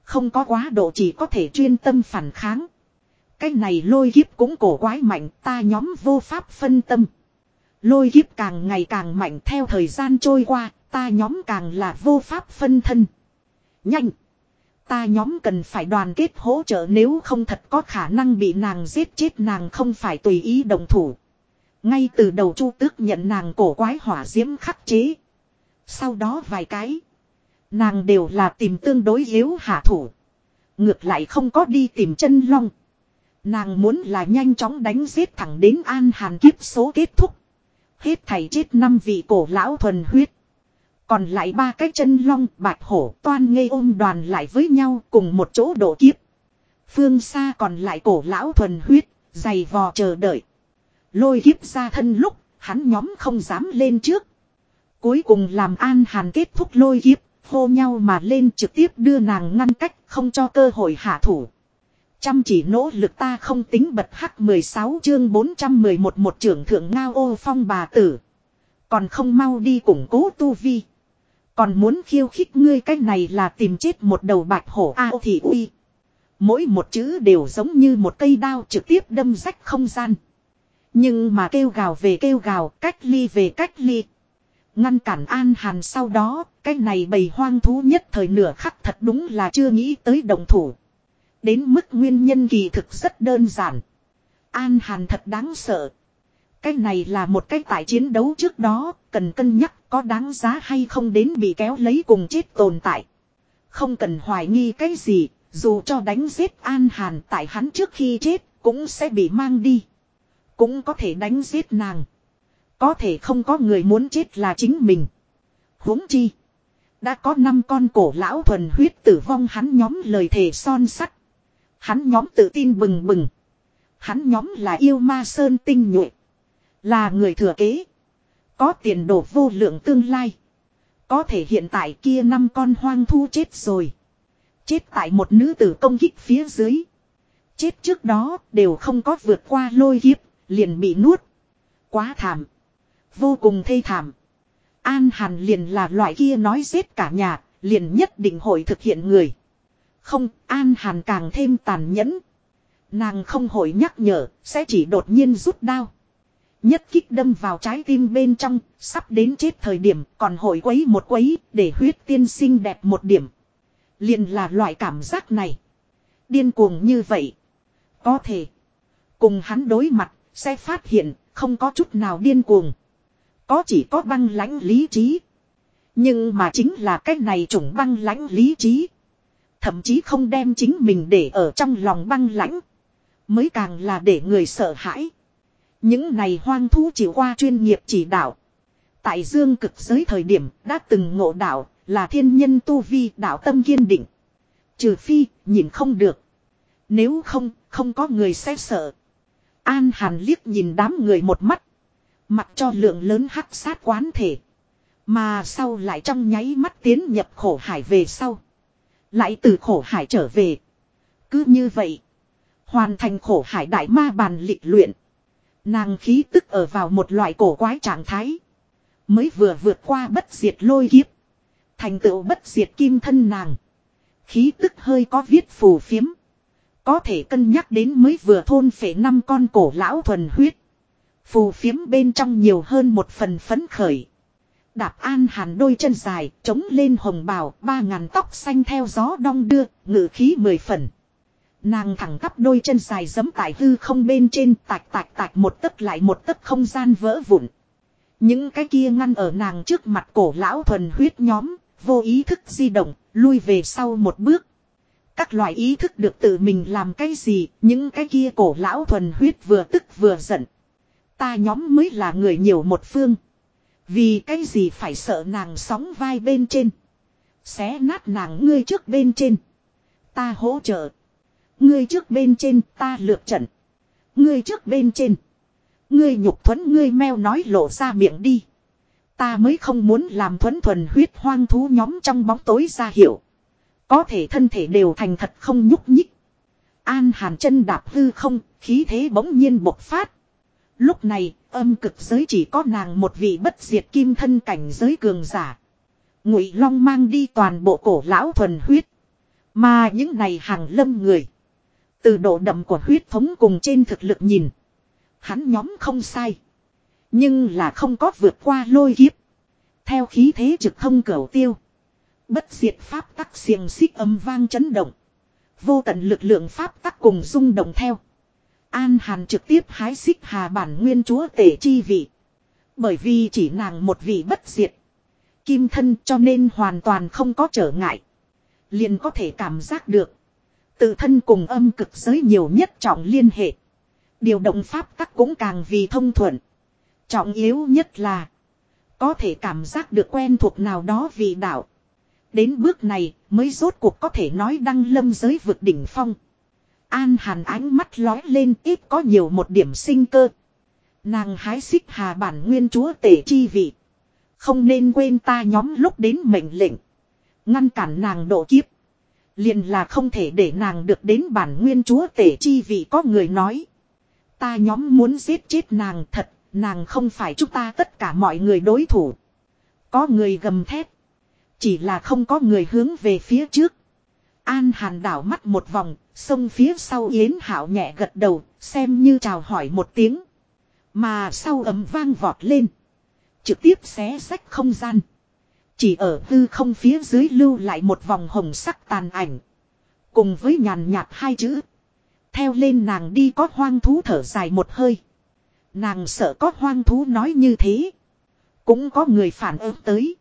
Không có quá độ chỉ có thể chuyên tâm phản kháng. Cái này lôi kiếp cũng cổ quái mạnh ta nhóm vô pháp phân tâm. Lôi kiếp càng ngày càng mạnh theo thời gian trôi qua, ta nhóm càng là vô pháp phân thân. Nhanh! Ta nhóm cần phải đoàn kết hỗ trợ nếu không thật có khả năng bị nàng giết chết nàng không phải tùy ý đồng thủ. Ngay từ đầu chu tước nhận nàng cổ quái hỏa diễm khắc chế. Sau đó vài cái. Nàng đều là tìm tương đối yếu hạ thủ. Ngược lại không có đi tìm chân long. Nàng muốn là nhanh chóng đánh giết thẳng đến an hàn kiếp số kết thúc. Hết thảy chết năm vị cổ lão thuần huyết. Còn lại ba cái chân long bạch hổ toan ngây ôm đoàn lại với nhau cùng một chỗ độ kiếp. Phương xa còn lại cổ lão thuần huyết, dày vò chờ đợi. Lôi kiếp ra thân lúc, hắn nhóm không dám lên trước. Cuối cùng làm an hàn kết thúc lôi kiếp, hô nhau mà lên trực tiếp đưa nàng ngăn cách, không cho cơ hội hạ thủ. Chăm chỉ nỗ lực ta không tính bật hắc 16 chương 411 một trưởng thượng ngao ô phong bà tử. Còn không mau đi củng cố tu vi. Còn muốn khiêu khích ngươi cái này là tìm chết một đầu bạch hổ ao thị uy. Mỗi một chữ đều giống như một cây đao trực tiếp đâm rách không gian. Nhưng mà kêu gào về kêu gào, cách ly về cách ly. Ngăn cản An Hàn sau đó, cái này bầy hoang thú nhất thời nửa khắc thật đúng là chưa nghĩ tới đồng thủ. Đến mức nguyên nhân kỳ thực rất đơn giản. An Hàn thật đáng sợ. Cái này là một cái tại chiến đấu trước đó, cần cân nhắc có đáng giá hay không đến bị kéo lấy cùng chết tồn tại. Không cần hoài nghi cái gì, dù cho đánh giết An Hàn tại hắn trước khi chết, cũng sẽ bị mang đi. Cũng có thể đánh giết nàng. Có thể không có người muốn chết là chính mình. huống chi. Đã có năm con cổ lão thuần huyết tử vong hắn nhóm lời thề son sắt. Hắn nhóm tự tin bừng bừng. Hắn nhóm là yêu ma sơn tinh nhuệ. Là người thừa kế. Có tiền đồ vô lượng tương lai. Có thể hiện tại kia năm con hoang thu chết rồi. Chết tại một nữ tử công kích phía dưới. Chết trước đó đều không có vượt qua lôi kiếp, liền bị nuốt. Quá thảm. Vô cùng thê thảm. An Hàn liền là loại kia nói giết cả nhà, liền nhất định hội thực hiện người. Không, An Hàn càng thêm tàn nhẫn. Nàng không hội nhắc nhở, sẽ chỉ đột nhiên rút đao. Nhất kích đâm vào trái tim bên trong, sắp đến chết thời điểm, còn hội quấy một quấy, để huyết tiên sinh đẹp một điểm. Liền là loại cảm giác này. Điên cuồng như vậy. Có thể. Cùng hắn đối mặt, sẽ phát hiện, không có chút nào điên cuồng. Có chỉ có băng lãnh lý trí. Nhưng mà chính là cái này chủng băng lãnh lý trí. Thậm chí không đem chính mình để ở trong lòng băng lãnh. Mới càng là để người sợ hãi. Những này hoang thú chịu qua chuyên nghiệp chỉ đạo. Tại dương cực giới thời điểm đã từng ngộ đạo là thiên nhân tu vi đạo tâm kiên định. Trừ phi nhìn không được. Nếu không, không có người sẽ sợ. An Hàn liếc nhìn đám người một mắt. Mặc cho lượng lớn hắc sát quán thể. Mà sau lại trong nháy mắt tiến nhập khổ hải về sau. Lại từ khổ hải trở về. Cứ như vậy. Hoàn thành khổ hải đại ma bàn lịch luyện. Nàng khí tức ở vào một loại cổ quái trạng thái. Mới vừa vượt qua bất diệt lôi kiếp. Thành tựu bất diệt kim thân nàng. Khí tức hơi có viết phù phiếm. Có thể cân nhắc đến mới vừa thôn phệ năm con cổ lão thuần huyết. Phù phiếm bên trong nhiều hơn một phần phấn khởi. Đạp an hàn đôi chân dài, trống lên hồng bào, ba ngàn tóc xanh theo gió đong đưa, ngự khí mười phần. Nàng thẳng tắp đôi chân dài giấm tại hư không bên trên tạch tạch tạch một tấc lại một tấc không gian vỡ vụn. Những cái kia ngăn ở nàng trước mặt cổ lão thuần huyết nhóm, vô ý thức di động, lui về sau một bước. Các loại ý thức được tự mình làm cái gì, những cái kia cổ lão thuần huyết vừa tức vừa giận. Ta nhóm mới là người nhiều một phương. Vì cái gì phải sợ nàng sóng vai bên trên. Xé nát nàng ngươi trước bên trên. Ta hỗ trợ. Ngươi trước bên trên ta lược trận. Ngươi trước bên trên. Ngươi nhục thuẫn ngươi meo nói lộ ra miệng đi. Ta mới không muốn làm thuẫn thuần huyết hoang thú nhóm trong bóng tối ra hiểu. Có thể thân thể đều thành thật không nhúc nhích. An hàn chân đạp hư không, khí thế bỗng nhiên bộc phát. Lúc này, âm cực giới chỉ có nàng một vị bất diệt kim thân cảnh giới cường giả. Ngụy Long mang đi toàn bộ cổ lão thuần huyết. Mà những này hàng lâm người. Từ độ đậm của huyết thống cùng trên thực lực nhìn. Hắn nhóm không sai. Nhưng là không có vượt qua lôi kiếp. Theo khí thế trực thông cửu tiêu. Bất diệt pháp tắc xiềng xích âm vang chấn động. Vô tận lực lượng pháp tắc cùng rung động theo. An Hàn trực tiếp hái xích hà bản nguyên chúa tể chi vị. Bởi vì chỉ nàng một vị bất diệt. Kim thân cho nên hoàn toàn không có trở ngại. Liền có thể cảm giác được. Tự thân cùng âm cực giới nhiều nhất trọng liên hệ. Điều động pháp tắc cũng càng vì thông thuận. Trọng yếu nhất là. Có thể cảm giác được quen thuộc nào đó vì đạo. Đến bước này mới rốt cuộc có thể nói đăng lâm giới vực đỉnh phong. An hàn ánh mắt lói lên ít có nhiều một điểm sinh cơ. Nàng hái xích hà bản nguyên chúa tể chi vị. Không nên quên ta nhóm lúc đến mệnh lệnh. Ngăn cản nàng độ kiếp. Liền là không thể để nàng được đến bản nguyên chúa tể chi vị có người nói. Ta nhóm muốn giết chết nàng thật, nàng không phải chúng ta tất cả mọi người đối thủ. Có người gầm thét. Chỉ là không có người hướng về phía trước. An hàn đảo mắt một vòng, sông phía sau Yến Hảo nhẹ gật đầu, xem như chào hỏi một tiếng. Mà sau ấm vang vọt lên. Trực tiếp xé sách không gian. Chỉ ở hư không phía dưới lưu lại một vòng hồng sắc tàn ảnh. Cùng với nhàn nhạt hai chữ. Theo lên nàng đi có hoang thú thở dài một hơi. Nàng sợ có hoang thú nói như thế. Cũng có người phản ứng tới.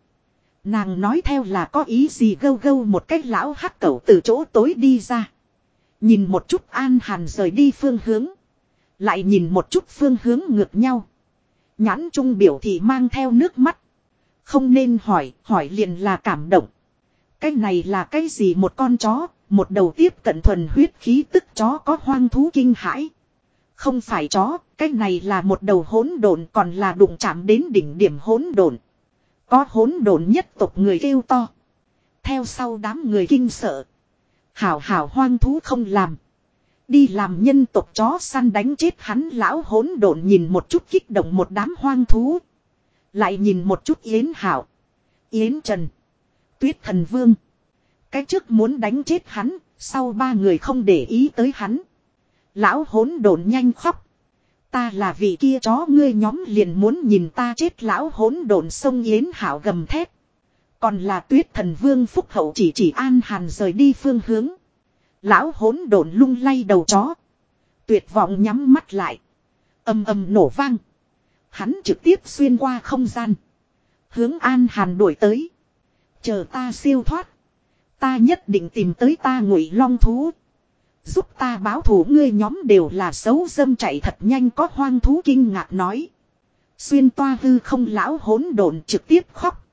Nàng nói theo là có ý gì gâu gâu một cách lão hắc cẩu từ chỗ tối đi ra. Nhìn một chút an hàn rời đi phương hướng. Lại nhìn một chút phương hướng ngược nhau. Nhãn trung biểu thị mang theo nước mắt. Không nên hỏi, hỏi liền là cảm động. Cái này là cái gì một con chó, một đầu tiếp cận thuần huyết khí tức chó có hoang thú kinh hãi. Không phải chó, cái này là một đầu hỗn độn còn là đụng chạm đến đỉnh điểm hỗn độn. Có hỗn độn nhất tộc người kêu to. Theo sau đám người kinh sợ. Hảo hảo hoang thú không làm. Đi làm nhân tộc chó săn đánh chết hắn lão hỗn độn nhìn một chút kích động một đám hoang thú. Lại nhìn một chút Yến Hảo. Yến Trần. Tuyết Thần Vương. Cái trước muốn đánh chết hắn, sau ba người không để ý tới hắn. Lão hỗn độn nhanh khóc. Ta là vị kia chó ngươi nhóm liền muốn nhìn ta chết lão hỗn độn sông Yến Hảo gầm thét. Còn là tuyết thần vương phúc hậu chỉ chỉ an hàn rời đi phương hướng. Lão hỗn độn lung lay đầu chó. Tuyệt vọng nhắm mắt lại. Âm âm nổ vang. Hắn trực tiếp xuyên qua không gian. Hướng an hàn đuổi tới. Chờ ta siêu thoát. Ta nhất định tìm tới ta ngụy long thú. Giúp ta báo thủ ngươi nhóm đều là xấu dâm chạy thật nhanh có hoang thú kinh ngạc nói. Xuyên toa hư không lão hỗn độn trực tiếp khóc.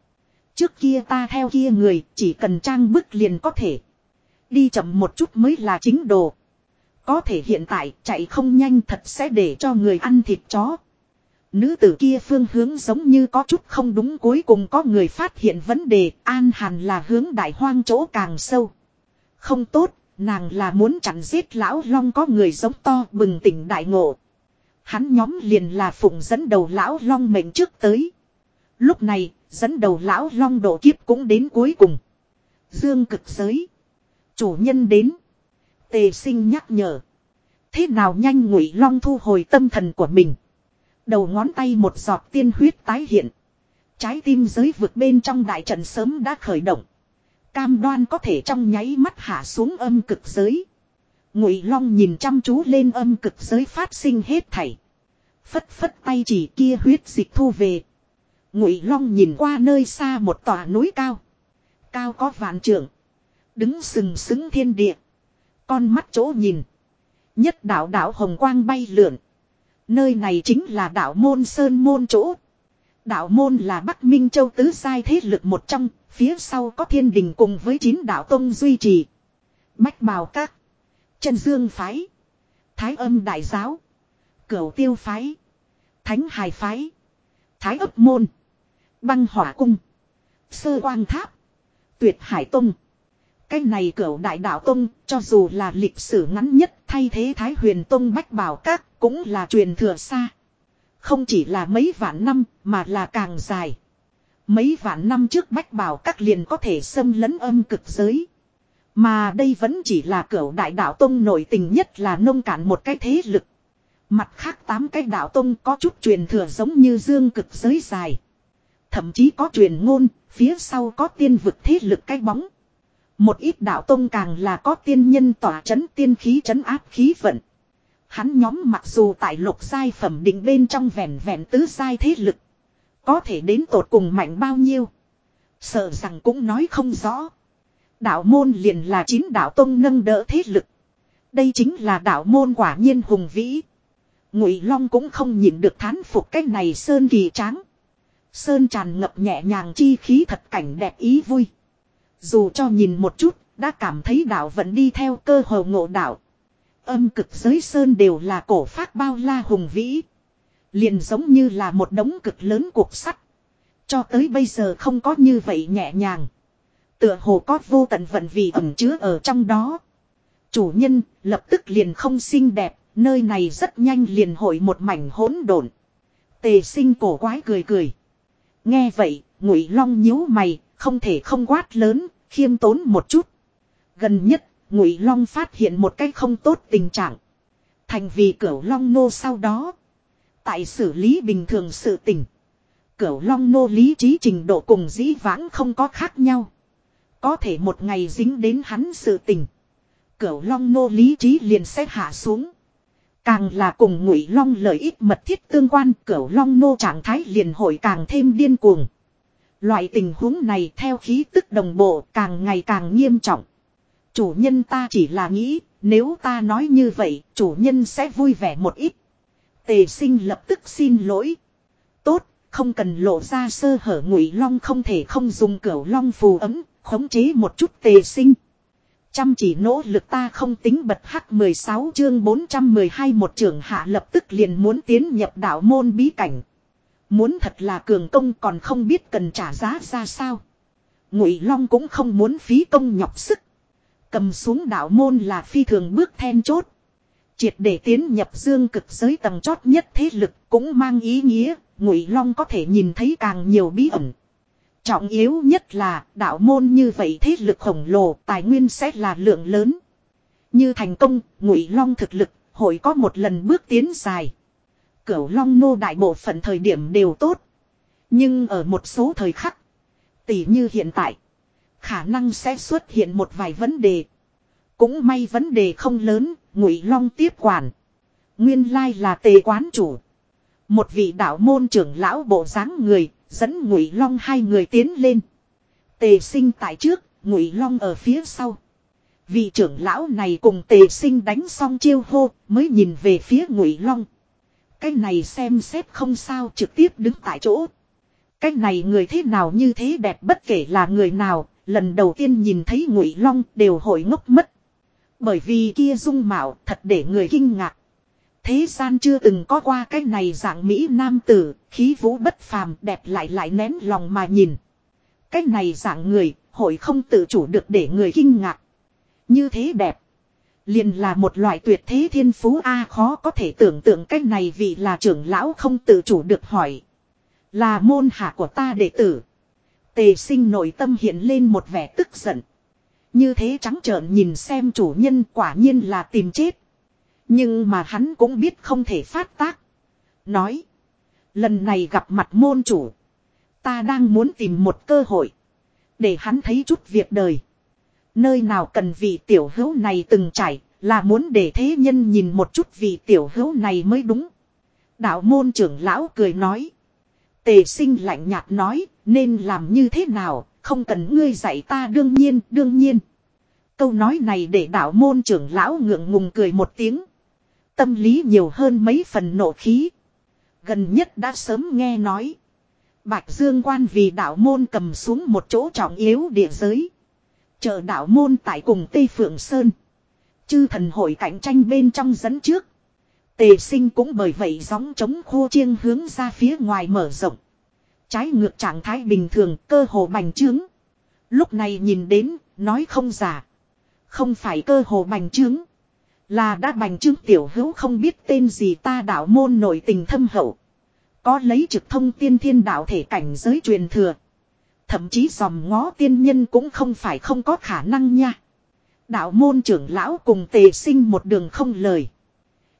Trước kia ta theo kia người chỉ cần trang bức liền có thể. Đi chậm một chút mới là chính đồ. Có thể hiện tại chạy không nhanh thật sẽ để cho người ăn thịt chó. Nữ tử kia phương hướng giống như có chút không đúng cuối cùng có người phát hiện vấn đề an hàn là hướng đại hoang chỗ càng sâu. Không tốt, nàng là muốn chặn giết lão long có người giống to bừng tỉnh đại ngộ. Hắn nhóm liền là phụng dẫn đầu lão long mệnh trước tới. Lúc này, dẫn đầu lão long độ kiếp cũng đến cuối cùng. Dương cực giới. Chủ nhân đến. Tề sinh nhắc nhở. Thế nào nhanh ngụy long thu hồi tâm thần của mình. Đầu ngón tay một giọt tiên huyết tái hiện. Trái tim giới vực bên trong đại trận sớm đã khởi động. Cam đoan có thể trong nháy mắt hạ xuống âm cực giới. Ngụy Long nhìn chăm chú lên âm cực giới phát sinh hết thảy. Phất phất tay chỉ kia huyết dịch thu về. Ngụy Long nhìn qua nơi xa một tòa núi cao. Cao có vạn trượng. Đứng sừng sững thiên địa. Con mắt chỗ nhìn. Nhất đạo đạo hồng quang bay lượn. Nơi này chính là đạo môn sơn môn chỗ. Đạo môn là Bắc Minh Châu tứ sai thế lực một trong, phía sau có thiên đình cùng với chín đạo tông duy trì. Bách bào các, chân dương phái, thái âm đại giáo, cửu tiêu phái, thánh hài phái, thái ấp môn, băng hỏa cung, sơ quang tháp, tuyệt hải tông. Cái này cửu đại đạo tông, cho dù là lịch sử ngắn nhất thay thế Thái huyền tông bách bảo các, cũng là truyền thừa xa. Không chỉ là mấy vạn năm, mà là càng dài. Mấy vạn năm trước bách bảo các liền có thể xâm lấn âm cực giới. Mà đây vẫn chỉ là cửu đại đạo tông nổi tình nhất là nông cạn một cái thế lực. Mặt khác tám cái đạo tông có chút truyền thừa giống như dương cực giới dài. Thậm chí có truyền ngôn, phía sau có tiên vực thế lực cái bóng. Một ít đạo tông càng là có tiên nhân tỏa chấn tiên khí chấn áp khí vận. Hắn nhóm mặc dù tại lục sai phẩm định bên trong vẹn vẹn tứ sai thế lực. Có thể đến tột cùng mạnh bao nhiêu. Sợ rằng cũng nói không rõ. Đạo môn liền là chín đạo tông nâng đỡ thế lực. Đây chính là đạo môn quả nhiên hùng vĩ. Ngụy Long cũng không nhịn được thán phục cái này sơn kỳ tráng. Sơn tràn ngập nhẹ nhàng chi khí thật cảnh đẹp ý vui. Dù cho nhìn một chút, đã cảm thấy đạo vẫn đi theo cơ hồ ngộ đạo. Âm cực giới sơn đều là cổ phát bao la hùng vĩ. Liền giống như là một đống cực lớn cuộc sắt. Cho tới bây giờ không có như vậy nhẹ nhàng. Tựa hồ có vô tận vận vì ẩm chứa ở trong đó. Chủ nhân lập tức liền không xinh đẹp, nơi này rất nhanh liền hội một mảnh hỗn độn. Tề sinh cổ quái cười cười. Nghe vậy, ngụy long nhíu mày, không thể không quát lớn, khiêm tốn một chút. Gần nhất, ngụy long phát hiện một cách không tốt tình trạng. Thành vì cửu long nô sau đó. Tại xử lý bình thường sự tình. Cửu long nô lý trí trình độ cùng dĩ vãng không có khác nhau. Có thể một ngày dính đến hắn sự tình. Cửu long nô lý trí liền sẽ hạ xuống. Càng là cùng ngụy long lợi ích mật thiết tương quan cửu long nô trạng thái liền hội càng thêm điên cuồng. Loại tình huống này theo khí tức đồng bộ càng ngày càng nghiêm trọng. Chủ nhân ta chỉ là nghĩ, nếu ta nói như vậy, chủ nhân sẽ vui vẻ một ít. Tề sinh lập tức xin lỗi. Tốt, không cần lộ ra sơ hở ngụy long không thể không dùng cửu long phù ấm, khống chế một chút tề sinh. Chăm chỉ nỗ lực ta không tính bật hắc 16 chương 412 một trưởng hạ lập tức liền muốn tiến nhập đạo môn bí cảnh. Muốn thật là cường công còn không biết cần trả giá ra sao. Ngụy Long cũng không muốn phí công nhọc sức. Cầm xuống đạo môn là phi thường bước then chốt. Triệt để tiến nhập dương cực giới tầng chót nhất thế lực cũng mang ý nghĩa, Ngụy Long có thể nhìn thấy càng nhiều bí ẩn. Trọng yếu nhất là đạo môn như vậy thế lực khổng lồ tài nguyên sẽ là lượng lớn. Như thành công, Ngụy Long thực lực hội có một lần bước tiến dài. Cửu Long nô đại bộ phận thời điểm đều tốt. Nhưng ở một số thời khắc, tỷ như hiện tại, khả năng sẽ xuất hiện một vài vấn đề. Cũng may vấn đề không lớn, Ngụy Long tiếp quản. Nguyên lai là tề quán chủ. Một vị đạo môn trưởng lão bộ dáng người, dẫn Ngụy Long hai người tiến lên. Tề sinh tại trước, Ngụy Long ở phía sau. Vị trưởng lão này cùng tề sinh đánh xong chiêu hô, mới nhìn về phía Ngụy Long. Cái này xem xét không sao trực tiếp đứng tại chỗ. Cái này người thế nào như thế đẹp bất kể là người nào, lần đầu tiên nhìn thấy Ngụy Long đều hội ngốc mất. Bởi vì kia dung mạo thật để người kinh ngạc. Thế gian chưa từng có qua cái này dạng Mỹ nam tử, khí vũ bất phàm đẹp lại lại nén lòng mà nhìn. Cái này dạng người, hội không tự chủ được để người kinh ngạc. Như thế đẹp. Liền là một loại tuyệt thế thiên phú A, khó có thể tưởng tượng cách này vì là trưởng lão không tự chủ được hỏi. Là môn hạ của ta đệ tử. Tề sinh nội tâm hiện lên một vẻ tức giận. Như thế trắng trợn nhìn xem chủ nhân quả nhiên là tìm chết. Nhưng mà hắn cũng biết không thể phát tác. Nói. Lần này gặp mặt môn chủ. Ta đang muốn tìm một cơ hội. Để hắn thấy chút việc đời. Nơi nào cần vị tiểu hữu này từng trải. Là muốn để thế nhân nhìn một chút vị tiểu hữu này mới đúng. Đạo môn trưởng lão cười nói. Tề sinh lạnh nhạt nói. Nên làm như thế nào. Không cần ngươi dạy ta đương nhiên đương nhiên. Câu nói này để đạo môn trưởng lão ngượng ngùng cười một tiếng. Tâm lý nhiều hơn mấy phần nộ khí. Gần nhất đã sớm nghe nói. Bạch Dương quan vì đạo môn cầm xuống một chỗ trọng yếu địa giới. Chờ đạo môn tại cùng Tây Phượng Sơn. Chư thần hội cạnh tranh bên trong dẫn trước. Tề sinh cũng bởi vậy gióng chống khô chiêng hướng ra phía ngoài mở rộng. Trái ngược trạng thái bình thường cơ hồ bành trướng. Lúc này nhìn đến, nói không giả. Không phải cơ hồ bành trướng. Là đã bành trướng tiểu hữu không biết tên gì ta đạo môn nội tình thâm hậu. Có lấy trực thông tiên thiên đạo thể cảnh giới truyền thừa. Thậm chí dòm ngó tiên nhân cũng không phải không có khả năng nha. Đạo môn trưởng lão cùng tề sinh một đường không lời.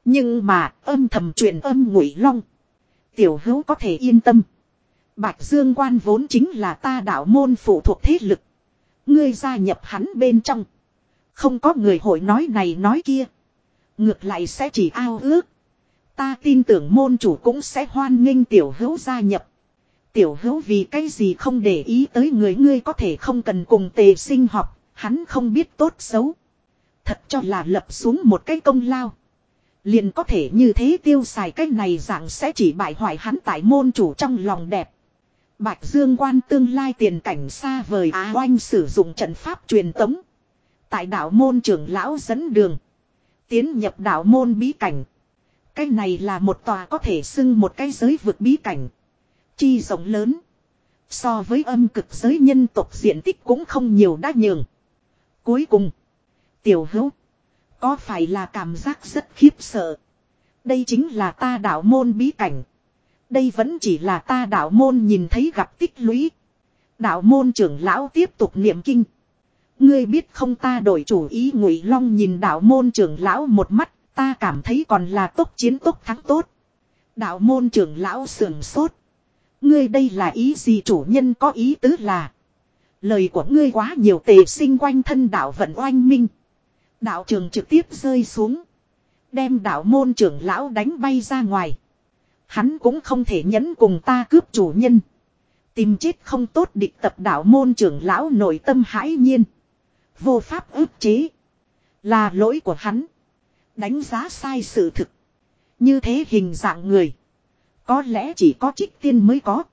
Nhưng mà, âm thầm truyền âm ngụy long. Tiểu hữu có thể yên tâm. Bạch Dương quan vốn chính là ta đạo môn phụ thuộc thế lực. Ngươi gia nhập hắn bên trong. Không có người hội nói này nói kia. Ngược lại sẽ chỉ ao ước. Ta tin tưởng môn chủ cũng sẽ hoan nghênh tiểu hữu gia nhập. Tiểu hữu vì cái gì không để ý tới người ngươi có thể không cần cùng tề sinh học, hắn không biết tốt xấu. Thật cho là lập xuống một cái công lao. Liền có thể như thế tiêu xài cái này dạng sẽ chỉ bại hoại hắn tại môn chủ trong lòng đẹp. Bạch Dương quan tương lai tiền cảnh xa vời Á oanh sử dụng trận pháp truyền tống. Tại đạo môn trưởng lão dẫn đường. Tiến nhập đạo môn bí cảnh. Cái này là một tòa có thể xưng một cái giới vực bí cảnh. Chi rộng lớn. So với âm cực giới nhân tộc diện tích cũng không nhiều đã nhường. Cuối cùng. Tiểu hữu. Có phải là cảm giác rất khiếp sợ. Đây chính là ta đạo môn bí cảnh. Đây vẫn chỉ là ta đạo môn nhìn thấy gặp tích lũy. Đạo môn trưởng lão tiếp tục niệm kinh. Ngươi biết không ta đổi chủ ý ngụy long nhìn đạo môn trưởng lão một mắt, ta cảm thấy còn là tốt chiến tốt thắng tốt. Đạo môn trưởng lão sườn sốt. Ngươi đây là ý gì chủ nhân có ý tứ là. Lời của ngươi quá nhiều tề sinh quanh thân đạo vận oanh minh. Đạo trường trực tiếp rơi xuống. Đem đạo môn trưởng lão đánh bay ra ngoài. Hắn cũng không thể nhẫn cùng ta cướp chủ nhân. Tìm chết không tốt địch tập đạo môn trưởng lão nội tâm hãi nhiên. Vô pháp ức chế. Là lỗi của hắn. Đánh giá sai sự thực. Như thế hình dạng người. Có lẽ chỉ có trích tiên mới có.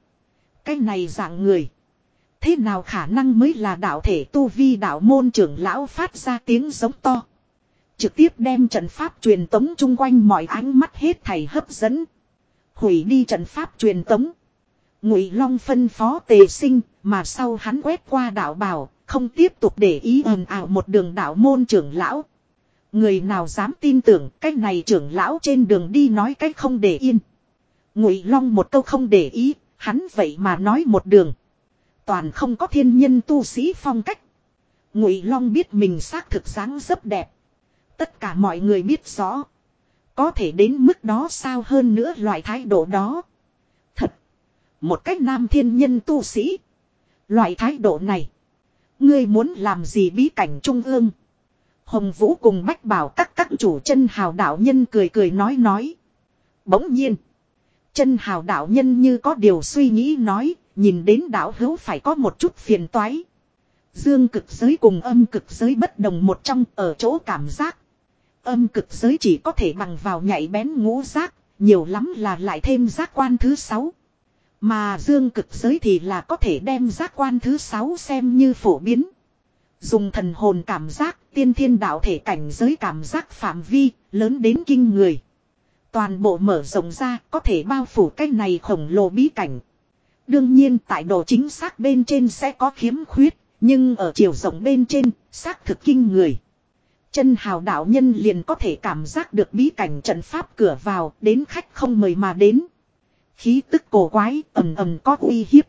Cái này dạng người. Thế nào khả năng mới là đạo thể tu vi đạo môn trưởng lão phát ra tiếng giống to. Trực tiếp đem trận pháp truyền tống chung quanh mọi ánh mắt hết thầy hấp dẫn. Hủy đi trận pháp truyền tống. Ngụy Long phân phó tề sinh, mà sau hắn quét qua đạo bào, không tiếp tục để ý ồn ào một đường đạo môn trưởng lão. Người nào dám tin tưởng cái này trưởng lão trên đường đi nói cái không để yên. Ngụy Long một câu không để ý, hắn vậy mà nói một đường. Toàn không có thiên nhân tu sĩ phong cách. Ngụy Long biết mình xác thực sáng rất đẹp. Tất cả mọi người biết rõ. Có thể đến mức đó sao hơn nữa loại thái độ đó. Thật. Một cách nam thiên nhân tu sĩ. Loại thái độ này. Ngươi muốn làm gì bí cảnh trung ương. Hồng Vũ cùng bách bảo các các chủ chân hào đạo nhân cười cười nói nói. Bỗng nhiên. Chân hào đạo nhân như có điều suy nghĩ nói. Nhìn đến đạo hữu phải có một chút phiền toái. Dương cực giới cùng âm cực giới bất đồng một trong ở chỗ cảm giác. Âm cực giới chỉ có thể bằng vào nhảy bén ngũ giác, nhiều lắm là lại thêm giác quan thứ sáu. Mà dương cực giới thì là có thể đem giác quan thứ sáu xem như phổ biến. Dùng thần hồn cảm giác, tiên thiên đạo thể cảnh giới cảm giác phạm vi, lớn đến kinh người. Toàn bộ mở rộng ra, có thể bao phủ cái này khổng lồ bí cảnh. Đương nhiên tại độ chính xác bên trên sẽ có khiếm khuyết, nhưng ở chiều rộng bên trên, xác thực kinh người. Chân hào đạo nhân liền có thể cảm giác được bí cảnh trận pháp cửa vào đến khách không mời mà đến. Khí tức cổ quái ầm ầm có uy hiếp.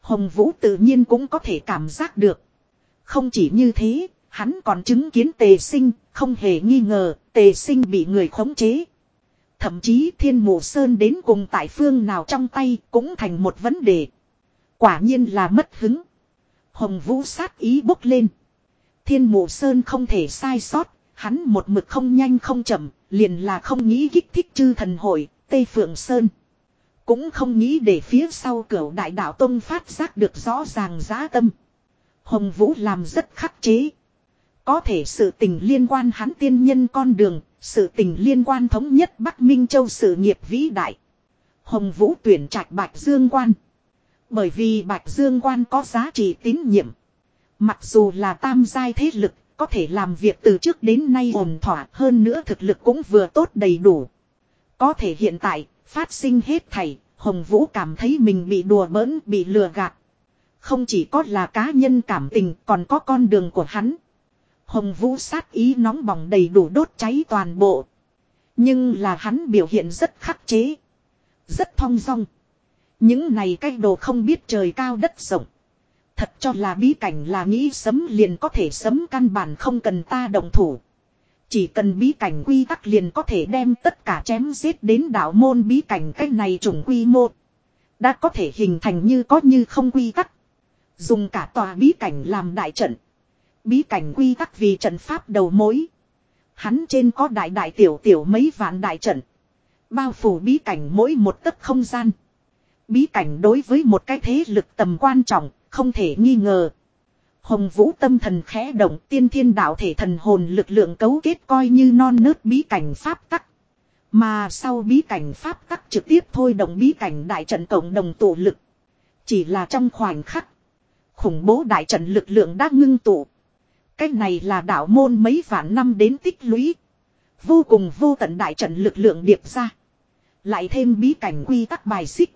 Hồng Vũ tự nhiên cũng có thể cảm giác được. Không chỉ như thế, hắn còn chứng kiến tề sinh, không hề nghi ngờ, tề sinh bị người khống chế. Thậm chí thiên mộ sơn đến cùng tại phương nào trong tay cũng thành một vấn đề. Quả nhiên là mất hứng. Hồng Vũ sát ý bốc lên. Thiên mộ sơn không thể sai sót, hắn một mực không nhanh không chậm, liền là không nghĩ kích thích chư thần hội, Tây Phượng Sơn. Cũng không nghĩ để phía sau cửa đại đạo Tông phát giác được rõ ràng giá tâm. Hồng Vũ làm rất khắc chế. Có thể sự tình liên quan hắn tiên nhân con đường, sự tình liên quan thống nhất Bắc Minh Châu sự nghiệp vĩ đại. Hồng Vũ tuyển trạch Bạch Dương Quan. Bởi vì Bạch Dương Quan có giá trị tín nhiệm. Mặc dù là tam giai thế lực, có thể làm việc từ trước đến nay ổn thỏa hơn nữa thực lực cũng vừa tốt đầy đủ. Có thể hiện tại, phát sinh hết thảy, Hồng Vũ cảm thấy mình bị đùa bỡn, bị lừa gạt. Không chỉ có là cá nhân cảm tình, còn có con đường của hắn. Hồng Vũ sát ý nóng bỏng đầy đủ đốt cháy toàn bộ. Nhưng là hắn biểu hiện rất khắc chế. Rất thong dong. Những này cái đồ không biết trời cao đất rộng. Thật cho là bí cảnh là nghĩ sấm liền có thể sấm căn bản không cần ta động thủ. Chỉ cần bí cảnh quy tắc liền có thể đem tất cả chém giết đến đảo môn bí cảnh cách này trùng quy mô. Đã có thể hình thành như có như không quy tắc. Dùng cả tòa bí cảnh làm đại trận. Bí cảnh quy tắc vì trận pháp đầu mối. Hắn trên có đại đại tiểu tiểu mấy vạn đại trận. Bao phủ bí cảnh mỗi một tấc không gian. Bí cảnh đối với một cái thế lực tầm quan trọng, không thể nghi ngờ. Hồng Vũ tâm thần khẽ động tiên thiên đạo thể thần hồn lực lượng cấu kết coi như non nớt bí cảnh pháp tắc. Mà sau bí cảnh pháp tắc trực tiếp thôi động bí cảnh đại trận cộng đồng tổ lực. Chỉ là trong khoảnh khắc. Khủng bố đại trận lực lượng đã ngưng tụ. Cách này là đạo môn mấy vạn năm đến tích lũy. Vô cùng vô tận đại trận lực lượng điệp ra. Lại thêm bí cảnh quy tắc bài xích.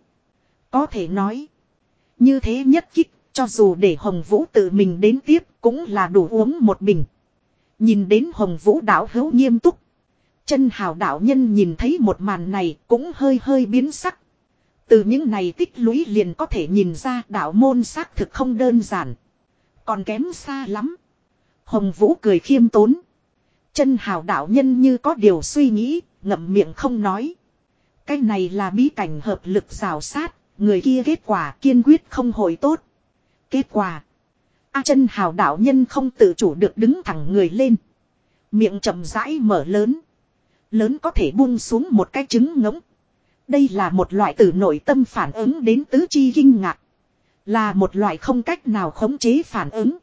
Có thể nói. Như thế nhất kích, cho dù để Hồng Vũ tự mình đến tiếp cũng là đủ uống một bình. Nhìn đến Hồng Vũ đạo hữu nghiêm túc. Chân hào đạo nhân nhìn thấy một màn này cũng hơi hơi biến sắc. Từ những này tích lũy liền có thể nhìn ra đạo môn xác thực không đơn giản. Còn kém xa lắm. Hồng Vũ cười khiêm tốn. Chân hào đạo nhân như có điều suy nghĩ, ngậm miệng không nói. Cái này là bí cảnh hợp lực rào sát, người kia kết quả kiên quyết không hồi tốt. Kết quả. A chân hào đạo nhân không tự chủ được đứng thẳng người lên. Miệng chậm rãi mở lớn. Lớn có thể buông xuống một cái trứng ngỗng. Đây là một loại từ nội tâm phản ứng đến tứ chi kinh ngạc. Là một loại không cách nào khống chế phản ứng.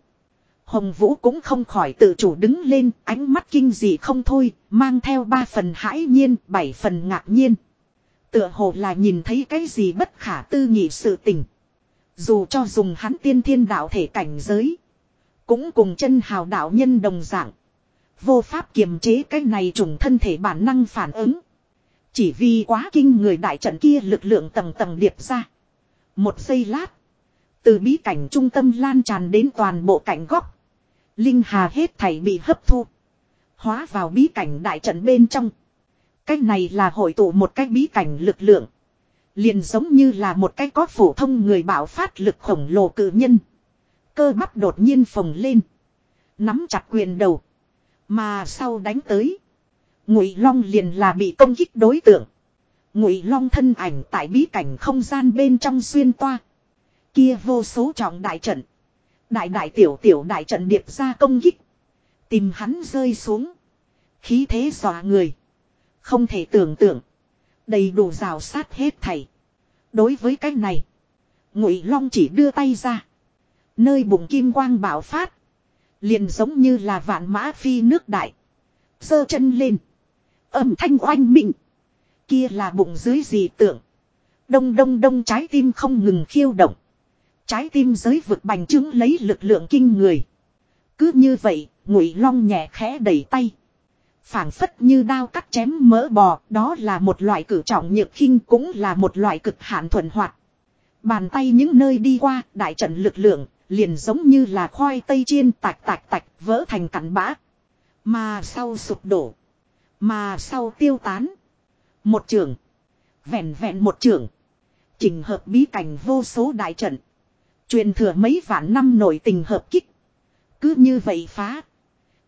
Hồng Vũ cũng không khỏi tự chủ đứng lên, ánh mắt kinh dị không thôi, mang theo ba phần hãi nhiên, bảy phần ngạc nhiên. Tựa hồ là nhìn thấy cái gì bất khả tư nghị sự tình. Dù cho dùng hắn tiên thiên đạo thể cảnh giới. Cũng cùng chân hào đạo nhân đồng dạng. Vô pháp kiềm chế cái này trùng thân thể bản năng phản ứng. Chỉ vì quá kinh người đại trận kia lực lượng tầng tầng điệp ra. Một giây lát. Từ bí cảnh trung tâm lan tràn đến toàn bộ cảnh góc. Linh hà hết thảy bị hấp thu. Hóa vào bí cảnh đại trận bên trong. Cái này là hội tụ một cái bí cảnh lực lượng. Liền giống như là một cái có phổ thông người bạo phát lực khổng lồ cự nhân. Cơ bắp đột nhiên phồng lên. Nắm chặt quyền đầu. Mà sau đánh tới. Ngụy Long liền là bị công kích đối tượng. Ngụy Long thân ảnh tại bí cảnh không gian bên trong xuyên toa. Kia vô số trọng đại trận. Đại đại tiểu tiểu đại trận điệp ra công kích. Tìm hắn rơi xuống. Khí thế dọa người. Không thể tưởng tượng. Đầy đủ rào sát hết thầy. Đối với cái này. Ngụy Long chỉ đưa tay ra. Nơi bụng kim quang bạo phát. Liền giống như là vạn mã phi nước đại. giơ chân lên. Âm thanh oanh mịn. Kia là bụng dưới gì tưởng. Đông đông đông trái tim không ngừng khiêu động. Trái tim giới vực bành trướng lấy lực lượng kinh người. Cứ như vậy, ngụy long nhẹ khẽ đẩy tay. phảng phất như đao cắt chém mỡ bò, đó là một loại cử trọng nhược khinh cũng là một loại cực hạn thuần hoạt. Bàn tay những nơi đi qua, đại trận lực lượng, liền giống như là khoai tây chiên tạch tạch tạch vỡ thành cặn bã. Mà sau sụp đổ. Mà sau tiêu tán. Một trường. Vẹn vẹn một trường. Trình hợp bí cảnh vô số đại trận. Truyền thừa mấy vạn năm nổi tình hợp kích. Cứ như vậy phá.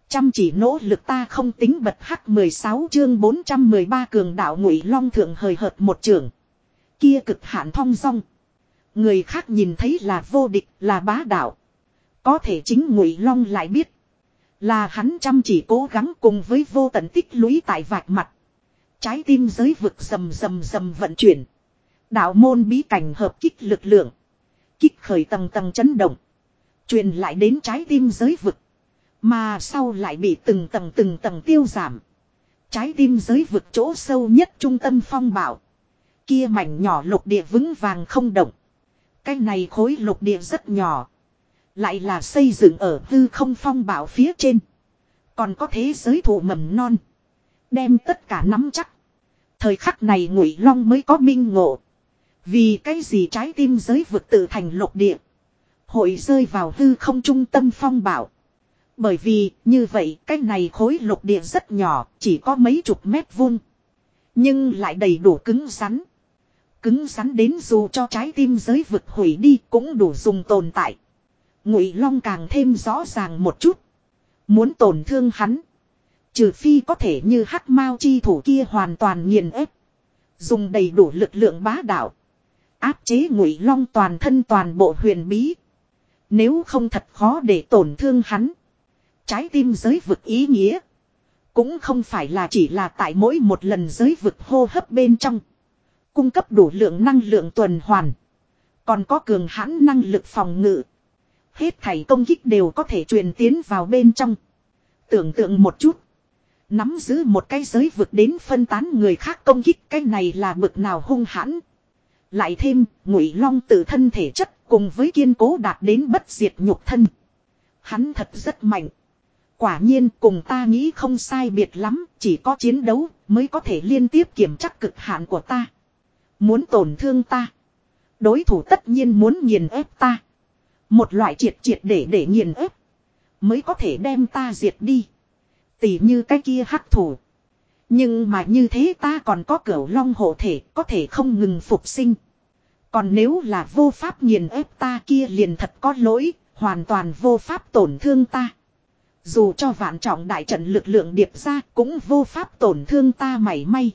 Chăm chỉ nỗ lực ta không tính bật hắc 16 chương 413 cường đạo ngụy long thượng hời hợt một trường. Kia cực hạn thong song Người khác nhìn thấy là vô địch, là bá đạo. Có thể chính ngụy long lại biết. Là hắn chăm chỉ cố gắng cùng với vô tận tích lũy tại vạch mặt. Trái tim giới vực rầm rầm rầm vận chuyển. Đạo môn bí cảnh hợp kích lực lượng. Kích khởi tầng tầng chấn động. Truyền lại đến trái tim giới vực. Mà sau lại bị từng tầng từng tầng tiêu giảm. Trái tim giới vực chỗ sâu nhất trung tâm phong bảo. Kia mảnh nhỏ lục địa vững vàng không động. Cái này khối lục địa rất nhỏ. Lại là xây dựng ở hư không phong bảo phía trên. Còn có thế giới thụ mầm non. Đem tất cả nắm chắc. Thời khắc này ngụy long mới có minh ngộ. Vì cái gì trái tim giới vực tự thành lục địa. Hội rơi vào hư không trung tâm phong bảo. Bởi vì, như vậy, cái này khối lục địa rất nhỏ, chỉ có mấy chục mét vuông. Nhưng lại đầy đủ cứng rắn. Cứng rắn đến dù cho trái tim giới vực hủy đi cũng đủ dùng tồn tại. Ngụy Long càng thêm rõ ràng một chút. Muốn tổn thương hắn. Trừ phi có thể như hắc mao chi thủ kia hoàn toàn nghiền ép. Dùng đầy đủ lực lượng bá đạo. Áp chế ngụy long toàn thân toàn bộ huyền bí. Nếu không thật khó để tổn thương hắn. Trái tim giới vực ý nghĩa. Cũng không phải là chỉ là tại mỗi một lần giới vực hô hấp bên trong. Cung cấp đủ lượng năng lượng tuần hoàn. Còn có cường hãn năng lực phòng ngự. Hết thảy công kích đều có thể truyền tiến vào bên trong. Tưởng tượng một chút. Nắm giữ một cái giới vực đến phân tán người khác công kích, cái này là bực nào hung hãn. Lại thêm, ngụy long tự thân thể chất cùng với kiên cố đạt đến bất diệt nhục thân. Hắn thật rất mạnh. Quả nhiên cùng ta nghĩ không sai biệt lắm, chỉ có chiến đấu mới có thể liên tiếp kiểm chắc cực hạn của ta. Muốn tổn thương ta. Đối thủ tất nhiên muốn nghiền ép ta. Một loại triệt triệt để để nghiền ép. Mới có thể đem ta diệt đi. Tỉ như cái kia hắc thủ. Nhưng mà như thế ta còn có cửu long hộ thể có thể không ngừng phục sinh. Còn nếu là vô pháp nghiền ép ta kia liền thật có lỗi, hoàn toàn vô pháp tổn thương ta. Dù cho vạn trọng đại trận lực lượng điệp ra cũng vô pháp tổn thương ta mảy may.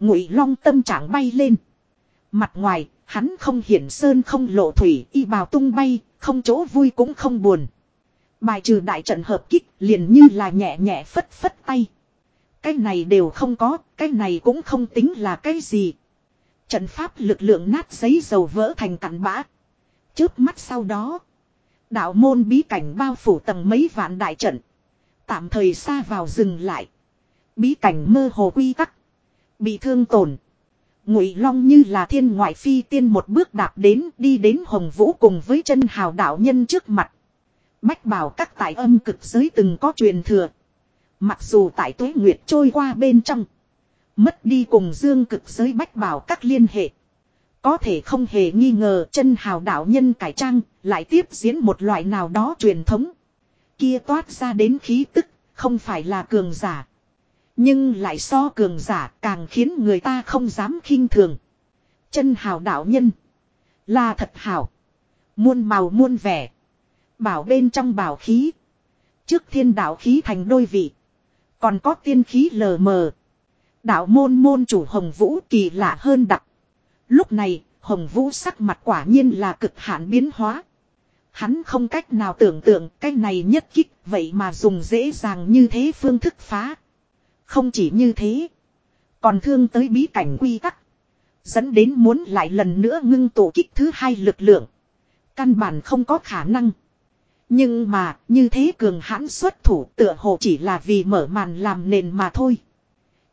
Ngụy long tâm trạng bay lên. Mặt ngoài, hắn không hiển sơn không lộ thủy, y bào tung bay, không chỗ vui cũng không buồn. Bài trừ đại trận hợp kích liền như là nhẹ nhẹ phất phất tay. Cái này đều không có, cái này cũng không tính là cái gì. Trận pháp lực lượng nát giấy dầu vỡ thành cặn bã. trước mắt sau đó. Đạo môn bí cảnh bao phủ tầng mấy vạn đại trận. Tạm thời xa vào dừng lại. Bí cảnh mơ hồ quy tắc. Bị thương tổn. Ngụy Long như là thiên ngoại phi tiên một bước đạp đến đi đến Hồng Vũ cùng với chân hào đạo nhân trước mặt. Bách bảo các tại âm cực giới từng có truyền thừa. Mặc dù tại tuế nguyệt trôi qua bên trong. Mất đi cùng dương cực giới bách bảo các liên hệ. Có thể không hề nghi ngờ chân hào đạo nhân cải trang lại tiếp diễn một loại nào đó truyền thống. Kia toát ra đến khí tức, không phải là cường giả. Nhưng lại so cường giả càng khiến người ta không dám khinh thường. Chân hào đạo nhân. Là thật hào. Muôn màu muôn vẻ. Bảo bên trong bảo khí. Trước thiên đạo khí thành đôi vị. Còn có tiên khí lờ mờ. Đạo môn môn chủ Hồng Vũ kỳ lạ hơn đặc. Lúc này, Hồng Vũ sắc mặt quả nhiên là cực hạn biến hóa. Hắn không cách nào tưởng tượng cái này nhất kích vậy mà dùng dễ dàng như thế phương thức phá. Không chỉ như thế. Còn thương tới bí cảnh quy tắc. Dẫn đến muốn lại lần nữa ngưng tổ kích thứ hai lực lượng. Căn bản không có khả năng. Nhưng mà, như thế cường hãn xuất thủ tựa hồ chỉ là vì mở màn làm nền mà thôi.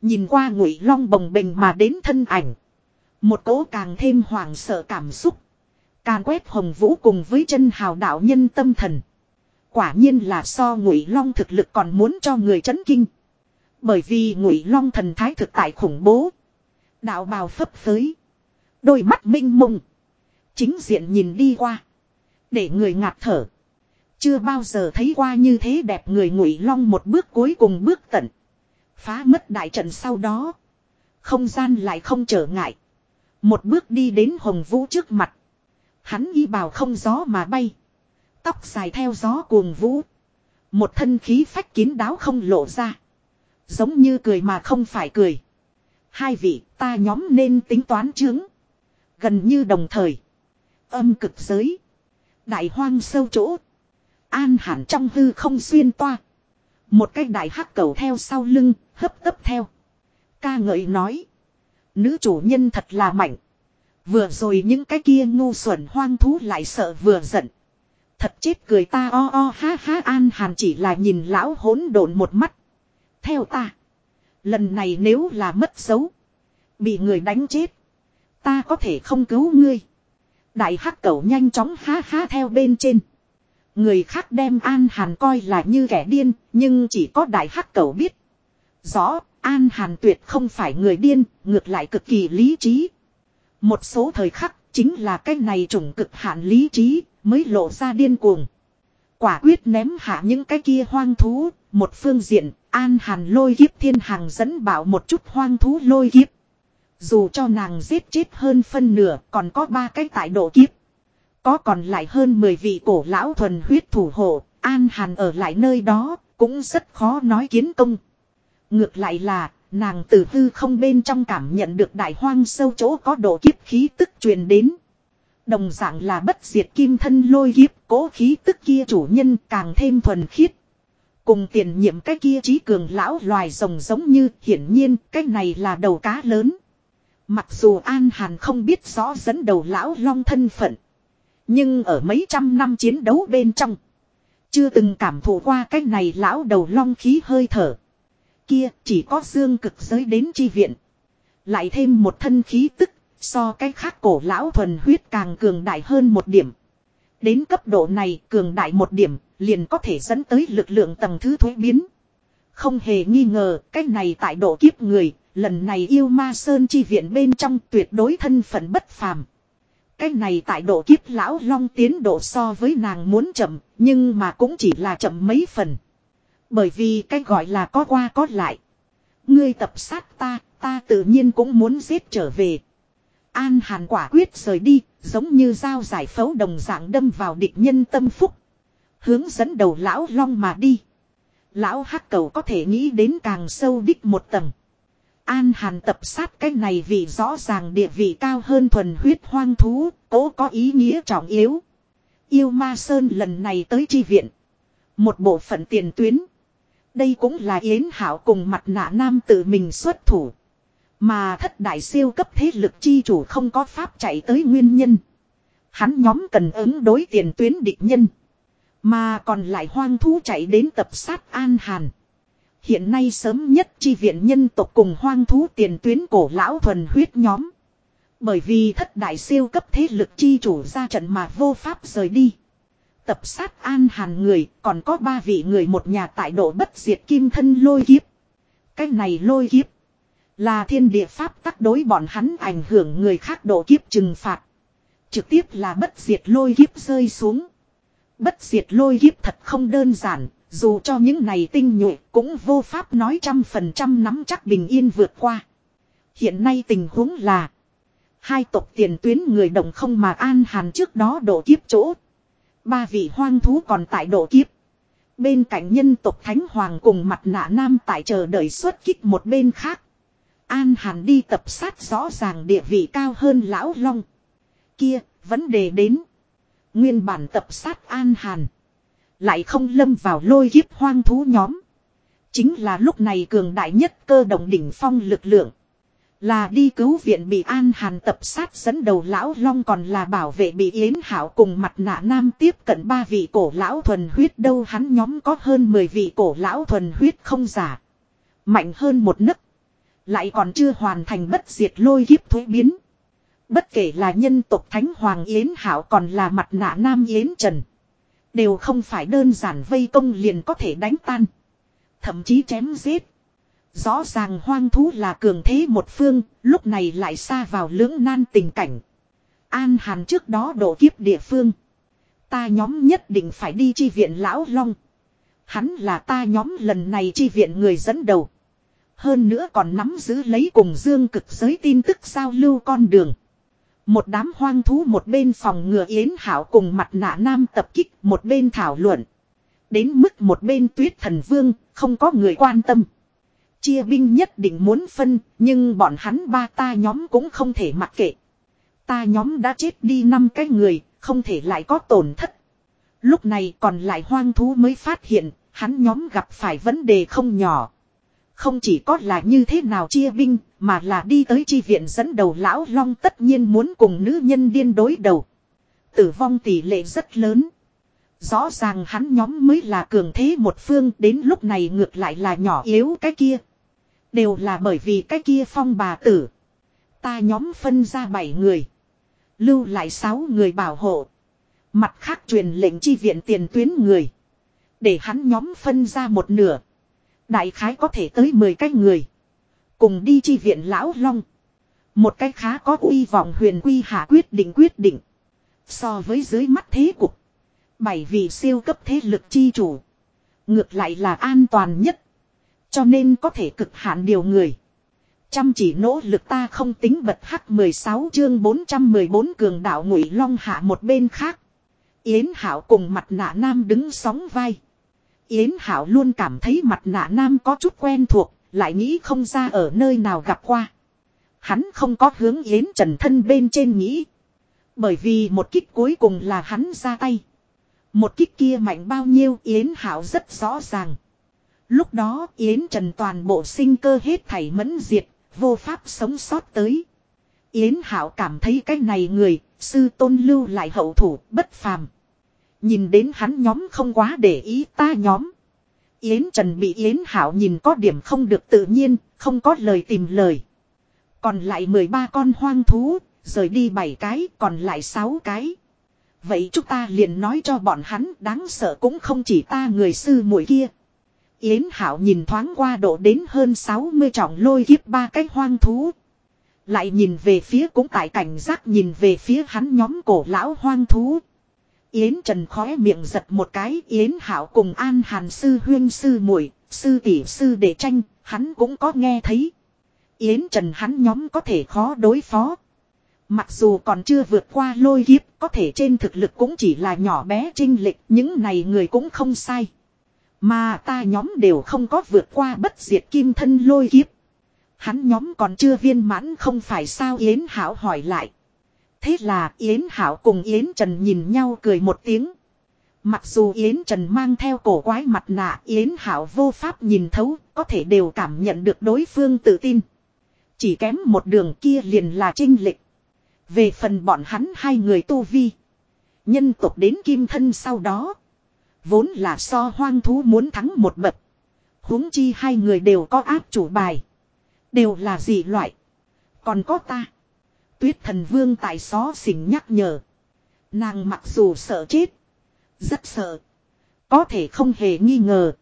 Nhìn qua ngụy long bồng bềnh mà đến thân ảnh. Một cỗ càng thêm hoảng sợ cảm xúc. Càn quét hồng vũ cùng với chân hào đạo nhân tâm thần. Quả nhiên là so ngụy long thực lực còn muốn cho người chấn kinh. Bởi vì ngụy long thần thái thực tại khủng bố. Đạo bào phấp phới. Đôi mắt minh mông. Chính diện nhìn đi qua. Để người ngạt thở. Chưa bao giờ thấy qua như thế đẹp người ngụy long một bước cuối cùng bước tận. Phá mất đại trận sau đó. Không gian lại không trở ngại. Một bước đi đến hồng vũ trước mặt. Hắn y bào không gió mà bay. Tóc dài theo gió cuồng vũ. Một thân khí phách kín đáo không lộ ra. Giống như cười mà không phải cười. Hai vị ta nhóm nên tính toán chứng Gần như đồng thời. Âm cực giới. Đại hoang sâu chỗ. An hẳn trong hư không xuyên toa. Một cái đại hắc cầu theo sau lưng, hấp tấp theo. Ca ngợi nói. Nữ chủ nhân thật là mạnh. Vừa rồi những cái kia ngu xuẩn hoang thú lại sợ vừa giận. Thật chết cười ta o o ha ha an hàn chỉ là nhìn lão hỗn độn một mắt. Theo ta. Lần này nếu là mất dấu. Bị người đánh chết. Ta có thể không cứu ngươi. Đại hắc cẩu nhanh chóng ha ha theo bên trên. Người khác đem An Hàn coi là như kẻ điên, nhưng chỉ có đại hắc cẩu biết. Rõ, An Hàn tuyệt không phải người điên, ngược lại cực kỳ lý trí. Một số thời khắc, chính là cái này trùng cực hạn lý trí, mới lộ ra điên cuồng. Quả quyết ném hạ những cái kia hoang thú, một phương diện, An Hàn lôi kiếp thiên hàng dẫn bảo một chút hoang thú lôi kiếp. Dù cho nàng giết chết hơn phân nửa, còn có ba cái tại độ kiếp. Có còn lại hơn 10 vị cổ lão thuần huyết thủ hộ, An Hàn ở lại nơi đó, cũng rất khó nói kiến công. Ngược lại là, nàng từ hư không bên trong cảm nhận được đại hoang sâu chỗ có độ kiếp khí tức truyền đến. Đồng dạng là bất diệt kim thân lôi kiếp, cố khí tức kia chủ nhân càng thêm thuần khiết. Cùng tiền nhiệm cái kia trí cường lão loài rồng giống như hiển nhiên cái này là đầu cá lớn. Mặc dù An Hàn không biết rõ dẫn đầu lão long thân phận. Nhưng ở mấy trăm năm chiến đấu bên trong. Chưa từng cảm thụ qua cái này lão đầu long khí hơi thở. Kia chỉ có dương cực giới đến chi viện. Lại thêm một thân khí tức, so cái khác cổ lão thuần huyết càng cường đại hơn một điểm. Đến cấp độ này cường đại một điểm liền có thể dẫn tới lực lượng tầng thứ thuế biến. Không hề nghi ngờ cái này tại độ kiếp người, lần này yêu ma sơn chi viện bên trong tuyệt đối thân phận bất phàm. Cái này tại độ kiếp lão long tiến độ so với nàng muốn chậm, nhưng mà cũng chỉ là chậm mấy phần. Bởi vì cái gọi là có qua có lại. Ngươi tập sát ta, ta tự nhiên cũng muốn giết trở về. An hàn quả quyết rời đi, giống như dao giải phẫu đồng dạng đâm vào địch nhân tâm phúc. Hướng dẫn đầu lão long mà đi. Lão hắc cầu có thể nghĩ đến càng sâu đích một tầng. An hàn tập sát cái này vì rõ ràng địa vị cao hơn thuần huyết hoang thú, cố có ý nghĩa trọng yếu. Yêu ma sơn lần này tới chi viện. Một bộ phận tiền tuyến. Đây cũng là Yến Hảo cùng mặt nạ nam tự mình xuất thủ. Mà thất đại siêu cấp thế lực chi chủ không có pháp chạy tới nguyên nhân. Hắn nhóm cần ứng đối tiền tuyến địch nhân. Mà còn lại hoang thú chạy đến tập sát An Hàn. Hiện nay sớm nhất chi viện nhân tộc cùng hoang thú tiền tuyến cổ lão thuần huyết nhóm. Bởi vì thất đại siêu cấp thế lực chi chủ ra trận mà vô pháp rời đi. Tập sát an hàn người còn có ba vị người một nhà tại độ bất diệt kim thân lôi kiếp. Cái này lôi kiếp. Là thiên địa pháp tắc đối bọn hắn ảnh hưởng người khác độ kiếp trừng phạt. Trực tiếp là bất diệt lôi kiếp rơi xuống. Bất diệt lôi kiếp thật không đơn giản, dù cho những này tinh nhuệ cũng vô pháp nói trăm phần trăm nắm chắc bình yên vượt qua. Hiện nay tình huống là Hai tộc tiền tuyến người đồng không mà an hàn trước đó độ kiếp chỗ. Ba vị hoang thú còn tại độ kiếp. Bên cạnh nhân tộc Thánh Hoàng cùng mặt nạ nam tại chờ đợi xuất kích một bên khác. An Hàn đi tập sát rõ ràng địa vị cao hơn Lão Long. Kia, vấn đề đến. Nguyên bản tập sát An Hàn. Lại không lâm vào lôi kiếp hoang thú nhóm. Chính là lúc này cường đại nhất cơ động đỉnh phong lực lượng. Là đi cứu viện bị An Hàn tập sát dẫn đầu lão long còn là bảo vệ bị Yến Hảo cùng mặt nạ nam tiếp cận ba vị cổ lão thuần huyết đâu hắn nhóm có hơn 10 vị cổ lão thuần huyết không giả. Mạnh hơn một nấc. Lại còn chưa hoàn thành bất diệt lôi kiếp thuế biến. Bất kể là nhân tộc Thánh Hoàng Yến Hảo còn là mặt nạ nam Yến Trần. Đều không phải đơn giản vây công liền có thể đánh tan. Thậm chí chém giết. Rõ ràng hoang thú là cường thế một phương, lúc này lại xa vào lưỡng nan tình cảnh. An hàn trước đó độ kiếp địa phương. Ta nhóm nhất định phải đi chi viện lão long. Hắn là ta nhóm lần này chi viện người dẫn đầu. Hơn nữa còn nắm giữ lấy cùng dương cực giới tin tức giao lưu con đường. Một đám hoang thú một bên phòng ngừa yến hảo cùng mặt nạ nam tập kích một bên thảo luận. Đến mức một bên tuyết thần vương không có người quan tâm. Chia binh nhất định muốn phân, nhưng bọn hắn ba ta nhóm cũng không thể mặc kệ. Ta nhóm đã chết đi năm cái người, không thể lại có tổn thất. Lúc này còn lại hoang thú mới phát hiện, hắn nhóm gặp phải vấn đề không nhỏ. Không chỉ có là như thế nào chia binh, mà là đi tới chi viện dẫn đầu lão long tất nhiên muốn cùng nữ nhân điên đối đầu. Tử vong tỷ lệ rất lớn. Rõ ràng hắn nhóm mới là cường thế một phương đến lúc này ngược lại là nhỏ yếu cái kia. Đều là bởi vì cái kia phong bà tử. Ta nhóm phân ra bảy người. Lưu lại sáu người bảo hộ. Mặt khác truyền lệnh chi viện tiền tuyến người. Để hắn nhóm phân ra một nửa. Đại khái có thể tới 10 cái người. Cùng đi chi viện lão long. Một cái khá có uy vọng huyền quy hạ quyết định quyết định. So với dưới mắt thế cục. Bảy vị siêu cấp thế lực chi chủ. Ngược lại là an toàn nhất. Cho nên có thể cực hạn điều người. Chăm chỉ nỗ lực ta không tính bật hắc 16 chương 414 cường đạo ngụy long hạ một bên khác. Yến Hảo cùng mặt nạ nam đứng sóng vai. Yến Hảo luôn cảm thấy mặt nạ nam có chút quen thuộc, lại nghĩ không ra ở nơi nào gặp qua. Hắn không có hướng Yến Trần thân bên trên nghĩ. Bởi vì một kích cuối cùng là hắn ra tay. Một kích kia mạnh bao nhiêu Yến Hảo rất rõ ràng. Lúc đó Yến Trần toàn bộ sinh cơ hết thảy mẫn diệt, vô pháp sống sót tới. Yến Hảo cảm thấy cái này người, sư tôn lưu lại hậu thủ, bất phàm. Nhìn đến hắn nhóm không quá để ý ta nhóm. Yến Trần bị Yến Hảo nhìn có điểm không được tự nhiên, không có lời tìm lời. Còn lại 13 con hoang thú, Rời đi 7 cái còn lại 6 cái. Vậy chúng ta liền nói cho bọn hắn đáng sợ cũng không chỉ ta người sư muội kia. Yến Hảo nhìn thoáng qua độ đến hơn 60 trọng lôi kiếp ba cái hoang thú. Lại nhìn về phía cũng tại cảnh giác nhìn về phía hắn nhóm cổ lão hoang thú. Yến Trần khóe miệng giật một cái Yến Hảo cùng An Hàn sư huyên sư muội sư tỷ sư để tranh, hắn cũng có nghe thấy. Yến Trần hắn nhóm có thể khó đối phó. Mặc dù còn chưa vượt qua lôi kiếp, có thể trên thực lực cũng chỉ là nhỏ bé trinh lịch, những này người cũng không sai. Mà ta nhóm đều không có vượt qua bất diệt kim thân lôi kiếp. Hắn nhóm còn chưa viên mãn không phải sao Yến Hảo hỏi lại. Thế là Yến Hảo cùng Yến Trần nhìn nhau cười một tiếng. Mặc dù Yến Trần mang theo cổ quái mặt nạ Yến Hảo vô pháp nhìn thấu, có thể đều cảm nhận được đối phương tự tin. Chỉ kém một đường kia liền là trinh lịch. Về phần bọn hắn hai người tu vi. Nhân tộc đến kim thân sau đó. Vốn là so hoang thú muốn thắng một bậc. huống chi hai người đều có áp chủ bài. Đều là gì loại. Còn có ta. Tuyết thần vương tại xó xỉnh nhắc nhở. Nàng mặc dù sợ chết. Rất sợ. Có thể không hề nghi ngờ.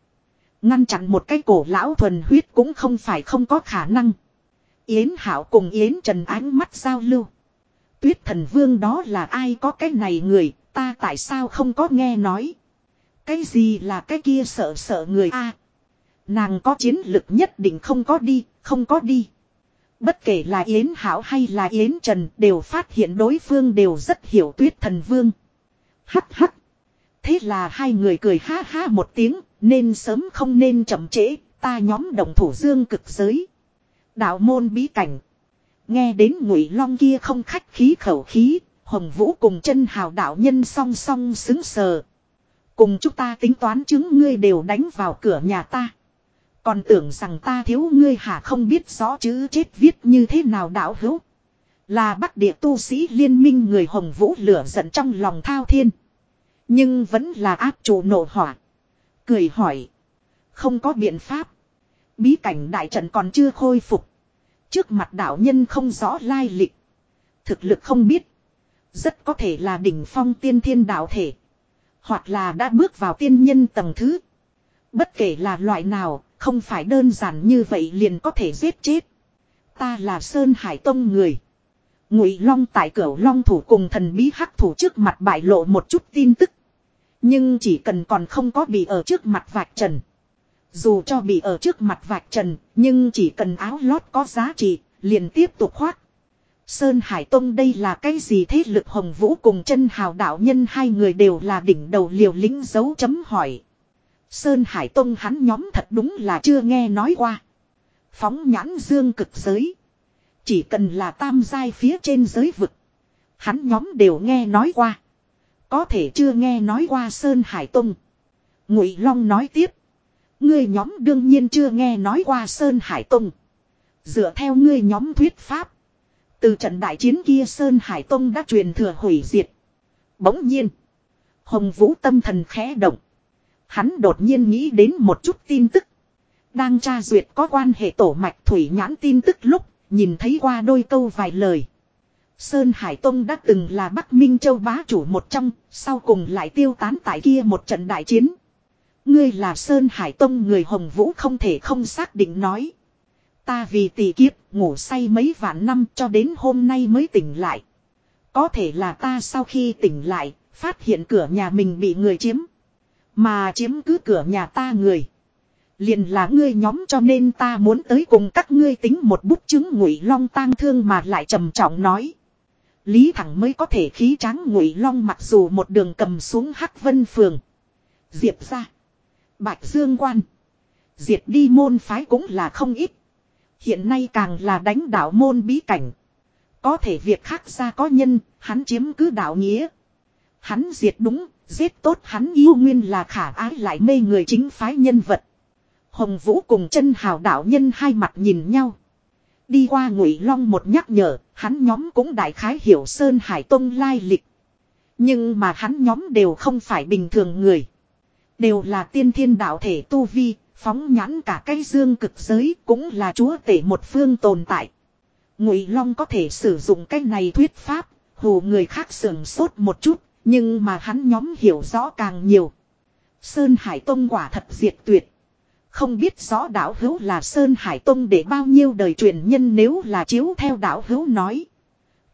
Ngăn chặn một cái cổ lão thuần huyết cũng không phải không có khả năng. Yến Hảo cùng Yến Trần ánh mắt giao lưu. Tuyết thần vương đó là ai có cái này người, ta tại sao không có nghe nói. Cái gì là cái kia sợ sợ người a Nàng có chiến lực nhất định không có đi, không có đi. Bất kể là Yến Hảo hay là Yến Trần đều phát hiện đối phương đều rất hiểu tuyết thần vương. Hắc hắc. Thế là hai người cười ha ha một tiếng, nên sớm không nên chậm trễ, ta nhóm đồng thủ dương cực giới. Đạo môn bí cảnh. Nghe đến ngụy long kia không khách khí khẩu khí, hồng vũ cùng chân hào đạo nhân song song xứng sờ. Cùng chúng ta tính toán chứng ngươi đều đánh vào cửa nhà ta. Còn tưởng rằng ta thiếu ngươi hả không biết rõ chữ chết viết như thế nào đạo hữu. Là bắc địa tu sĩ liên minh người hồng vũ lửa giận trong lòng thao thiên. Nhưng vẫn là áp chủ nổ hỏa. Cười hỏi. Không có biện pháp. Bí cảnh đại trận còn chưa khôi phục. Trước mặt đạo nhân không rõ lai lịch. Thực lực không biết. Rất có thể là đỉnh phong tiên thiên đạo thể. Hoặc là đã bước vào tiên nhân tầng thứ. Bất kể là loại nào, không phải đơn giản như vậy liền có thể giết chết. Ta là Sơn Hải Tông người. Ngụy Long tại cửa Long thủ cùng thần bí hắc thủ trước mặt bại lộ một chút tin tức. Nhưng chỉ cần còn không có bị ở trước mặt vạch trần. Dù cho bị ở trước mặt vạch trần, nhưng chỉ cần áo lót có giá trị, liền tiếp tục khoác. Sơn Hải Tông đây là cái gì thế lực hồng vũ cùng chân hào đạo nhân hai người đều là đỉnh đầu liều lính dấu chấm hỏi. Sơn Hải Tông hắn nhóm thật đúng là chưa nghe nói qua. Phóng nhãn dương cực giới. Chỉ cần là tam giai phía trên giới vực. Hắn nhóm đều nghe nói qua. Có thể chưa nghe nói qua Sơn Hải Tông. Ngụy Long nói tiếp. Ngươi nhóm đương nhiên chưa nghe nói qua Sơn Hải Tông. Dựa theo ngươi nhóm thuyết pháp. Từ trận đại chiến kia Sơn Hải Tông đã truyền thừa hủy diệt. Bỗng nhiên. Hồng Vũ tâm thần khẽ động. Hắn đột nhiên nghĩ đến một chút tin tức. Đang tra duyệt có quan hệ tổ mạch thủy nhãn tin tức lúc, nhìn thấy qua đôi câu vài lời. Sơn Hải Tông đã từng là Bắc Minh Châu bá chủ một trong, sau cùng lại tiêu tán tại kia một trận đại chiến. Ngươi là Sơn Hải Tông người Hồng Vũ không thể không xác định nói. Ta vì tỷ kiếp, ngủ say mấy vạn năm cho đến hôm nay mới tỉnh lại. Có thể là ta sau khi tỉnh lại, phát hiện cửa nhà mình bị người chiếm. Mà chiếm cứ cửa nhà ta người. Liền là ngươi nhóm cho nên ta muốn tới cùng các ngươi tính một bút chứng ngụy long tang thương mà lại trầm trọng nói. Lý Thẳng mới có thể khí tráng ngụy long mặc dù một đường cầm xuống Hắc Vân Phường. Diệp ra. Bạch Dương Quan. Diệt đi môn phái cũng là không ít. Hiện nay càng là đánh đạo môn bí cảnh. Có thể việc khác ra có nhân, hắn chiếm cứ đạo nghĩa. Hắn diệt đúng, giết tốt hắn yêu nguyên là khả ái lại mê người chính phái nhân vật. Hồng Vũ cùng chân hào đạo nhân hai mặt nhìn nhau. Đi qua ngụy long một nhắc nhở, hắn nhóm cũng đại khái hiểu Sơn Hải Tông lai lịch. Nhưng mà hắn nhóm đều không phải bình thường người. Đều là tiên thiên đạo thể tu vi, phóng nhãn cả cây dương cực giới cũng là chúa tể một phương tồn tại. Ngụy Long có thể sử dụng cái này thuyết pháp, hù người khác sườn sốt một chút, nhưng mà hắn nhóm hiểu rõ càng nhiều. Sơn Hải Tông quả thật diệt tuyệt. Không biết rõ đạo hữu là Sơn Hải Tông để bao nhiêu đời truyền nhân nếu là chiếu theo đạo hữu nói.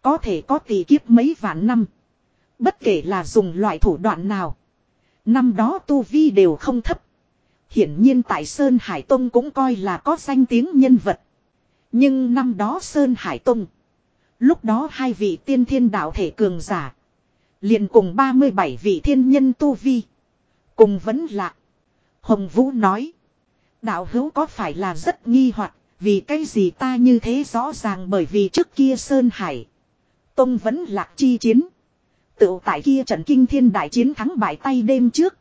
Có thể có tỷ kiếp mấy vạn năm. Bất kể là dùng loại thủ đoạn nào. Năm đó Tu Vi đều không thấp. Hiển nhiên tại Sơn Hải Tông cũng coi là có danh tiếng nhân vật. Nhưng năm đó Sơn Hải Tông. Lúc đó hai vị tiên thiên đạo thể cường giả liền cùng 37 vị thiên nhân Tu Vi. Cùng vẫn lạc. Hồng Vũ nói. Đạo hữu có phải là rất nghi hoặc vì cái gì ta như thế rõ ràng bởi vì trước kia Sơn Hải. Tông vẫn lạc chi chiến. Tự tại kia trận kinh thiên đại chiến thắng bại tay đêm trước.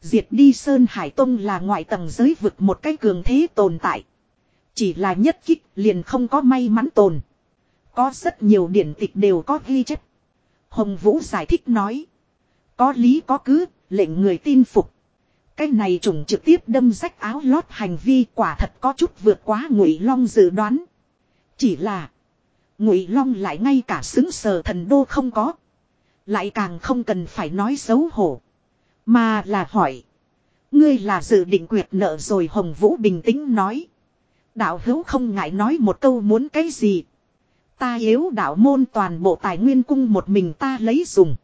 Diệt đi Sơn Hải Tông là ngoại tầng giới vực một cái cường thế tồn tại. Chỉ là nhất kích liền không có may mắn tồn. Có rất nhiều điển tịch đều có ghi chép. Hồng Vũ giải thích nói. Có lý có cứ, lệnh người tin phục. Cái này trùng trực tiếp đâm rách áo lót hành vi quả thật có chút vượt quá ngụy long dự đoán. Chỉ là ngụy long lại ngay cả xứng sờ thần đô không có. Lại càng không cần phải nói xấu hổ. Mà là hỏi. Ngươi là dự định quyệt nợ rồi Hồng Vũ bình tĩnh nói. Đạo hữu không ngại nói một câu muốn cái gì. Ta yếu đạo môn toàn bộ tài nguyên cung một mình ta lấy dùng.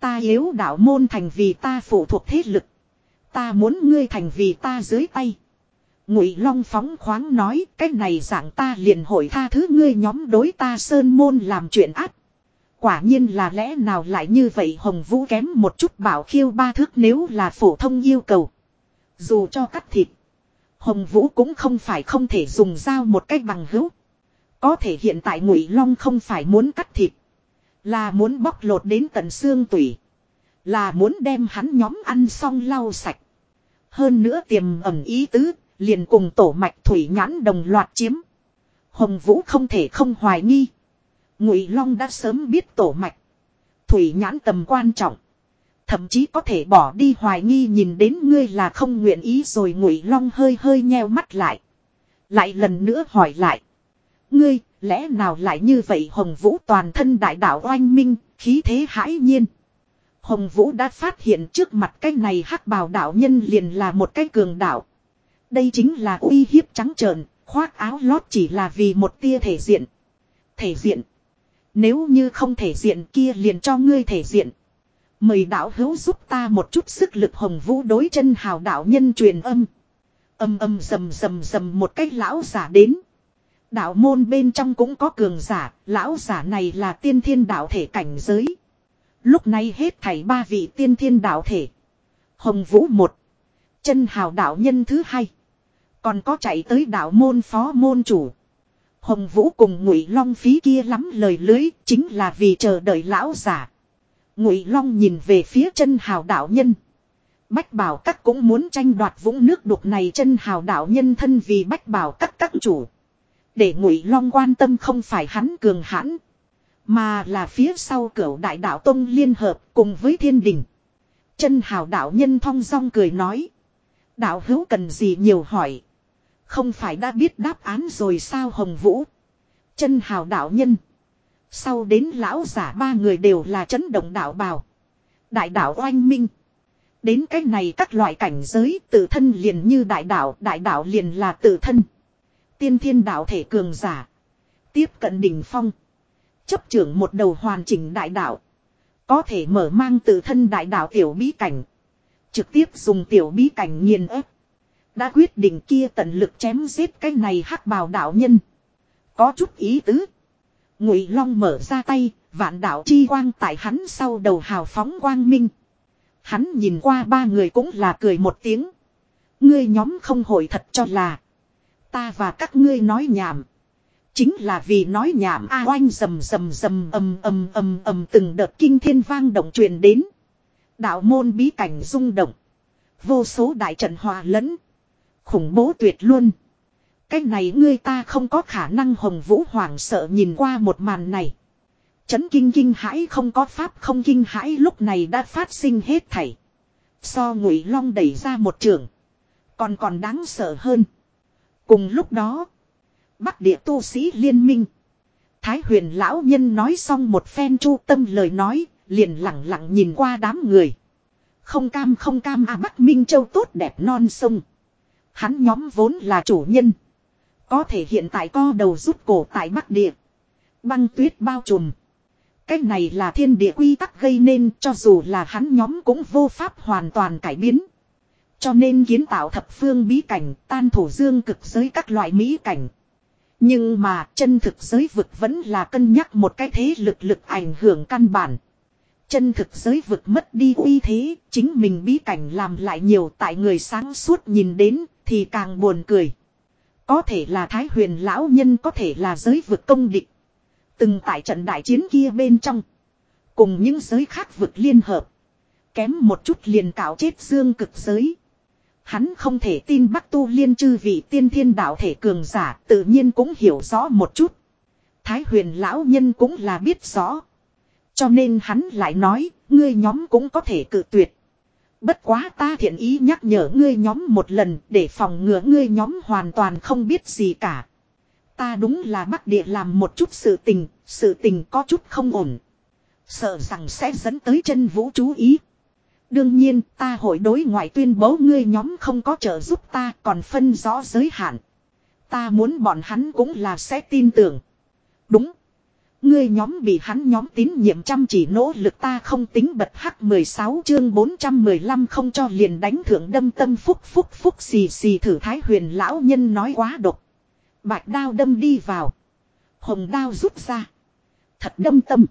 Ta yếu đạo môn thành vì ta phụ thuộc thế lực. Ta muốn ngươi thành vì ta dưới tay. Ngụy Long phóng khoáng nói, cái này dạng ta liền hội tha thứ ngươi nhóm đối ta sơn môn làm chuyện ác. Quả nhiên là lẽ nào lại như vậy Hồng Vũ kém một chút bảo khiêu ba thước nếu là phổ thông yêu cầu. Dù cho cắt thịt. Hồng Vũ cũng không phải không thể dùng dao một cách bằng hữu. Có thể hiện tại Ngụy Long không phải muốn cắt thịt. Là muốn bóc lột đến tận xương tủy. Là muốn đem hắn nhóm ăn xong lau sạch. Hơn nữa tiềm ẩn ý tứ, liền cùng tổ mạch thủy nhãn đồng loạt chiếm. Hồng Vũ không thể không hoài nghi. Ngụy Long đã sớm biết tổ mạch. Thủy nhãn tầm quan trọng. Thậm chí có thể bỏ đi hoài nghi nhìn đến ngươi là không nguyện ý rồi Ngụy Long hơi hơi nheo mắt lại. Lại lần nữa hỏi lại. Ngươi, lẽ nào lại như vậy Hồng Vũ toàn thân đại đạo oanh minh, khí thế hãi nhiên. Hồng Vũ đã phát hiện trước mặt cái này hắc bào đạo nhân liền là một cái cường đạo. Đây chính là uy hiếp trắng trợn, khoác áo lót chỉ là vì một tia thể diện. Thể diện. Nếu như không thể diện kia liền cho ngươi thể diện. Mời đạo hữu giúp ta một chút sức lực hồng vũ đối chân hào đạo nhân truyền âm. Âm âm rầm rầm rầm một cách lão giả đến. Đạo môn bên trong cũng có cường giả, lão giả này là tiên thiên đạo thể cảnh giới. Lúc này hết thảy ba vị tiên thiên đạo thể. Hồng Vũ một. Chân hào đạo nhân thứ hai. Còn có chạy tới đạo môn phó môn chủ. Hồng Vũ cùng Ngụy Long phí kia lắm lời lưới chính là vì chờ đợi lão giả. Ngụy Long nhìn về phía chân hào đạo nhân. Bách bảo các cũng muốn tranh đoạt vũng nước đục này chân hào đạo nhân thân vì bách bảo các các chủ. Để Ngụy Long quan tâm không phải hắn cường hãn. Mà là phía sau cửa đại đạo tông liên hợp cùng với thiên đình. Chân hào đạo nhân thong dong cười nói. Đạo hữu cần gì nhiều hỏi. Không phải đã biết đáp án rồi sao hồng vũ. Chân hào đạo nhân. Sau đến lão giả ba người đều là chấn động đạo bào. Đại đạo oanh minh. Đến cái này các loại cảnh giới tự thân liền như đại đạo, đại đạo liền là tự thân. Tiên thiên đạo thể cường giả. Tiếp cận đỉnh phong. Chấp trưởng một đầu hoàn chỉnh đại đạo. Có thể mở mang tự thân đại đạo tiểu bí cảnh. Trực tiếp dùng tiểu bí cảnh nghiền ép. Đã quyết định kia tận lực chém giết cái này hắc bào đạo nhân. Có chút ý tứ. Ngụy Long mở ra tay, vạn đạo chi quang tại hắn sau đầu hào phóng quang minh. Hắn nhìn qua ba người cũng là cười một tiếng. Ngươi nhóm không hồi thật cho là. Ta và các ngươi nói nhảm. Chính là vì nói nhảm, a oanh rầm rầm rầm ầm ầm ầm ầm, từng đợt kinh thiên vang động truyền đến. Đạo môn bí cảnh rung động. Vô số đại trận hòa lẫn. Khủng bố tuyệt luôn. Cái này ngươi ta không có khả năng hồng vũ hoảng sợ nhìn qua một màn này. Chấn kinh kinh hãi không có pháp, không kinh hãi lúc này đã phát sinh hết thảy. So ngụy long đẩy ra một trường. Còn còn đáng sợ hơn. Cùng lúc đó. Bắc địa tu sĩ liên minh. Thái huyền lão nhân nói xong một phen chu tâm lời nói, liền lặng lặng nhìn qua đám người. Không cam không cam à Bắc Minh Châu tốt đẹp non sông. Hắn nhóm vốn là chủ nhân. Có thể hiện tại co đầu rút cổ tại Bắc Địa. Băng tuyết bao trùm. Cái này là thiên địa quy tắc gây nên cho dù là hắn nhóm cũng vô pháp hoàn toàn cải biến. Cho nên kiến tạo thập phương bí cảnh tan thổ dương cực giới các loại mỹ cảnh. Nhưng mà chân thực giới vực vẫn là cân nhắc một cái thế lực lực ảnh hưởng căn bản. Chân thực giới vực mất đi uy thế, chính mình bí cảnh làm lại nhiều tại người sáng suốt nhìn đến thì càng buồn cười. Có thể là thái huyền lão nhân có thể là giới vực công địch. Từng tại trận đại chiến kia bên trong. Cùng những giới khác vực liên hợp. Kém một chút liền cạo chết dương cực giới. Hắn không thể tin Bắc Tu Liên chư vị tiên thiên đạo thể cường giả tự nhiên cũng hiểu rõ một chút. Thái huyền lão nhân cũng là biết rõ. Cho nên hắn lại nói, ngươi nhóm cũng có thể cự tuyệt. Bất quá ta thiện ý nhắc nhở ngươi nhóm một lần để phòng ngừa ngươi nhóm hoàn toàn không biết gì cả. Ta đúng là bắc địa làm một chút sự tình, sự tình có chút không ổn. Sợ rằng sẽ dẫn tới chân vũ chú ý. Đương nhiên, ta hội đối ngoại tuyên bố ngươi nhóm không có trợ giúp ta còn phân rõ giới hạn. Ta muốn bọn hắn cũng là sẽ tin tưởng. Đúng. Ngươi nhóm bị hắn nhóm tín nhiệm chăm chỉ nỗ lực ta không tính bật hắc 16 chương 415 không cho liền đánh thượng đâm tâm phúc phúc phúc xì xì thử thái huyền lão nhân nói quá độc. Bạch đao đâm đi vào. Hồng đao rút ra. Thật đâm tâm.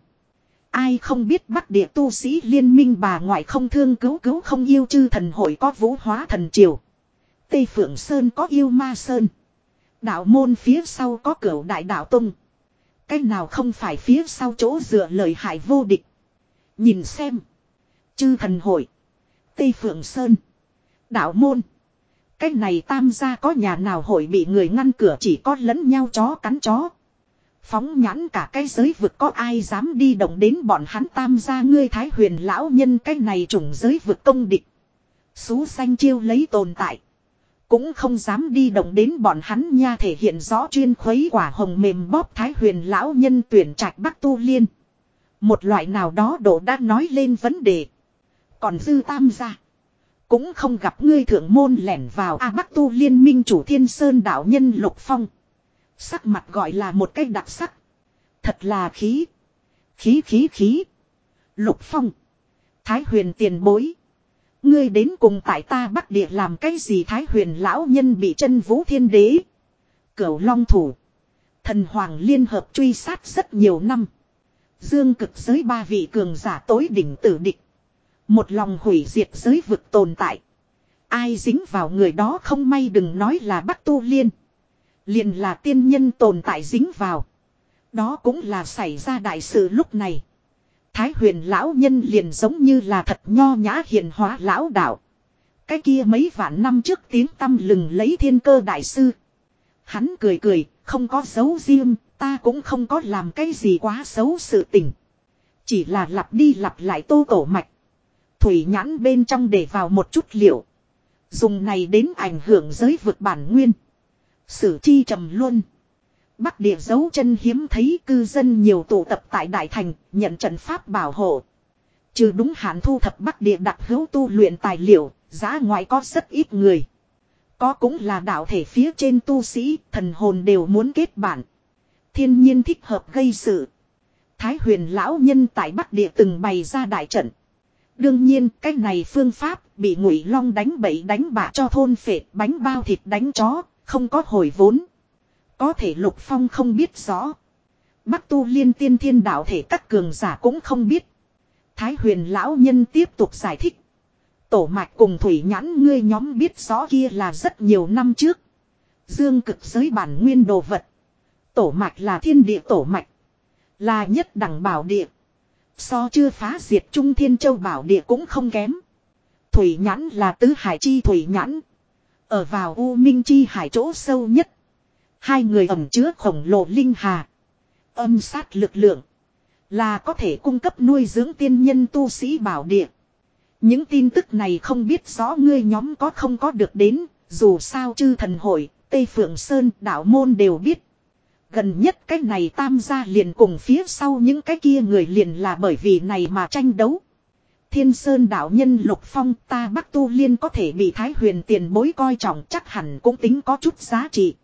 Ai không biết bắc địa tu sĩ liên minh bà ngoại không thương cứu cứu không yêu chư thần hội có vũ hóa thần triều. Tây Phượng Sơn có yêu ma Sơn. Đạo môn phía sau có cửu đại đạo tung. Cái nào không phải phía sau chỗ dựa lời hại vô địch. Nhìn xem. Chư thần hội. Tây Phượng Sơn. Đạo môn. Cái này tam gia có nhà nào hội bị người ngăn cửa chỉ có lẫn nhau chó cắn chó. Phóng nhãn cả cái giới vực có ai dám đi động đến bọn hắn tam gia ngươi thái huyền lão nhân cái này trùng giới vực công địch. Xú xanh chiêu lấy tồn tại. Cũng không dám đi động đến bọn hắn nha thể hiện rõ chuyên khuấy quả hồng mềm bóp thái huyền lão nhân tuyển trạch bắc tu liên. Một loại nào đó độ đã nói lên vấn đề. Còn dư tam gia. Cũng không gặp ngươi thượng môn lẻn vào A Bắc Tu Liên minh chủ thiên sơn đạo nhân Lục Phong. Sắc mặt gọi là một cái đặc sắc. Thật là khí. Khí khí khí. Lục Phong. Thái huyền tiền bối. Ngươi đến cùng tại ta Bắc Địa làm cái gì Thái huyền lão nhân bị chân vũ thiên đế. Cửu long thủ. Thần hoàng liên hợp truy sát rất nhiều năm. Dương cực giới ba vị cường giả tối đỉnh tử địch. Một lòng hủy diệt giới vực tồn tại. Ai dính vào người đó không may đừng nói là bắt Tu Liên. Liền là tiên nhân tồn tại dính vào. Đó cũng là xảy ra đại sự lúc này. Thái huyền lão nhân liền giống như là thật nho nhã hiền hóa lão đạo. Cái kia mấy vạn năm trước tiếng tâm lừng lấy thiên cơ đại sư. Hắn cười cười, không có xấu riêng, ta cũng không có làm cái gì quá xấu sự tình. Chỉ là lặp đi lặp lại tô cổ mạch. Thủy nhãn bên trong để vào một chút liệu. Dùng này đến ảnh hưởng giới vực bản nguyên. Sử chi trầm luôn. Bắc địa dấu chân hiếm thấy cư dân nhiều tụ tập tại Đại Thành, nhận trận pháp bảo hộ. Trừ đúng hạn thu thập Bắc địa đặc hữu tu luyện tài liệu, giá ngoại có rất ít người. Có cũng là đạo thể phía trên tu sĩ, thần hồn đều muốn kết bạn. Thiên nhiên thích hợp gây sự. Thái huyền lão nhân tại Bắc địa từng bày ra đại trận. Đương nhiên cách này phương pháp bị ngụy long đánh bậy đánh bạ cho thôn phệ bánh bao thịt đánh chó, không có hồi vốn. Có thể lục phong không biết rõ. Bắc tu liên tiên thiên đạo thể các cường giả cũng không biết. Thái huyền lão nhân tiếp tục giải thích. Tổ mạch cùng thủy nhãn ngươi nhóm biết rõ kia là rất nhiều năm trước. Dương cực giới bản nguyên đồ vật. Tổ mạch là thiên địa tổ mạch. Là nhất đẳng bảo địa. So chưa phá diệt Trung Thiên Châu Bảo Địa cũng không kém. Thủy nhãn là tứ hải chi thủy nhãn. Ở vào U Minh chi hải chỗ sâu nhất. Hai người ẩm chứa khổng lồ linh hà. Âm sát lực lượng. Là có thể cung cấp nuôi dưỡng tiên nhân tu sĩ bảo địa. Những tin tức này không biết rõ ngươi nhóm có không có được đến. Dù sao chư thần hội, Tây Phượng Sơn, đạo môn đều biết. Gần nhất cái này tam gia liền cùng phía sau những cái kia người liền là bởi vì này mà tranh đấu. Thiên Sơn đạo nhân Lục Phong ta Bắc Tu Liên có thể bị Thái Huyền tiền bối coi trọng chắc hẳn cũng tính có chút giá trị.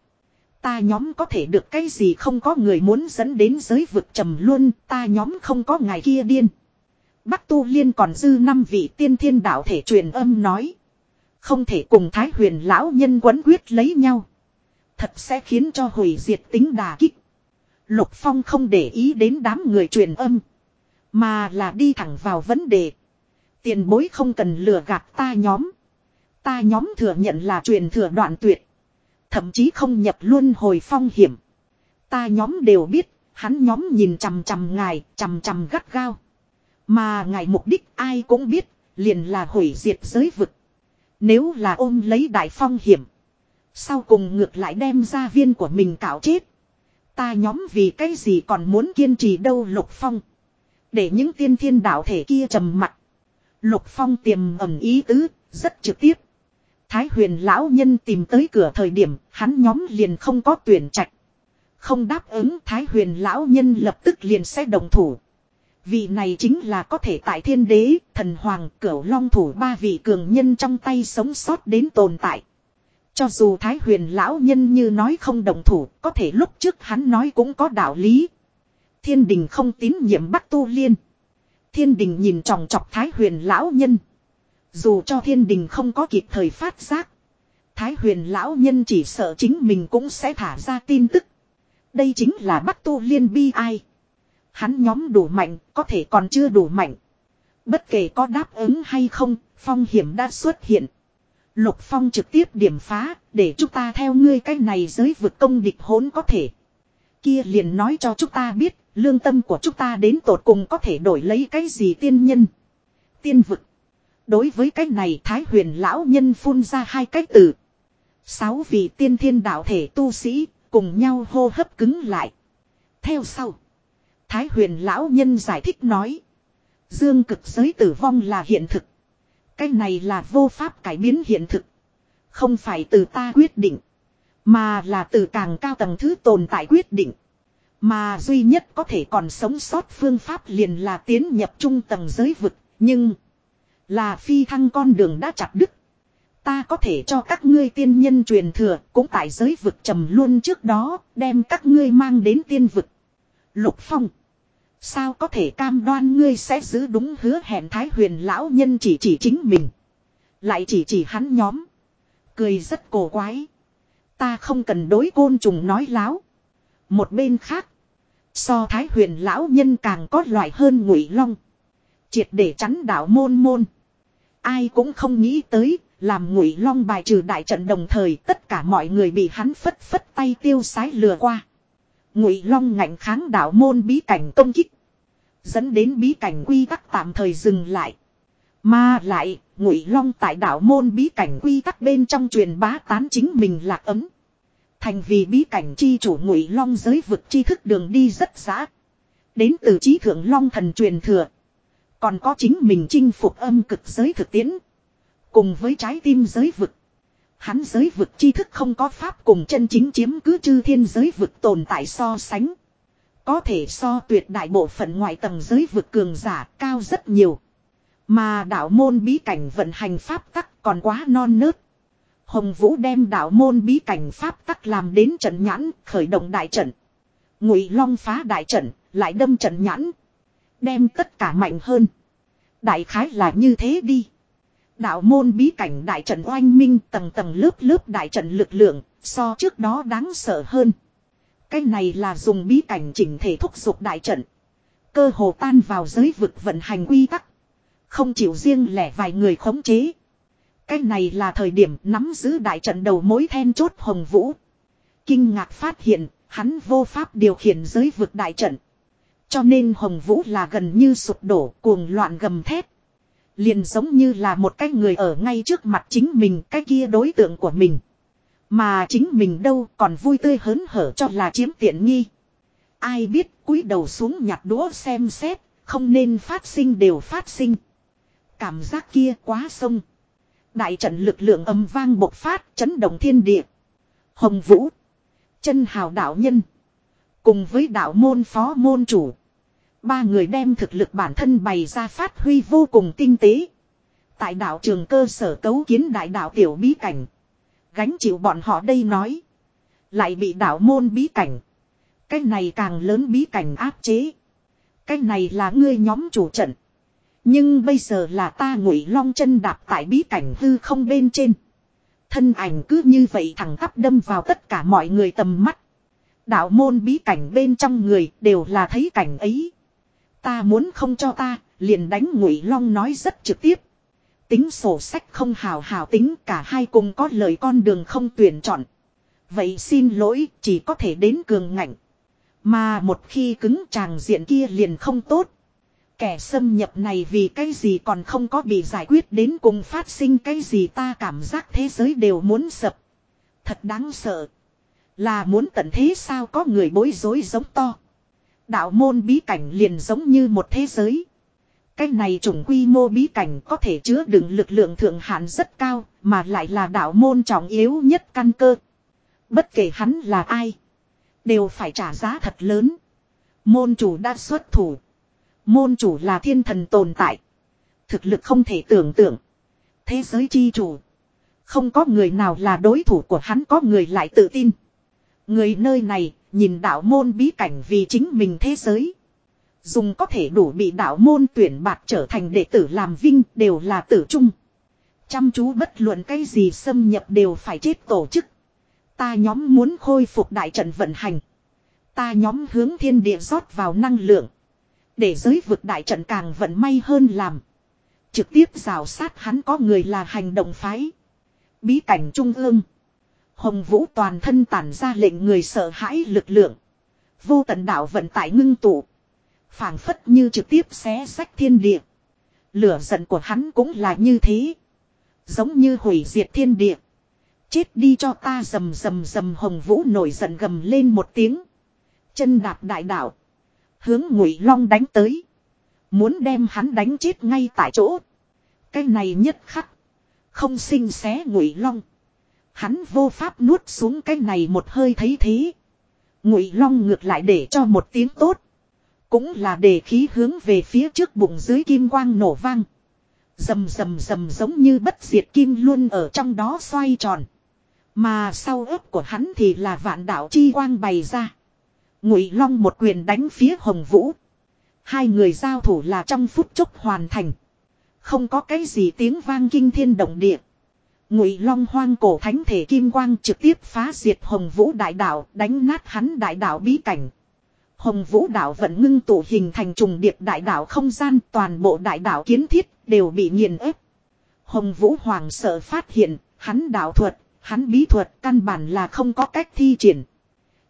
Ta nhóm có thể được cái gì không có người muốn dẫn đến giới vực trầm luôn, ta nhóm không có ngày kia điên. Bắc Tu Liên còn dư năm vị tiên thiên đạo thể truyền âm nói. Không thể cùng Thái Huyền lão nhân quấn quyết lấy nhau. Thật sẽ khiến cho hủy diệt tính đà kích. Lục Phong không để ý đến đám người truyền âm. Mà là đi thẳng vào vấn đề. Tiền bối không cần lừa gạt ta nhóm. Ta nhóm thừa nhận là truyền thừa đoạn tuyệt. Thậm chí không nhập luôn hồi phong hiểm. Ta nhóm đều biết, hắn nhóm nhìn chằm chằm ngài, chằm chằm gắt gao. Mà ngài mục đích ai cũng biết, liền là hủy diệt giới vực. Nếu là ôm lấy đại phong hiểm. Sau cùng ngược lại đem ra viên của mình cạo chết. Ta nhóm vì cái gì còn muốn kiên trì đâu lục phong. Để những tiên thiên đạo thể kia trầm mặt. Lục phong tiềm ẩm ý tứ, rất trực tiếp. Thái huyền lão nhân tìm tới cửa thời điểm, hắn nhóm liền không có tuyển trạch. Không đáp ứng Thái huyền lão nhân lập tức liền sẽ đồng thủ. Vị này chính là có thể tại thiên đế, thần hoàng, cửu long thủ ba vị cường nhân trong tay sống sót đến tồn tại. Cho dù Thái huyền lão nhân như nói không đồng thủ, có thể lúc trước hắn nói cũng có đạo lý. Thiên đình không tín nhiệm bắt Tu Liên. Thiên đình nhìn tròng trọc Thái huyền lão nhân. Dù cho thiên đình không có kịp thời phát giác. Thái huyền lão nhân chỉ sợ chính mình cũng sẽ thả ra tin tức. Đây chính là Bắc Tu Liên bi ai. Hắn nhóm đủ mạnh, có thể còn chưa đủ mạnh. Bất kể có đáp ứng hay không, phong hiểm đã xuất hiện. Lục phong trực tiếp điểm phá, để chúng ta theo ngươi cái này giới vực công địch hỗn có thể. Kia liền nói cho chúng ta biết, lương tâm của chúng ta đến tột cùng có thể đổi lấy cái gì tiên nhân. Tiên vực. Đối với cái này Thái huyền lão nhân phun ra hai cách từ. Sáu vị tiên thiên đạo thể tu sĩ, cùng nhau hô hấp cứng lại. Theo sau. Thái huyền lão nhân giải thích nói. Dương cực giới tử vong là hiện thực. Cái này là vô pháp cải biến hiện thực. Không phải từ ta quyết định. Mà là từ càng cao tầng thứ tồn tại quyết định. Mà duy nhất có thể còn sống sót phương pháp liền là tiến nhập trung tầng giới vực. Nhưng. Là phi thăng con đường đã chặt đứt. Ta có thể cho các ngươi tiên nhân truyền thừa. Cũng tại giới vực trầm luôn trước đó. Đem các ngươi mang đến tiên vực. Lục phong. Sao có thể cam đoan ngươi sẽ giữ đúng hứa hẹn thái huyền lão nhân chỉ chỉ chính mình. Lại chỉ chỉ hắn nhóm. Cười rất cổ quái. Ta không cần đối côn trùng nói láo. Một bên khác. So thái huyền lão nhân càng có loại hơn ngụy long. Triệt để chắn đảo môn môn. Ai cũng không nghĩ tới. Làm ngụy long bài trừ đại trận đồng thời tất cả mọi người bị hắn phất phất tay tiêu sái lừa qua. Ngụy Long ngạnh kháng đạo môn bí cảnh công kích, dẫn đến bí cảnh quy tắc tạm thời dừng lại. Mà lại, Ngụy Long tại đạo môn bí cảnh quy tắc bên trong truyền bá tán chính mình lạc ấm. Thành vì bí cảnh chi chủ Ngụy Long giới vực chi thức đường đi rất giá. Đến từ trí thượng Long thần truyền thừa. Còn có chính mình chinh phục âm cực giới thực tiễn. Cùng với trái tim giới vực. Hắn giới vực tri thức không có pháp cùng chân chính chiếm cứ chư thiên giới vực tồn tại so sánh. Có thể so tuyệt đại bộ phận ngoại tầng giới vực cường giả cao rất nhiều. Mà đạo môn bí cảnh vận hành pháp tắc còn quá non nớt. Hồng Vũ đem đạo môn bí cảnh pháp tắc làm đến trận nhãn, khởi động đại trận. Ngụy Long phá đại trận, lại đâm trận nhãn. Đem tất cả mạnh hơn. Đại khái là như thế đi. Đạo môn bí cảnh đại trận oanh minh tầng tầng lớp lớp đại trận lực lượng, so trước đó đáng sợ hơn. Cái này là dùng bí cảnh chỉnh thể thúc giục đại trận. Cơ hồ tan vào giới vực vận hành quy tắc. Không chịu riêng lẻ vài người khống chế. Cái này là thời điểm nắm giữ đại trận đầu mối then chốt hồng vũ. Kinh ngạc phát hiện, hắn vô pháp điều khiển giới vực đại trận. Cho nên hồng vũ là gần như sụp đổ cuồng loạn gầm thét Liền giống như là một cái người ở ngay trước mặt chính mình cái kia đối tượng của mình. Mà chính mình đâu còn vui tươi hớn hở cho là chiếm tiện nghi. Ai biết cúi đầu xuống nhặt đũa xem xét, không nên phát sinh đều phát sinh. Cảm giác kia quá sông. Đại trận lực lượng âm vang bộc phát, chấn động thiên địa. Hồng Vũ. Chân hào đạo nhân. Cùng với đạo môn phó môn chủ. Ba người đem thực lực bản thân bày ra phát huy vô cùng tinh tế. Tại đạo trường cơ sở cấu kiến đại đạo tiểu bí cảnh. Gánh chịu bọn họ đây nói. Lại bị đạo môn bí cảnh. Cái này càng lớn bí cảnh áp chế. Cái này là ngươi nhóm chủ trận. Nhưng bây giờ là ta ngụy long chân đạp tại bí cảnh hư không bên trên. Thân ảnh cứ như vậy thẳng tắp đâm vào tất cả mọi người tầm mắt. Đạo môn bí cảnh bên trong người đều là thấy cảnh ấy. Ta muốn không cho ta, liền đánh ngụy long nói rất trực tiếp. Tính sổ sách không hào hào tính cả hai cùng có lời con đường không tuyển chọn. Vậy xin lỗi, chỉ có thể đến cường ngạnh. Mà một khi cứng tràng diện kia liền không tốt. Kẻ xâm nhập này vì cái gì còn không có bị giải quyết đến cùng phát sinh cái gì ta cảm giác thế giới đều muốn sập. Thật đáng sợ. Là muốn tận thế sao có người bối rối giống to. Đạo môn bí cảnh liền giống như một thế giới. Cái này chủng quy mô bí cảnh có thể chứa đựng lực lượng thượng hạn rất cao, mà lại là đạo môn trọng yếu nhất căn cơ. Bất kể hắn là ai, đều phải trả giá thật lớn. Môn chủ đã xuất thủ. Môn chủ là thiên thần tồn tại. Thực lực không thể tưởng tượng. Thế giới chi chủ. Không có người nào là đối thủ của hắn có người lại tự tin. Người nơi này nhìn đạo môn bí cảnh vì chính mình thế giới. Dùng có thể đủ bị đạo môn tuyển bạc trở thành đệ tử làm vinh đều là tử trung. Chăm chú bất luận cái gì xâm nhập đều phải chết tổ chức. Ta nhóm muốn khôi phục đại trận vận hành. Ta nhóm hướng thiên địa rót vào năng lượng. Để giới vực đại trận càng vận may hơn làm. Trực tiếp rào sát hắn có người là hành động phái. Bí cảnh trung ương. Hồng Vũ toàn thân tản ra lệnh người sợ hãi lực lượng. Vô tận đạo vận tải ngưng tụ. phảng phất như trực tiếp xé sách thiên địa. Lửa giận của hắn cũng là như thế. Giống như hủy diệt thiên địa. Chết đi cho ta rầm rầm rầm Hồng Vũ nổi giận gầm lên một tiếng. Chân đạp đại đạo. Hướng ngụy long đánh tới. Muốn đem hắn đánh chết ngay tại chỗ. Cái này nhất khắc. Không sinh xé ngụy long. Hắn vô pháp nuốt xuống cái này một hơi thấy thế. Ngụy long ngược lại để cho một tiếng tốt. Cũng là để khí hướng về phía trước bụng dưới kim quang nổ vang. Dầm dầm dầm giống như bất diệt kim luôn ở trong đó xoay tròn. Mà sau ớt của hắn thì là vạn đạo chi quang bày ra. Ngụy Long một quyền đánh phía Hồng Vũ. Hai người giao thủ là trong phút chốc hoàn thành. Không có cái gì tiếng vang kinh thiên động địa. Ngụy Long hoang cổ thánh thể kim quang trực tiếp phá diệt Hồng Vũ đại đạo, đánh nát hắn đại đạo bí cảnh. Hồng Vũ đạo vẫn ngưng tụ hình thành trùng điệp đại đạo không gian, toàn bộ đại đạo kiến thiết đều bị nghiền ép. Hồng Vũ hoàng sợ phát hiện, hắn đạo thuật, hắn bí thuật căn bản là không có cách thi triển.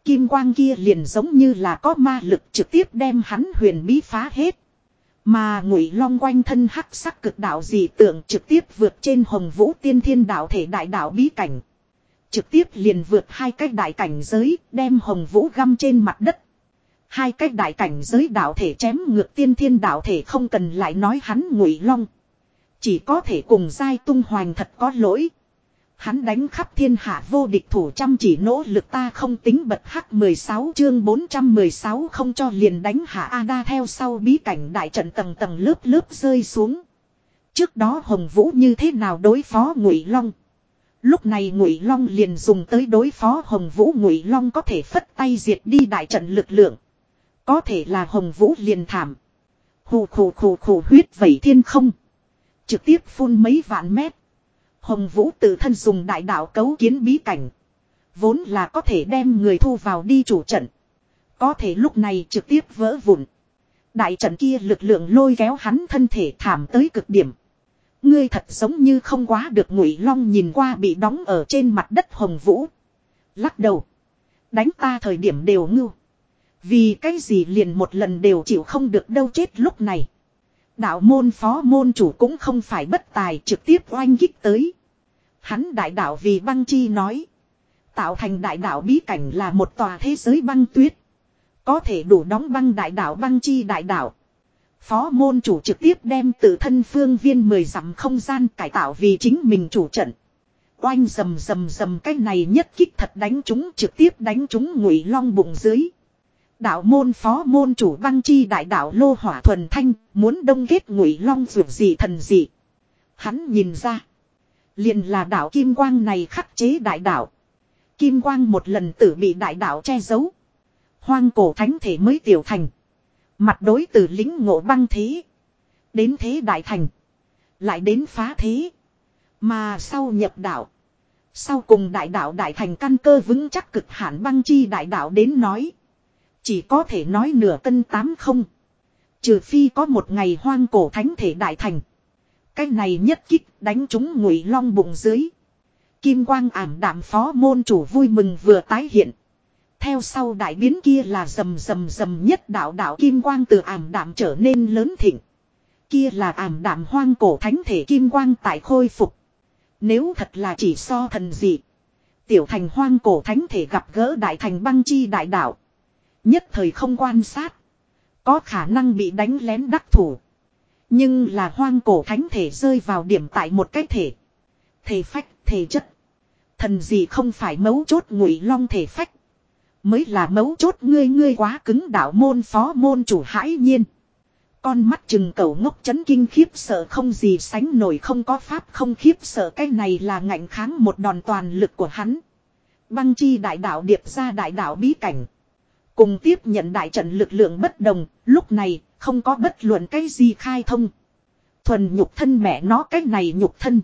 Kim quang kia liền giống như là có ma lực trực tiếp đem hắn huyền bí phá hết. Mà ngụy long quanh thân hắc sắc cực đạo dị tượng trực tiếp vượt trên hồng vũ tiên thiên đạo thể đại đạo bí cảnh. Trực tiếp liền vượt hai cái đại cảnh giới, đem hồng vũ găm trên mặt đất. Hai cái đại cảnh giới đạo thể chém ngược tiên thiên đạo thể không cần lại nói hắn ngụy long. Chỉ có thể cùng giai tung hoành thật có lỗi. Hắn đánh khắp thiên hạ vô địch thủ chăm chỉ nỗ lực ta không tính bật hắc 16 chương 416 không cho liền đánh hạ Ada theo sau bí cảnh đại trận tầng tầng lớp lớp rơi xuống. Trước đó Hồng Vũ như thế nào đối phó Ngụy Long? Lúc này Ngụy Long liền dùng tới đối phó Hồng Vũ Ngụy Long có thể phất tay diệt đi đại trận lực lượng. Có thể là Hồng Vũ liền thảm. Hù khù khù khù huyết vẩy thiên không. Trực tiếp phun mấy vạn mét. Hồng Vũ tự thân dùng đại đạo cấu kiến bí cảnh. Vốn là có thể đem người thu vào đi chủ trận. Có thể lúc này trực tiếp vỡ vụn. Đại trận kia lực lượng lôi kéo hắn thân thể thảm tới cực điểm. Ngươi thật giống như không quá được ngụy long nhìn qua bị đóng ở trên mặt đất hồng vũ. Lắc đầu. Đánh ta thời điểm đều ngưu. Vì cái gì liền một lần đều chịu không được đâu chết lúc này. Đạo môn phó môn chủ cũng không phải bất tài trực tiếp oanh kích tới. Hắn đại đạo vì băng chi nói. Tạo thành đại đạo bí cảnh là một tòa thế giới băng tuyết. Có thể đủ đóng băng đại đạo băng chi đại đạo. Phó môn chủ trực tiếp đem tự thân phương viên mười dặm không gian cải tạo vì chính mình chủ trận. Oanh rầm rầm rầm cái này nhất kích thật đánh chúng trực tiếp đánh chúng ngụy long bụng dưới. Đạo môn phó môn chủ băng chi đại đạo lô hỏa thuần thanh, muốn đông kết ngụy long ruột gì thần gì. Hắn nhìn ra. liền là đạo kim quang này khắc chế đại đạo. Kim quang một lần tử bị đại đạo che giấu. Hoang cổ thánh thể mới tiểu thành. Mặt đối từ lính ngộ băng thế. Đến thế đại thành. Lại đến phá thế. Mà sau nhập đạo. Sau cùng đại đạo đại thành căn cơ vững chắc cực hạn băng chi đại đạo đến nói. Chỉ có thể nói nửa cân tám không. Trừ phi có một ngày hoang cổ thánh thể đại thành. Cái này nhất kích đánh chúng ngụy long bụng dưới. Kim quang ảm đạm phó môn chủ vui mừng vừa tái hiện. Theo sau đại biến kia là rầm rầm rầm nhất đạo đạo kim quang từ ảm đạm trở nên lớn thịnh. Kia là ảm đạm hoang cổ thánh thể kim quang tại khôi phục. Nếu thật là chỉ so thần dị. Tiểu thành hoang cổ thánh thể gặp gỡ đại thành băng chi đại đạo. Nhất thời không quan sát. Có khả năng bị đánh lén đắc thủ. Nhưng là hoang cổ thánh thể rơi vào điểm tại một cái thể. Thể phách, thể chất. Thần gì không phải mấu chốt ngụy long thể phách. Mới là mấu chốt ngươi ngươi quá cứng đạo môn phó môn chủ hãi nhiên. Con mắt chừng cầu ngốc chấn kinh khiếp sợ không gì sánh nổi không có pháp không khiếp sợ cái này là ngạnh kháng một đòn toàn lực của hắn. Băng chi đại đạo điệp ra đại đạo bí cảnh. Cùng tiếp nhận đại trận lực lượng bất đồng, lúc này không có bất luận cái gì khai thông. Thuần nhục thân mẹ nó cái này nhục thân.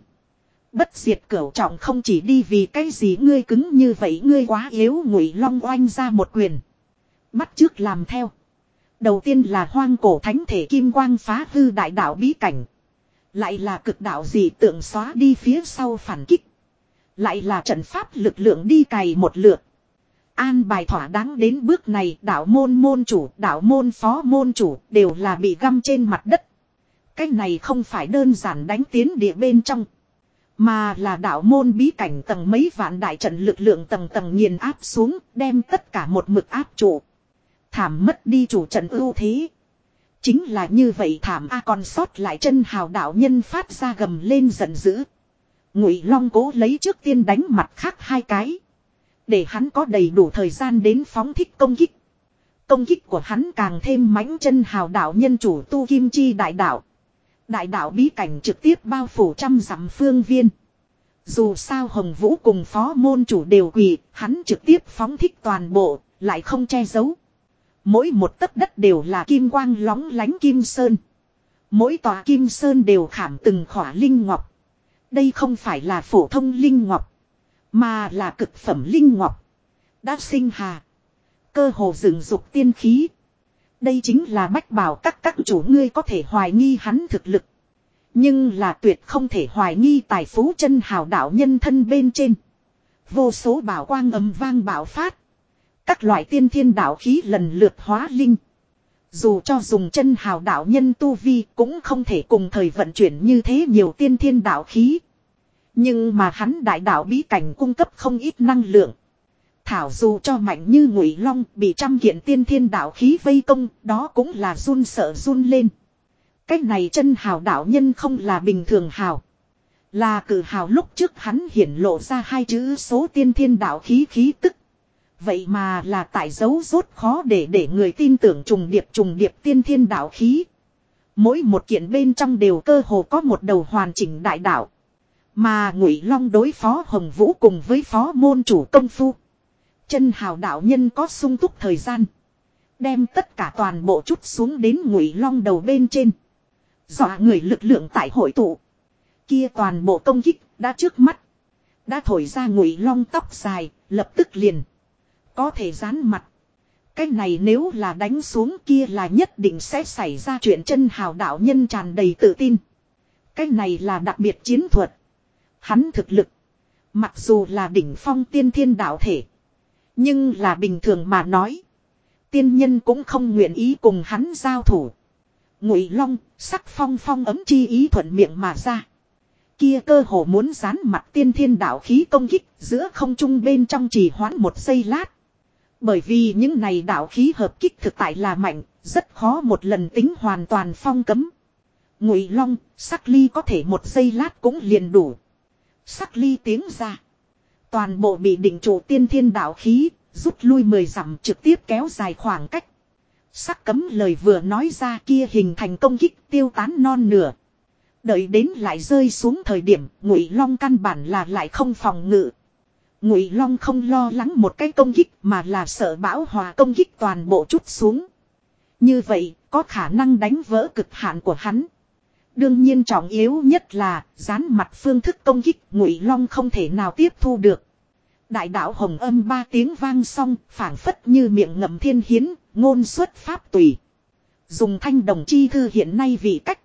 Bất diệt cửu trọng không chỉ đi vì cái gì ngươi cứng như vậy ngươi quá yếu ngụy long oanh ra một quyền. Bắt trước làm theo. Đầu tiên là hoang cổ thánh thể kim quang phá hư đại đạo bí cảnh. Lại là cực đạo dị tượng xóa đi phía sau phản kích. Lại là trận pháp lực lượng đi cày một lượt. An bài thỏa đáng đến bước này đạo môn môn chủ, đạo môn phó môn chủ đều là bị găm trên mặt đất. Cái này không phải đơn giản đánh tiến địa bên trong. Mà là đạo môn bí cảnh tầng mấy vạn đại trận lực lượng tầng tầng nghiền áp xuống, đem tất cả một mực áp trụ. Thảm mất đi chủ trận ưu thế. Chính là như vậy thảm A còn sót lại chân hào đạo nhân phát ra gầm lên giận dữ. Ngụy Long cố lấy trước tiên đánh mặt khác hai cái. Để hắn có đầy đủ thời gian đến phóng thích công kích. Công kích của hắn càng thêm mãnh chân hào đạo nhân chủ tu kim chi đại đạo. Đại đạo bí cảnh trực tiếp bao phủ trăm dặm phương viên. Dù sao Hồng Vũ cùng phó môn chủ đều quỳ, hắn trực tiếp phóng thích toàn bộ, lại không che giấu. Mỗi một tấc đất đều là kim quang lóng lánh kim sơn. Mỗi tòa kim sơn đều khảm từng khỏa linh ngọc. Đây không phải là phổ thông linh ngọc, mà là cực phẩm linh ngọc. Đã sinh hà. Cơ hồ rừng dục tiên khí. Đây chính là bách bảo các các chủ ngươi có thể hoài nghi hắn thực lực. Nhưng là tuyệt không thể hoài nghi tài phú chân hào đạo nhân thân bên trên. Vô số bảo quang ầm vang bảo phát. Các loại tiên thiên đạo khí lần lượt hóa linh. Dù cho dùng chân hào đạo nhân tu vi cũng không thể cùng thời vận chuyển như thế nhiều tiên thiên đạo khí. Nhưng mà hắn đại đạo bí cảnh cung cấp không ít năng lượng. Thảo dù cho mạnh như ngụy long bị trăm kiện tiên thiên đạo khí vây công, đó cũng là run sợ run lên. Cách này chân hào đạo nhân không là bình thường hào. Là cử hào lúc trước hắn hiển lộ ra hai chữ số tiên thiên đạo khí khí tức. Vậy mà là tại dấu rốt khó để để người tin tưởng trùng điệp trùng điệp tiên thiên đạo khí. Mỗi một kiện bên trong đều cơ hồ có một đầu hoàn chỉnh đại đạo. Mà ngụy long đối phó hồng vũ cùng với phó môn chủ công phu. Chân hào đạo nhân có sung túc thời gian. Đem tất cả toàn bộ chút xuống đến ngụy long đầu bên trên. Dọa người lực lượng tại hội tụ. Kia toàn bộ công kích đã trước mắt. Đã thổi ra ngụy long tóc dài, lập tức liền. Có thể dán mặt. Cái này nếu là đánh xuống kia là nhất định sẽ xảy ra chuyện chân hào đạo nhân tràn đầy tự tin. Cái này là đặc biệt chiến thuật. Hắn thực lực. Mặc dù là đỉnh phong tiên thiên đạo thể. Nhưng là bình thường mà nói. Tiên nhân cũng không nguyện ý cùng hắn giao thủ. Ngụy Long, sắc phong phong ấm chi ý thuận miệng mà ra. Kia cơ hồ muốn dán mặt tiên thiên đạo khí công kích giữa không trung bên trong trì hoãn một giây lát. Bởi vì những này đạo khí hợp kích thực tại là mạnh, rất khó một lần tính hoàn toàn phong cấm. Ngụy Long, sắc ly có thể một giây lát cũng liền đủ. Sắc ly tiếng ra. Toàn bộ bị định trụ tiên thiên đạo khí, Rút lui mười dặm trực tiếp kéo dài khoảng cách. Sắc cấm lời vừa nói ra kia hình thành công kích tiêu tán non nửa. Đợi đến lại rơi xuống thời điểm ngụy long căn bản là lại không phòng ngự. Ngụy long không lo lắng một cái công kích mà là sợ bão hòa công kích toàn bộ chút xuống. Như vậy có khả năng đánh vỡ cực hạn của hắn. Đương nhiên trọng yếu nhất là, dán mặt phương thức công kích, ngụy long không thể nào tiếp thu được. Đại đạo hồng âm ba tiếng vang xong, phảng phất như miệng ngậm thiên hiến, ngôn xuất pháp tùy. Dùng thanh đồng chi thư hiện nay vì cách.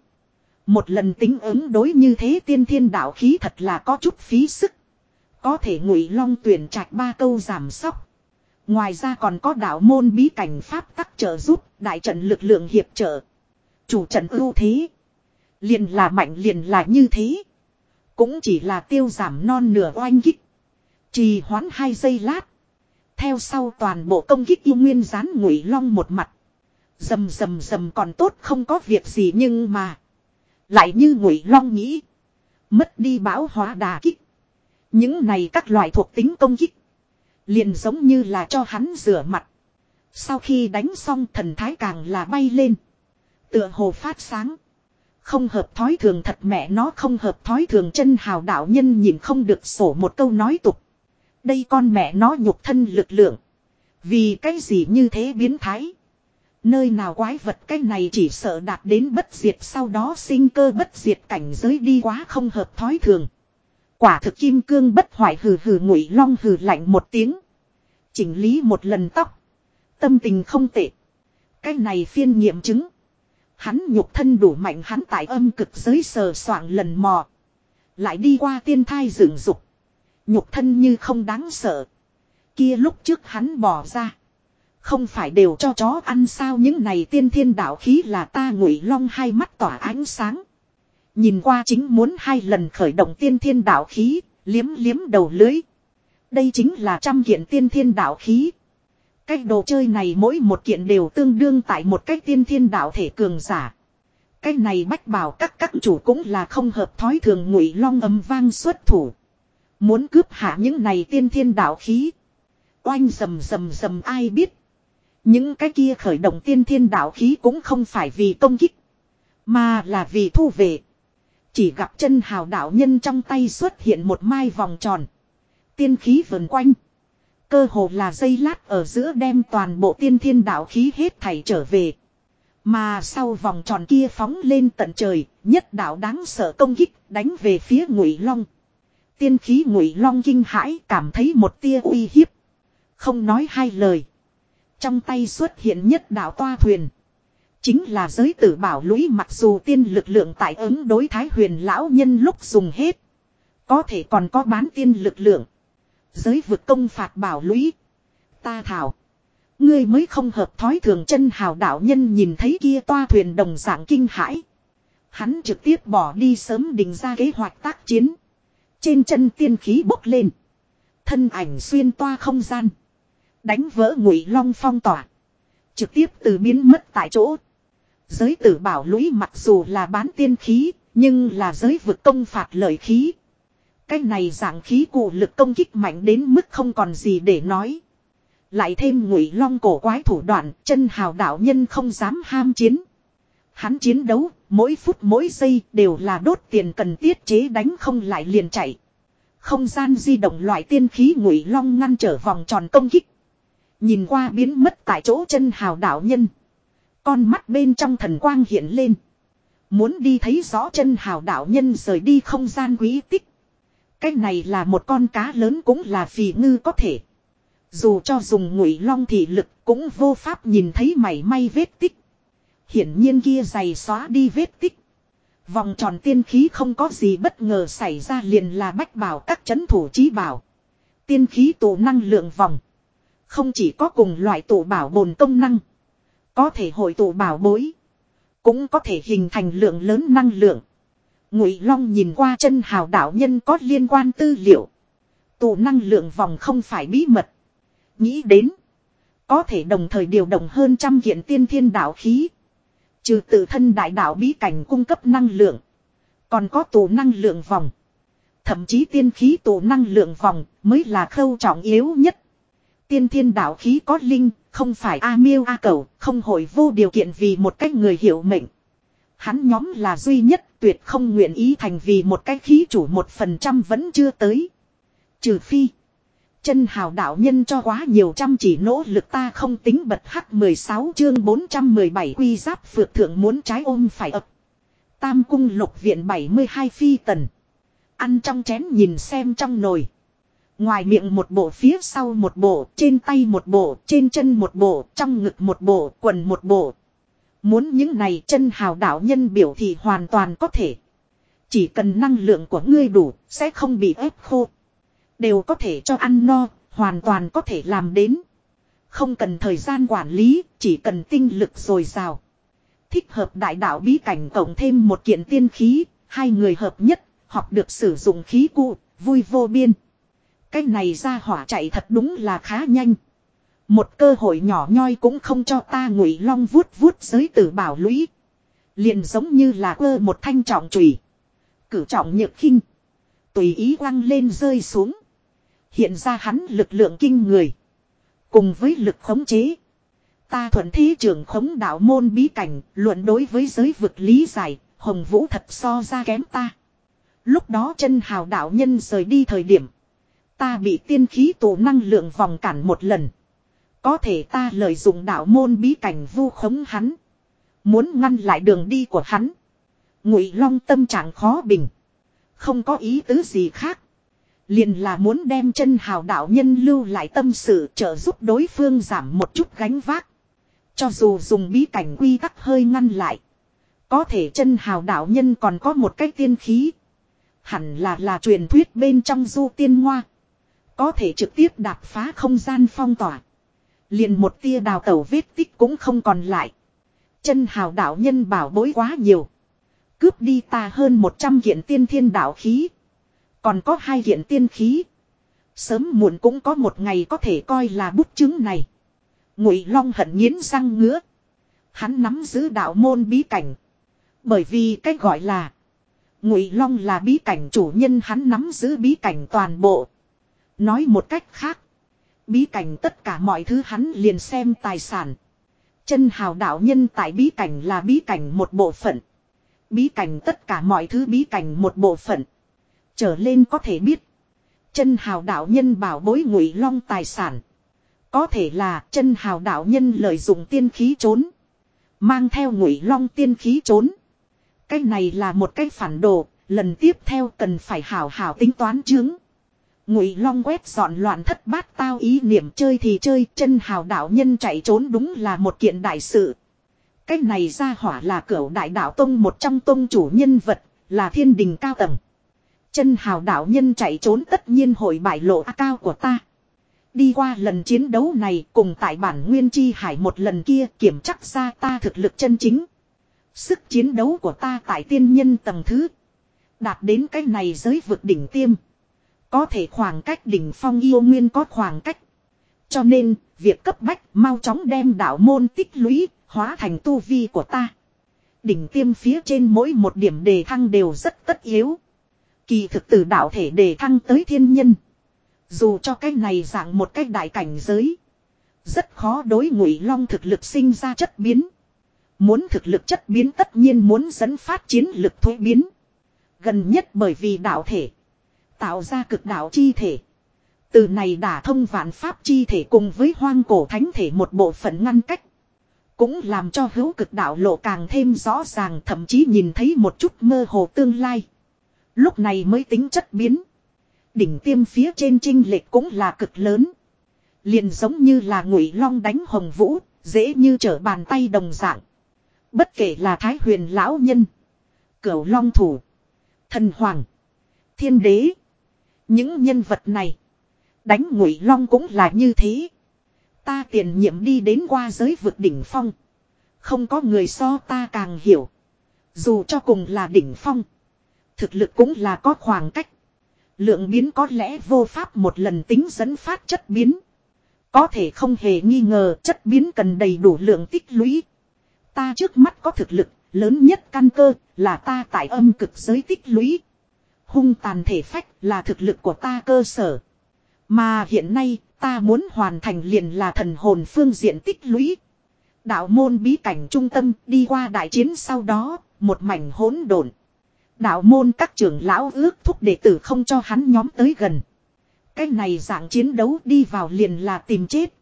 Một lần tính ứng đối như thế tiên thiên đạo khí thật là có chút phí sức. Có thể ngụy long tuyển trạch ba câu giảm sóc. Ngoài ra còn có đạo môn bí cảnh pháp tắc trợ giúp, đại trận lực lượng hiệp trợ. Chủ trận ưu thế. Liền là mạnh liền là như thế. Cũng chỉ là tiêu giảm non nửa oanh kích. Trì hoãn hai giây lát. Theo sau toàn bộ công kích yêu nguyên dán ngụy long một mặt. Dầm dầm dầm còn tốt không có việc gì nhưng mà. Lại như ngụy long nghĩ. Mất đi bão hóa đà kích. Những này các loại thuộc tính công kích. Liền giống như là cho hắn rửa mặt. Sau khi đánh xong thần thái càng là bay lên. Tựa hồ phát sáng. Không hợp thói thường thật mẹ nó không hợp thói thường chân hào đạo nhân nhìn không được sổ một câu nói tục. Đây con mẹ nó nhục thân lực lượng. Vì cái gì như thế biến thái. Nơi nào quái vật cái này chỉ sợ đạt đến bất diệt sau đó sinh cơ bất diệt cảnh giới đi quá không hợp thói thường. Quả thực kim cương bất hoại hừ hừ ngụy long hừ lạnh một tiếng. Chỉnh lý một lần tóc. Tâm tình không tệ. Cái này phiên nghiệm chứng. Hắn nhục thân đủ mạnh hắn tại âm cực giới sờ soạng lần mò. Lại đi qua tiên thai dựng dục. Nhục thân như không đáng sợ. Kia lúc trước hắn bỏ ra. Không phải đều cho chó ăn sao những này tiên thiên đạo khí là ta ngụy long hai mắt tỏa ánh sáng. Nhìn qua chính muốn hai lần khởi động tiên thiên đạo khí, liếm liếm đầu lưới. Đây chính là trăm kiện tiên thiên đạo khí. Cái đồ chơi này mỗi một kiện đều tương đương tại một cái tiên thiên đạo thể cường giả. Cái này bách bảo các các chủ cũng là không hợp thói thường ngụy long âm vang xuất thủ. Muốn cướp hạ những này tiên thiên đạo khí. Oanh rầm rầm rầm ai biết. Những cái kia khởi động tiên thiên đạo khí cũng không phải vì công kích. Mà là vì thu về. Chỉ gặp chân hào đạo nhân trong tay xuất hiện một mai vòng tròn. Tiên khí vần quanh. Cơ hồ là dây lát ở giữa đem toàn bộ tiên thiên đạo khí hết thảy trở về. Mà sau vòng tròn kia phóng lên tận trời, nhất đạo đáng sợ công kích đánh về phía ngụy long. Tiên khí ngụy long kinh hãi cảm thấy một tia uy hiếp. Không nói hai lời. Trong tay xuất hiện nhất đạo toa thuyền. Chính là giới tử bảo lũy mặc dù tiên lực lượng tại ứng đối thái huyền lão nhân lúc dùng hết. Có thể còn có bán tiên lực lượng. Giới vực công phạt bảo lũy. Ta thảo. Ngươi mới không hợp thói thường chân hào đạo nhân nhìn thấy kia toa thuyền đồng dạng kinh hãi. Hắn trực tiếp bỏ đi sớm định ra kế hoạch tác chiến. Trên chân tiên khí bốc lên. Thân ảnh xuyên toa không gian. Đánh vỡ ngụy long phong tỏa. Trực tiếp từ biến mất tại chỗ. Giới tử bảo lũy mặc dù là bán tiên khí, nhưng là giới vực công phạt lợi khí. Cái này dạng khí cụ lực công kích mạnh đến mức không còn gì để nói. Lại thêm ngụy long cổ quái thủ đoạn, chân hào đạo nhân không dám ham chiến. Hắn chiến đấu, mỗi phút mỗi giây đều là đốt tiền cần tiết chế đánh không lại liền chạy. Không gian di động loại tiên khí ngụy long ngăn trở vòng tròn công kích. Nhìn qua biến mất tại chỗ chân hào đạo nhân. Con mắt bên trong thần quang hiện lên. Muốn đi thấy rõ chân hào đạo nhân rời đi không gian quý tích. Cái này là một con cá lớn cũng là phì ngư có thể. Dù cho dùng ngụy long thị lực cũng vô pháp nhìn thấy mảy may vết tích. Hiển nhiên kia dày xóa đi vết tích. Vòng tròn tiên khí không có gì bất ngờ xảy ra liền là bách bảo các chấn thủ trí bảo. Tiên khí tụ năng lượng vòng. Không chỉ có cùng loại tụ bảo bồn công năng. Có thể hội tụ bảo bối. Cũng có thể hình thành lượng lớn năng lượng. Ngụy Long nhìn qua chân hào đạo nhân có liên quan tư liệu. Tụ năng lượng vòng không phải bí mật. Nghĩ đến. Có thể đồng thời điều động hơn trăm kiện tiên thiên đạo khí. Trừ tự thân đại đạo bí cảnh cung cấp năng lượng. Còn có tụ năng lượng vòng. Thậm chí tiên khí tụ năng lượng vòng mới là khâu trọng yếu nhất tiên thiên đạo khí có linh, không phải A miêu A cầu, không hồi vô điều kiện vì một cách người hiểu mệnh. Hắn nhóm là duy nhất tuyệt không nguyện ý thành vì một cái khí chủ một phần trăm vẫn chưa tới. Trừ phi. Chân hào đạo nhân cho quá nhiều trăm chỉ nỗ lực ta không tính bật hắc 16 chương 417 quy giáp phược thượng muốn trái ôm phải ập. Tam cung lục viện 72 phi tần. Ăn trong chén nhìn xem trong nồi. Ngoài miệng một bộ phía sau một bộ, trên tay một bộ, trên chân một bộ, trong ngực một bộ, quần một bộ. Muốn những này chân hào đạo nhân biểu thì hoàn toàn có thể. Chỉ cần năng lượng của ngươi đủ, sẽ không bị ép khô. Đều có thể cho ăn no, hoàn toàn có thể làm đến. Không cần thời gian quản lý, chỉ cần tinh lực dồi dào. Thích hợp đại đạo bí cảnh cộng thêm một kiện tiên khí, hai người hợp nhất, học được sử dụng khí cụ, vui vô biên. Cái này ra hỏa chạy thật đúng là khá nhanh. Một cơ hội nhỏ nhoi cũng không cho ta ngụy long vuốt vuốt giới tử bảo lũy. Liền giống như là quơ một thanh trọng trùy. Cử trọng nhược khinh. Tùy ý quăng lên rơi xuống. Hiện ra hắn lực lượng kinh người. Cùng với lực khống chế. Ta thuận thế trưởng khống đạo môn bí cảnh, luận đối với giới vực lý giải, Hồng Vũ thật so ra kém ta. Lúc đó chân hào đạo nhân rời đi thời điểm. Ta bị tiên khí tụ năng lượng vòng cản một lần. Có thể ta lợi dụng đạo môn bí cảnh vu khống hắn. Muốn ngăn lại đường đi của hắn. Ngụy Long tâm trạng khó bình. Không có ý tứ gì khác. Liền là muốn đem chân hào đạo nhân lưu lại tâm sự trợ giúp đối phương giảm một chút gánh vác. Cho dù dùng bí cảnh quy tắc hơi ngăn lại. Có thể chân hào đạo nhân còn có một cái tiên khí. Hẳn là là truyền thuyết bên trong du tiên ngoa. Có thể trực tiếp đạp phá không gian phong tỏa. Liền một tia đào tẩu vết tích cũng không còn lại. Chân hào đạo nhân bảo bối quá nhiều. Cướp đi ta hơn 100 kiện tiên thiên đạo khí. Còn có hai kiện tiên khí. Sớm muộn cũng có một ngày có thể coi là bút chứng này. Ngụy Long hận nghiến răng ngứa. Hắn nắm giữ đạo môn bí cảnh. Bởi vì cách gọi là Ngụy Long là bí cảnh chủ nhân hắn nắm giữ bí cảnh toàn bộ. Nói một cách khác, bí cảnh tất cả mọi thứ hắn liền xem tài sản. Chân hào đạo nhân tại bí cảnh là bí cảnh một bộ phận. Bí cảnh tất cả mọi thứ bí cảnh một bộ phận. Trở lên có thể biết. Chân hào đạo nhân bảo bối ngụy long tài sản. Có thể là chân hào đạo nhân lợi dụng tiên khí trốn. Mang theo ngụy long tiên khí trốn. Cái này là một cái phản đồ. Lần tiếp theo cần phải hảo hảo tính toán chứng. Ngụy Long quét dọn loạn thất bát tao ý niệm chơi thì chơi, chân hào đạo nhân chạy trốn đúng là một kiện đại sự. Cái này ra hỏa là cửu đại đạo tông một trong tông chủ nhân vật, là thiên đình cao tầng. Chân hào đạo nhân chạy trốn tất nhiên hội bại lộ cao của ta. Đi qua lần chiến đấu này cùng tại bản nguyên chi hải một lần kia kiểm chắc ra ta thực lực chân chính. Sức chiến đấu của ta tại tiên nhân tầng thứ. Đạt đến cái này giới vực đỉnh tiêm. Có thể khoảng cách đỉnh phong yêu nguyên có khoảng cách. Cho nên, việc cấp bách mau chóng đem đạo môn tích lũy, hóa thành tu vi của ta. Đỉnh tiêm phía trên mỗi một điểm đề thăng đều rất tất yếu. Kỳ thực từ đạo thể đề thăng tới thiên nhân. Dù cho cái này dạng một cách đại cảnh giới. Rất khó đối ngụy long thực lực sinh ra chất biến. Muốn thực lực chất biến tất nhiên muốn dẫn phát chiến lực thuế biến. Gần nhất bởi vì đạo thể. Tạo ra cực đạo chi thể. Từ này đã thông vạn pháp chi thể cùng với hoang cổ thánh thể một bộ phận ngăn cách. Cũng làm cho hữu cực đạo lộ càng thêm rõ ràng thậm chí nhìn thấy một chút mơ hồ tương lai. Lúc này mới tính chất biến. Đỉnh tiêm phía trên trinh lệch cũng là cực lớn. Liền giống như là ngụy long đánh hồng vũ, dễ như trở bàn tay đồng dạng. Bất kể là thái huyền lão nhân, cửu long thủ, thần hoàng, thiên đế. Những nhân vật này. Đánh ngụy long cũng là như thế. Ta tiền nhiệm đi đến qua giới vực đỉnh phong. Không có người so ta càng hiểu. Dù cho cùng là đỉnh phong. Thực lực cũng là có khoảng cách. Lượng biến có lẽ vô pháp một lần tính dẫn phát chất biến. Có thể không hề nghi ngờ chất biến cần đầy đủ lượng tích lũy. Ta trước mắt có thực lực, lớn nhất căn cơ là ta tại âm cực giới tích lũy. Hung tàn thể phách là thực lực của ta cơ sở. Mà hiện nay, Ta muốn hoàn thành liền là thần hồn phương diện tích lũy. Đạo môn bí cảnh trung tâm đi qua đại chiến sau đó, một mảnh hỗn độn. Đạo môn các trưởng lão ước thúc đệ tử không cho hắn nhóm tới gần. Cái này dạng chiến đấu đi vào liền là tìm chết.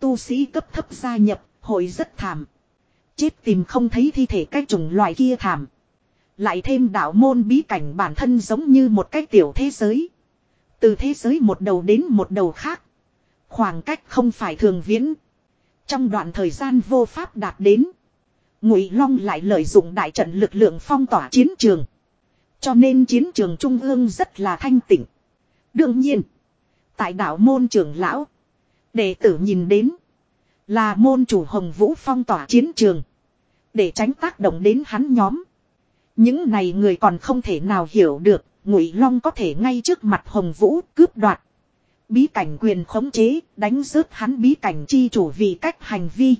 Tu sĩ cấp thấp gia nhập, hội rất thảm. Chết tìm không thấy thi thể cái chủng loại kia thảm. Lại thêm đạo môn bí cảnh bản thân giống như một cái tiểu thế giới. Từ thế giới một đầu đến một đầu khác. Khoảng cách không phải thường viễn. Trong đoạn thời gian vô pháp đạt đến. Ngụy Long lại lợi dụng đại trận lực lượng phong tỏa chiến trường. Cho nên chiến trường trung ương rất là thanh tịnh. Đương nhiên. Tại đạo môn trưởng lão. Đệ tử nhìn đến. Là môn chủ Hồng Vũ phong tỏa chiến trường. Để tránh tác động đến hắn nhóm. Những này người còn không thể nào hiểu được. Ngụy Long có thể ngay trước mặt Hồng Vũ cướp đoạt. Bí cảnh quyền khống chế, đánh rớt hắn bí cảnh chi chủ vì cách hành vi.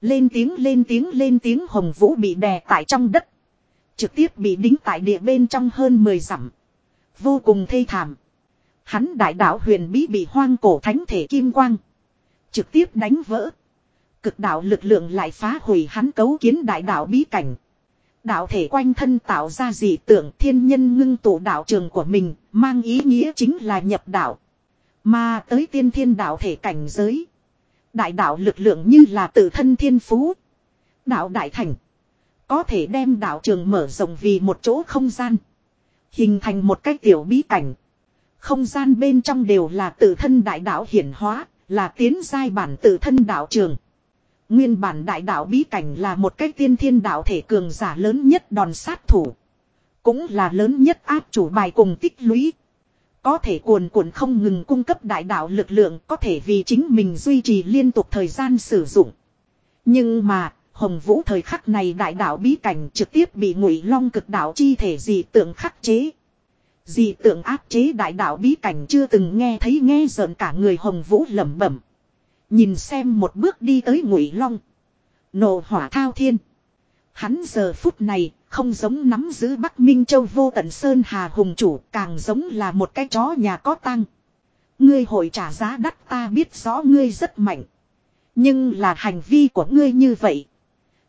Lên tiếng lên tiếng lên tiếng Hồng Vũ bị đè tại trong đất. Trực tiếp bị đính tại địa bên trong hơn 10 dặm. Vô cùng thê thảm. Hắn đại đạo huyền bí bị hoang cổ thánh thể kim quang. Trực tiếp đánh vỡ. Cực đạo lực lượng lại phá hủy hắn cấu kiến đại đạo bí cảnh. Đạo thể quanh thân tạo ra dị tượng thiên nhân ngưng tụ đạo trường của mình, mang ý nghĩa chính là nhập đạo. Mà tới tiên thiên đạo thể cảnh giới. Đại đạo lực lượng như là tự thân thiên phú. Đạo đại thành. Có thể đem đạo trường mở rộng vì một chỗ không gian. Hình thành một cái tiểu bí cảnh. Không gian bên trong đều là tự thân đại đạo hiển hóa, là tiến giai bản tự thân đạo trường. Nguyên bản đại đạo bí cảnh là một cái tiên thiên đạo thể cường giả lớn nhất đòn sát thủ. Cũng là lớn nhất áp chủ bài cùng tích lũy. Có thể cuồn cuộn không ngừng cung cấp đại đạo lực lượng có thể vì chính mình duy trì liên tục thời gian sử dụng. Nhưng mà, Hồng Vũ thời khắc này đại đạo bí cảnh trực tiếp bị ngụy long cực đạo chi thể dị tượng khắc chế. Dị tượng áp chế đại đạo bí cảnh chưa từng nghe thấy nghe giận cả người Hồng Vũ lẩm bẩm. Nhìn xem một bước đi tới ngụy long. Nộ hỏa thao thiên. Hắn giờ phút này không giống nắm giữ Bắc Minh Châu vô tận Sơn Hà Hùng chủ, càng giống là một cái chó nhà có tăng. Ngươi hội trả giá đắt ta biết rõ ngươi rất mạnh. Nhưng là hành vi của ngươi như vậy.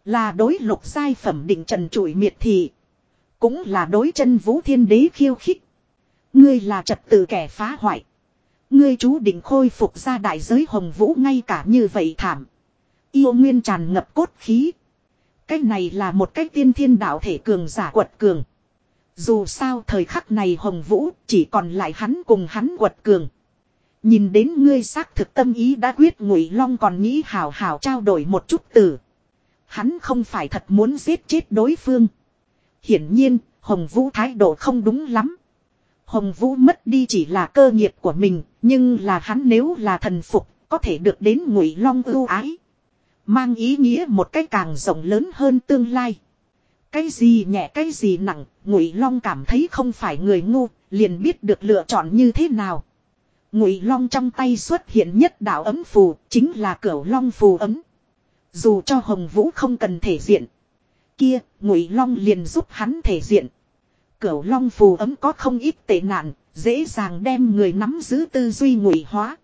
Là đối lục giai phẩm định trần trụi miệt thị. Cũng là đối chân vũ thiên đế khiêu khích. Ngươi là trật tự kẻ phá hoại. Ngươi chú định khôi phục ra đại giới hồng vũ ngay cả như vậy thảm. Yêu nguyên tràn ngập cốt khí. Cái này là một cái tiên thiên đạo thể cường giả quật cường. Dù sao thời khắc này hồng vũ chỉ còn lại hắn cùng hắn quật cường. Nhìn đến ngươi xác thực tâm ý đã quyết ngụy long còn nghĩ hào hào trao đổi một chút từ. Hắn không phải thật muốn giết chết đối phương. Hiển nhiên, Hồng Vũ thái độ không đúng lắm. Hồng Vũ mất đi chỉ là cơ nghiệp của mình, nhưng là hắn nếu là thần phục, có thể được đến Ngụy Long ưu ái. Mang ý nghĩa một cách càng rộng lớn hơn tương lai. Cái gì nhẹ cái gì nặng, Ngụy Long cảm thấy không phải người ngu, liền biết được lựa chọn như thế nào. Ngụy Long trong tay xuất hiện nhất đạo ấm phù, chính là Cửu Long phù ấm. Dù cho Hồng Vũ không cần thể diện, kia, Ngụy Long liền giúp hắn thể diện. Cửu Long phù ấm có không ít tệ nạn, dễ dàng đem người nắm giữ tư duy ngụy hóa.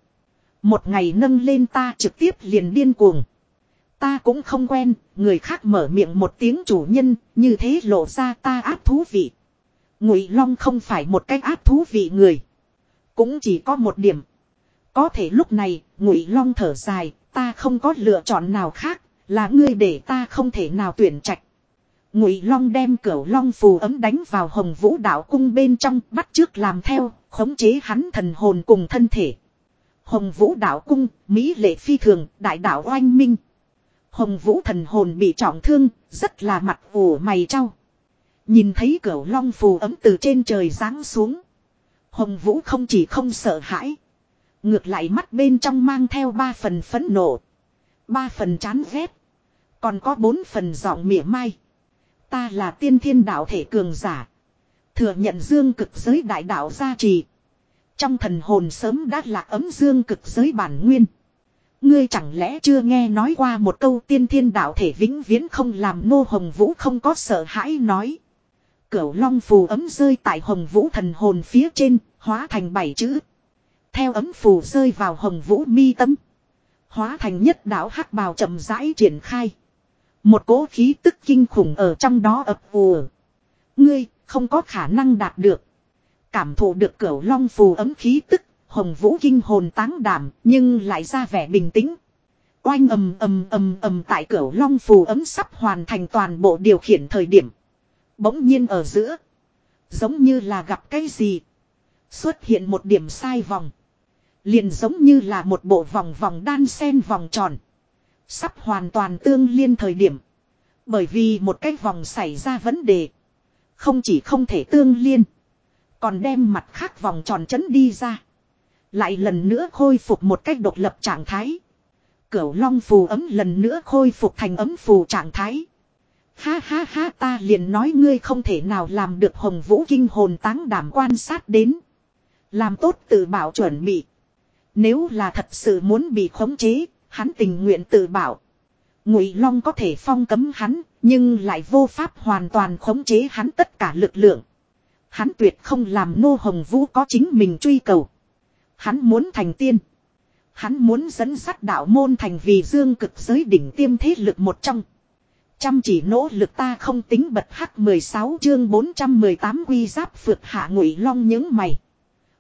Một ngày nâng lên ta trực tiếp liền điên cuồng. Ta cũng không quen, người khác mở miệng một tiếng chủ nhân, như thế lộ ra ta áp thú vị. Ngụy Long không phải một cách áp thú vị người. Cũng chỉ có một điểm. Có thể lúc này, Ngụy Long thở dài, ta không có lựa chọn nào khác, là ngươi để ta không thể nào tuyển trạch. Ngụy Long đem cửu long phù ấm đánh vào Hồng Vũ đạo cung bên trong, bắt trước làm theo, khống chế hắn thần hồn cùng thân thể. Hồng Vũ đạo cung, mỹ lệ phi thường, đại đạo oanh minh. Hồng Vũ thần hồn bị trọng thương, rất là mặt ủ mày trao. Nhìn thấy cửu long phù ấm từ trên trời giáng xuống. Hồng Vũ không chỉ không sợ hãi. Ngược lại mắt bên trong mang theo ba phần phẫn nộ. Ba phần chán ghét. Còn có bốn phần giọng mỉa mai. Ta là tiên thiên đạo thể cường giả. Thừa nhận dương cực giới đại đạo gia trì. Trong thần hồn sớm đã là ấm dương cực giới bản nguyên. Ngươi chẳng lẽ chưa nghe nói qua một câu tiên thiên đạo thể vĩnh viễn không làm nô hồng vũ không có sợ hãi nói. Cửu long phù ấm rơi tại hồng vũ thần hồn phía trên, hóa thành bảy chữ. Theo ấm phù rơi vào hồng vũ mi tâm. Hóa thành nhất đạo hắc bào chậm rãi triển khai. Một cố khí tức kinh khủng ở trong đó ập vùa. Ngươi không có khả năng đạt được. Cảm thụ được cửu long phù ấm khí tức, hồng vũ kinh hồn táng đảm, nhưng lại ra vẻ bình tĩnh. Oanh ầm ầm ầm ầm tại cửu long phù ấm sắp hoàn thành toàn bộ điều khiển thời điểm. Bỗng nhiên ở giữa. Giống như là gặp cái gì. Xuất hiện một điểm sai vòng. Liền giống như là một bộ vòng vòng đan sen vòng tròn. Sắp hoàn toàn tương liên thời điểm. Bởi vì một cái vòng xảy ra vấn đề. Không chỉ không thể tương liên. Còn đem mặt khác vòng tròn chấn đi ra. Lại lần nữa khôi phục một cách độc lập trạng thái. Cửu long phù ấm lần nữa khôi phục thành ấm phù trạng thái. Ha ha ha ta liền nói ngươi không thể nào làm được hồng vũ kinh hồn táng đảm quan sát đến. Làm tốt tự bảo chuẩn bị. Nếu là thật sự muốn bị khống chế, hắn tình nguyện tự bảo. Ngụy Long có thể phong cấm hắn, nhưng lại vô pháp hoàn toàn khống chế hắn tất cả lực lượng. Hắn tuyệt không làm nô hồng vũ có chính mình truy cầu. Hắn muốn thành tiên. Hắn muốn dẫn sắt đạo môn thành vì dương cực giới đỉnh tiêm thế lực một trong. Chăm chỉ nỗ lực ta không tính bật hắc 16 chương 418 quy giáp phượt hạ ngụy long những mày.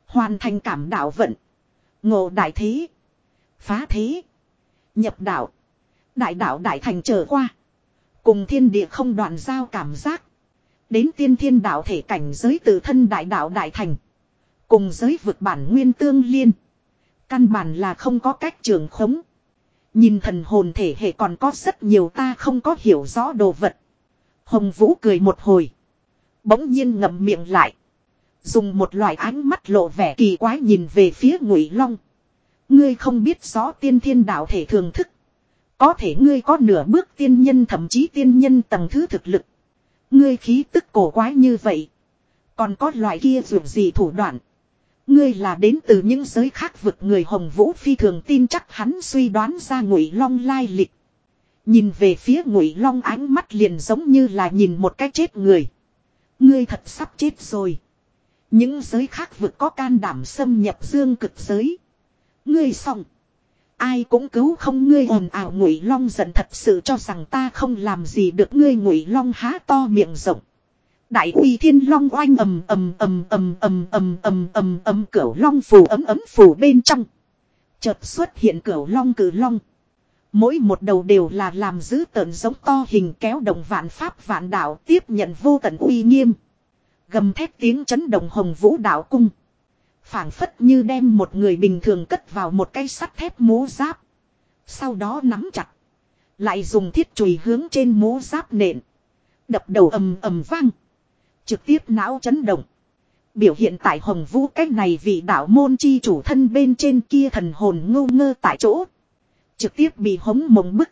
Hoàn thành cảm đạo vận. Ngộ đại thế. Phá thế. Nhập đạo. Đại đạo đại thành trở qua. Cùng thiên địa không đoạn giao cảm giác. Đến tiên thiên đạo thể cảnh giới từ thân đại đạo đại thành. Cùng giới vực bản nguyên tương liên. Căn bản là không có cách trường khống. Nhìn thần hồn thể hệ còn có rất nhiều ta không có hiểu rõ đồ vật. Hồng Vũ cười một hồi. Bỗng nhiên ngậm miệng lại. Dùng một loại ánh mắt lộ vẻ kỳ quái nhìn về phía Ngụy Long. Ngươi không biết rõ tiên thiên đạo thể thường thức. Có thể ngươi có nửa bước tiên nhân, thậm chí tiên nhân tầng thứ thực lực. Ngươi khí tức cổ quái như vậy. Còn có loại kia dù gì thủ đoạn. Ngươi là đến từ những giới khác vực người Hồng Vũ phi thường tin chắc hắn suy đoán ra Ngụy Long lai lịch. Nhìn về phía Ngụy Long ánh mắt liền giống như là nhìn một cái chết người. Ngươi thật sắp chết rồi. Những giới khác vực có can đảm xâm nhập dương cực giới. Ngươi xong. Ai cũng cứu không ngươi ồn ào Ngụy Long giận thật sự cho rằng ta không làm gì được ngươi Ngụy Long há to miệng rộng. Đại uy thiên long oanh ầm ầm ầm ầm ầm ầm ầm ầm ầm cửu long phù ấm ấm phù bên trong. Chợt xuất hiện cửu long cử long. Mỗi một đầu đều là làm giữ tợn giống to hình kéo đồng vạn pháp vạn đạo tiếp nhận vô tận uy nghiêm. Gầm thép tiếng chấn động hồng vũ đạo cung phảng phất như đem một người bình thường cất vào một cây sắt thép mố giáp. Sau đó nắm chặt. Lại dùng thiết chùy hướng trên mố giáp nện. Đập đầu ầm ầm vang. Trực tiếp não chấn động. Biểu hiện tại hồng vũ cách này vị đạo môn chi chủ thân bên trên kia thần hồn ngô ngơ tại chỗ. Trực tiếp bị hống mộng bức.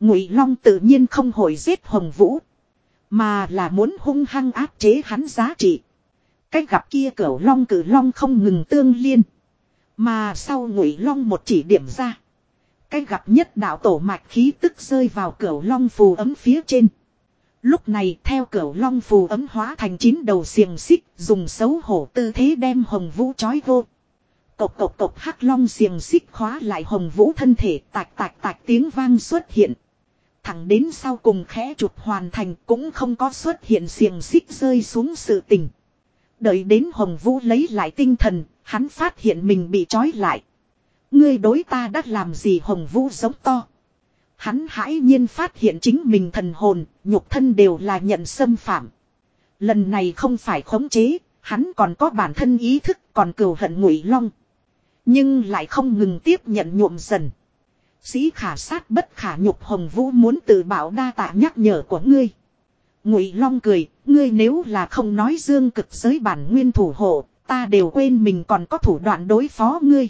Ngụy Long tự nhiên không hồi giết hồng vũ. Mà là muốn hung hăng áp chế hắn giá trị. Cách gặp kia cửu long cử long không ngừng tương liên. Mà sau ngụy long một chỉ điểm ra. Cách gặp nhất đạo tổ mạch khí tức rơi vào cửu long phù ấm phía trên. Lúc này theo cửu long phù ấm hóa thành chín đầu xiềng xích dùng xấu hổ tư thế đem hồng vũ chói vô. Cộc cộc cộc hắc long xiềng xích khóa lại hồng vũ thân thể tạch tạch tạch tiếng vang xuất hiện. Thẳng đến sau cùng khẽ chụp hoàn thành cũng không có xuất hiện xiềng xích rơi xuống sự tình. Đợi đến hồng vũ lấy lại tinh thần, hắn phát hiện mình bị trói lại. Ngươi đối ta đã làm gì hồng vũ giống to. Hắn hãi nhiên phát hiện chính mình thần hồn, nhục thân đều là nhận xâm phạm. Lần này không phải khống chế, hắn còn có bản thân ý thức còn cừu hận ngụy long. Nhưng lại không ngừng tiếp nhận nhuộm dần. Sĩ khả sát bất khả nhục hồng vũ muốn tự bảo đa tạ nhắc nhở của ngươi. Ngụy Long cười, ngươi nếu là không nói dương cực giới bản nguyên thủ hộ, ta đều quên mình còn có thủ đoạn đối phó ngươi.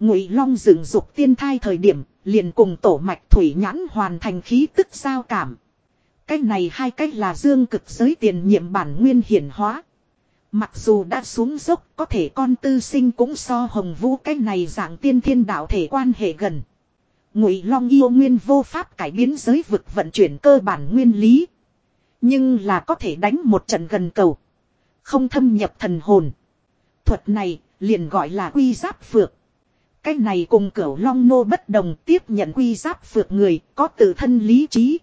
Ngụy Long dựng dục tiên thai thời điểm, liền cùng tổ mạch thủy nhãn hoàn thành khí tức giao cảm. Cách này hai cách là dương cực giới tiền nhiệm bản nguyên hiển hóa. Mặc dù đã xuống dốc có thể con tư sinh cũng so hồng vũ cách này dạng tiên thiên đạo thể quan hệ gần. Ngụy Long yêu nguyên vô pháp cải biến giới vực vận chuyển cơ bản nguyên lý. Nhưng là có thể đánh một trận gần cầu. Không thâm nhập thần hồn. Thuật này liền gọi là quy giáp phược. Cái này cùng cửu long nô bất đồng tiếp nhận quy giáp phược người có tự thân lý trí.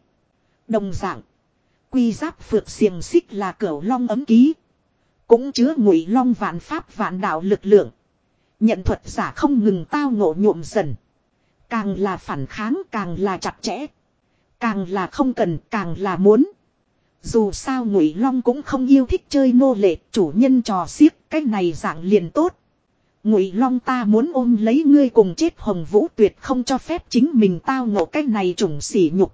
Đồng dạng. Quy giáp phược xiềng xích là cửu long ấm ký. Cũng chứa ngụy long vạn pháp vạn đạo lực lượng. Nhận thuật giả không ngừng tao ngộ nhuộm dần. Càng là phản kháng càng là chặt chẽ. Càng là không cần, càng là muốn. Dù sao ngụy long cũng không yêu thích chơi nô lệ chủ nhân trò xiếc cái này dạng liền tốt. Ngụy long ta muốn ôm lấy ngươi cùng chết hồng vũ tuyệt không cho phép chính mình tao ngộ cái này trùng sỉ nhục.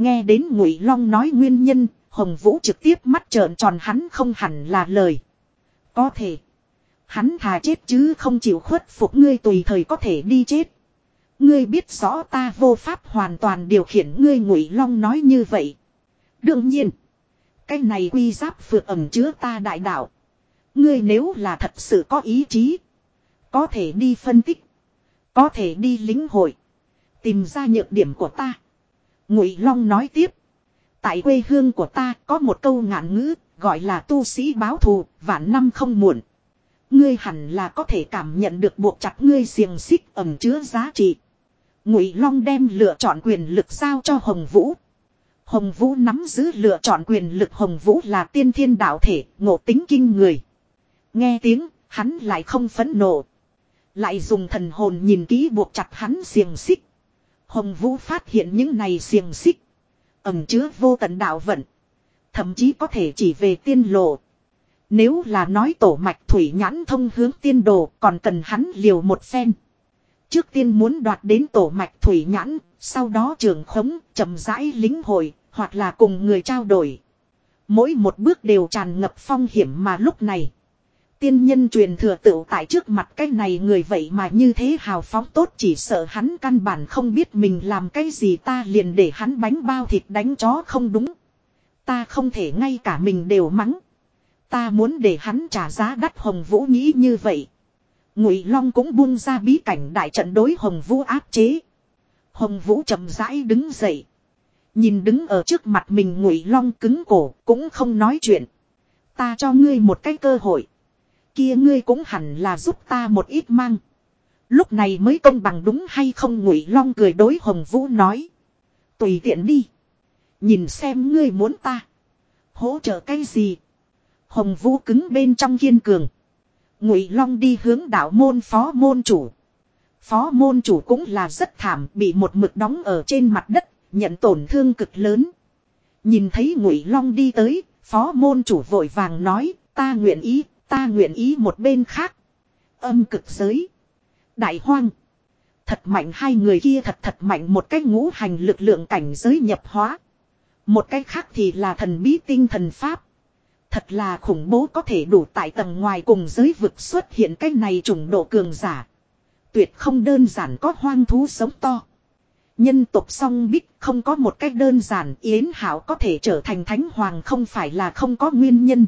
Nghe đến Ngụy Long nói nguyên nhân, Hồng Vũ trực tiếp mắt trợn tròn hắn không hẳn là lời. Có thể. Hắn thà chết chứ không chịu khuất phục ngươi tùy thời có thể đi chết. Ngươi biết rõ ta vô pháp hoàn toàn điều khiển ngươi Ngụy Long nói như vậy. Đương nhiên. Cái này quy giáp phược ẩm chứa ta đại đạo. Ngươi nếu là thật sự có ý chí. Có thể đi phân tích. Có thể đi lính hội. Tìm ra nhược điểm của ta. Ngụy Long nói tiếp. Tại quê hương của ta có một câu ngạn ngữ gọi là tu sĩ báo thù, vạn năm không muộn. Ngươi hẳn là có thể cảm nhận được buộc chặt ngươi xiềng xích ẩm chứa giá trị. Ngụy Long đem lựa chọn quyền lực giao cho Hồng Vũ. Hồng Vũ nắm giữ lựa chọn quyền lực Hồng Vũ là tiên thiên đạo thể, ngộ tính kinh người. Nghe tiếng, hắn lại không phẫn nộ. Lại dùng thần hồn nhìn kỹ buộc chặt hắn xiềng xích. Hồng Vũ phát hiện những này xiềng xích. Ẩm chứa vô tận đạo vận. Thậm chí có thể chỉ về tiên lộ. Nếu là nói tổ mạch thủy nhãn thông hướng tiên đồ còn cần hắn liều một phen. Trước tiên muốn đoạt đến tổ mạch thủy nhãn, sau đó trường khống, chậm rãi lính hội, hoặc là cùng người trao đổi. Mỗi một bước đều tràn ngập phong hiểm mà lúc này. Tiên nhân truyền thừa tựu tại trước mặt cái này người vậy mà như thế hào phóng tốt chỉ sợ hắn căn bản không biết mình làm cái gì ta liền để hắn bánh bao thịt đánh chó không đúng. Ta không thể ngay cả mình đều mắng. Ta muốn để hắn trả giá đắt Hồng Vũ nghĩ như vậy. Ngụy Long cũng buông ra bí cảnh đại trận đối Hồng Vũ áp chế. Hồng Vũ chậm rãi đứng dậy. Nhìn đứng ở trước mặt mình Ngụy Long cứng cổ, cũng không nói chuyện. Ta cho ngươi một cái cơ hội kia ngươi cũng hẳn là giúp ta một ít mang. Lúc này mới công bằng đúng hay không ngụy long cười đối Hồng Vũ nói. Tùy tiện đi. Nhìn xem ngươi muốn ta. Hỗ trợ cái gì. Hồng Vũ cứng bên trong kiên cường. Ngụy long đi hướng đạo môn phó môn chủ. Phó môn chủ cũng là rất thảm, bị một mực đóng ở trên mặt đất. Nhận tổn thương cực lớn. Nhìn thấy Ngụy long đi tới. Phó môn chủ vội vàng nói, ta nguyện ý, Ta nguyện ý một bên khác. Âm cực giới. Đại hoang. Thật mạnh, hai người kia thật thật mạnh, một cách ngũ hành lực lượng cảnh giới nhập hóa. Một cách khác thì là thần bí tinh thần pháp. Thật là khủng bố, có thể đủ tại tầng ngoài cùng giới vực xuất hiện cái này trùng độ cường giả. Tuyệt không đơn giản có hoang thú sống to. Nhân tộc song bích không có một cách đơn giản, Yến Hảo có thể trở thành thánh hoàng không phải là không có nguyên nhân.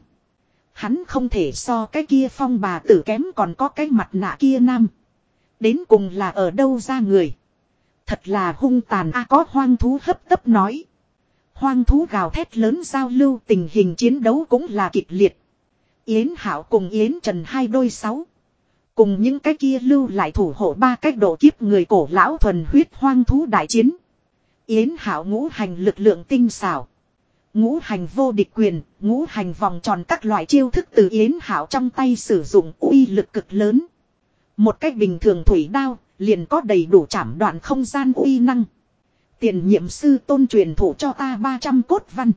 Hắn không thể so cái kia phong bà tử kém còn có cái mặt nạ kia nam. Đến cùng là ở đâu ra người. Thật là hung tàn a, có hoang thú hấp tấp nói. Hoang thú gào thét lớn giao lưu tình hình chiến đấu cũng là kịch liệt. Yến Hảo cùng Yến Trần hai đôi sáu. Cùng những cái kia lưu lại thủ hộ ba cách độ kiếp người cổ lão thuần huyết hoang thú đại chiến. Yến Hảo ngũ hành lực lượng tinh xảo. Ngũ hành vô địch quyền, ngũ hành vòng tròn các loại chiêu thức từ Yến Hảo trong tay sử dụng uy lực cực lớn. Một cách bình thường thủy đao, liền có đầy đủ chảm đoạn không gian uy năng. Tiền nhiệm sư tôn truyền thủ cho ta 300 cốt văn.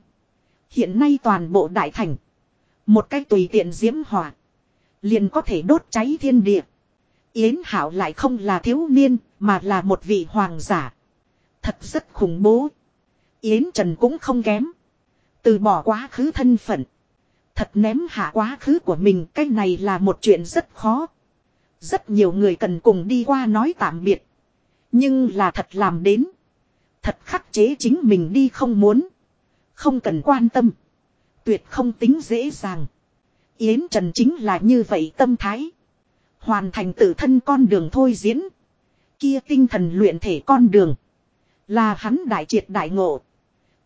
Hiện nay toàn bộ đại thành. Một cách tùy tiện diễm hỏa. Liền có thể đốt cháy thiên địa. Yến Hảo lại không là thiếu niên, mà là một vị hoàng giả. Thật rất khủng bố. Yến Trần cũng không kém. Từ bỏ quá khứ thân phận. Thật ném hạ quá khứ của mình cái này là một chuyện rất khó. Rất nhiều người cần cùng đi qua nói tạm biệt. Nhưng là thật làm đến. Thật khắc chế chính mình đi không muốn. Không cần quan tâm. Tuyệt không tính dễ dàng. Yến Trần chính là như vậy tâm thái. Hoàn thành tự thân con đường thôi diễn. Kia tinh thần luyện thể con đường. Là hắn đại triệt đại ngộ.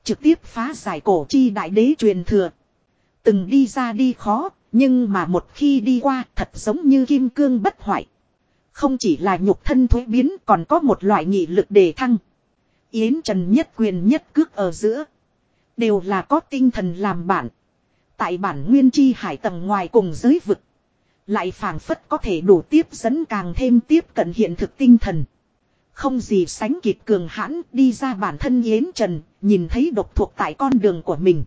Trực tiếp phá giải cổ chi đại đế truyền thừa. Từng đi ra đi khó, Nhưng mà một khi đi qua thật giống như kim cương bất hoại. Không chỉ là nhục thân thuế biến còn có một loại nghị lực đề thăng. Yến Trần nhất quyền nhất cước ở giữa. Đều là có tinh thần làm bản. Tại bản nguyên chi hải tầng ngoài cùng giới vực. Lại phảng phất có thể đủ tiếp dẫn càng thêm tiếp cận hiện thực tinh thần. Không gì sánh kịp cường hãn đi ra bản thân Yến Trần, nhìn thấy độc thuộc tại con đường của mình.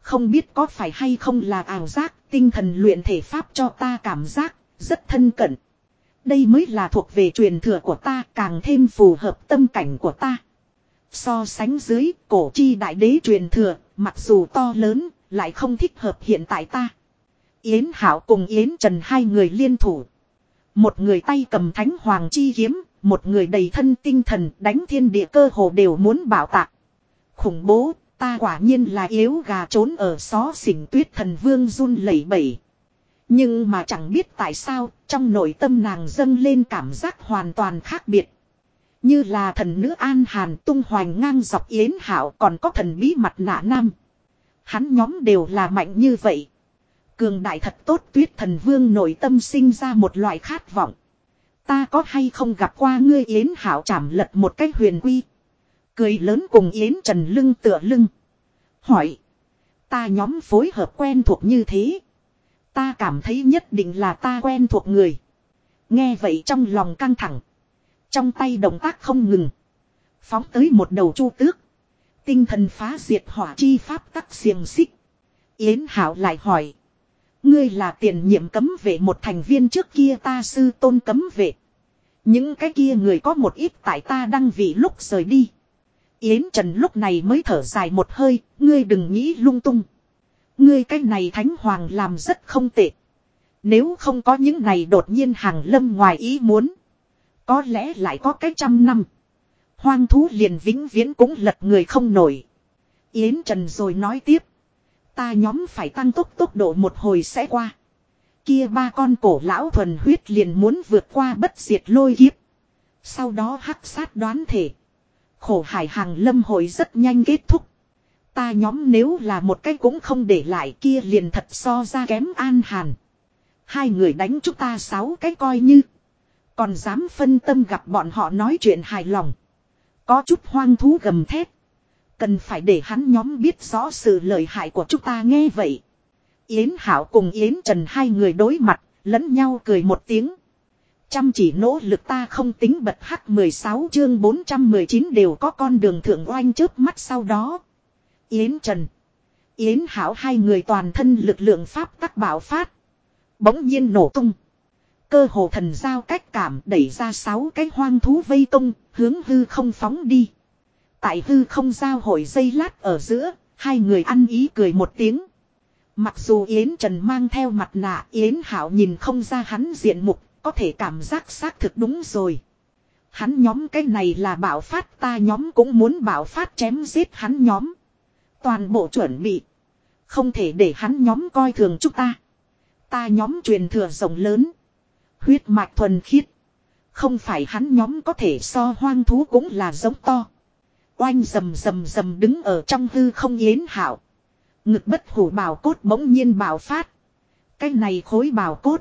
Không biết có phải hay không là ảo giác, tinh thần luyện thể pháp cho ta cảm giác, rất thân cận. Đây mới là thuộc về truyền thừa của ta, càng thêm phù hợp tâm cảnh của ta. So sánh dưới, cổ chi đại đế truyền thừa, mặc dù to lớn, lại không thích hợp hiện tại ta. Yến Hảo cùng Yến Trần hai người liên thủ. Một người tay cầm thánh hoàng chi kiếm, một người đầy thân tinh thần đánh thiên địa cơ hồ đều muốn bảo tạc. Khủng bố, ta quả nhiên là yếu gà trốn ở xó xỉnh tuyết thần vương run lẩy bẩy. Nhưng mà chẳng biết tại sao, trong nội tâm nàng dâng lên cảm giác hoàn toàn khác biệt. Như là thần nữ An Hàn tung hoành ngang dọc yến hảo còn có thần bí mặt nạ nam. Hắn nhóm đều là mạnh như vậy. Cường đại thật tốt tuyết thần vương nội tâm sinh ra một loại khát vọng. Ta có hay không gặp qua ngươi Yến Hảo chảm lật một cách huyền quy. Cười lớn cùng Yến Trần lưng tựa lưng. Hỏi. Ta nhóm phối hợp quen thuộc như thế. Ta cảm thấy nhất định là ta quen thuộc người. Nghe vậy trong lòng căng thẳng. Trong tay động tác không ngừng. Phóng tới một đầu chu tước. Tinh thần phá diệt hỏa chi pháp tắc xiềng xích. Yến Hảo lại hỏi. Ngươi là tiền nhiệm cấm vệ một thành viên trước kia ta sư tôn cấm vệ. Những cái kia người có một ít tại ta đăng vị lúc rời đi. Yến Trần lúc này mới thở dài một hơi, ngươi đừng nghĩ lung tung. Ngươi cái này thánh hoàng làm rất không tệ. Nếu không có những này đột nhiên hàng lâm ngoài ý muốn. Có lẽ lại có cái trăm năm. Hoang thú liền vĩnh viễn cũng lật người không nổi. Yến Trần rồi nói tiếp. Ta nhóm phải tăng tốc tốc độ một hồi sẽ qua. Kia ba con cổ lão thuần huyết liền muốn vượt qua bất diệt lôi kiếp. Sau đó hắc sát đoán thể. Khổ hải hàng lâm hồi rất nhanh kết thúc. Ta nhóm nếu là một cái cũng không để lại kia liền thật so ra kém an hàn. Hai người đánh chúng ta sáu cái coi như. Còn dám phân tâm gặp bọn họ nói chuyện hài lòng. Có chút hoang thú gầm thét. Cần phải để hắn nhóm biết rõ sự lợi hại của chúng ta nghe vậy. Yến Hảo cùng Yến Trần hai người đối mặt, lẫn nhau cười một tiếng. Chăm chỉ nỗ lực ta không tính bật hắc 16 chương 419 đều có con đường thượng oanh trước mắt sau đó. Yến Trần. Yến Hảo hai người toàn thân lực lượng pháp tắc bảo phát. Bỗng nhiên nổ tung. Cơ hồ thần giao cách cảm đẩy ra sáu cái hoang thú vây công, hướng hư không phóng đi. Tại hư không giao hội dây lát ở giữa, hai người ăn ý cười một tiếng. Mặc dù Yến Trần mang theo mặt nạ Yến Hảo nhìn không ra hắn diện mục, có thể cảm giác xác thực đúng rồi. Hắn nhóm cái này là bảo phát ta nhóm cũng muốn bảo phát chém giết hắn nhóm. Toàn bộ chuẩn bị. Không thể để hắn nhóm coi thường chúng ta. Ta nhóm truyền thừa rộng lớn. Huyết mạch thuần khiết. Không phải hắn nhóm có thể so hoang thú cũng là giống to. Oanh rầm rầm rầm đứng ở trong hư không yến hảo. Ngực bất hủ bào cốt bỗng nhiên bạo phát. Cái này khối bào cốt.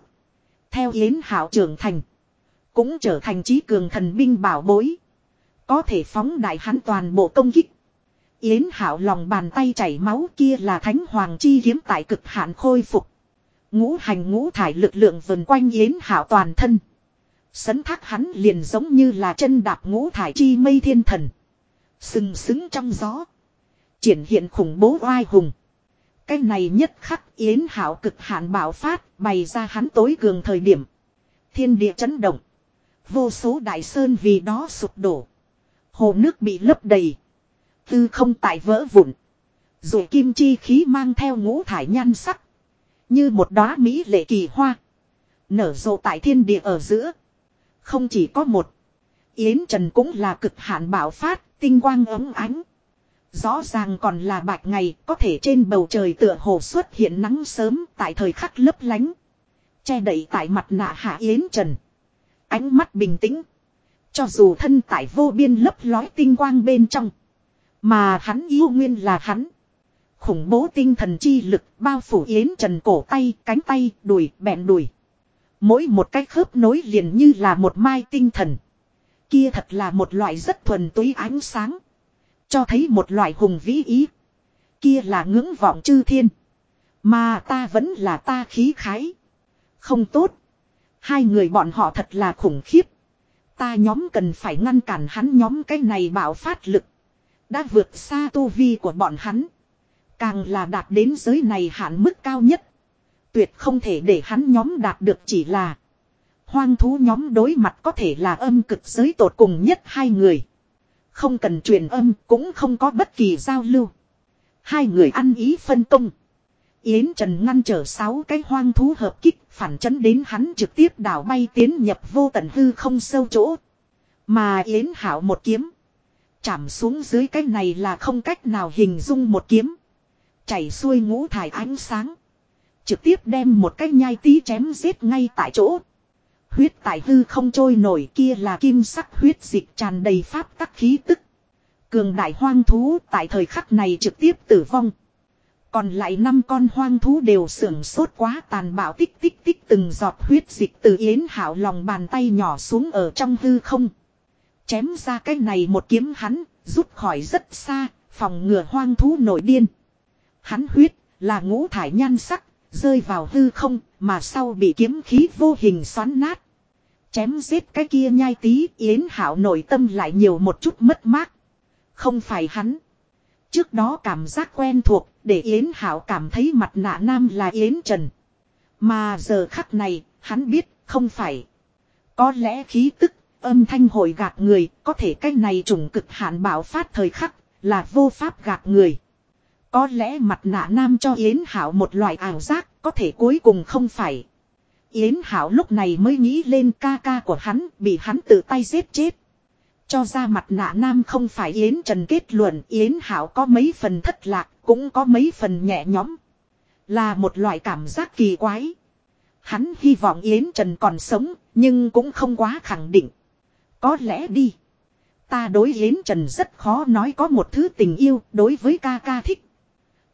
Theo yến hảo trưởng thành. Cũng trở thành trí cường thần binh bảo bối. Có thể phóng đại hắn toàn bộ công kích. Yến hảo lòng bàn tay chảy máu kia là thánh hoàng chi kiếm tại cực hạn khôi phục. Ngũ hành ngũ thải lực lượng vần quanh yến hảo toàn thân. Sấn thác hắn liền giống như là chân đạp ngũ thải chi mây thiên thần. Sừng sững trong gió. Triển hiện khủng bố oai hùng. Cái này nhất khắc yến hảo cực hạn bạo phát, bày ra hắn tối cường thời điểm. Thiên địa chấn động. Vô số đại sơn vì đó sụp đổ. Hồ nước bị lấp đầy. Tư không tại vỡ vụn. Rồi kim chi khí mang theo ngũ thải nhan sắc. Như một đóa mỹ lệ kỳ hoa. Nở rộ tại thiên địa ở giữa. Không chỉ có một. Yến Trần cũng là cực hạn bảo phát, tinh quang ấm ánh. Rõ ràng còn là bạch ngày, có thể trên bầu trời tựa hồ xuất hiện nắng sớm tại thời khắc lấp lánh. Che đậy tại mặt nạ hạ Yến Trần. Ánh mắt bình tĩnh. Cho dù thân tại vô biên lấp lói tinh quang bên trong. Mà hắn yêu nguyên là hắn. Khủng bố tinh thần chi lực bao phủ Yến Trần cổ tay, cánh tay, đùi, bẹn đùi. Mỗi một cái khớp nối liền như là một mai tinh thần. Kia thật là một loại rất thuần túy ánh sáng. Cho thấy một loại hùng vĩ ý. Kia là ngưỡng vọng chư thiên. Mà ta vẫn là ta khí khái. Không tốt. Hai người bọn họ thật là khủng khiếp. Ta nhóm cần phải ngăn cản hắn nhóm cái này bạo phát lực. Đã vượt xa tu vi của bọn hắn. Càng là đạt đến giới này hạn mức cao nhất. Tuyệt không thể để hắn nhóm đạt được chỉ là. Hoang thú nhóm đối mặt có thể là âm cực giới tột cùng nhất hai người. Không cần truyền âm cũng không có bất kỳ giao lưu. Hai người ăn ý phân công. Yến Trần ngăn trở sáu cái hoang thú hợp kích phản chấn đến hắn trực tiếp đảo bay tiến nhập vô tận hư không sâu chỗ. Mà Yến Hảo một kiếm. Chạm xuống dưới cái này là không cách nào hình dung một kiếm. Chảy xuôi ngũ thải ánh sáng. Trực tiếp đem một cái nhai tí chém giết ngay tại chỗ. Huyết tại hư không trôi nổi kia là kim sắc huyết dịch tràn đầy pháp tắc khí tức. Cường đại hoang thú tại thời khắc này trực tiếp tử vong. Còn lại năm con hoang thú đều sưởng sốt quá tàn bạo tích tích tích từng giọt huyết dịch từ yến hảo lòng bàn tay nhỏ xuống ở trong hư không. Chém ra cái này một kiếm hắn, rút khỏi rất xa, phòng ngừa hoang thú nổi điên. Hắn huyết, là ngũ thải nhan sắc, rơi vào hư không, mà sau bị kiếm khí vô hình xoắn nát. Chém giết cái kia nhai tí, Yến Hảo nội tâm lại nhiều một chút mất mát. Không phải hắn. Trước đó cảm giác quen thuộc, để Yến Hảo cảm thấy mặt nạ nam là Yến Trần. Mà giờ khắc này, hắn biết, không phải. Có lẽ khí tức, âm thanh hồi gạt người, có thể cái này trùng cực hạn bảo phát thời khắc, là vô pháp gạt người. Có lẽ mặt nạ nam cho Yến Hảo một loại ảo giác, có thể cuối cùng không phải. Yến Hảo lúc này mới nghĩ lên ca ca của hắn, bị hắn tự tay giết chết. Cho ra mặt nạ nam không phải Yến Trần kết luận Yến Hảo có mấy phần thất lạc, cũng có mấy phần nhẹ nhõm. Là một loại cảm giác kỳ quái. Hắn hy vọng Yến Trần còn sống, nhưng cũng không quá khẳng định. Có lẽ đi. Ta đối Yến Trần rất khó nói có một thứ tình yêu đối với ca ca thích.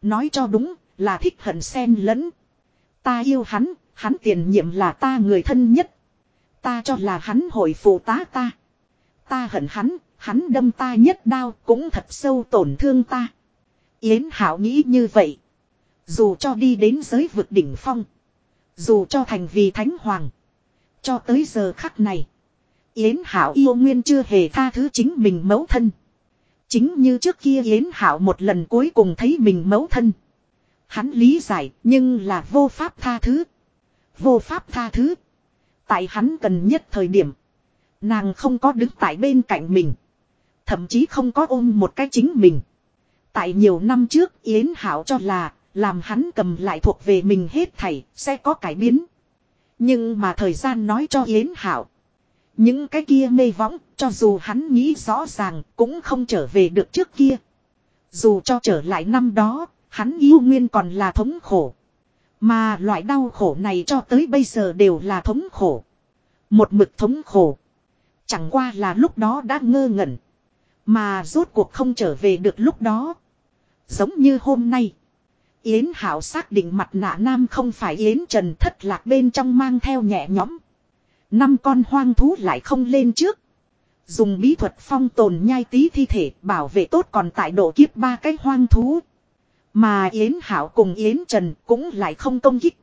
Nói cho đúng là thích hận xen lẫn. Ta yêu hắn, hắn tiền nhiệm là ta người thân nhất. Ta cho là hắn hồi phụ tá ta. Ta hận hắn, hắn đâm ta nhất đao cũng thật sâu tổn thương ta. Yến Hảo nghĩ như vậy. Dù cho đi đến giới vực đỉnh phong. Dù cho thành vì thánh hoàng. Cho tới giờ khắc này. Yến Hảo yêu nguyên chưa hề tha thứ chính mình mẫu thân. Chính như trước kia Yến Hảo một lần cuối cùng thấy mình mẫu thân. Hắn lý giải, nhưng là vô pháp tha thứ. Vô pháp tha thứ. Tại hắn cần nhất thời điểm. Nàng không có đứng tại bên cạnh mình. Thậm chí không có ôm một cái chính mình. Tại nhiều năm trước, Yến Hảo cho là, làm hắn cầm lại thuộc về mình hết thảy, sẽ có cải biến. Nhưng mà thời gian nói cho Yến Hảo. Những cái kia mê võng cho dù hắn nghĩ rõ ràng cũng không trở về được trước kia. Dù cho trở lại năm đó, hắn yêu nguyên còn là thống khổ. Mà loại đau khổ này cho tới bây giờ đều là thống khổ. Một mực thống khổ. Chẳng qua là lúc đó đã ngơ ngẩn. Mà rốt cuộc không trở về được lúc đó. Giống như hôm nay. Yến Hảo xác định mặt nạ nam không phải Yến Trần thất lạc bên trong mang theo nhẹ nhõm. Năm con hoang thú lại không lên trước. Dùng bí thuật phong tồn nhai tí thi thể bảo vệ tốt còn tại độ kiếp ba cái hoang thú. Mà Yến Hảo cùng Yến Trần cũng lại không công kích.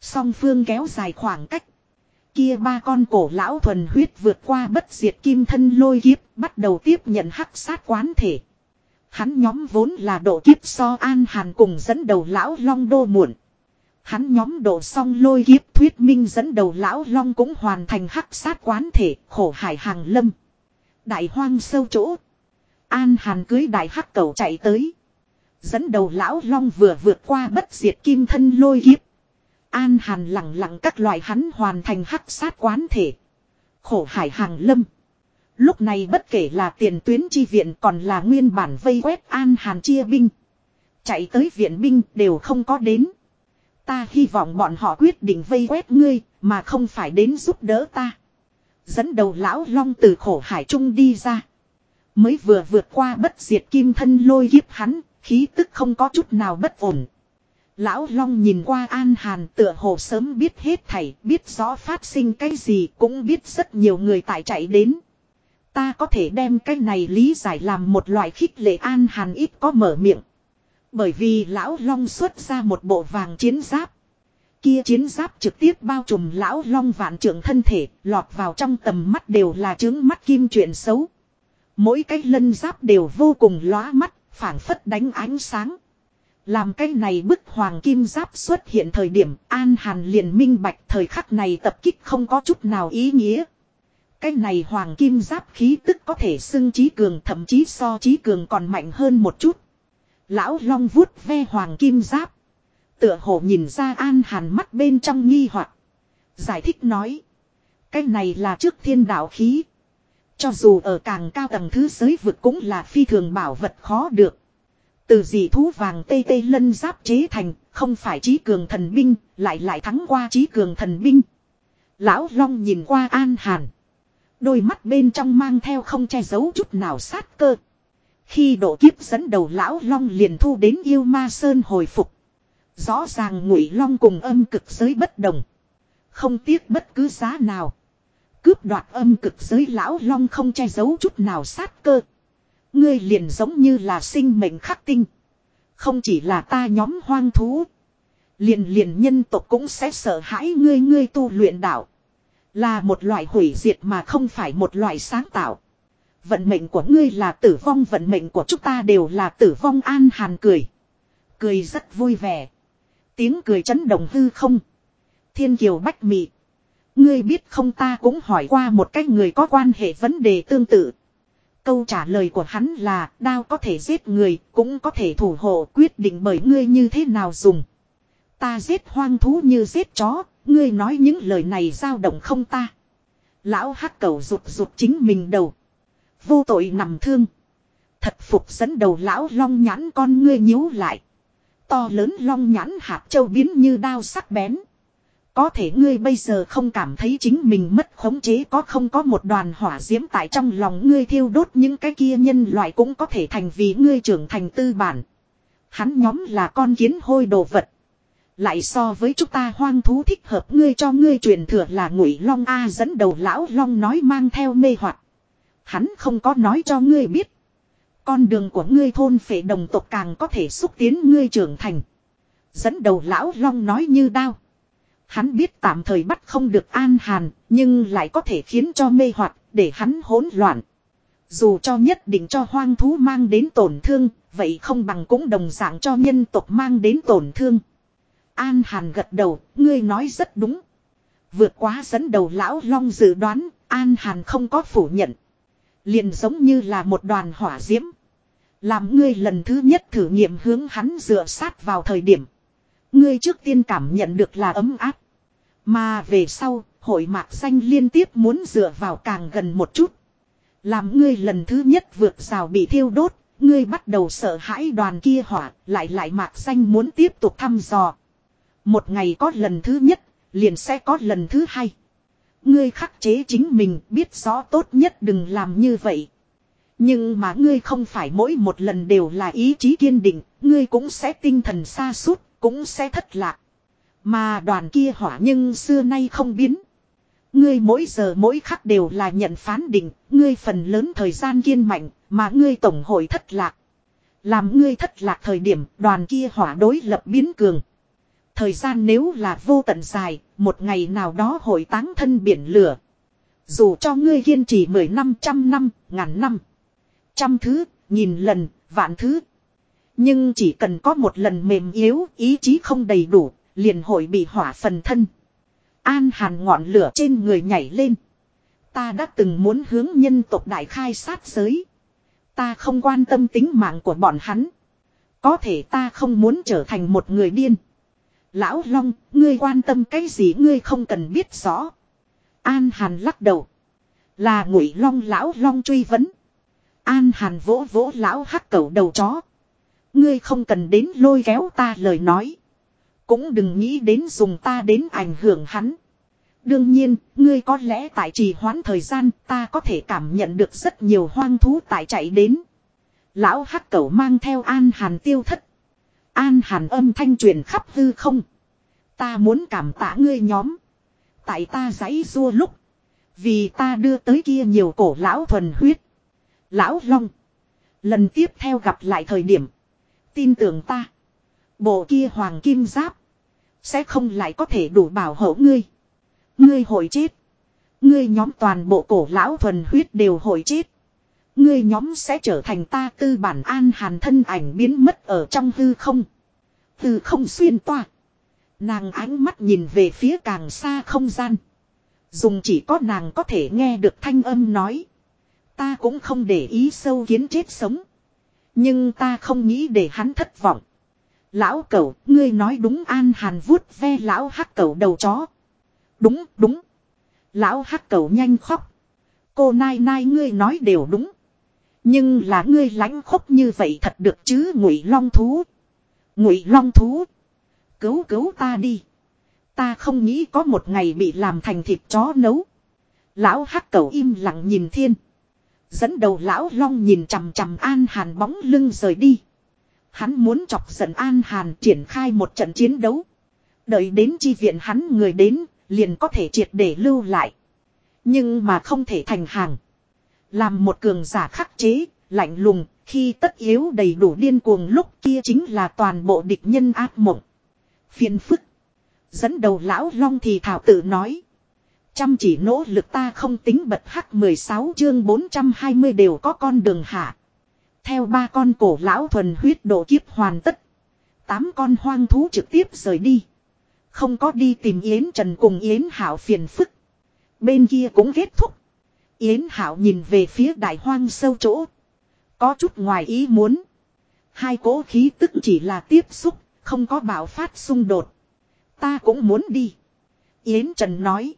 Song phương kéo dài khoảng cách. Kia ba con cổ lão thuần huyết vượt qua bất diệt kim thân lôi kiếp, bắt đầu tiếp nhận hắc sát quán thể. Hắn nhóm vốn là độ kiếp so an hàn cùng dẫn đầu lão long đô muộn. Hắn nhóm đổ xong lôi kiếp thuyết minh dẫn đầu lão long cũng hoàn thành hắc sát quán thể, khổ hải hàng lâm. Đại hoang sâu chỗ. An hàn cưới đại hắc cầu chạy tới. Dẫn đầu lão long vừa vượt qua bất diệt kim thân lôi kiếp. An hàn lặng lặng các loại hắn hoàn thành hắc sát quán thể. Khổ hải hàng lâm. Lúc này bất kể là tiền tuyến chi viện còn là nguyên bản vây quét an hàn chia binh. Chạy tới viện binh đều không có đến. Ta hy vọng bọn họ quyết định vây quét ngươi mà không phải đến giúp đỡ ta. Dẫn đầu lão long từ khổ hải trung đi ra. Mới vừa vượt qua bất diệt kim thân lôi kiếp hắn, khí tức không có chút nào bất ổn. Lão Long nhìn qua An Hàn tựa hồ sớm biết hết thảy, biết rõ phát sinh cái gì cũng biết rất nhiều người tại chạy đến. Ta có thể đem cái này lý giải làm một loại khích lệ An Hàn ít có mở miệng. Bởi vì Lão Long xuất ra một bộ vàng chiến giáp. Kia chiến giáp trực tiếp bao trùm Lão Long vạn trưởng thân thể, lọt vào trong tầm mắt đều là chứng mắt kim chuyện xấu. Mỗi cái lân giáp đều vô cùng lóa mắt, phảng phất đánh ánh sáng. Làm cái này bức hoàng kim giáp xuất hiện thời điểm An Hàn liền minh bạch thời khắc này tập kích không có chút nào ý nghĩa. Cái này hoàng kim giáp khí tức có thể xưng trí cường thậm chí so trí cường còn mạnh hơn một chút. Lão Long vuốt ve hoàng kim giáp. Tựa hồ nhìn ra An Hàn mắt bên trong nghi hoặc Giải thích nói. Cái này là trước thiên đạo khí. Cho dù ở càng cao tầng thứ giới vực cũng là phi thường bảo vật khó được. Từ dị thú vàng tê tê lân giáp chế thành, không phải trí cường thần binh, lại lại thắng qua trí cường thần binh. Lão Long nhìn qua An Hàn. Đôi mắt bên trong mang theo không che giấu chút nào sát cơ. Khi độ kiếp dẫn đầu Lão Long liền thu đến yêu ma sơn hồi phục. Rõ ràng ngụy Long cùng âm cực giới bất đồng. Không tiếc bất cứ giá nào. Cướp đoạt âm cực giới Lão Long không che giấu chút nào sát cơ. Ngươi liền giống như là sinh mệnh khắc tinh. Không chỉ là ta nhóm hoang thú. Liền liền nhân tộc cũng sẽ sợ hãi ngươi ngươi tu luyện đạo. Là một loại hủy diệt mà không phải một loại sáng tạo. Vận mệnh của ngươi là tử vong vận mệnh của chúng ta đều là tử vong an hàn cười. Cười rất vui vẻ. Tiếng cười chấn động hư không. Thiên kiều bách mị. Ngươi biết không ta cũng hỏi qua một cách người có quan hệ vấn đề tương tự. Câu trả lời của hắn là đao có thể giết người, cũng có thể thủ hộ quyết định bởi ngươi như thế nào dùng. Ta giết hoang thú như giết chó, ngươi nói những lời này dao động không ta. Lão hắc cầu rụt rụt chính mình đầu. Vô tội nằm thương. Thật phục dẫn đầu lão long nhãn con ngươi nhíu lại. To lớn long nhãn hạt châu biến như đao sắc bén. Có thể ngươi bây giờ không cảm thấy chính mình mất khống chế có không có một đoàn hỏa diễm tại trong lòng ngươi thiêu đốt những cái kia nhân loại cũng có thể thành vì ngươi trưởng thành tư bản. Hắn nhóm là con kiến hôi đồ vật. Lại so với chúng ta hoang thú thích hợp ngươi cho ngươi truyền thừa là ngụy long A dẫn đầu lão long nói mang theo mê hoặc Hắn không có nói cho ngươi biết. Con đường của ngươi thôn phệ đồng tộc càng có thể xúc tiến ngươi trưởng thành. Dẫn đầu lão long nói như đao. Hắn biết tạm thời bắt không được an hàn, nhưng lại có thể khiến cho mê hoặc để hắn hỗn loạn. Dù cho nhất định cho hoang thú mang đến tổn thương, vậy không bằng cũng đồng dạng cho nhân tộc mang đến tổn thương. An hàn gật đầu, ngươi nói rất đúng. Vượt quá dẫn đầu lão long dự đoán, An hàn không có phủ nhận. Liền giống như là một đoàn hỏa diễm. Làm ngươi lần thứ nhất thử nghiệm hướng hắn dựa sát vào thời điểm. Ngươi trước tiên cảm nhận được là ấm áp. Mà về sau, hội mạc xanh liên tiếp muốn dựa vào càng gần một chút. Làm ngươi lần thứ nhất vượt rào bị thiêu đốt, ngươi bắt đầu sợ hãi đoàn kia hỏa, lại lại mạc xanh muốn tiếp tục thăm dò. Một ngày có lần thứ nhất, liền sẽ có lần thứ hai. Ngươi khắc chế chính mình biết rõ tốt nhất đừng làm như vậy. Nhưng mà ngươi không phải mỗi một lần đều là ý chí kiên định, ngươi cũng sẽ tinh thần xa suốt, cũng sẽ thất lạc. Mà đoàn kia hỏa nhưng xưa nay không biến. Ngươi mỗi giờ mỗi khắc đều là nhận phán định, ngươi phần lớn thời gian kiên mạnh, mà ngươi tổng hội thất lạc. Làm ngươi thất lạc thời điểm đoàn kia hỏa đối lập biến cường. Thời gian nếu là vô tận dài, một ngày nào đó hội táng thân biển lửa. Dù cho ngươi kiên trì mười năm trăm năm, ngàn năm. Trăm thứ, nghìn lần, vạn thứ. Nhưng chỉ cần có một lần mềm yếu, ý chí không đầy đủ, liền hội bị hỏa phần thân. An hàn ngọn lửa trên người nhảy lên. Ta đã từng muốn hướng nhân tộc đại khai sát giới. Ta không quan tâm tính mạng của bọn hắn. Có thể ta không muốn trở thành một người điên. Lão Long, ngươi quan tâm cái gì ngươi không cần biết rõ. An Hàn lắc đầu. Là ngụy Long Lão Long truy vấn. An Hàn vỗ vỗ Lão hắc cầu đầu chó. Ngươi không cần đến lôi kéo ta lời nói. Cũng đừng nghĩ đến dùng ta đến ảnh hưởng hắn. Đương nhiên, ngươi có lẽ tại trì hoãn thời gian ta có thể cảm nhận được rất nhiều hoang thú tại chạy đến. Lão hắc cẩu mang theo an hàn tiêu thất. An hàn âm thanh truyền khắp hư không. Ta muốn cảm tạ ngươi nhóm. Tại ta giấy rua lúc. Vì ta đưa tới kia nhiều cổ lão thuần huyết. Lão long. Lần tiếp theo gặp lại thời điểm. Tin tưởng ta. Bộ kia hoàng kim giáp. Sẽ không lại có thể đủ bảo hộ ngươi. Ngươi hội chết. Ngươi nhóm toàn bộ cổ lão thuần huyết đều hội chết. Ngươi nhóm sẽ trở thành ta tư bản an hàn thân ảnh biến mất ở trong hư không. Hư không xuyên toa. Nàng ánh mắt nhìn về phía càng xa không gian. Dùng chỉ có nàng có thể nghe được thanh âm nói. Ta cũng không để ý sâu kiến chết sống. Nhưng ta không nghĩ để hắn thất vọng. Lão cẩu, ngươi nói đúng an hàn vuốt ve lão hắc cẩu đầu chó. Đúng, đúng. Lão hắc cẩu nhanh khóc. Cô nai nai ngươi nói đều đúng. Nhưng là ngươi lãnh khốc như vậy thật được chứ ngụy long thú. Ngụy long thú. Cứu cứu ta đi. Ta không nghĩ có một ngày bị làm thành thịt chó nấu. Lão hắc Cầu im lặng nhìn thiên. Dẫn đầu lão long nhìn chằm chằm an hàn bóng lưng rời đi. Hắn muốn chọc giận an hàn triển khai một trận chiến đấu. Đợi đến chi viện hắn người đến, liền có thể triệt để lưu lại. Nhưng mà không thể thành hàng. Làm một cường giả khắc chế, lạnh lùng, khi tất yếu đầy đủ điên cuồng lúc kia chính là toàn bộ địch nhân ác mộng. Phiền phức. Dẫn đầu lão long thì thảo tự nói. Chăm chỉ nỗ lực ta không tính bật hắc 16 chương 420 đều có con đường hạ. Theo ba con cổ lão thuần huyết độ kiếp hoàn tất. Tám con hoang thú trực tiếp rời đi. Không có đi tìm Yến Trần cùng Yến Hảo phiền phức. Bên kia cũng kết thúc. Yến Hảo nhìn về phía đại hoang sâu chỗ. Có chút ngoài ý muốn. Hai cố khí tức chỉ là tiếp xúc, không có bạo phát xung đột. Ta cũng muốn đi. Yến Trần nói.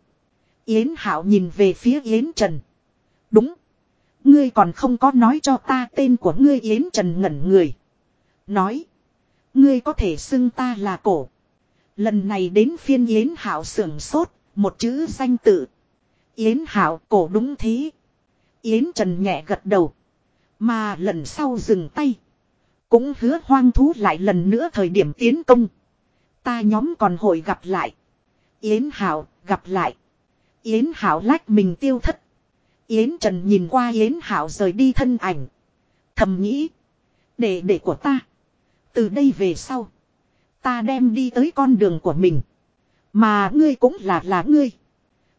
Yến Hảo nhìn về phía Yến Trần. Đúng. Ngươi còn không có nói cho ta tên của ngươi Yến Trần ngẩn người. Nói. Ngươi có thể xưng ta là cổ. Lần này đến phiên Yến Hảo sưởng sốt, một chữ danh tự. Yến Hảo cổ đúng thế. Yến Trần nhẹ gật đầu. Mà lần sau dừng tay. Cũng hứa hoang thú lại lần nữa thời điểm tiến công. Ta nhóm còn hội gặp lại. Yến Hảo gặp lại. Yến Hảo lách mình tiêu thất. Yến Trần nhìn qua Yến Hảo rời đi thân ảnh. Thầm nghĩ. Để để của ta. Từ đây về sau. Ta đem đi tới con đường của mình. Mà ngươi cũng là là ngươi.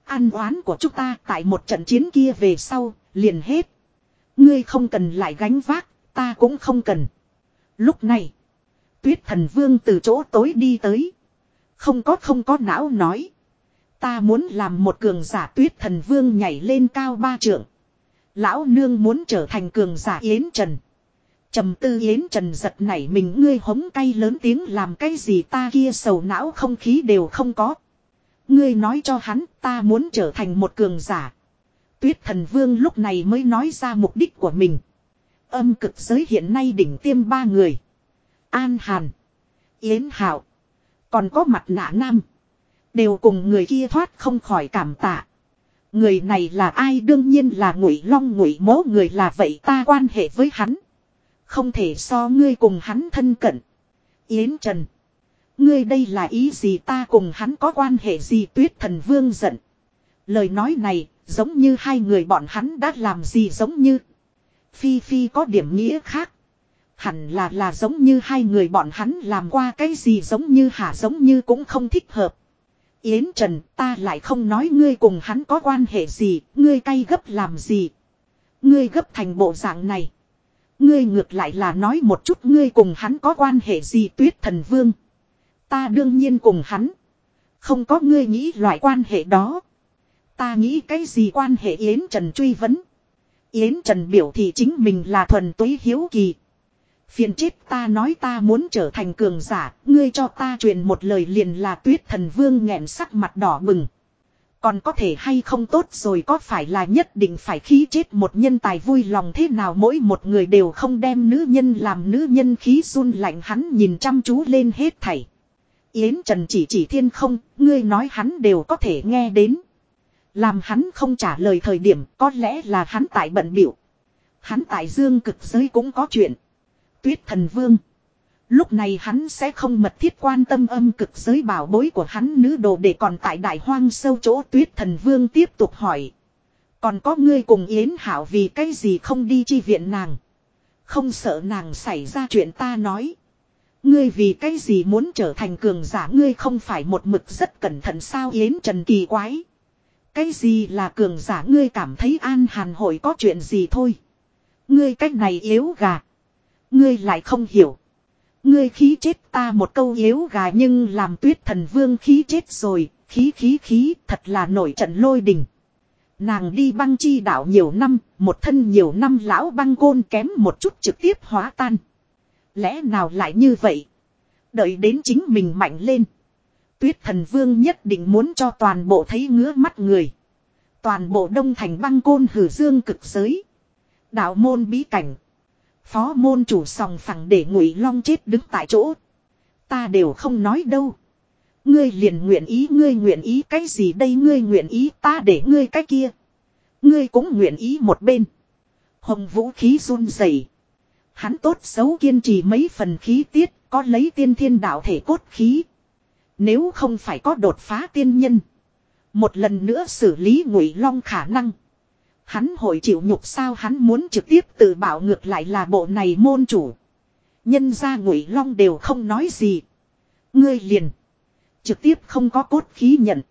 An oán của chúng ta tại một trận chiến kia về sau, liền hết. Ngươi không cần lại gánh vác, ta cũng không cần. Lúc này, tuyết thần vương từ chỗ tối đi tới. Không có không có não nói. Ta muốn làm một cường giả tuyết thần vương nhảy lên cao ba trượng. Lão nương muốn trở thành cường giả yến trần. trầm tư yến trần giật nảy mình ngươi hống cay lớn tiếng làm cái gì ta kia sầu não không khí đều không có. Ngươi nói cho hắn, ta muốn trở thành một cường giả. Tuyết thần vương lúc này mới nói ra mục đích của mình. Âm cực giới hiện nay đỉnh tiêm ba người. An Hàn. Yến Hạo. Còn có mặt nạ nam. Đều cùng người kia thoát không khỏi cảm tạ. Người này là ai đương nhiên là ngụy long, ngụy mố người là vậy ta quan hệ với hắn. Không thể so ngươi cùng hắn thân cận. Yến Trần. Ngươi đây là ý gì ta cùng hắn có quan hệ gì tuyết thần vương giận. Lời nói này giống như hai người bọn hắn đã làm gì giống như. Phi Phi có điểm nghĩa khác. Hẳn là là giống như hai người bọn hắn làm qua cái gì giống như hả giống như cũng không thích hợp. Yến Trần ta lại không nói ngươi cùng hắn có quan hệ gì, ngươi cay gấp làm gì. Ngươi gấp thành bộ dạng này. Ngươi ngược lại là nói một chút ngươi cùng hắn có quan hệ gì tuyết thần vương. Ta đương nhiên cùng hắn. Không có ngươi nghĩ loại quan hệ đó. Ta nghĩ cái gì quan hệ Yến Trần truy vấn. Yến Trần biểu thị chính mình là thuần túy hiếu kỳ. Phiền chết ta nói ta muốn trở thành cường giả, ngươi cho ta truyền một lời liền là tuyết thần vương nghẹn sắc mặt đỏ bừng. Còn có thể hay không tốt rồi có phải là nhất định phải khí chết một nhân tài vui lòng thế nào mỗi một người đều không đem nữ nhân làm nữ nhân khí run lạnh hắn nhìn chăm chú lên hết thảy. Yến Trần chỉ chỉ thiên không, ngươi nói hắn đều có thể nghe đến. Làm hắn không trả lời thời điểm có lẽ là hắn tại bận biểu. Hắn tại dương cực giới cũng có chuyện. Tuyết thần vương. Lúc này hắn sẽ không mật thiết quan tâm âm cực giới bảo bối của hắn nữ đồ để còn tại đại hoang sâu chỗ tuyết thần vương tiếp tục hỏi. Còn có ngươi cùng Yến Hảo vì cái gì không đi chi viện nàng. Không sợ nàng xảy ra chuyện ta nói. Ngươi vì cái gì muốn trở thành cường giả ngươi không phải một mực rất cẩn thận sao Yến Trần kỳ quái. Cái gì là cường giả ngươi cảm thấy an hàn hội có chuyện gì thôi. Ngươi cách này yếu gà. Ngươi lại không hiểu. Ngươi khí chết ta một câu yếu gà nhưng làm tuyết thần vương khí chết rồi, khí khí khí thật là nổi trận lôi đình. Nàng đi băng chi đảo nhiều năm, một thân nhiều năm lão băng côn kém một chút trực tiếp hóa tan. Lẽ nào lại như vậy? Đợi đến chính mình mạnh lên. Tuyết thần vương nhất định muốn cho toàn bộ thấy ngứa mắt người. Toàn bộ đông thành băng côn hử dương cực giới. Đạo môn bí cảnh. Phó môn chủ sòng phẳng để ngụy long chết đứng tại chỗ. Ta đều không nói đâu. Ngươi liền nguyện ý, ngươi nguyện ý cái gì đây ngươi nguyện ý ta để ngươi cái kia. Ngươi cũng nguyện ý một bên. Hồng vũ khí run rẩy. Hắn tốt xấu kiên trì mấy phần khí tiết, có lấy tiên thiên đạo thể cốt khí. Nếu không phải có đột phá tiên nhân. Một lần nữa xử lý ngụy long khả năng. Hắn hội chịu nhục sao hắn muốn trực tiếp tự bảo ngược lại là bộ này môn chủ. Nhân ra ngụy long đều không nói gì. Ngươi liền. Trực tiếp không có cốt khí nhận.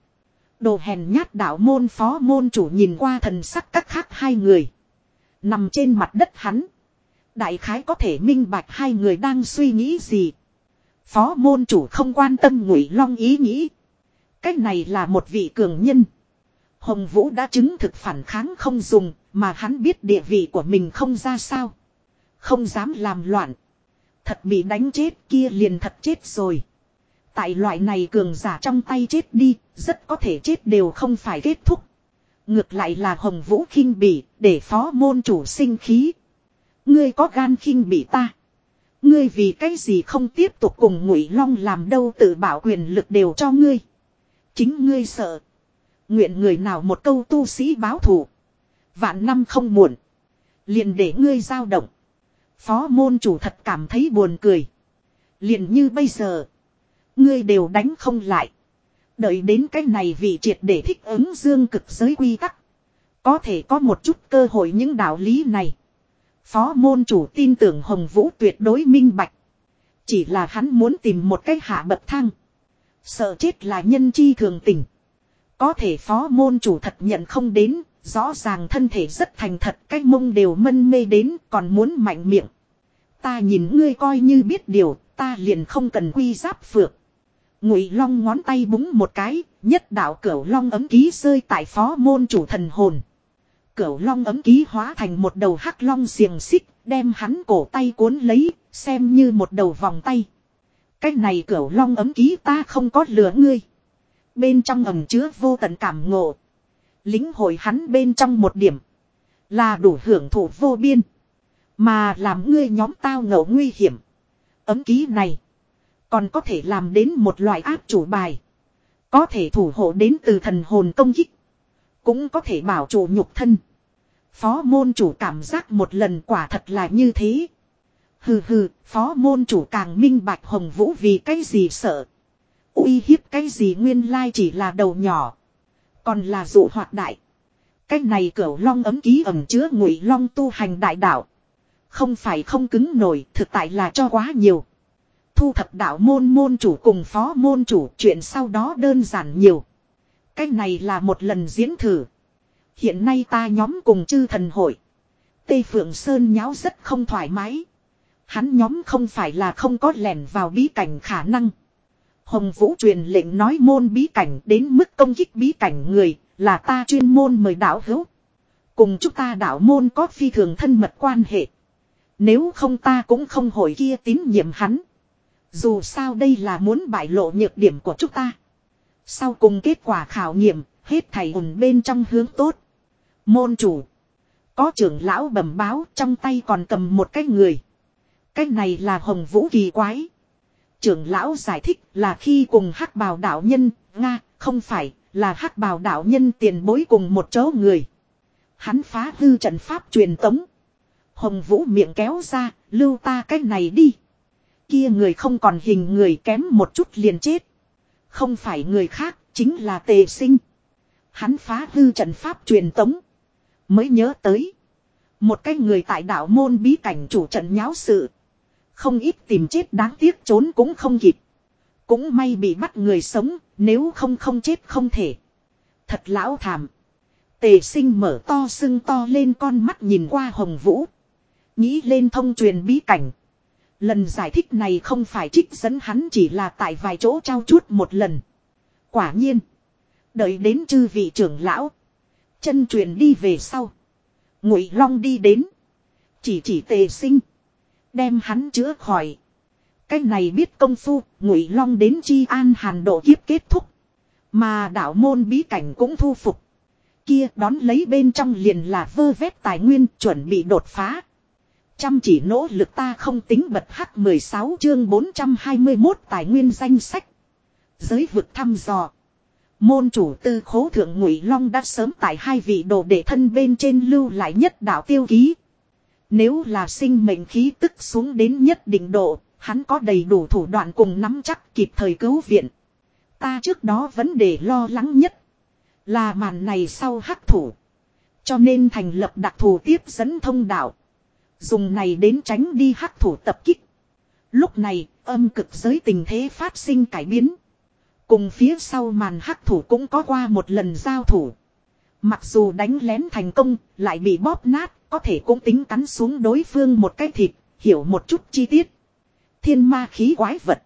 Đồ hèn nhát đạo môn phó môn chủ nhìn qua thần sắc các khác hai người. Nằm trên mặt đất hắn. Đại khái có thể minh bạch hai người đang suy nghĩ gì. Phó môn chủ không quan tâm ngụy long ý nghĩ. Cách này là một vị cường nhân. Hồng Vũ đã chứng thực phản kháng không dùng, mà hắn biết địa vị của mình không ra sao. Không dám làm loạn. Thật bị đánh chết kia liền thật chết rồi. Tại loại này cường giả trong tay chết đi, rất có thể chết đều không phải kết thúc. Ngược lại là Hồng Vũ khinh bỉ, để phó môn chủ sinh khí. Ngươi có gan khinh bị ta. Ngươi vì cái gì không tiếp tục cùng Ngụy Long làm đâu tự bảo quyền lực đều cho ngươi. Chính ngươi sợ. Nguyện người nào một câu tu sĩ báo thù. Vạn năm không muộn. Liền để ngươi giao động. Phó môn chủ thật cảm thấy buồn cười. Liền như bây giờ. Ngươi đều đánh không lại. Đợi đến cái này vì triệt để thích ứng dương cực giới quy tắc. Có thể có một chút cơ hội những đạo lý này. Phó môn chủ tin tưởng Hồng Vũ tuyệt đối minh bạch. Chỉ là hắn muốn tìm một cái hạ bậc thang. Sợ chết là nhân chi thường tình. Có thể phó môn chủ thật nhận không đến, rõ ràng thân thể rất thành thật, cái mông đều mân mê đến, còn muốn mạnh miệng. Ta nhìn ngươi coi như biết điều, ta liền không cần quy giáp phược. Ngụy Long ngón tay búng một cái, nhất đạo cửu long ấm ký rơi tại phó môn chủ thần hồn. Cửu long ấm ký hóa thành một đầu hắc long xiềng xích, đem hắn cổ tay cuốn lấy, xem như một đầu vòng tay. Cái này cửu long ấm ký ta không có lừa ngươi. Bên trong ẩm chứa vô tận cảm ngộ. Lính hội hắn bên trong một điểm. Là đủ hưởng thụ vô biên. Mà làm ngươi nhóm tao ngẫu nguy hiểm. Ấm ký này. Còn có thể làm đến một loại áp chủ bài. Có thể thủ hộ đến từ thần hồn công kích. Cũng có thể bảo chủ nhục thân. Phó môn chủ cảm giác một lần quả thật là như thế. Hừ hừ, phó môn chủ càng minh bạch hồng vũ vì cái gì sợ uy hiếp cái gì nguyên lai chỉ là đầu nhỏ. Còn là dụ hoạt đại. Cái này cửu long ấm ký ẩm chứa ngụy long tu hành đại đạo. Không phải không cứng nổi, thực tại là cho quá nhiều. Thu thập đạo môn môn chủ cùng phó môn chủ chuyện sau đó đơn giản nhiều. Cái này là một lần diễn thử. Hiện nay ta nhóm cùng chư thần hội. Tây Phượng Sơn nháo rất không thoải mái. Hắn nhóm không phải là không có lẻn vào bí cảnh khả năng. Hồng Vũ truyền lệnh nói môn bí cảnh đến mức công kích bí cảnh người, là ta chuyên môn mời đạo hữu. Cùng chúng ta đạo môn có phi thường thân mật quan hệ. Nếu không ta cũng không hồi kia tín nhiệm hắn. Dù sao đây là muốn bại lộ nhược điểm của chúng ta. Sau cùng kết quả khảo nghiệm, hết thầy hùng bên trong hướng tốt. Môn chủ. Có trưởng lão bẩm báo trong tay còn cầm một cái người. Cái này là hồng vũ kỳ quái trưởng lão giải thích là khi cùng hắc bào đạo nhân, Nga, không phải, là hắc bào đạo nhân tiền bối cùng một chỗ người. Hắn phá hư trận pháp truyền tống. Hồng Vũ miệng kéo ra, lưu ta cái này đi. Kia người không còn hình người kém một chút liền chết. Không phải người khác, chính là tề sinh. Hắn phá hư trận pháp truyền tống. Mới nhớ tới. Một cái người tại đạo môn bí cảnh chủ trận nháo sự. Không ít tìm chết đáng tiếc trốn cũng không kịp. Cũng may bị bắt người sống, nếu không không chết không thể. Thật lão thảm. Tề sinh mở to sưng to lên con mắt nhìn qua hồng vũ. Nghĩ lên thông truyền bí cảnh. Lần giải thích này không phải trích dẫn hắn chỉ là tại vài chỗ trao chuốt một lần. Quả nhiên. Đợi đến chư vị trưởng lão. Chân truyền đi về sau. Ngụy Long đi đến. Chỉ chỉ tề sinh. Đem hắn chữa khỏi. Cái này biết công phu, Ngụy Long đến chi an hàn độ kiếp kết thúc. Mà đạo môn bí cảnh cũng thu phục. Kia đón lấy bên trong liền là vơ vét tài nguyên chuẩn bị đột phá. Chăm chỉ nỗ lực ta không tính bật hắc 16 chương 421 tài nguyên danh sách. Giới vực thăm dò. Môn chủ tư khố thượng ngụy long đã sớm tại hai vị đồ đệ thân bên trên lưu lại nhất đạo tiêu ký. Nếu là sinh mệnh khí tức xuống đến nhất định độ, hắn có đầy đủ thủ đoạn cùng nắm chắc kịp thời cứu viện. Ta trước đó vấn đề lo lắng nhất là màn này sau hắc thủ. Cho nên thành lập đặc thù tiếp dẫn thông đạo. Dùng này đến tránh đi hắc thủ tập kích. Lúc này, âm cực giới tình thế phát sinh cải biến. Cùng phía sau màn hắc thủ cũng có qua một lần giao thủ. Mặc dù đánh lén thành công, lại bị bóp nát, có thể cũng tính cắn xuống đối phương một cái thịt, hiểu một chút chi tiết. Thiên ma khí quái vật.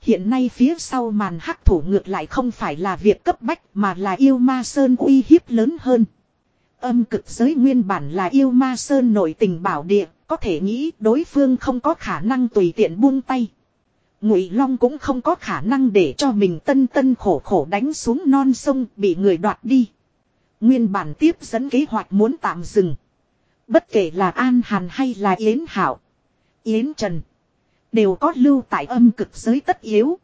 Hiện nay phía sau màn hắc thủ ngược lại không phải là việc cấp bách mà là yêu ma sơn uy hiếp lớn hơn. Âm cực giới nguyên bản là yêu ma sơn nội tình bảo địa, có thể nghĩ đối phương không có khả năng tùy tiện buông tay. Ngụy Long cũng không có khả năng để cho mình tân tân khổ khổ đánh xuống non sông bị người đoạt đi. Nguyên bản tiếp dẫn kế hoạch muốn tạm dừng. Bất kể là An Hàn hay là Yến Hảo. Yến Trần. Đều có lưu tại âm cực giới tất yếu.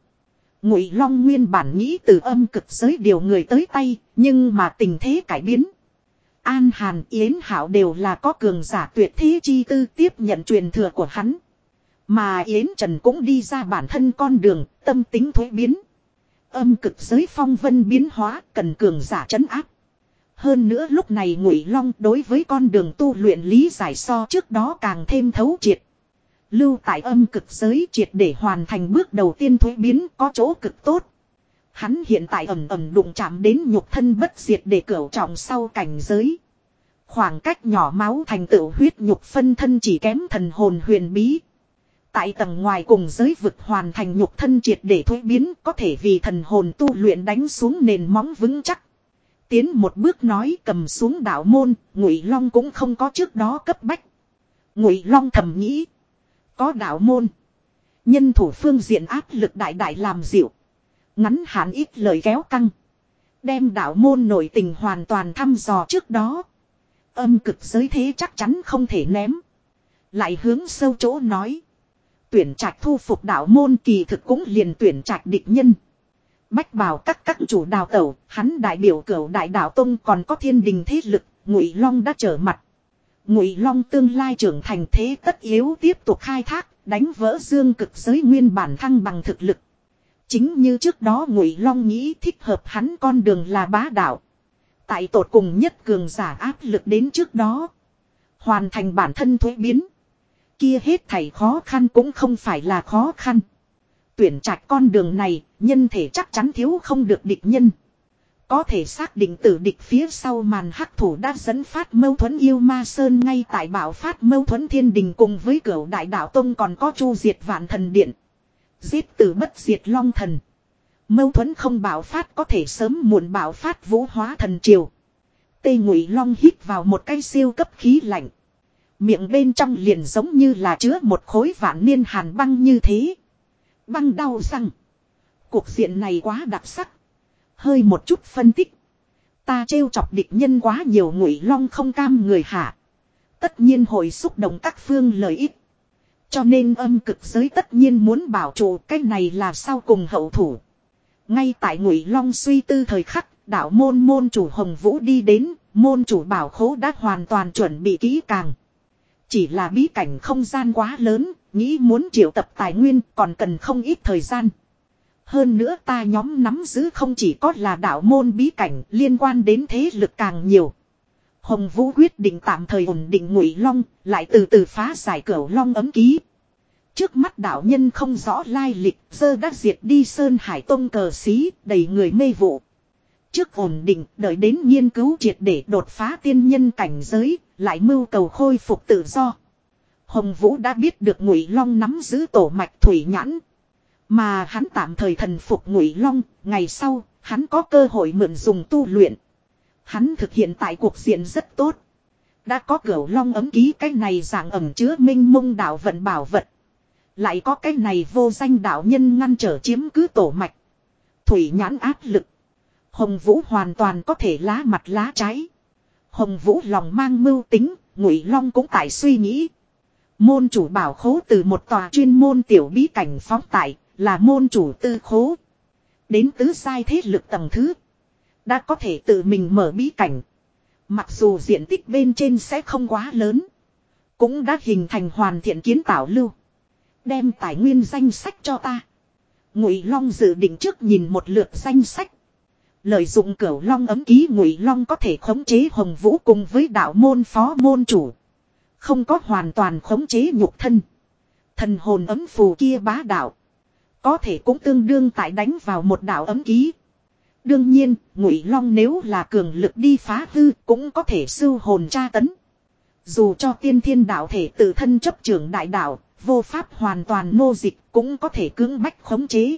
Ngụy Long nguyên bản nghĩ từ âm cực giới điều người tới tay, nhưng mà tình thế cải biến. An Hàn Yến Hảo đều là có cường giả tuyệt thế chi tư tiếp nhận truyền thừa của hắn. Mà Yến Trần cũng đi ra bản thân con đường, tâm tính thuế biến. Âm cực giới phong vân biến hóa cần cường giả chấn áp. Hơn nữa lúc này Ngụy Long đối với con đường tu luyện lý giải so trước đó càng thêm thấu triệt. Lưu tại âm cực giới triệt để hoàn thành bước đầu tiên thuế biến có chỗ cực tốt. Hắn hiện tại ẩm ẩm đụng chạm đến nhục thân bất diệt để cửu trọng sau cảnh giới. Khoảng cách nhỏ máu thành tựu huyết nhục phân thân chỉ kém thần hồn huyền bí. Tại tầng ngoài cùng giới vực hoàn thành nhục thân triệt để thuế biến có thể vì thần hồn tu luyện đánh xuống nền móng vững chắc. Tiến một bước nói cầm xuống đạo môn, ngụy long cũng không có trước đó cấp bách. Ngụy long thầm nghĩ. Có đạo môn. Nhân thủ phương diện áp lực đại đại làm dịu. Ngắn hạn ít lời kéo căng. Đem đạo môn nội tình hoàn toàn thăm dò trước đó. Âm cực giới thế chắc chắn không thể ném. Lại hướng sâu chỗ nói. Tuyển trạch thu phục đạo môn kỳ thực cũng liền tuyển trạch địch nhân. Bách bảo các các chủ đào tẩu, hắn đại biểu cửu đại đạo tông còn có thiên đình thế lực, ngụy long đã trở mặt. Ngụy long tương lai trưởng thành thế tất yếu tiếp tục khai thác, đánh vỡ dương cực giới nguyên bản thăng bằng thực lực. Chính như trước đó Ngụy Long nghĩ thích hợp hắn con đường là bá đạo. Tại tột cùng nhất cường giả áp lực đến trước đó. Hoàn thành bản thân thuế biến. Kia hết thảy khó khăn cũng không phải là khó khăn. Tuyển trạch con đường này, nhân thể chắc chắn thiếu không được địch nhân. Có thể xác định tử địch phía sau màn hắc thủ đã dẫn phát mâu thuẫn yêu ma sơn ngay tại bảo phát mâu thuẫn thiên đình cùng với cửu đại đạo tông còn có chu diệt vạn thần điện. Giết tử bất diệt long thần. Mâu thuẫn không bảo phát có thể sớm muộn bảo phát vũ hóa thần triều. Tây ngụy long hít vào một cái siêu cấp khí lạnh. Miệng bên trong liền giống như là chứa một khối vạn niên hàn băng như thế. Băng đau răng. Cuộc diện này quá đặc sắc. Hơi một chút phân tích. Ta trêu chọc địch nhân quá nhiều ngụy long không cam người hạ. Tất nhiên hồi xúc động các phương lợi ích. Cho nên âm cực giới tất nhiên muốn bảo trụ cái này là sau cùng hậu thủ. Ngay tại ngụy long suy tư thời khắc, đạo môn môn chủ Hồng Vũ đi đến, môn chủ bảo khố đã hoàn toàn chuẩn bị kỹ càng. Chỉ là bí cảnh không gian quá lớn, nghĩ muốn triệu tập tài nguyên còn cần không ít thời gian. Hơn nữa ta nhóm nắm giữ không chỉ có là đạo môn bí cảnh liên quan đến thế lực càng nhiều. Hồng Vũ quyết định tạm thời ổn định ngụy long, lại từ từ phá giải cửu long ấm ký. Trước mắt đạo nhân không rõ lai lịch, dơ đã diệt đi Sơn Hải Tông cờ sĩ, đầy người mê vụ. Trước ổn định, đợi đến nghiên cứu triệt để đột phá tiên nhân cảnh giới, lại mưu cầu khôi phục tự do. Hồng Vũ đã biết được Ngụy Long nắm giữ tổ mạch thủy nhãn, mà hắn tạm thời thần phục Ngụy Long, ngày sau, hắn có cơ hội mượn dùng tu luyện. Hắn thực hiện tại cuộc diện rất tốt. Đã có cửu long ấm ký cái này dạng ẩm chứa minh mông đạo vận bảo vật. Lại có cái này vô danh đạo nhân ngăn trở chiếm cứ tổ mạch. Thủy nhãn áp lực. Hồng Vũ hoàn toàn có thể lá mặt lá trái. Hồng Vũ lòng mang mưu tính, Ngụy Long cũng tại suy nghĩ. Môn chủ bảo khố từ một tòa chuyên môn tiểu bí cảnh phóng tại, là môn chủ tư khố. Đến tứ sai thế lực tầng thứ. Đã có thể tự mình mở bí cảnh. Mặc dù diện tích bên trên sẽ không quá lớn. Cũng đã hình thành hoàn thiện kiến tạo lưu. Đem tài nguyên danh sách cho ta. Ngụy Long dự định trước nhìn một lượt danh sách. Lợi dụng cửu long ấm ký Ngụy Long có thể khống chế Hồng Vũ cùng với đạo môn phó môn chủ. Không có hoàn toàn khống chế nhục thân. Thần hồn ấm phù kia bá đạo. Có thể cũng tương đương tại đánh vào một đạo ấm ký. Đương nhiên, Ngụy Long nếu là cường lực đi phá hư cũng có thể sưu hồn tra tấn. Dù cho tiên thiên đạo thể tự thân chấp trưởng đại đạo, vô pháp hoàn toàn nô dịch cũng có thể cưỡng bách khống chế.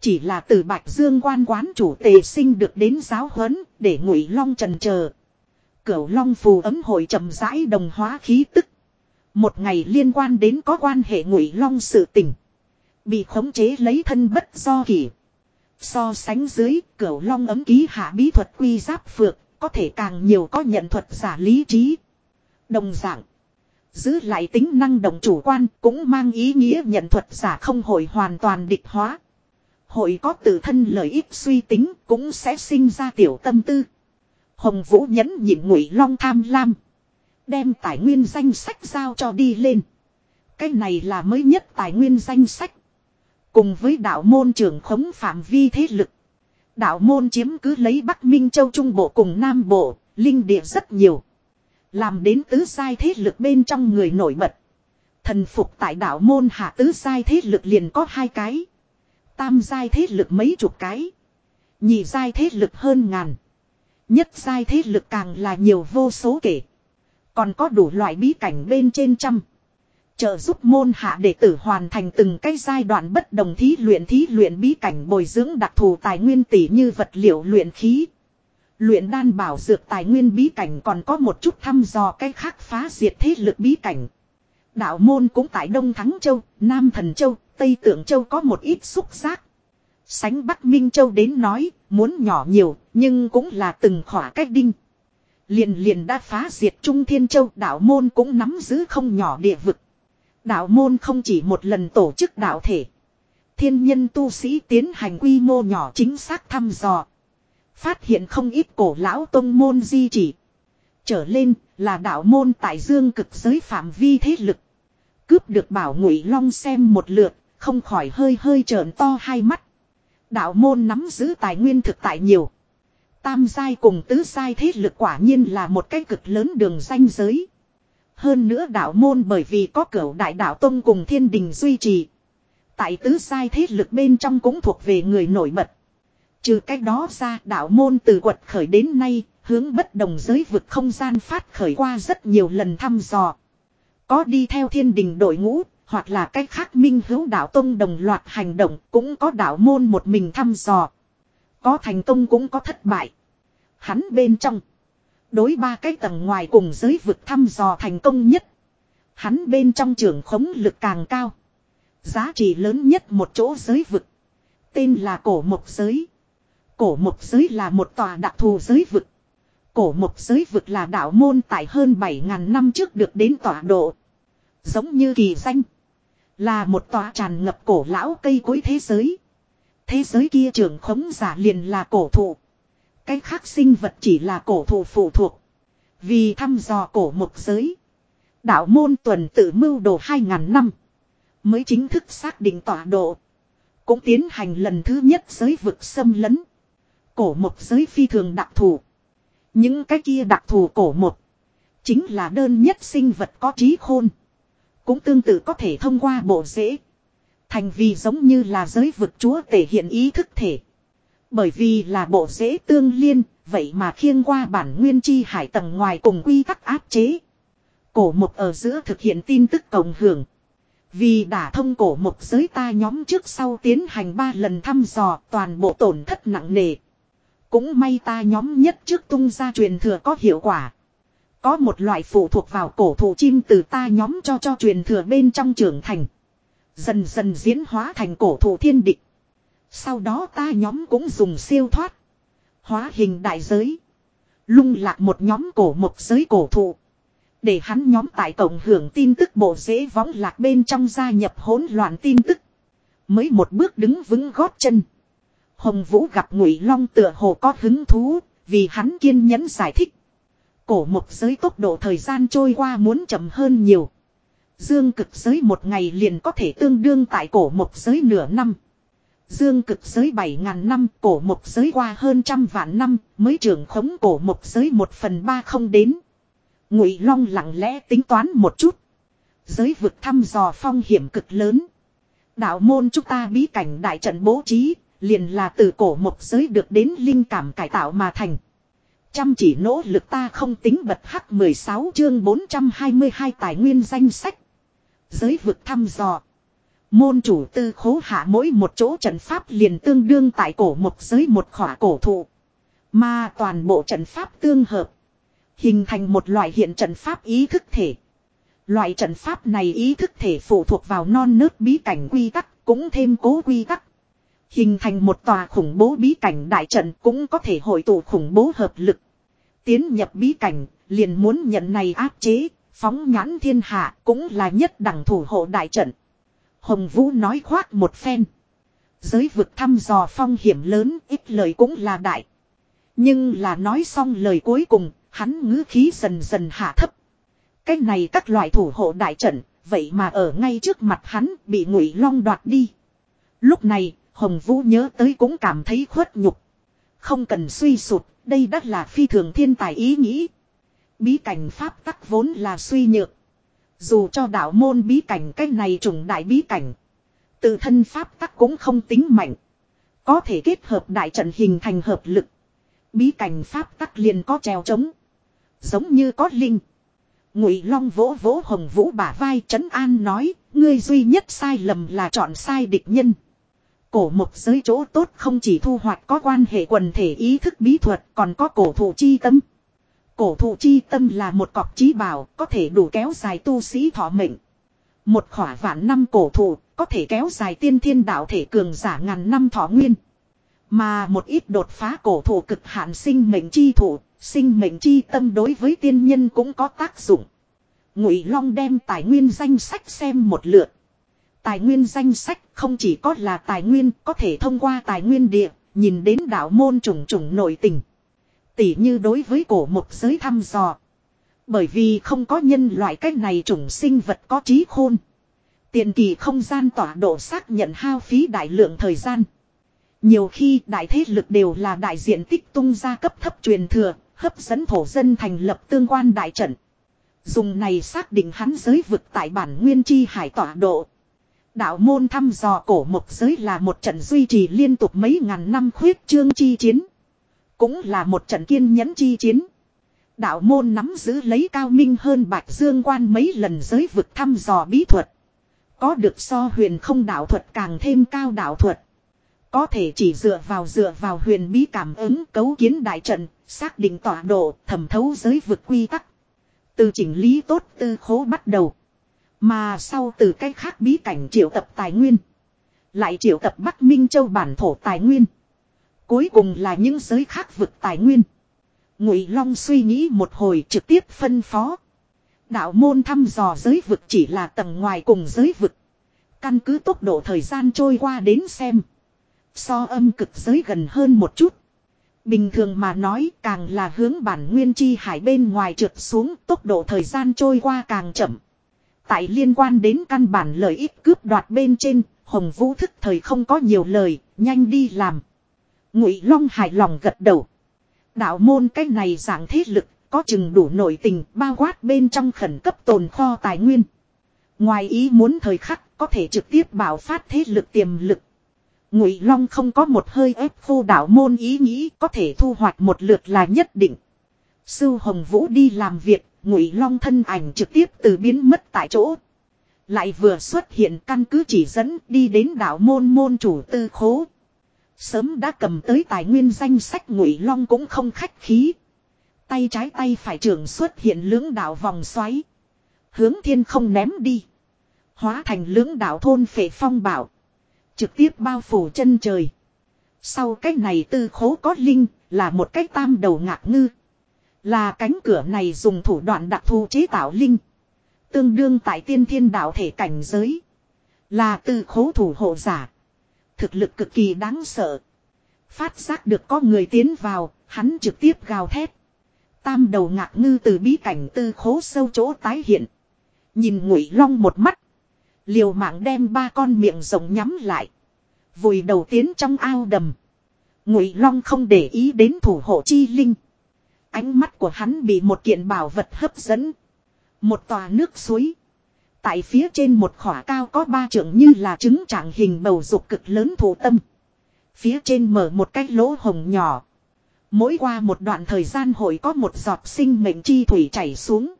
Chỉ là từ Bạch Dương quan quán chủ tề sinh được đến giáo huấn để Ngụy Long trần chờ. Cửu Long phù ấm hội chậm rãi đồng hóa khí tức. Một ngày liên quan đến có quan hệ Ngụy Long sự tình, bị khống chế lấy thân bất do kỷ. So sánh dưới, cửu long ấm ký hạ bí thuật quy giáp phược, có thể càng nhiều có nhận thuật giả lý trí. Đồng dạng, giữ lại tính năng động chủ quan cũng mang ý nghĩa nhận thuật giả không hội hoàn toàn địch hóa. Hội có tự thân lợi ích suy tính cũng sẽ sinh ra tiểu tâm tư. Hồng Vũ nhẫn nhịn ngụy long tham lam. Đem tài nguyên danh sách giao cho đi lên. Cái này là mới nhất tài nguyên danh sách. Cùng với đạo môn trưởng khống phạm vi thế lực. Đạo môn chiếm cứ lấy Bắc Minh Châu Trung Bộ cùng Nam Bộ, linh địa rất nhiều. Làm đến tứ sai thế lực bên trong người nổi bật. Thần phục tại đạo môn hạ tứ sai thế lực liền có hai cái. Tam sai thế lực mấy chục cái. Nhị sai thế lực hơn ngàn. Nhất sai thế lực càng là nhiều vô số kể. Còn có đủ loại bí cảnh bên trên trăm trợ giúp môn hạ đệ tử hoàn thành từng cái giai đoạn bất đồng thí luyện thí luyện bí cảnh bồi dưỡng đặc thù tài nguyên tỷ như vật liệu luyện khí. Luyện đan bảo dược tài nguyên bí cảnh còn có một chút thăm dò cái khác phá diệt thế lực bí cảnh. Đạo môn cũng tại Đông Thắng Châu, Nam Thần Châu, Tây Tượng Châu có một ít xúc giác. Sánh Bắc Minh Châu đến nói, muốn nhỏ nhiều, nhưng cũng là từng khỏa cách đinh. Liền liền đã phá diệt Trung Thiên Châu đạo môn cũng nắm giữ không nhỏ địa vực. Đạo môn không chỉ một lần tổ chức đạo thể. Thiên nhân tu sĩ tiến hành quy mô nhỏ chính xác thăm dò. Phát hiện không ít cổ lão tông môn di chỉ. Trở lên là đạo môn tại dương cực giới phạm vi thế lực. Cướp được bảo ngụy long xem một lượt, không khỏi hơi hơi trợn to hai mắt. Đạo môn nắm giữ tài nguyên thực tại nhiều. Tam giai cùng tứ giai thế lực quả nhiên là một cái cực lớn đường danh giới. Hơn nữa đạo môn bởi vì có cửu đại đạo tông cùng thiên đình duy trì. Tại tứ sai thế lực bên trong cũng thuộc về người nổi bật. Trừ cách đó ra đạo môn từ quật khởi đến nay, hướng bất đồng giới vực không gian phát khởi qua rất nhiều lần thăm dò. Có đi theo thiên đình đội ngũ, hoặc là cách khác minh hữu đạo tông đồng loạt hành động cũng có đạo môn một mình thăm dò. Có thành công cũng có thất bại. Hắn bên trong Đối ba cái tầng ngoài cùng giới vực thăm dò thành công nhất. Hắn bên trong trường khống lực càng cao. Giá trị lớn nhất một chỗ giới vực. Tên là cổ mộc giới. Cổ mộc giới là một tòa đặc thù giới vực. Cổ mộc giới vực là đạo môn tại hơn 7.000 năm trước được đến tọa độ. Giống như kỳ danh. Là một tòa tràn ngập cổ lão cây cối thế giới. Thế giới kia trường khống giả liền là cổ thụ. Cái khác sinh vật chỉ là cổ thụ phụ thuộc. Vì thăm dò cổ mục giới. Đạo môn tuần tự mưu đồ 2.000 năm. Mới chính thức xác định tọa độ. Cũng tiến hành lần thứ nhất giới vực xâm lấn. Cổ mục giới phi thường đặc thù. Những cái kia đặc thù cổ mục Chính là đơn nhất sinh vật có trí khôn. Cũng tương tự có thể thông qua bộ dễ. Thành vì giống như là giới vực chúa thể hiện ý thức thể. Bởi vì là bộ dễ tương liên, vậy mà khiêng qua bản nguyên chi hải tầng ngoài cùng quy tắc áp chế. Cổ mục ở giữa thực hiện tin tức cộng hưởng. Vì đã thông cổ mục giới ta nhóm trước sau tiến hành 3 lần thăm dò toàn bộ tổn thất nặng nề. Cũng may ta nhóm nhất trước tung ra truyền thừa có hiệu quả. Có một loại phụ thuộc vào cổ thụ chim từ ta nhóm cho cho truyền thừa bên trong trưởng thành. Dần dần diễn hóa thành cổ thụ thiên địch. Sau đó ta nhóm cũng dùng siêu thoát. Hóa hình đại giới. Lung lạc một nhóm cổ một giới cổ thụ. Để hắn nhóm tại tổng hưởng tin tức bộ dễ võng lạc bên trong gia nhập hỗn loạn tin tức. Mới một bước đứng vững gót chân. Hồng Vũ gặp Ngụy Long tựa hồ có hứng thú, vì hắn kiên nhẫn giải thích. Cổ mục giới tốc độ thời gian trôi qua muốn chậm hơn nhiều. Dương cực giới một ngày liền có thể tương đương tại cổ mục giới nửa năm. Dương cực giới 7.000 năm, cổ mộc giới qua hơn trăm vạn năm, mới trưởng khống cổ mộc giới một phần ba không đến. Ngụy Long lặng lẽ tính toán một chút. Giới vực thăm dò phong hiểm cực lớn. Đạo môn chúng ta bí cảnh đại trận bố trí, liền là từ cổ mộc giới được đến linh cảm cải tạo mà thành. Chăm chỉ nỗ lực ta không tính bật hắc 16 chương 422 tài nguyên danh sách. Giới vực thăm dò. Môn chủ tư khố hạ mỗi một chỗ trận pháp liền tương đương tại cổ một giới một khỏa cổ thụ. Mà toàn bộ trận pháp tương hợp. Hình thành một loại hiện trận pháp ý thức thể. Loại trận pháp này ý thức thể phụ thuộc vào non nớt bí cảnh quy tắc, cũng thêm cố quy tắc. Hình thành một tòa khủng bố bí cảnh đại trận cũng có thể hội tụ khủng bố hợp lực. Tiến nhập bí cảnh, liền muốn nhận này áp chế, phóng nhãn thiên hạ cũng là nhất đẳng thủ hộ đại trận. Hồng Vũ nói khoác một phen. Giới vực thăm dò phong hiểm lớn, ít lời cũng là đại. Nhưng là nói xong lời cuối cùng, hắn ngữ khí dần dần hạ thấp. Cái này các loại thủ hộ đại trận, vậy mà ở ngay trước mặt hắn bị ngụy long đoạt đi. Lúc này, Hồng Vũ nhớ tới cũng cảm thấy khuất nhục. Không cần suy sụt, đây đắt là phi thường thiên tài ý nghĩ. Bí cảnh pháp tắc vốn là suy nhược. Dù cho đạo môn bí cảnh cái này trùng đại bí cảnh. Tự thân pháp tắc cũng không tính mạnh. Có thể kết hợp đại trận hình thành hợp lực. Bí cảnh pháp tắc liền có trèo trống. Giống như có linh. Ngụy Long vỗ vỗ Hồng Vũ bả vai trấn an nói, ngươi duy nhất sai lầm là chọn sai địch nhân. Cổ Mộc giới chỗ tốt không chỉ thu hoạch có quan hệ quần thể ý thức bí thuật còn có cổ thụ chi tâm. Cổ thụ chi tâm là một cọc trí bảo có thể đủ kéo dài tu sĩ thọ mệnh. Một khỏa vạn năm cổ thụ có thể kéo dài tiên thiên đạo thể cường giả ngàn năm thọ nguyên. Mà một ít đột phá cổ thụ cực hạn sinh mệnh chi thụ, sinh mệnh chi tâm đối với tiên nhân cũng có tác dụng. Ngụy Long đem tài nguyên danh sách xem một lượt. Tài nguyên danh sách không chỉ có là tài nguyên, có thể thông qua tài nguyên địa, nhìn đến đạo môn trùng trùng nội tình tỉ như đối với cổ một giới thăm dò. Bởi vì không có nhân loại cách này trùng sinh vật có trí khôn. Tiền kỳ không gian tỏa độ xác nhận hao phí đại lượng thời gian. Nhiều khi đại thế lực đều là đại diện tích tung ra cấp thấp truyền thừa, hấp dẫn thổ dân thành lập tương quan đại trận. Dùng này xác định hắn giới vực tại bản nguyên chi hải tỏa độ. Đạo môn thăm dò cổ mục giới là một trận duy trì liên tục mấy ngàn năm khuyết trương chi chiến. Cũng là một trận kiên nhẫn chi chiến. Đạo môn nắm giữ lấy cao minh hơn Bạch Dương quan mấy lần giới vực thăm dò bí thuật. Có được so huyền không đạo thuật càng thêm cao đạo thuật. Có thể chỉ dựa vào dựa vào huyền bí cảm ứng cấu kiến đại trận, xác định tọa độ, thẩm thấu giới vực quy tắc. Từ chỉnh lý tốt tư khố bắt đầu. Mà sau từ cách khác bí cảnh triệu tập tài nguyên. Lại triệu tập Bắc Minh Châu bản thổ tài nguyên. Cuối cùng là những giới khác vực tài nguyên. Ngụy Long suy nghĩ một hồi trực tiếp phân phó. Đạo môn thăm dò giới vực chỉ là tầng ngoài cùng giới vực. Căn cứ tốc độ thời gian trôi qua đến xem. So âm cực giới gần hơn một chút. Bình thường mà nói càng là hướng bản nguyên chi hải bên ngoài trượt xuống tốc độ thời gian trôi qua càng chậm. Tại liên quan đến căn bản lợi ích cướp đoạt bên trên, Hồng Vũ thức thời không có nhiều lời, nhanh đi làm. Ngụy Long hài lòng gật đầu. Đạo môn cái này dạng thế lực, có chừng đủ nội tình bao quát bên trong khẩn cấp tồn kho tài nguyên. Ngoài ý muốn thời khắc có thể trực tiếp bảo phát thế lực tiềm lực. Ngụy Long không có một hơi ép khô đạo môn ý nghĩ có thể thu hoạch một lượt là nhất định. Sư Hồng Vũ đi làm việc, Ngụy Long thân ảnh trực tiếp từ biến mất tại chỗ. Lại vừa xuất hiện căn cứ chỉ dẫn đi đến đạo môn môn chủ tư khố. Sớm đã cầm tới tài nguyên danh sách Ngụy Long cũng không khách khí. Tay trái tay phải trường xuất hiện lưỡng đạo vòng xoáy. Hướng thiên không ném đi. Hóa thành lưỡng đạo thôn phệ phong bảo. Trực tiếp bao phủ chân trời. Sau cách này tư khố có linh, là một cách tam đầu ngạc ngư. Là cánh cửa này dùng thủ đoạn đặc thù chế tạo linh. Tương đương tại tiên thiên đạo thể cảnh giới. Là tư khố thủ hộ giả. Thực lực cực kỳ đáng sợ. Phát giác được có người tiến vào, hắn trực tiếp gào thét. Tam đầu ngạc ngư từ bí cảnh tư khố sâu chỗ tái hiện. Nhìn ngụy long một mắt. Liều mạng đem ba con miệng rồng nhắm lại. Vùi đầu tiến trong ao đầm. Ngụy long không để ý đến thủ hộ chi linh. Ánh mắt của hắn bị một kiện bảo vật hấp dẫn. Một tòa nước suối. Tại phía trên một khỏa cao có ba trưởng như là trứng trạng hình bầu dục cực lớn thủ tâm. Phía trên mở một cái lỗ hồng nhỏ. Mỗi qua một đoạn thời gian hội có một giọt sinh mệnh chi thủy chảy xuống.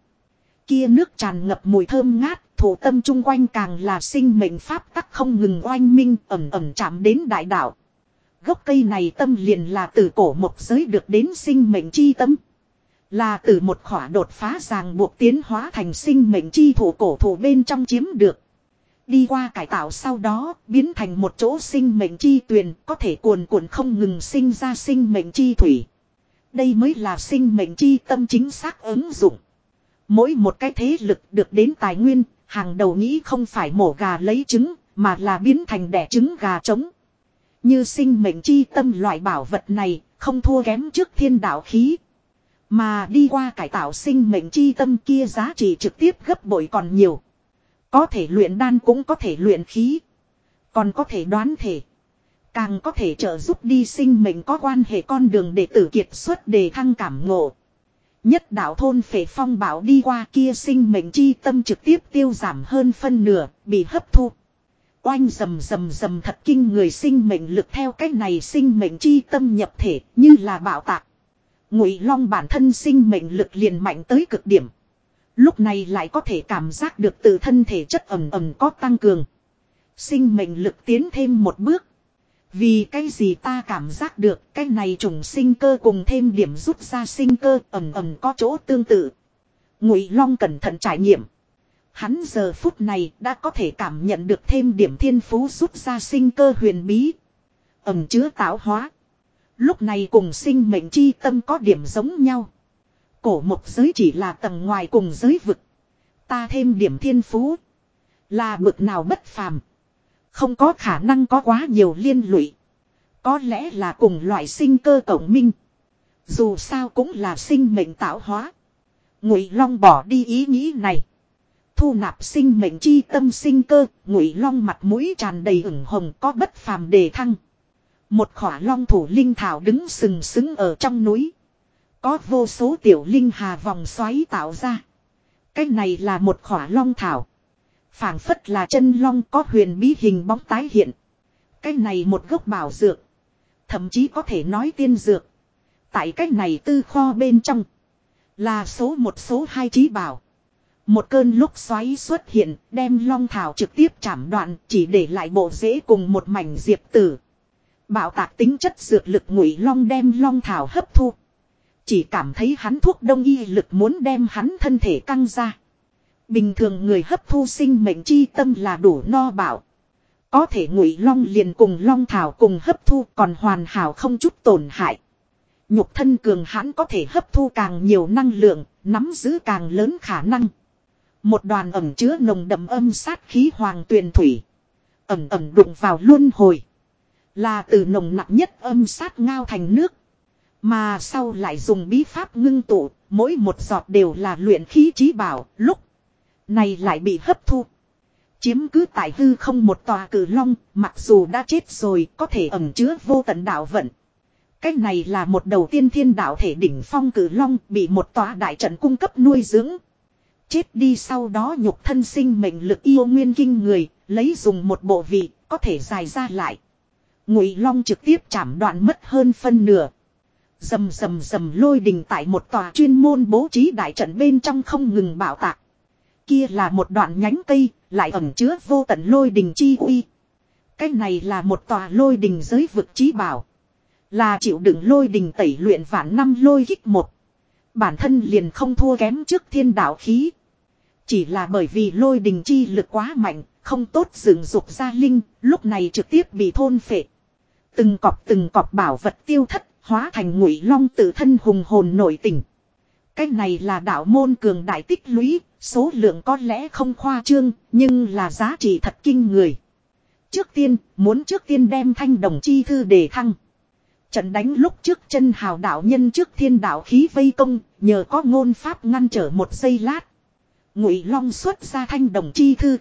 Kia nước tràn ngập mùi thơm ngát, thủ tâm chung quanh càng là sinh mệnh pháp tắc không ngừng oanh minh ẩm ẩm chạm đến đại đạo. Gốc cây này tâm liền là từ cổ một giới được đến sinh mệnh chi tâm. Là từ một khỏa đột phá ràng buộc tiến hóa thành sinh mệnh chi thủ cổ thủ bên trong chiếm được. Đi qua cải tạo sau đó biến thành một chỗ sinh mệnh chi tuyền có thể cuồn cuộn không ngừng sinh ra sinh mệnh chi thủy. Đây mới là sinh mệnh chi tâm chính xác ứng dụng. Mỗi một cái thế lực được đến tài nguyên, hàng đầu nghĩ không phải mổ gà lấy trứng, mà là biến thành đẻ trứng gà trống. Như sinh mệnh chi tâm loại bảo vật này, không thua kém trước thiên đạo khí. Mà đi qua cải tạo sinh mệnh chi tâm kia giá trị trực tiếp gấp bội còn nhiều. Có thể luyện đan cũng có thể luyện khí. Còn có thể đoán thể. Càng có thể trợ giúp đi sinh mệnh có quan hệ con đường để tử kiệt xuất đề thăng cảm ngộ. Nhất đạo thôn phệ phong bảo đi qua kia sinh mệnh chi tâm trực tiếp tiêu giảm hơn phân nửa, bị hấp thu. Oanh rầm rầm rầm thật kinh người sinh mệnh lực theo cách này sinh mệnh chi tâm nhập thể như là bảo tạc. Ngụy Long bản thân sinh mệnh lực liền mạnh tới cực điểm. Lúc này lại có thể cảm giác được từ thân thể chất ẩm ẩm có tăng cường. Sinh mệnh lực tiến thêm một bước. Vì cái gì ta cảm giác được cái này trùng sinh cơ cùng thêm điểm rút ra sinh cơ ẩm ẩm có chỗ tương tự. Ngụy Long cẩn thận trải nghiệm. Hắn giờ phút này đã có thể cảm nhận được thêm điểm thiên phú rút ra sinh cơ huyền bí. Ẩm chứa tạo hóa. Lúc này cùng sinh mệnh chi tâm có điểm giống nhau. Cổ một giới chỉ là tầng ngoài cùng giới vực. Ta thêm điểm thiên phú. Là bực nào bất phàm. Không có khả năng có quá nhiều liên lụy. Có lẽ là cùng loại sinh cơ tổng minh. Dù sao cũng là sinh mệnh tạo hóa. Ngụy Long bỏ đi ý nghĩ này. Thu nạp sinh mệnh chi tâm sinh cơ, Ngụy Long mặt mũi tràn đầy ửng hồng có bất phàm đề thăng. Một khỏa long thủ linh thảo đứng sừng sững ở trong núi. Có vô số tiểu linh hà vòng xoáy tạo ra. Cái này là một khỏa long thảo. phảng phất là chân long có huyền bí hình bóng tái hiện. Cái này một gốc bảo dược. Thậm chí có thể nói tiên dược. Tại cái này tư kho bên trong. Là số một số hai trí bảo. Một cơn lúc xoáy xuất hiện, đem long thảo trực tiếp chảm đoạn, chỉ để lại bộ rễ cùng một mảnh diệp tử. Bảo tạc tính chất dược lực ngụy long đem long thảo hấp thu. Chỉ cảm thấy hắn thuốc đông y lực muốn đem hắn thân thể căng ra. Bình thường người hấp thu sinh mệnh chi tâm là đủ no bảo. Có thể ngụy long liền cùng long thảo cùng hấp thu còn hoàn hảo không chút tổn hại. Nhục thân cường hãn có thể hấp thu càng nhiều năng lượng, nắm giữ càng lớn khả năng. Một đoàn ẩm chứa nồng đậm âm sát khí hoàng tuyền thủy. Ẩm ẩm đụng vào luân hồi. Là từ nồng nặng nhất âm sát ngao thành nước. Mà sau lại dùng bí pháp ngưng tụ, mỗi một giọt đều là luyện khí trí bảo, lúc này lại bị hấp thu. Chiếm cứ tại hư không một tòa cử long, mặc dù đã chết rồi, có thể ẩm chứa vô tận đạo vận. Cách này là một đầu tiên thiên đạo thể đỉnh phong cử long bị một tòa đại trận cung cấp nuôi dưỡng. Chết đi sau đó nhục thân sinh mệnh lực yêu nguyên kinh người, lấy dùng một bộ vị, có thể dài ra lại. Ngụy long trực tiếp chảm đoạn mất hơn phân nửa. rầm rầm rầm lôi đình tại một tòa chuyên môn bố trí đại trận bên trong không ngừng bảo tạc. Kia là một đoạn nhánh cây, lại ẩn chứa vô tận lôi đình chi uy. Cái này là một tòa lôi đình giới vực trí bảo. Là chịu đựng lôi đình tẩy luyện vạn năm lôi kích một. Bản thân liền không thua kém trước thiên đạo khí. Chỉ là bởi vì lôi đình chi lực quá mạnh, không tốt dựng dục ra linh, lúc này trực tiếp bị thôn phệ. Từng cọp từng cọp bảo vật tiêu thất, hóa thành ngụy long tự thân hùng hồn nổi tỉnh. Cái này là đạo môn cường đại tích lũy, số lượng có lẽ không khoa trương, nhưng là giá trị thật kinh người. Trước tiên, muốn trước tiên đem thanh đồng chi thư đề thăng. Trận đánh lúc trước chân hào đạo nhân trước thiên đạo khí vây công, nhờ có ngôn pháp ngăn trở một giây lát. Ngụy Long xuất ra thanh đồng chi thư.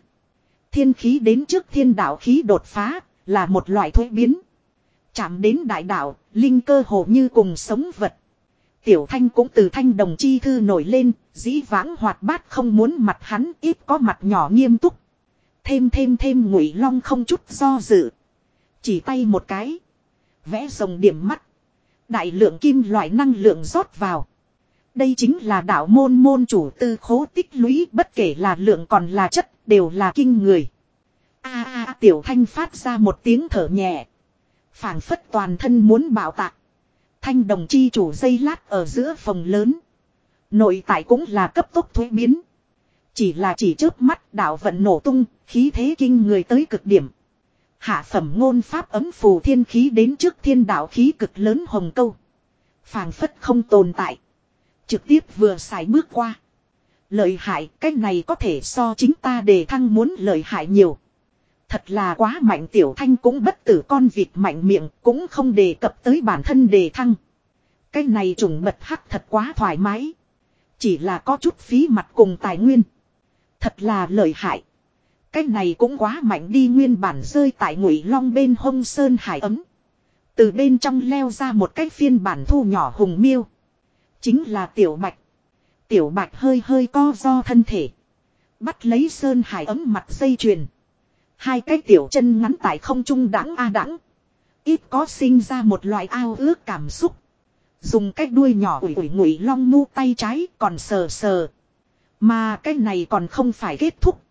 Thiên khí đến trước thiên đạo khí đột phá, là một loại thuế biến. Chạm đến đại đạo, linh cơ hồ như cùng sống vật. Tiểu thanh cũng từ thanh đồng chi thư nổi lên, dĩ vãng hoạt bát không muốn mặt hắn ít có mặt nhỏ nghiêm túc. Thêm thêm thêm ngụy long không chút do dự. Chỉ tay một cái. Vẽ rồng điểm mắt. Đại lượng kim loại năng lượng rót vào. Đây chính là đạo môn môn chủ tư khố tích lũy bất kể là lượng còn là chất đều là kinh người. A a tiểu thanh phát ra một tiếng thở nhẹ. phảng phất toàn thân muốn bảo tạc. Thanh đồng chi chủ dây lát ở giữa phòng lớn. Nội tại cũng là cấp tốc thuế biến. Chỉ là chỉ trước mắt đạo vận nổ tung, khí thế kinh người tới cực điểm. Hạ phẩm ngôn pháp ấm phù thiên khí đến trước thiên đạo khí cực lớn hồng câu. phảng phất không tồn tại. Trực tiếp vừa xài bước qua. Lợi hại, cái này có thể so chính ta đề thăng muốn lợi hại nhiều. Thật là quá mạnh tiểu thanh cũng bất tử con vịt mạnh miệng cũng không đề cập tới bản thân đề thăng. Cái này trùng mật hắc thật quá thoải mái. Chỉ là có chút phí mặt cùng tài nguyên. Thật là lợi hại. Cái này cũng quá mạnh đi nguyên bản rơi tại ngụy long bên hông sơn hải ấm. Từ bên trong leo ra một cái phiên bản thu nhỏ hùng miêu. Chính là tiểu bạch. Tiểu bạch hơi hơi co do thân thể. Bắt lấy sơn hải ấm mặt dây chuyền. Hai cái tiểu chân ngắn tại không trung đãng a đãng. Ít có sinh ra một loại ao ước cảm xúc. Dùng cái đuôi nhỏ ủi ủi ngụy long mu tay trái còn sờ sờ. Mà cái này còn không phải kết thúc.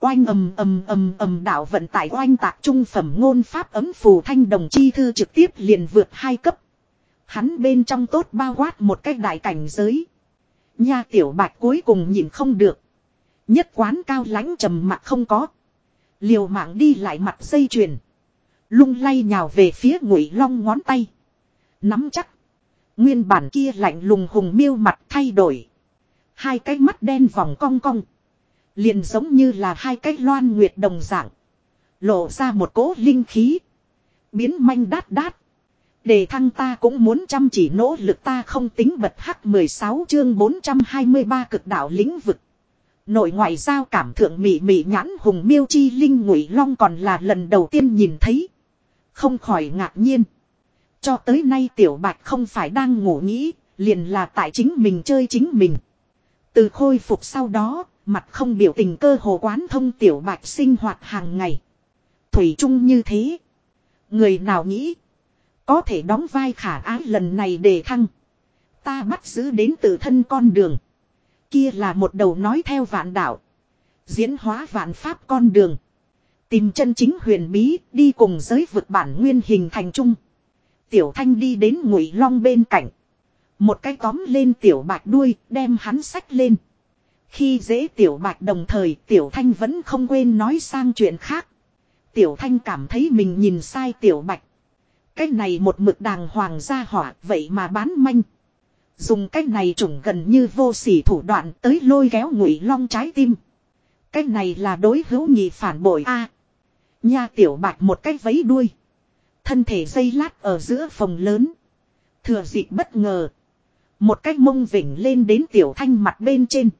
Oanh ầm ầm ầm ầm đạo vận tải oanh tạc trung phẩm ngôn pháp ấm phù thanh đồng chi thư trực tiếp liền vượt hai cấp. Hắn bên trong tốt bao quát một cái đại cảnh giới. Nha tiểu bạch cuối cùng nhìn không được. Nhất quán cao lãnh trầm mặt không có. Liều mạng đi lại mặt dây chuyền. Lung lay nhào về phía ngụy long ngón tay. Nắm chắc. Nguyên bản kia lạnh lùng hùng miêu mặt thay đổi. Hai cái mắt đen vòng cong cong. Liền giống như là hai cái loan nguyệt đồng dạng. Lộ ra một cỗ linh khí. Biến manh đát đát. Đề thăng ta cũng muốn chăm chỉ nỗ lực ta không tính bật hắc 16 chương 423 cực đạo lĩnh vực. Nội ngoại giao cảm thượng mị mị nhãn hùng miêu chi linh ngụy long còn là lần đầu tiên nhìn thấy. Không khỏi ngạc nhiên. Cho tới nay tiểu bạch không phải đang ngủ nghĩ, liền là tại chính mình chơi chính mình. Từ khôi phục sau đó, mặt không biểu tình cơ hồ quán thông tiểu bạch sinh hoạt hàng ngày. Thủy chung như thế. Người nào nghĩ có thể đóng vai khả ái lần này để thăng. Ta bắt giữ đến từ thân con đường. Kia là một đầu nói theo vạn đạo. Diễn hóa vạn pháp con đường. Tìm chân chính huyền bí, đi cùng giới vực bản nguyên hình thành chung. Tiểu thanh đi đến ngụy long bên cạnh. Một cái tóm lên tiểu bạch đuôi, đem hắn sách lên. Khi dễ tiểu bạch đồng thời, tiểu thanh vẫn không quên nói sang chuyện khác. Tiểu thanh cảm thấy mình nhìn sai tiểu bạch. Cái này một mực đàng hoàng gia hỏa vậy mà bán manh. Dùng cái này trùng gần như vô sỉ thủ đoạn tới lôi kéo ngụy long trái tim. Cái này là đối hữu nhị phản bội a. nha tiểu bạch một cái vấy đuôi. Thân thể dây lát ở giữa phòng lớn. Thừa dịp bất ngờ. Một cái mông vỉnh lên đến tiểu thanh mặt bên trên.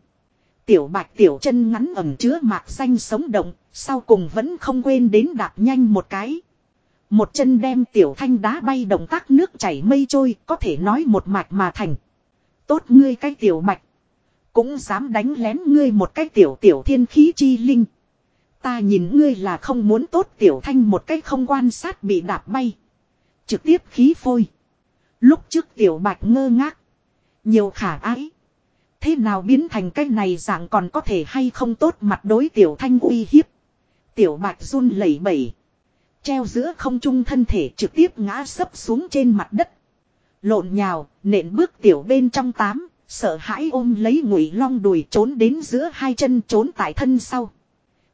Tiểu bạch tiểu chân ngắn ẩm chứa mạc xanh sống động, sau cùng vẫn không quên đến đạp nhanh một cái. Một chân đem tiểu thanh đá bay động tác nước chảy mây trôi, có thể nói một mạch mà thành. Tốt ngươi cái tiểu mạch Cũng dám đánh lén ngươi một cái tiểu tiểu thiên khí chi linh. Ta nhìn ngươi là không muốn tốt tiểu thanh một cách không quan sát bị đạp bay. Trực tiếp khí phôi. Lúc trước tiểu bạch ngơ ngác. Nhiều khả ái. Thế nào biến thành cái này dạng còn có thể hay không tốt mặt đối tiểu thanh uy hiếp. Tiểu bạch run lẩy bẩy. Treo giữa không trung thân thể trực tiếp ngã sấp xuống trên mặt đất. Lộn nhào, nện bước tiểu bên trong tám, sợ hãi ôm lấy ngụy long đùi trốn đến giữa hai chân trốn tại thân sau.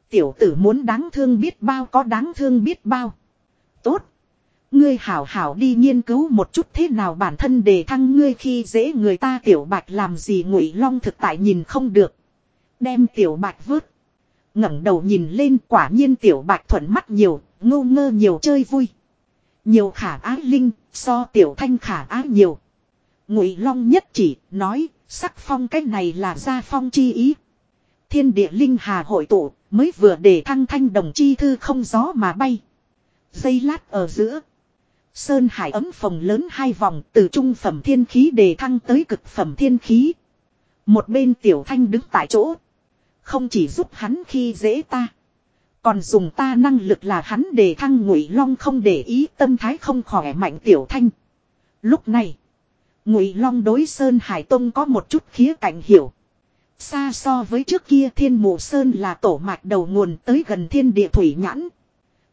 Tiểu tử muốn đáng thương biết bao có đáng thương biết bao. Tốt. Ngươi hảo hảo đi nghiên cứu một chút thế nào bản thân đề thăng ngươi khi dễ người ta tiểu bạch làm gì ngụy long thực tại nhìn không được. Đem tiểu bạch vứt. ngẩng đầu nhìn lên quả nhiên tiểu bạch thuận mắt nhiều, ngô ngơ nhiều chơi vui. Nhiều khả ái linh, so tiểu thanh khả ái nhiều. Ngụy long nhất chỉ, nói, sắc phong cái này là gia phong chi ý. Thiên địa linh hà hội tụ, mới vừa để thăng thanh đồng chi thư không gió mà bay. Dây lát ở giữa. Sơn hải ấm phòng lớn hai vòng từ trung phẩm thiên khí đề thăng tới cực phẩm thiên khí. Một bên tiểu thanh đứng tại chỗ. Không chỉ giúp hắn khi dễ ta. Còn dùng ta năng lực là hắn đề thăng ngụy long không để ý tâm thái không khỏe mạnh tiểu thanh. Lúc này. Ngụy long đối Sơn Hải Tông có một chút khía cạnh hiểu. Xa so với trước kia thiên mộ Sơn là tổ mạch đầu nguồn tới gần thiên địa thủy nhãn.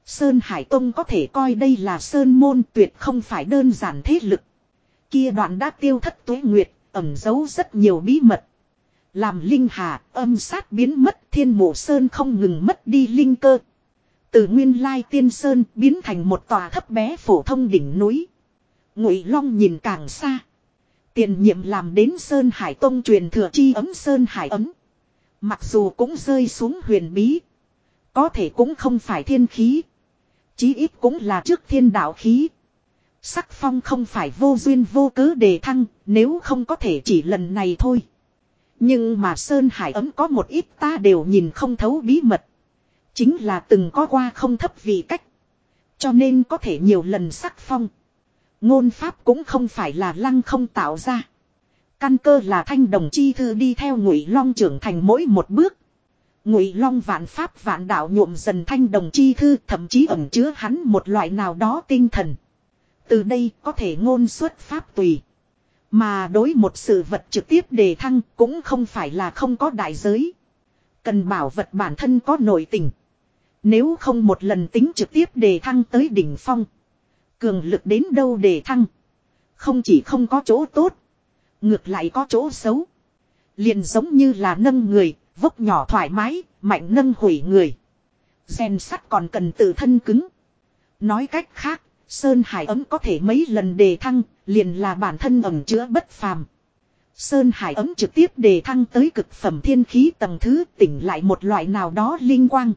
Sơn Hải Tông có thể coi đây là Sơn môn tuyệt không phải đơn giản thế lực. Kia đoạn đã tiêu thất tuế nguyệt, ẩn giấu rất nhiều bí mật. Làm linh hà, âm sát biến mất thiên mộ Sơn không ngừng mất đi linh cơ. Từ nguyên lai tiên Sơn biến thành một tòa thấp bé phổ thông đỉnh núi. Ngụy Long nhìn càng xa. Tiền nhiệm làm đến Sơn Hải Tông truyền thừa chi ấm Sơn Hải ấm. Mặc dù cũng rơi xuống huyền bí. Có thể cũng không phải thiên khí. Chí ít cũng là trước thiên đạo khí. Sắc phong không phải vô duyên vô cớ đề thăng, nếu không có thể chỉ lần này thôi. Nhưng mà Sơn Hải ấm có một ít ta đều nhìn không thấu bí mật. Chính là từng có qua không thấp vị cách. Cho nên có thể nhiều lần sắc phong. Ngôn pháp cũng không phải là lăng không tạo ra. Căn cơ là thanh đồng chi thư đi theo ngụy long trưởng thành mỗi một bước. Ngụy long vạn pháp vạn đạo nhuộm dần thanh đồng chi thư, thậm chí ẩn chứa hắn một loại nào đó tinh thần. Từ đây có thể ngôn xuất pháp tùy. Mà đối một sự vật trực tiếp đề thăng cũng không phải là không có đại giới. Cần bảo vật bản thân có nội tình. Nếu không một lần tính trực tiếp đề thăng tới đỉnh phong. Cường lực đến đâu đề thăng. Không chỉ không có chỗ tốt. Ngược lại có chỗ xấu. Liền giống như là nâng người, vốc nhỏ thoải mái, mạnh nâng hủy người. Gen sắt còn cần tự thân cứng. Nói cách khác, Sơn Hải ấm có thể mấy lần đề thăng, liền là bản thân ẩm chứa bất phàm. Sơn Hải ấm trực tiếp đề thăng tới cực phẩm thiên khí tầng thứ, tỉnh lại một loại nào đó linh quang.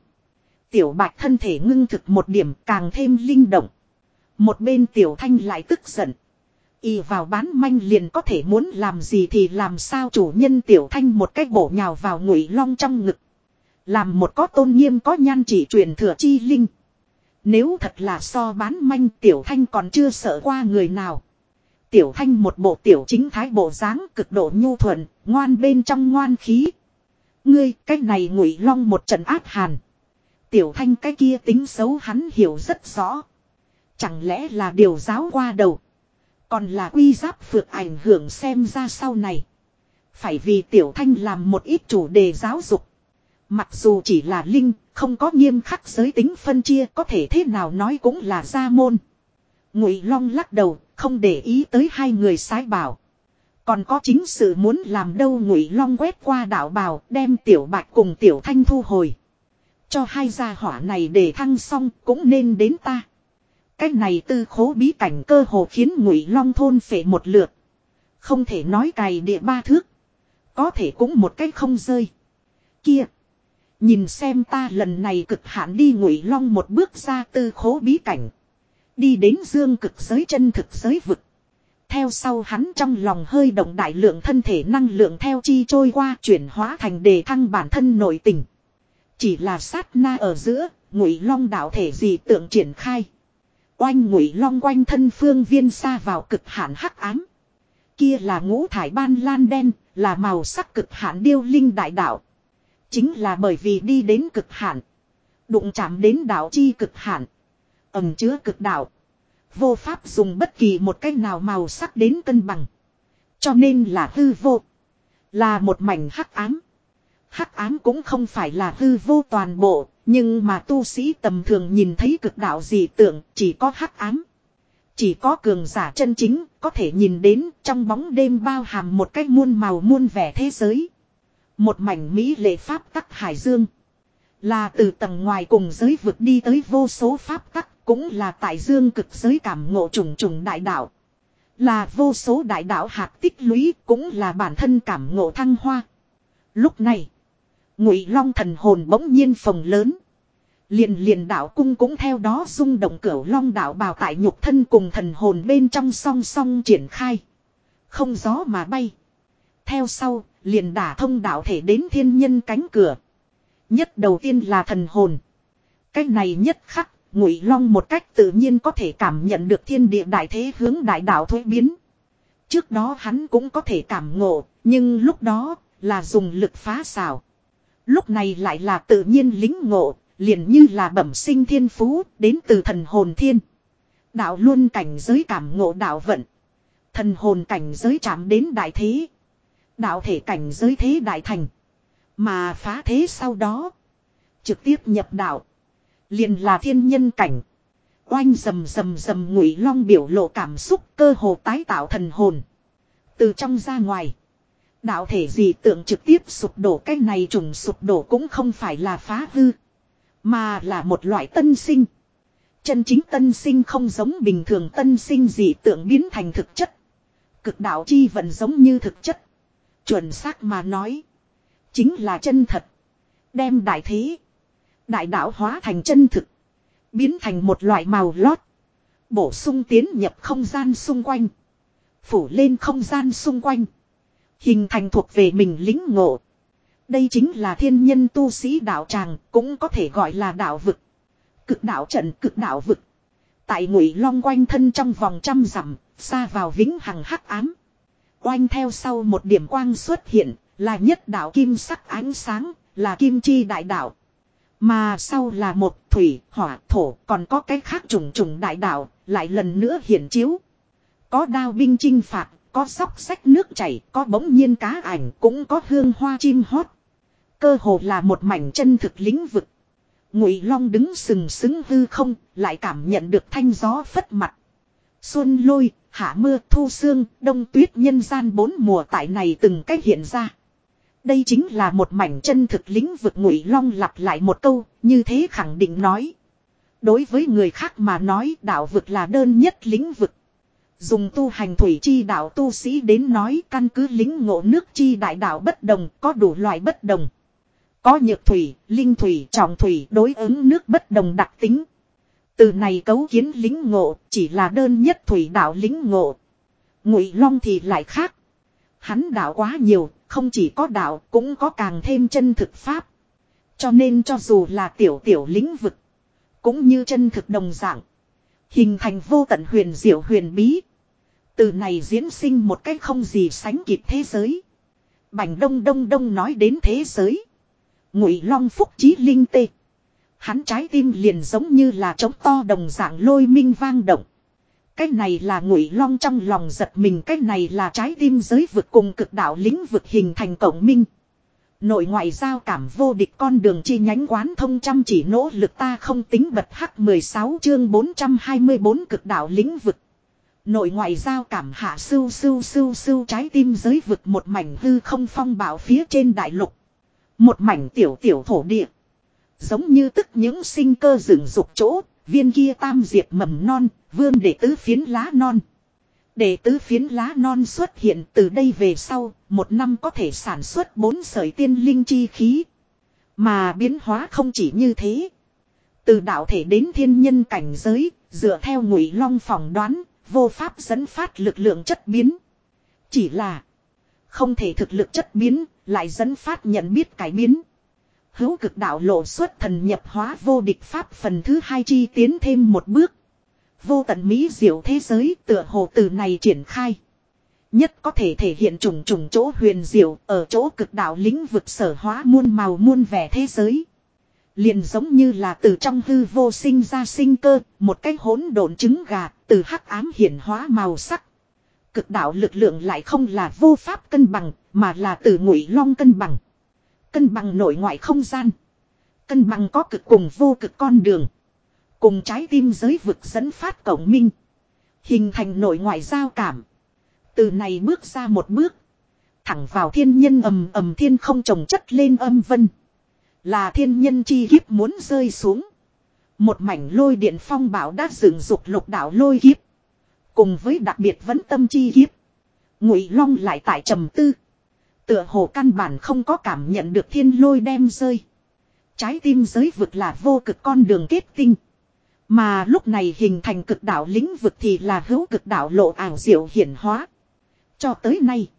Tiểu bạch thân thể ngưng thực một điểm, càng thêm linh động. Một bên tiểu thanh lại tức giận. Y vào bán manh liền có thể muốn làm gì thì làm sao, chủ nhân tiểu thanh một cách bổ nhào vào ngụy long trong ngực. Làm một có tôn nghiêm có nhan chỉ truyền thừa chi linh. Nếu thật là so bán manh, tiểu thanh còn chưa sợ qua người nào. Tiểu thanh một bộ tiểu chính thái bộ dáng cực độ nhu thuận, ngoan bên trong ngoan khí. Ngươi, cái này ngụy long một trận áp hàn. Tiểu thanh cái kia tính xấu hắn hiểu rất rõ. Chẳng lẽ là điều giáo qua đầu. Còn là quy giáp phược ảnh hưởng xem ra sau này. Phải vì tiểu thanh làm một ít chủ đề giáo dục. Mặc dù chỉ là linh, không có nghiêm khắc giới tính phân chia có thể thế nào nói cũng là gia môn. Ngụy Long lắc đầu, không để ý tới hai người sái bảo. Còn có chính sự muốn làm đâu Ngụy Long quét qua đảo bào, đem tiểu bạch cùng tiểu thanh thu hồi. Cho hai gia hỏa này để thăng xong cũng nên đến ta. Cái này tư khố bí cảnh cơ hồ khiến ngụy long thôn phệ một lượt. Không thể nói cày địa ba thước. Có thể cũng một cách không rơi. Kia. Nhìn xem ta lần này cực hạn đi ngụy long một bước ra tư khố bí cảnh. Đi đến dương cực giới chân thực giới vực. Theo sau hắn trong lòng hơi động đại lượng thân thể năng lượng theo chi trôi qua chuyển hóa thành đề thăng bản thân nội tình. Chỉ là sát na ở giữa, ngụy long đạo thể gì tượng triển khai. Oanh ngụy long quanh thân phương viên xa vào cực hạn hắc ám. Kia là ngũ thải ban lan đen, là màu sắc cực hạn điêu linh đại đạo. Chính là bởi vì đi đến cực hạn. Đụng chạm đến đạo chi cực hạn. Ẩm chứa cực đạo. Vô pháp dùng bất kỳ một cách nào màu sắc đến cân bằng. Cho nên là hư vô. Là một mảnh hắc ám. Hắc ám cũng không phải là hư vô toàn bộ, nhưng mà tu sĩ tầm thường nhìn thấy cực đạo dị tượng chỉ có hắc ám. Chỉ có cường giả chân chính có thể nhìn đến trong bóng đêm bao hàm một cách muôn màu muôn vẻ thế giới. Một mảnh Mỹ lệ pháp tắc hải dương. Là từ tầng ngoài cùng giới vượt đi tới vô số pháp tắc cũng là tại dương cực giới cảm ngộ trùng trùng đại đạo. Là vô số đại đạo hạt tích lũy cũng là bản thân cảm ngộ thăng hoa. Lúc này, ngụy long thần hồn bỗng nhiên phồng lớn. Liền liền đạo cung cũng theo đó rung động cửu long đạo bào tại nhục thân cùng thần hồn bên trong song song triển khai. Không gió mà bay. Theo sau, liền đả thông đạo thể đến thiên nhân cánh cửa. Nhất đầu tiên là thần hồn. Cách này nhất khắc, ngụy long một cách tự nhiên có thể cảm nhận được thiên địa đại thế hướng đại đạo thuế biến. Trước đó hắn cũng có thể cảm ngộ, nhưng lúc đó là dùng lực phá xào. Lúc này lại là tự nhiên lính ngộ, liền như là bẩm sinh thiên phú, đến từ thần hồn thiên. Đạo luôn cảnh giới cảm ngộ đạo vận. Thần hồn cảnh giới chạm đến đại thế. Đạo thể cảnh giới thế đại thành. Mà phá thế sau đó. Trực tiếp nhập đạo. Liền là thiên nhân cảnh. Oanh rầm rầm rầm ngụy long biểu lộ cảm xúc cơ hồ tái tạo thần hồn. Từ trong ra ngoài. Đạo thể gì tượng trực tiếp sụp đổ, cái này trùng sụp đổ cũng không phải là phá hư. Mà là một loại tân sinh. Chân chính tân sinh không giống bình thường tân sinh dị tượng biến thành thực chất. Cực đạo chi vẫn giống như thực chất. Chuẩn xác mà nói. Chính là chân thật. Đem đại thế. Đại đạo hóa thành chân thực. Biến thành một loại màu lót. Bổ sung tiến nhập không gian xung quanh. Phủ lên không gian xung quanh. Hình thành thuộc về mình lính ngộ. Đây chính là thiên nhân tu sĩ đạo tràng, cũng có thể gọi là đạo vực. Cực đạo trận cực đạo vực. Tại ngụy long quanh thân trong vòng trăm dặm, xa vào vĩnh hằng hắc ám. Oanh theo sau một điểm quang xuất hiện, là nhất đạo kim sắc ánh sáng, là kim chi đại đạo. Mà sau là một thủy, hỏa, thổ, còn có cái khác trùng trùng đại đạo, lại lần nữa hiển chiếu. Có đao binh chinh phạt, có sóc sách nước chảy, có bỗng nhiên cá ảnh, cũng có hương hoa chim hót. Cơ hồ là một mảnh chân thực lĩnh vực. Ngụy Long đứng sừng sững hư không, lại cảm nhận được thanh gió phất mặt. Xuân lôi, hạ mưa, thu sương, đông tuyết nhân gian bốn mùa tại này từng cách hiện ra. Đây chính là một mảnh chân thực lĩnh vực Ngụy Long lặp lại một câu, như thế khẳng định nói. Đối với người khác mà nói đạo vực là đơn nhất lĩnh vực. Dùng tu hành thủy chi đạo tu sĩ đến nói căn cứ lính ngộ nước chi đại đạo bất đồng có đủ loại bất đồng. Có nhược thủy, linh thủy, trọng thủy đối ứng nước bất đồng đặc tính. Từ này cấu kiến lính ngộ chỉ là đơn nhất thủy đạo lính ngộ. Ngụy Long thì lại khác. Hắn đạo quá nhiều, không chỉ có đạo cũng có càng thêm chân thực pháp. Cho nên cho dù là tiểu tiểu lĩnh vực, cũng như chân thực đồng dạng. Hình thành vô tận huyền diệu huyền bí. Từ này diễn sinh một cách không gì sánh kịp thế giới. Bành đông đông đông nói đến thế giới. Ngụy long phúc trí linh tê. Hắn trái tim liền giống như là trống to đồng dạng lôi minh vang động. Cái này là ngụy long trong lòng giật mình cái này là trái tim giới vực cùng cực đạo lĩnh vực hình thành cộng minh. Nội ngoại giao cảm vô địch con đường chi nhánh quán thông chăm chỉ nỗ lực ta không tính bật hắc 16 chương 424 cực đạo lĩnh vực. Nội ngoại giao cảm hạ sưu sưu sưu sưu trái tim giới vực một mảnh hư không phong bảo phía trên đại lục. Một mảnh tiểu tiểu thổ địa. Giống như tức những sinh cơ rừng rục chỗ, viên kia tam diệp mầm non, vương để tứ phiến lá non. Để tứ phiến lá non xuất hiện từ đây về sau, một năm có thể sản xuất bốn sợi tiên linh chi khí. Mà biến hóa không chỉ như thế. Từ đạo thể đến thiên nhân cảnh giới, dựa theo ngụy long phỏng đoán, vô pháp dẫn phát lực lượng chất biến. Chỉ là không thể thực lực chất biến, lại dẫn phát nhận biết cải biến. Hữu cực đạo lộ xuất thần nhập hóa vô địch pháp phần thứ hai chi tiến thêm một bước. Vô tận mỹ diệu thế giới tựa hồ từ này triển khai. Nhất có thể thể hiện trùng trùng chỗ huyền diệu ở chỗ cực đạo lĩnh vực sở hóa muôn màu muôn vẻ thế giới. Liền giống như là từ trong hư vô sinh ra sinh cơ, một cái hỗn độn trứng gà, từ hắc ám hiển hóa màu sắc. Cực đạo lực lượng lại không là vô pháp cân bằng, mà là từ ngụy long cân bằng. Cân bằng nội ngoại không gian. Cân bằng có cực cùng vô cực con đường. Cùng trái tim giới vực dẫn phát cổng minh. Hình thành nội ngoại giao cảm. Từ này bước ra một bước. Thẳng vào thiên nhân ầm ầm thiên không trồng chất lên âm vân. Là thiên nhân chi kiếp muốn rơi xuống. Một mảnh lôi điện phong bảo đã dựng dục lục đạo lôi kiếp. Cùng với đặc biệt vẫn tâm chi kiếp. Ngụy Long lại tại trầm tư. Tựa hồ căn bản không có cảm nhận được thiên lôi đem rơi. Trái tim giới vực là vô cực con đường kết tinh. Mà lúc này hình thành cực đạo lĩnh vực thì là hữu cực đạo lộ ảo diệu hiển hóa. Cho tới nay,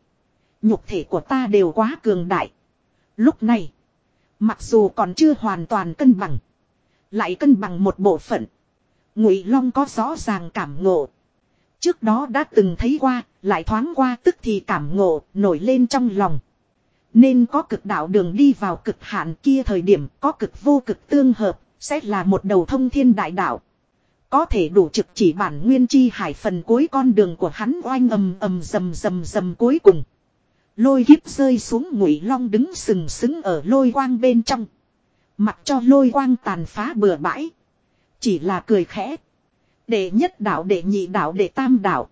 nhục thể của ta đều quá cường đại. Lúc này, mặc dù còn chưa hoàn toàn cân bằng, lại cân bằng một bộ phận. Ngụy Long có rõ ràng cảm ngộ. Trước đó đã từng thấy qua, lại thoáng qua tức thì cảm ngộ, nổi lên trong lòng. Nên có cực đạo đường đi vào cực hạn kia thời điểm có cực vô cực tương hợp, sẽ là một đầu thông thiên đại đạo. Có thể đủ trực chỉ bản nguyên chi hải phần cuối con đường của hắn oanh ầm ầm rầm rầm rầm cuối cùng. Lôi kiếp rơi xuống ngụy long đứng sừng sững ở lôi quang bên trong. Mặc cho lôi quang tàn phá bừa bãi. Chỉ là cười khẽ. Đệ nhất đạo, đệ nhị đạo, đệ tam đạo.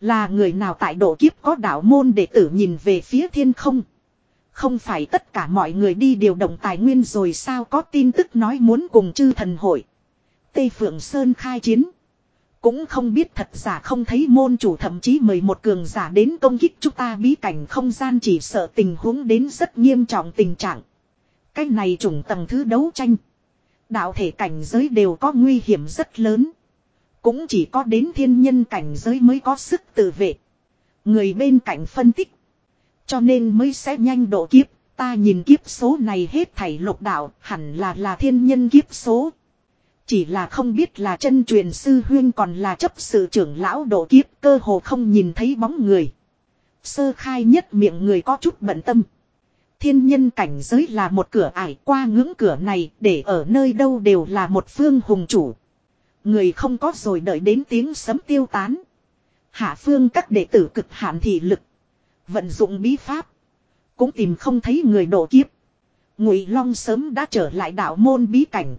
Là người nào tại độ kiếp có đạo môn đệ tử nhìn về phía thiên không. Không phải tất cả mọi người đi điều động tài nguyên rồi sao có tin tức nói muốn cùng chư thần hội. Tây Phượng Sơn khai chiến. Cũng không biết thật giả không thấy môn chủ thậm chí mời một cường giả đến công kích chúng ta bí cảnh không gian chỉ sợ tình huống đến rất nghiêm trọng tình trạng. Cái này trùng tầng thứ đấu tranh. Đạo thể cảnh giới đều có nguy hiểm rất lớn. Cũng chỉ có đến thiên nhân cảnh giới mới có sức tự vệ. Người bên cạnh phân tích. Cho nên mới sẽ nhanh độ kiếp. Ta nhìn kiếp số này hết thảy lục đạo, hẳn là là thiên nhân kiếp số. Chỉ là không biết là chân truyền sư huyên còn là chấp sự trưởng lão độ kiếp, cơ hồ không nhìn thấy bóng người. Sơ khai nhất miệng người có chút bận tâm. Thiên nhân cảnh giới là một cửa ải qua ngưỡng cửa này, để ở nơi đâu đều là một phương hùng chủ. Người không có rồi đợi đến tiếng sấm tiêu tán. Hạ phương các đệ tử cực hạn thị lực. Vận dụng bí pháp. Cũng tìm không thấy người độ kiếp. Ngụy Long sớm đã trở lại đạo môn bí cảnh.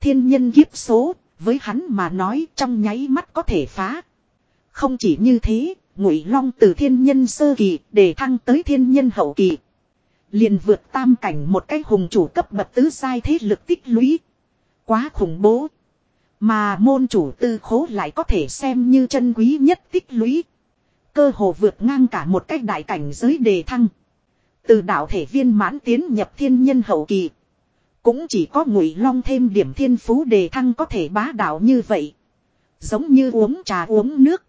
Thiên nhân kiếp số, với hắn mà nói trong nháy mắt có thể phá. Không chỉ như thế, Ngụy Long từ thiên nhân sơ kỳ để thăng tới thiên nhân hậu kỳ. Liền vượt tam cảnh một cái hùng chủ cấp bậc tứ sai thế lực tích lũy. Quá khủng bố. Mà môn chủ tư khố lại có thể xem như chân quý nhất tích lũy. Cơ hồ vượt ngang cả một cách đại cảnh giới đề thăng. Từ đạo thể viên mãn tiến nhập thiên nhân hậu kỳ. Cũng chỉ có ngụy long thêm điểm thiên phú đề thăng có thể bá đạo như vậy. Giống như uống trà uống nước.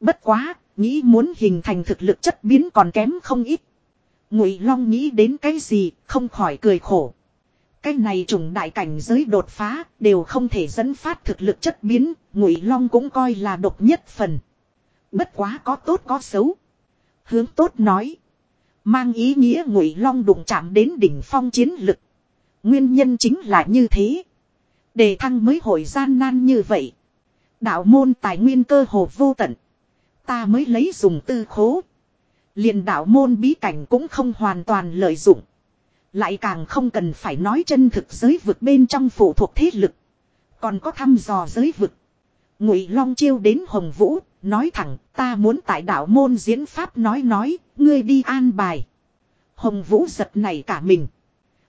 Bất quá, nghĩ muốn hình thành thực lực chất biến còn kém không ít. Ngụy long nghĩ đến cái gì, không khỏi cười khổ. Cái này trùng đại cảnh giới đột phá, đều không thể dẫn phát thực lực chất biến, ngụy long cũng coi là độc nhất phần. Bất quá có tốt có xấu. Hướng tốt nói. Mang ý nghĩa ngụy long đụng chạm đến đỉnh phong chiến lực. Nguyên nhân chính là như thế. Đề thăng mới hội gian nan như vậy. Đạo môn tài nguyên cơ hồ vô tận. Ta mới lấy dùng tư khố. liền đạo môn bí cảnh cũng không hoàn toàn lợi dụng. Lại càng không cần phải nói chân thực giới vực bên trong phụ thuộc thế lực. Còn có thăm dò giới vực. Ngụy Long chiêu đến Hồng Vũ, nói thẳng, ta muốn tại đạo môn diễn pháp nói nói, ngươi đi an bài. Hồng Vũ giật này cả mình.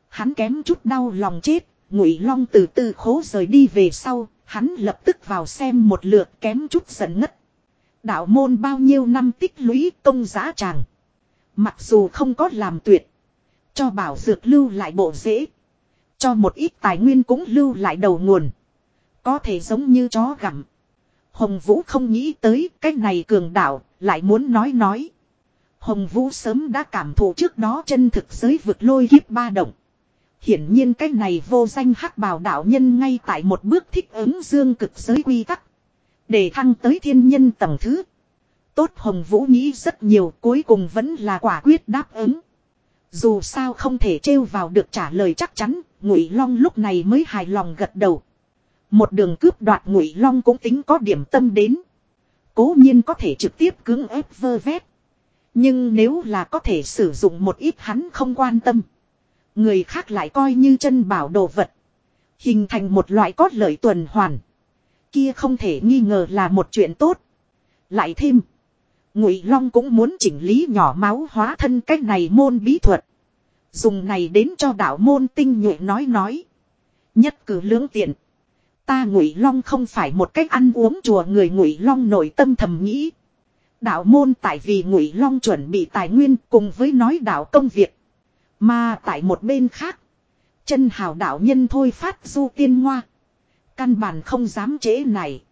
Hắn kém chút đau lòng chết, Ngụy Long từ từ khố rời đi về sau, hắn lập tức vào xem một lượt kém chút giận ngất. Đạo môn bao nhiêu năm tích lũy công giá tràng. Mặc dù không có làm tuyệt, cho bảo dược lưu lại bộ dễ. Cho một ít tài nguyên cũng lưu lại đầu nguồn. Có thể giống như chó gặm. Hồng Vũ không nghĩ tới cái này cường đạo, lại muốn nói nói. Hồng Vũ sớm đã cảm thụ trước đó chân thực giới vực lôi kiếp ba động. Hiển nhiên cái này vô danh hắc bào đạo nhân ngay tại một bước thích ứng dương cực giới quy tắc. Để thăng tới thiên nhân tầng thứ. Tốt Hồng Vũ nghĩ rất nhiều cuối cùng vẫn là quả quyết đáp ứng. Dù sao không thể trêu vào được trả lời chắc chắn, Ngụy Long lúc này mới hài lòng gật đầu. Một đường cướp đoạt Ngụy Long cũng tính có điểm tâm đến. Cố nhiên có thể trực tiếp cưỡng ép vơ vét. Nhưng nếu là có thể sử dụng một ít hắn không quan tâm. Người khác lại coi như chân bảo đồ vật. Hình thành một loại cốt lợi tuần hoàn. Kia không thể nghi ngờ là một chuyện tốt. Lại thêm. Ngụy Long cũng muốn chỉnh lý nhỏ máu hóa thân cách này môn bí thuật. Dùng này đến cho đạo môn tinh nhuệ nói nói. Nhất cử lưỡng tiện. Ta Ngụy Long không phải một cách ăn uống chùa người Ngụy Long nội tâm thầm nghĩ. Đạo môn tại vì Ngụy Long chuẩn bị tài nguyên cùng với nói đạo công việc. Mà tại một bên khác. Chân hào đạo nhân thôi phát du tiên ngoa. Căn bản không dám chế này.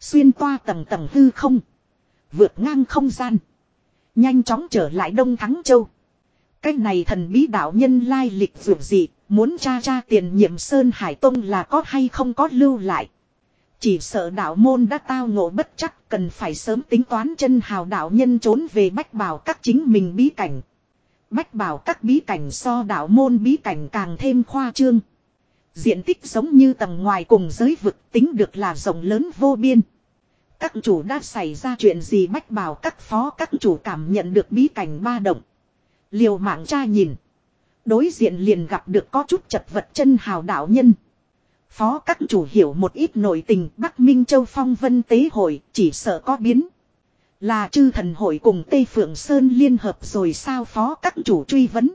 Xuyên toa tầng tầng hư không. Vượt ngang không gian. Nhanh chóng trở lại Đông Thắng Châu. Cái này thần bí đạo nhân lai lịch vượt gì. Muốn tra tra tiền nhiệm Sơn Hải Tông là có hay không có lưu lại. Chỉ sợ đạo môn đã tao ngộ bất chắc, cần phải sớm tính toán chân hào đạo nhân trốn về bách bảo các chính mình bí cảnh. Bách bảo các bí cảnh so đạo môn bí cảnh càng thêm khoa trương. Diện tích giống như tầng ngoài cùng giới vực tính được là rộng lớn vô biên. Các chủ đã xảy ra chuyện gì bách bảo các phó các chủ cảm nhận được bí cảnh ba động. Liều mạng tra nhìn. Đối diện liền gặp được có chút chật vật chân hào đạo nhân. Phó các chủ hiểu một ít nội tình Bắc Minh Châu Phong Vân Tế Hội chỉ sợ có biến. Là chư thần hội cùng Tây Phượng Sơn liên hợp rồi sao phó các chủ truy vấn.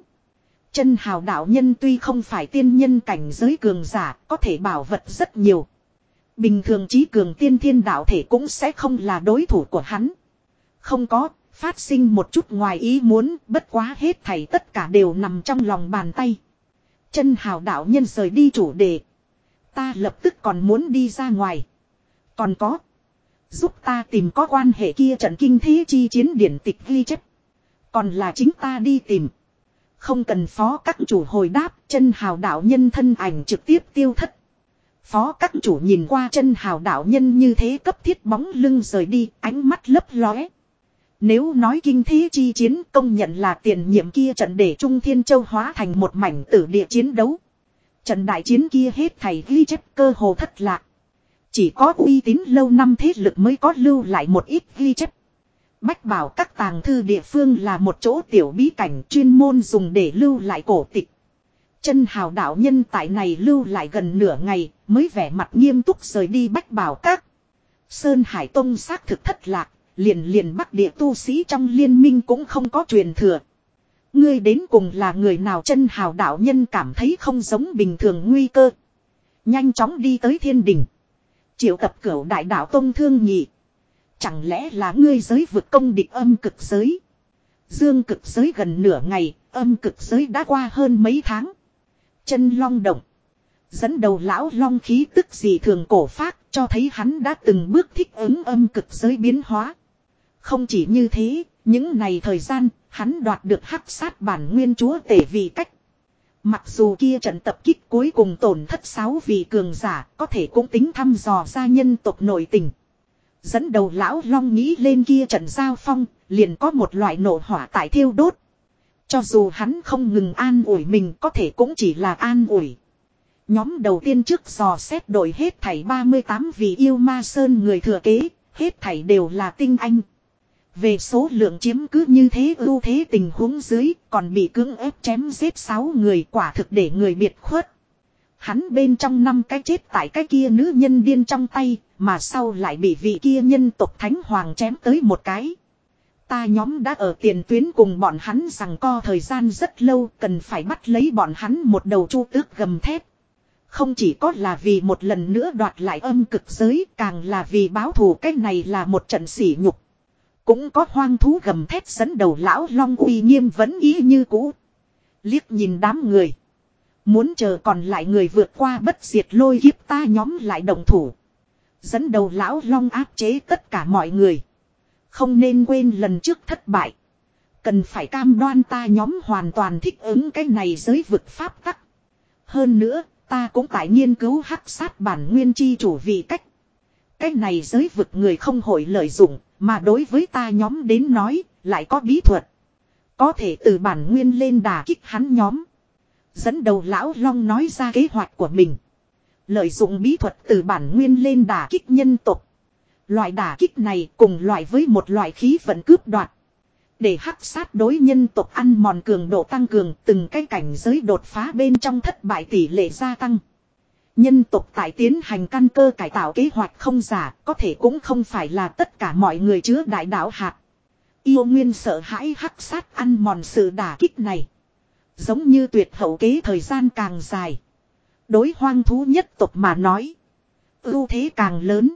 Chân hào đạo nhân tuy không phải tiên nhân cảnh giới cường giả có thể bảo vật rất nhiều. Bình thường trí cường tiên thiên đạo thể cũng sẽ không là đối thủ của hắn. Không có, phát sinh một chút ngoài ý muốn, bất quá hết thảy tất cả đều nằm trong lòng bàn tay. Chân hào đạo nhân rời đi chủ đề. Ta lập tức còn muốn đi ra ngoài. Còn có. Giúp ta tìm có quan hệ kia trận kinh thế chi chiến điển tịch ghi chép. Còn là chính ta đi tìm. Không cần phó các chủ hồi đáp, chân hào đạo nhân thân ảnh trực tiếp tiêu thất. Phó các chủ nhìn qua chân hào đạo nhân như thế cấp thiết bóng lưng rời đi, ánh mắt lấp lóe. Nếu nói kinh thế chi chiến công nhận là tiền nhiệm kia trận để Trung Thiên Châu hóa thành một mảnh tử địa chiến đấu. Trận đại chiến kia hết thầy ghi chép cơ hồ thất lạc. Chỉ có uy tín lâu năm thế lực mới có lưu lại một ít ghi chép. Bách bảo các tàng thư địa phương là một chỗ tiểu bí cảnh chuyên môn dùng để lưu lại cổ tịch. Chân hào đạo nhân tại này lưu lại gần nửa ngày mới vẻ mặt nghiêm túc rời đi bách bảo các. Sơn Hải Tông xác thực thất lạc, liền liền bắc địa tu sĩ trong liên minh cũng không có truyền thừa. Ngươi đến cùng là người nào chân hào đạo nhân cảm thấy không giống bình thường nguy cơ. Nhanh chóng đi tới thiên đình. Triệu tập cửu đại đạo tông thương nhị. Chẳng lẽ là ngươi giới vượt công địch âm cực giới. Dương cực giới gần nửa ngày, âm cực giới đã qua hơn mấy tháng. Chân long động. Dẫn đầu lão long khí tức gì thường cổ phát cho thấy hắn đã từng bước thích ứng âm cực giới biến hóa. Không chỉ như thế, những này thời gian, hắn đoạt được hắc sát bản nguyên chúa tể vì cách. Mặc dù kia trận tập kích cuối cùng tổn thất sáu vị cường giả, có thể cũng tính thăm dò ra nhân tộc nội tình. Dẫn đầu lão long nghĩ lên kia trận giao phong, liền có một loại nổ hỏa tại thiêu đốt. Cho dù hắn không ngừng an ủi mình có thể cũng chỉ là an ủi. Nhóm đầu tiên trước dò xét đổi hết thảy 38 vị yêu ma sơn người thừa kế, hết thảy đều là tinh anh. Về số lượng chiếm cứ như thế ưu thế tình huống dưới, còn bị cưỡng ép chém giết 6 người, quả thực để người biệt khuất. Hắn bên trong năm cái chết tại cái kia nữ nhân điên trong tay, mà sau lại bị vị kia nhân tộc thánh hoàng chém tới một cái. Ta nhóm đã ở tiền tuyến cùng bọn hắn rằng co thời gian rất lâu, cần phải bắt lấy bọn hắn một đầu chu tước gầm thép. Không chỉ có là vì một lần nữa đoạt lại âm cực giới, càng là vì báo thù cái này là một trận sỉ nhục. Cũng có hoang thú gầm thét dẫn đầu lão long uy nghiêm vẫn ý như cũ. Liếc nhìn đám người. Muốn chờ còn lại người vượt qua bất diệt lôi kiếp ta nhóm lại đồng thủ. Dẫn đầu lão long áp chế tất cả mọi người. Không nên quên lần trước thất bại. Cần phải cam đoan ta nhóm hoàn toàn thích ứng cái này giới vực pháp tắc. Hơn nữa, ta cũng tại nghiên cứu hắc sát bản nguyên chi chủ vị cách. Cái này giới vực người không hội lợi dụng, mà đối với ta nhóm đến nói, lại có bí thuật. Có thể từ bản nguyên lên đà kích hắn nhóm. Dẫn đầu lão long nói ra kế hoạch của mình. Lợi dụng bí thuật từ bản nguyên lên đà kích nhân tục. Loại đà kích này cùng loại với một loại khí vận cướp đoạt. Để hắc sát đối nhân tộc ăn mòn cường độ tăng cường từng cái cảnh giới đột phá bên trong thất bại tỷ lệ gia tăng. Nhân tộc tại tiến hành căn cơ cải tạo kế hoạch không giả, có thể cũng không phải là tất cả mọi người chứa đại đạo hạt. Yêu nguyên sợ hãi hắc sát ăn mòn sự đả kích này. Giống như tuyệt hậu kế thời gian càng dài. Đối hoang thú nhất tộc mà nói. Ưu thế càng lớn.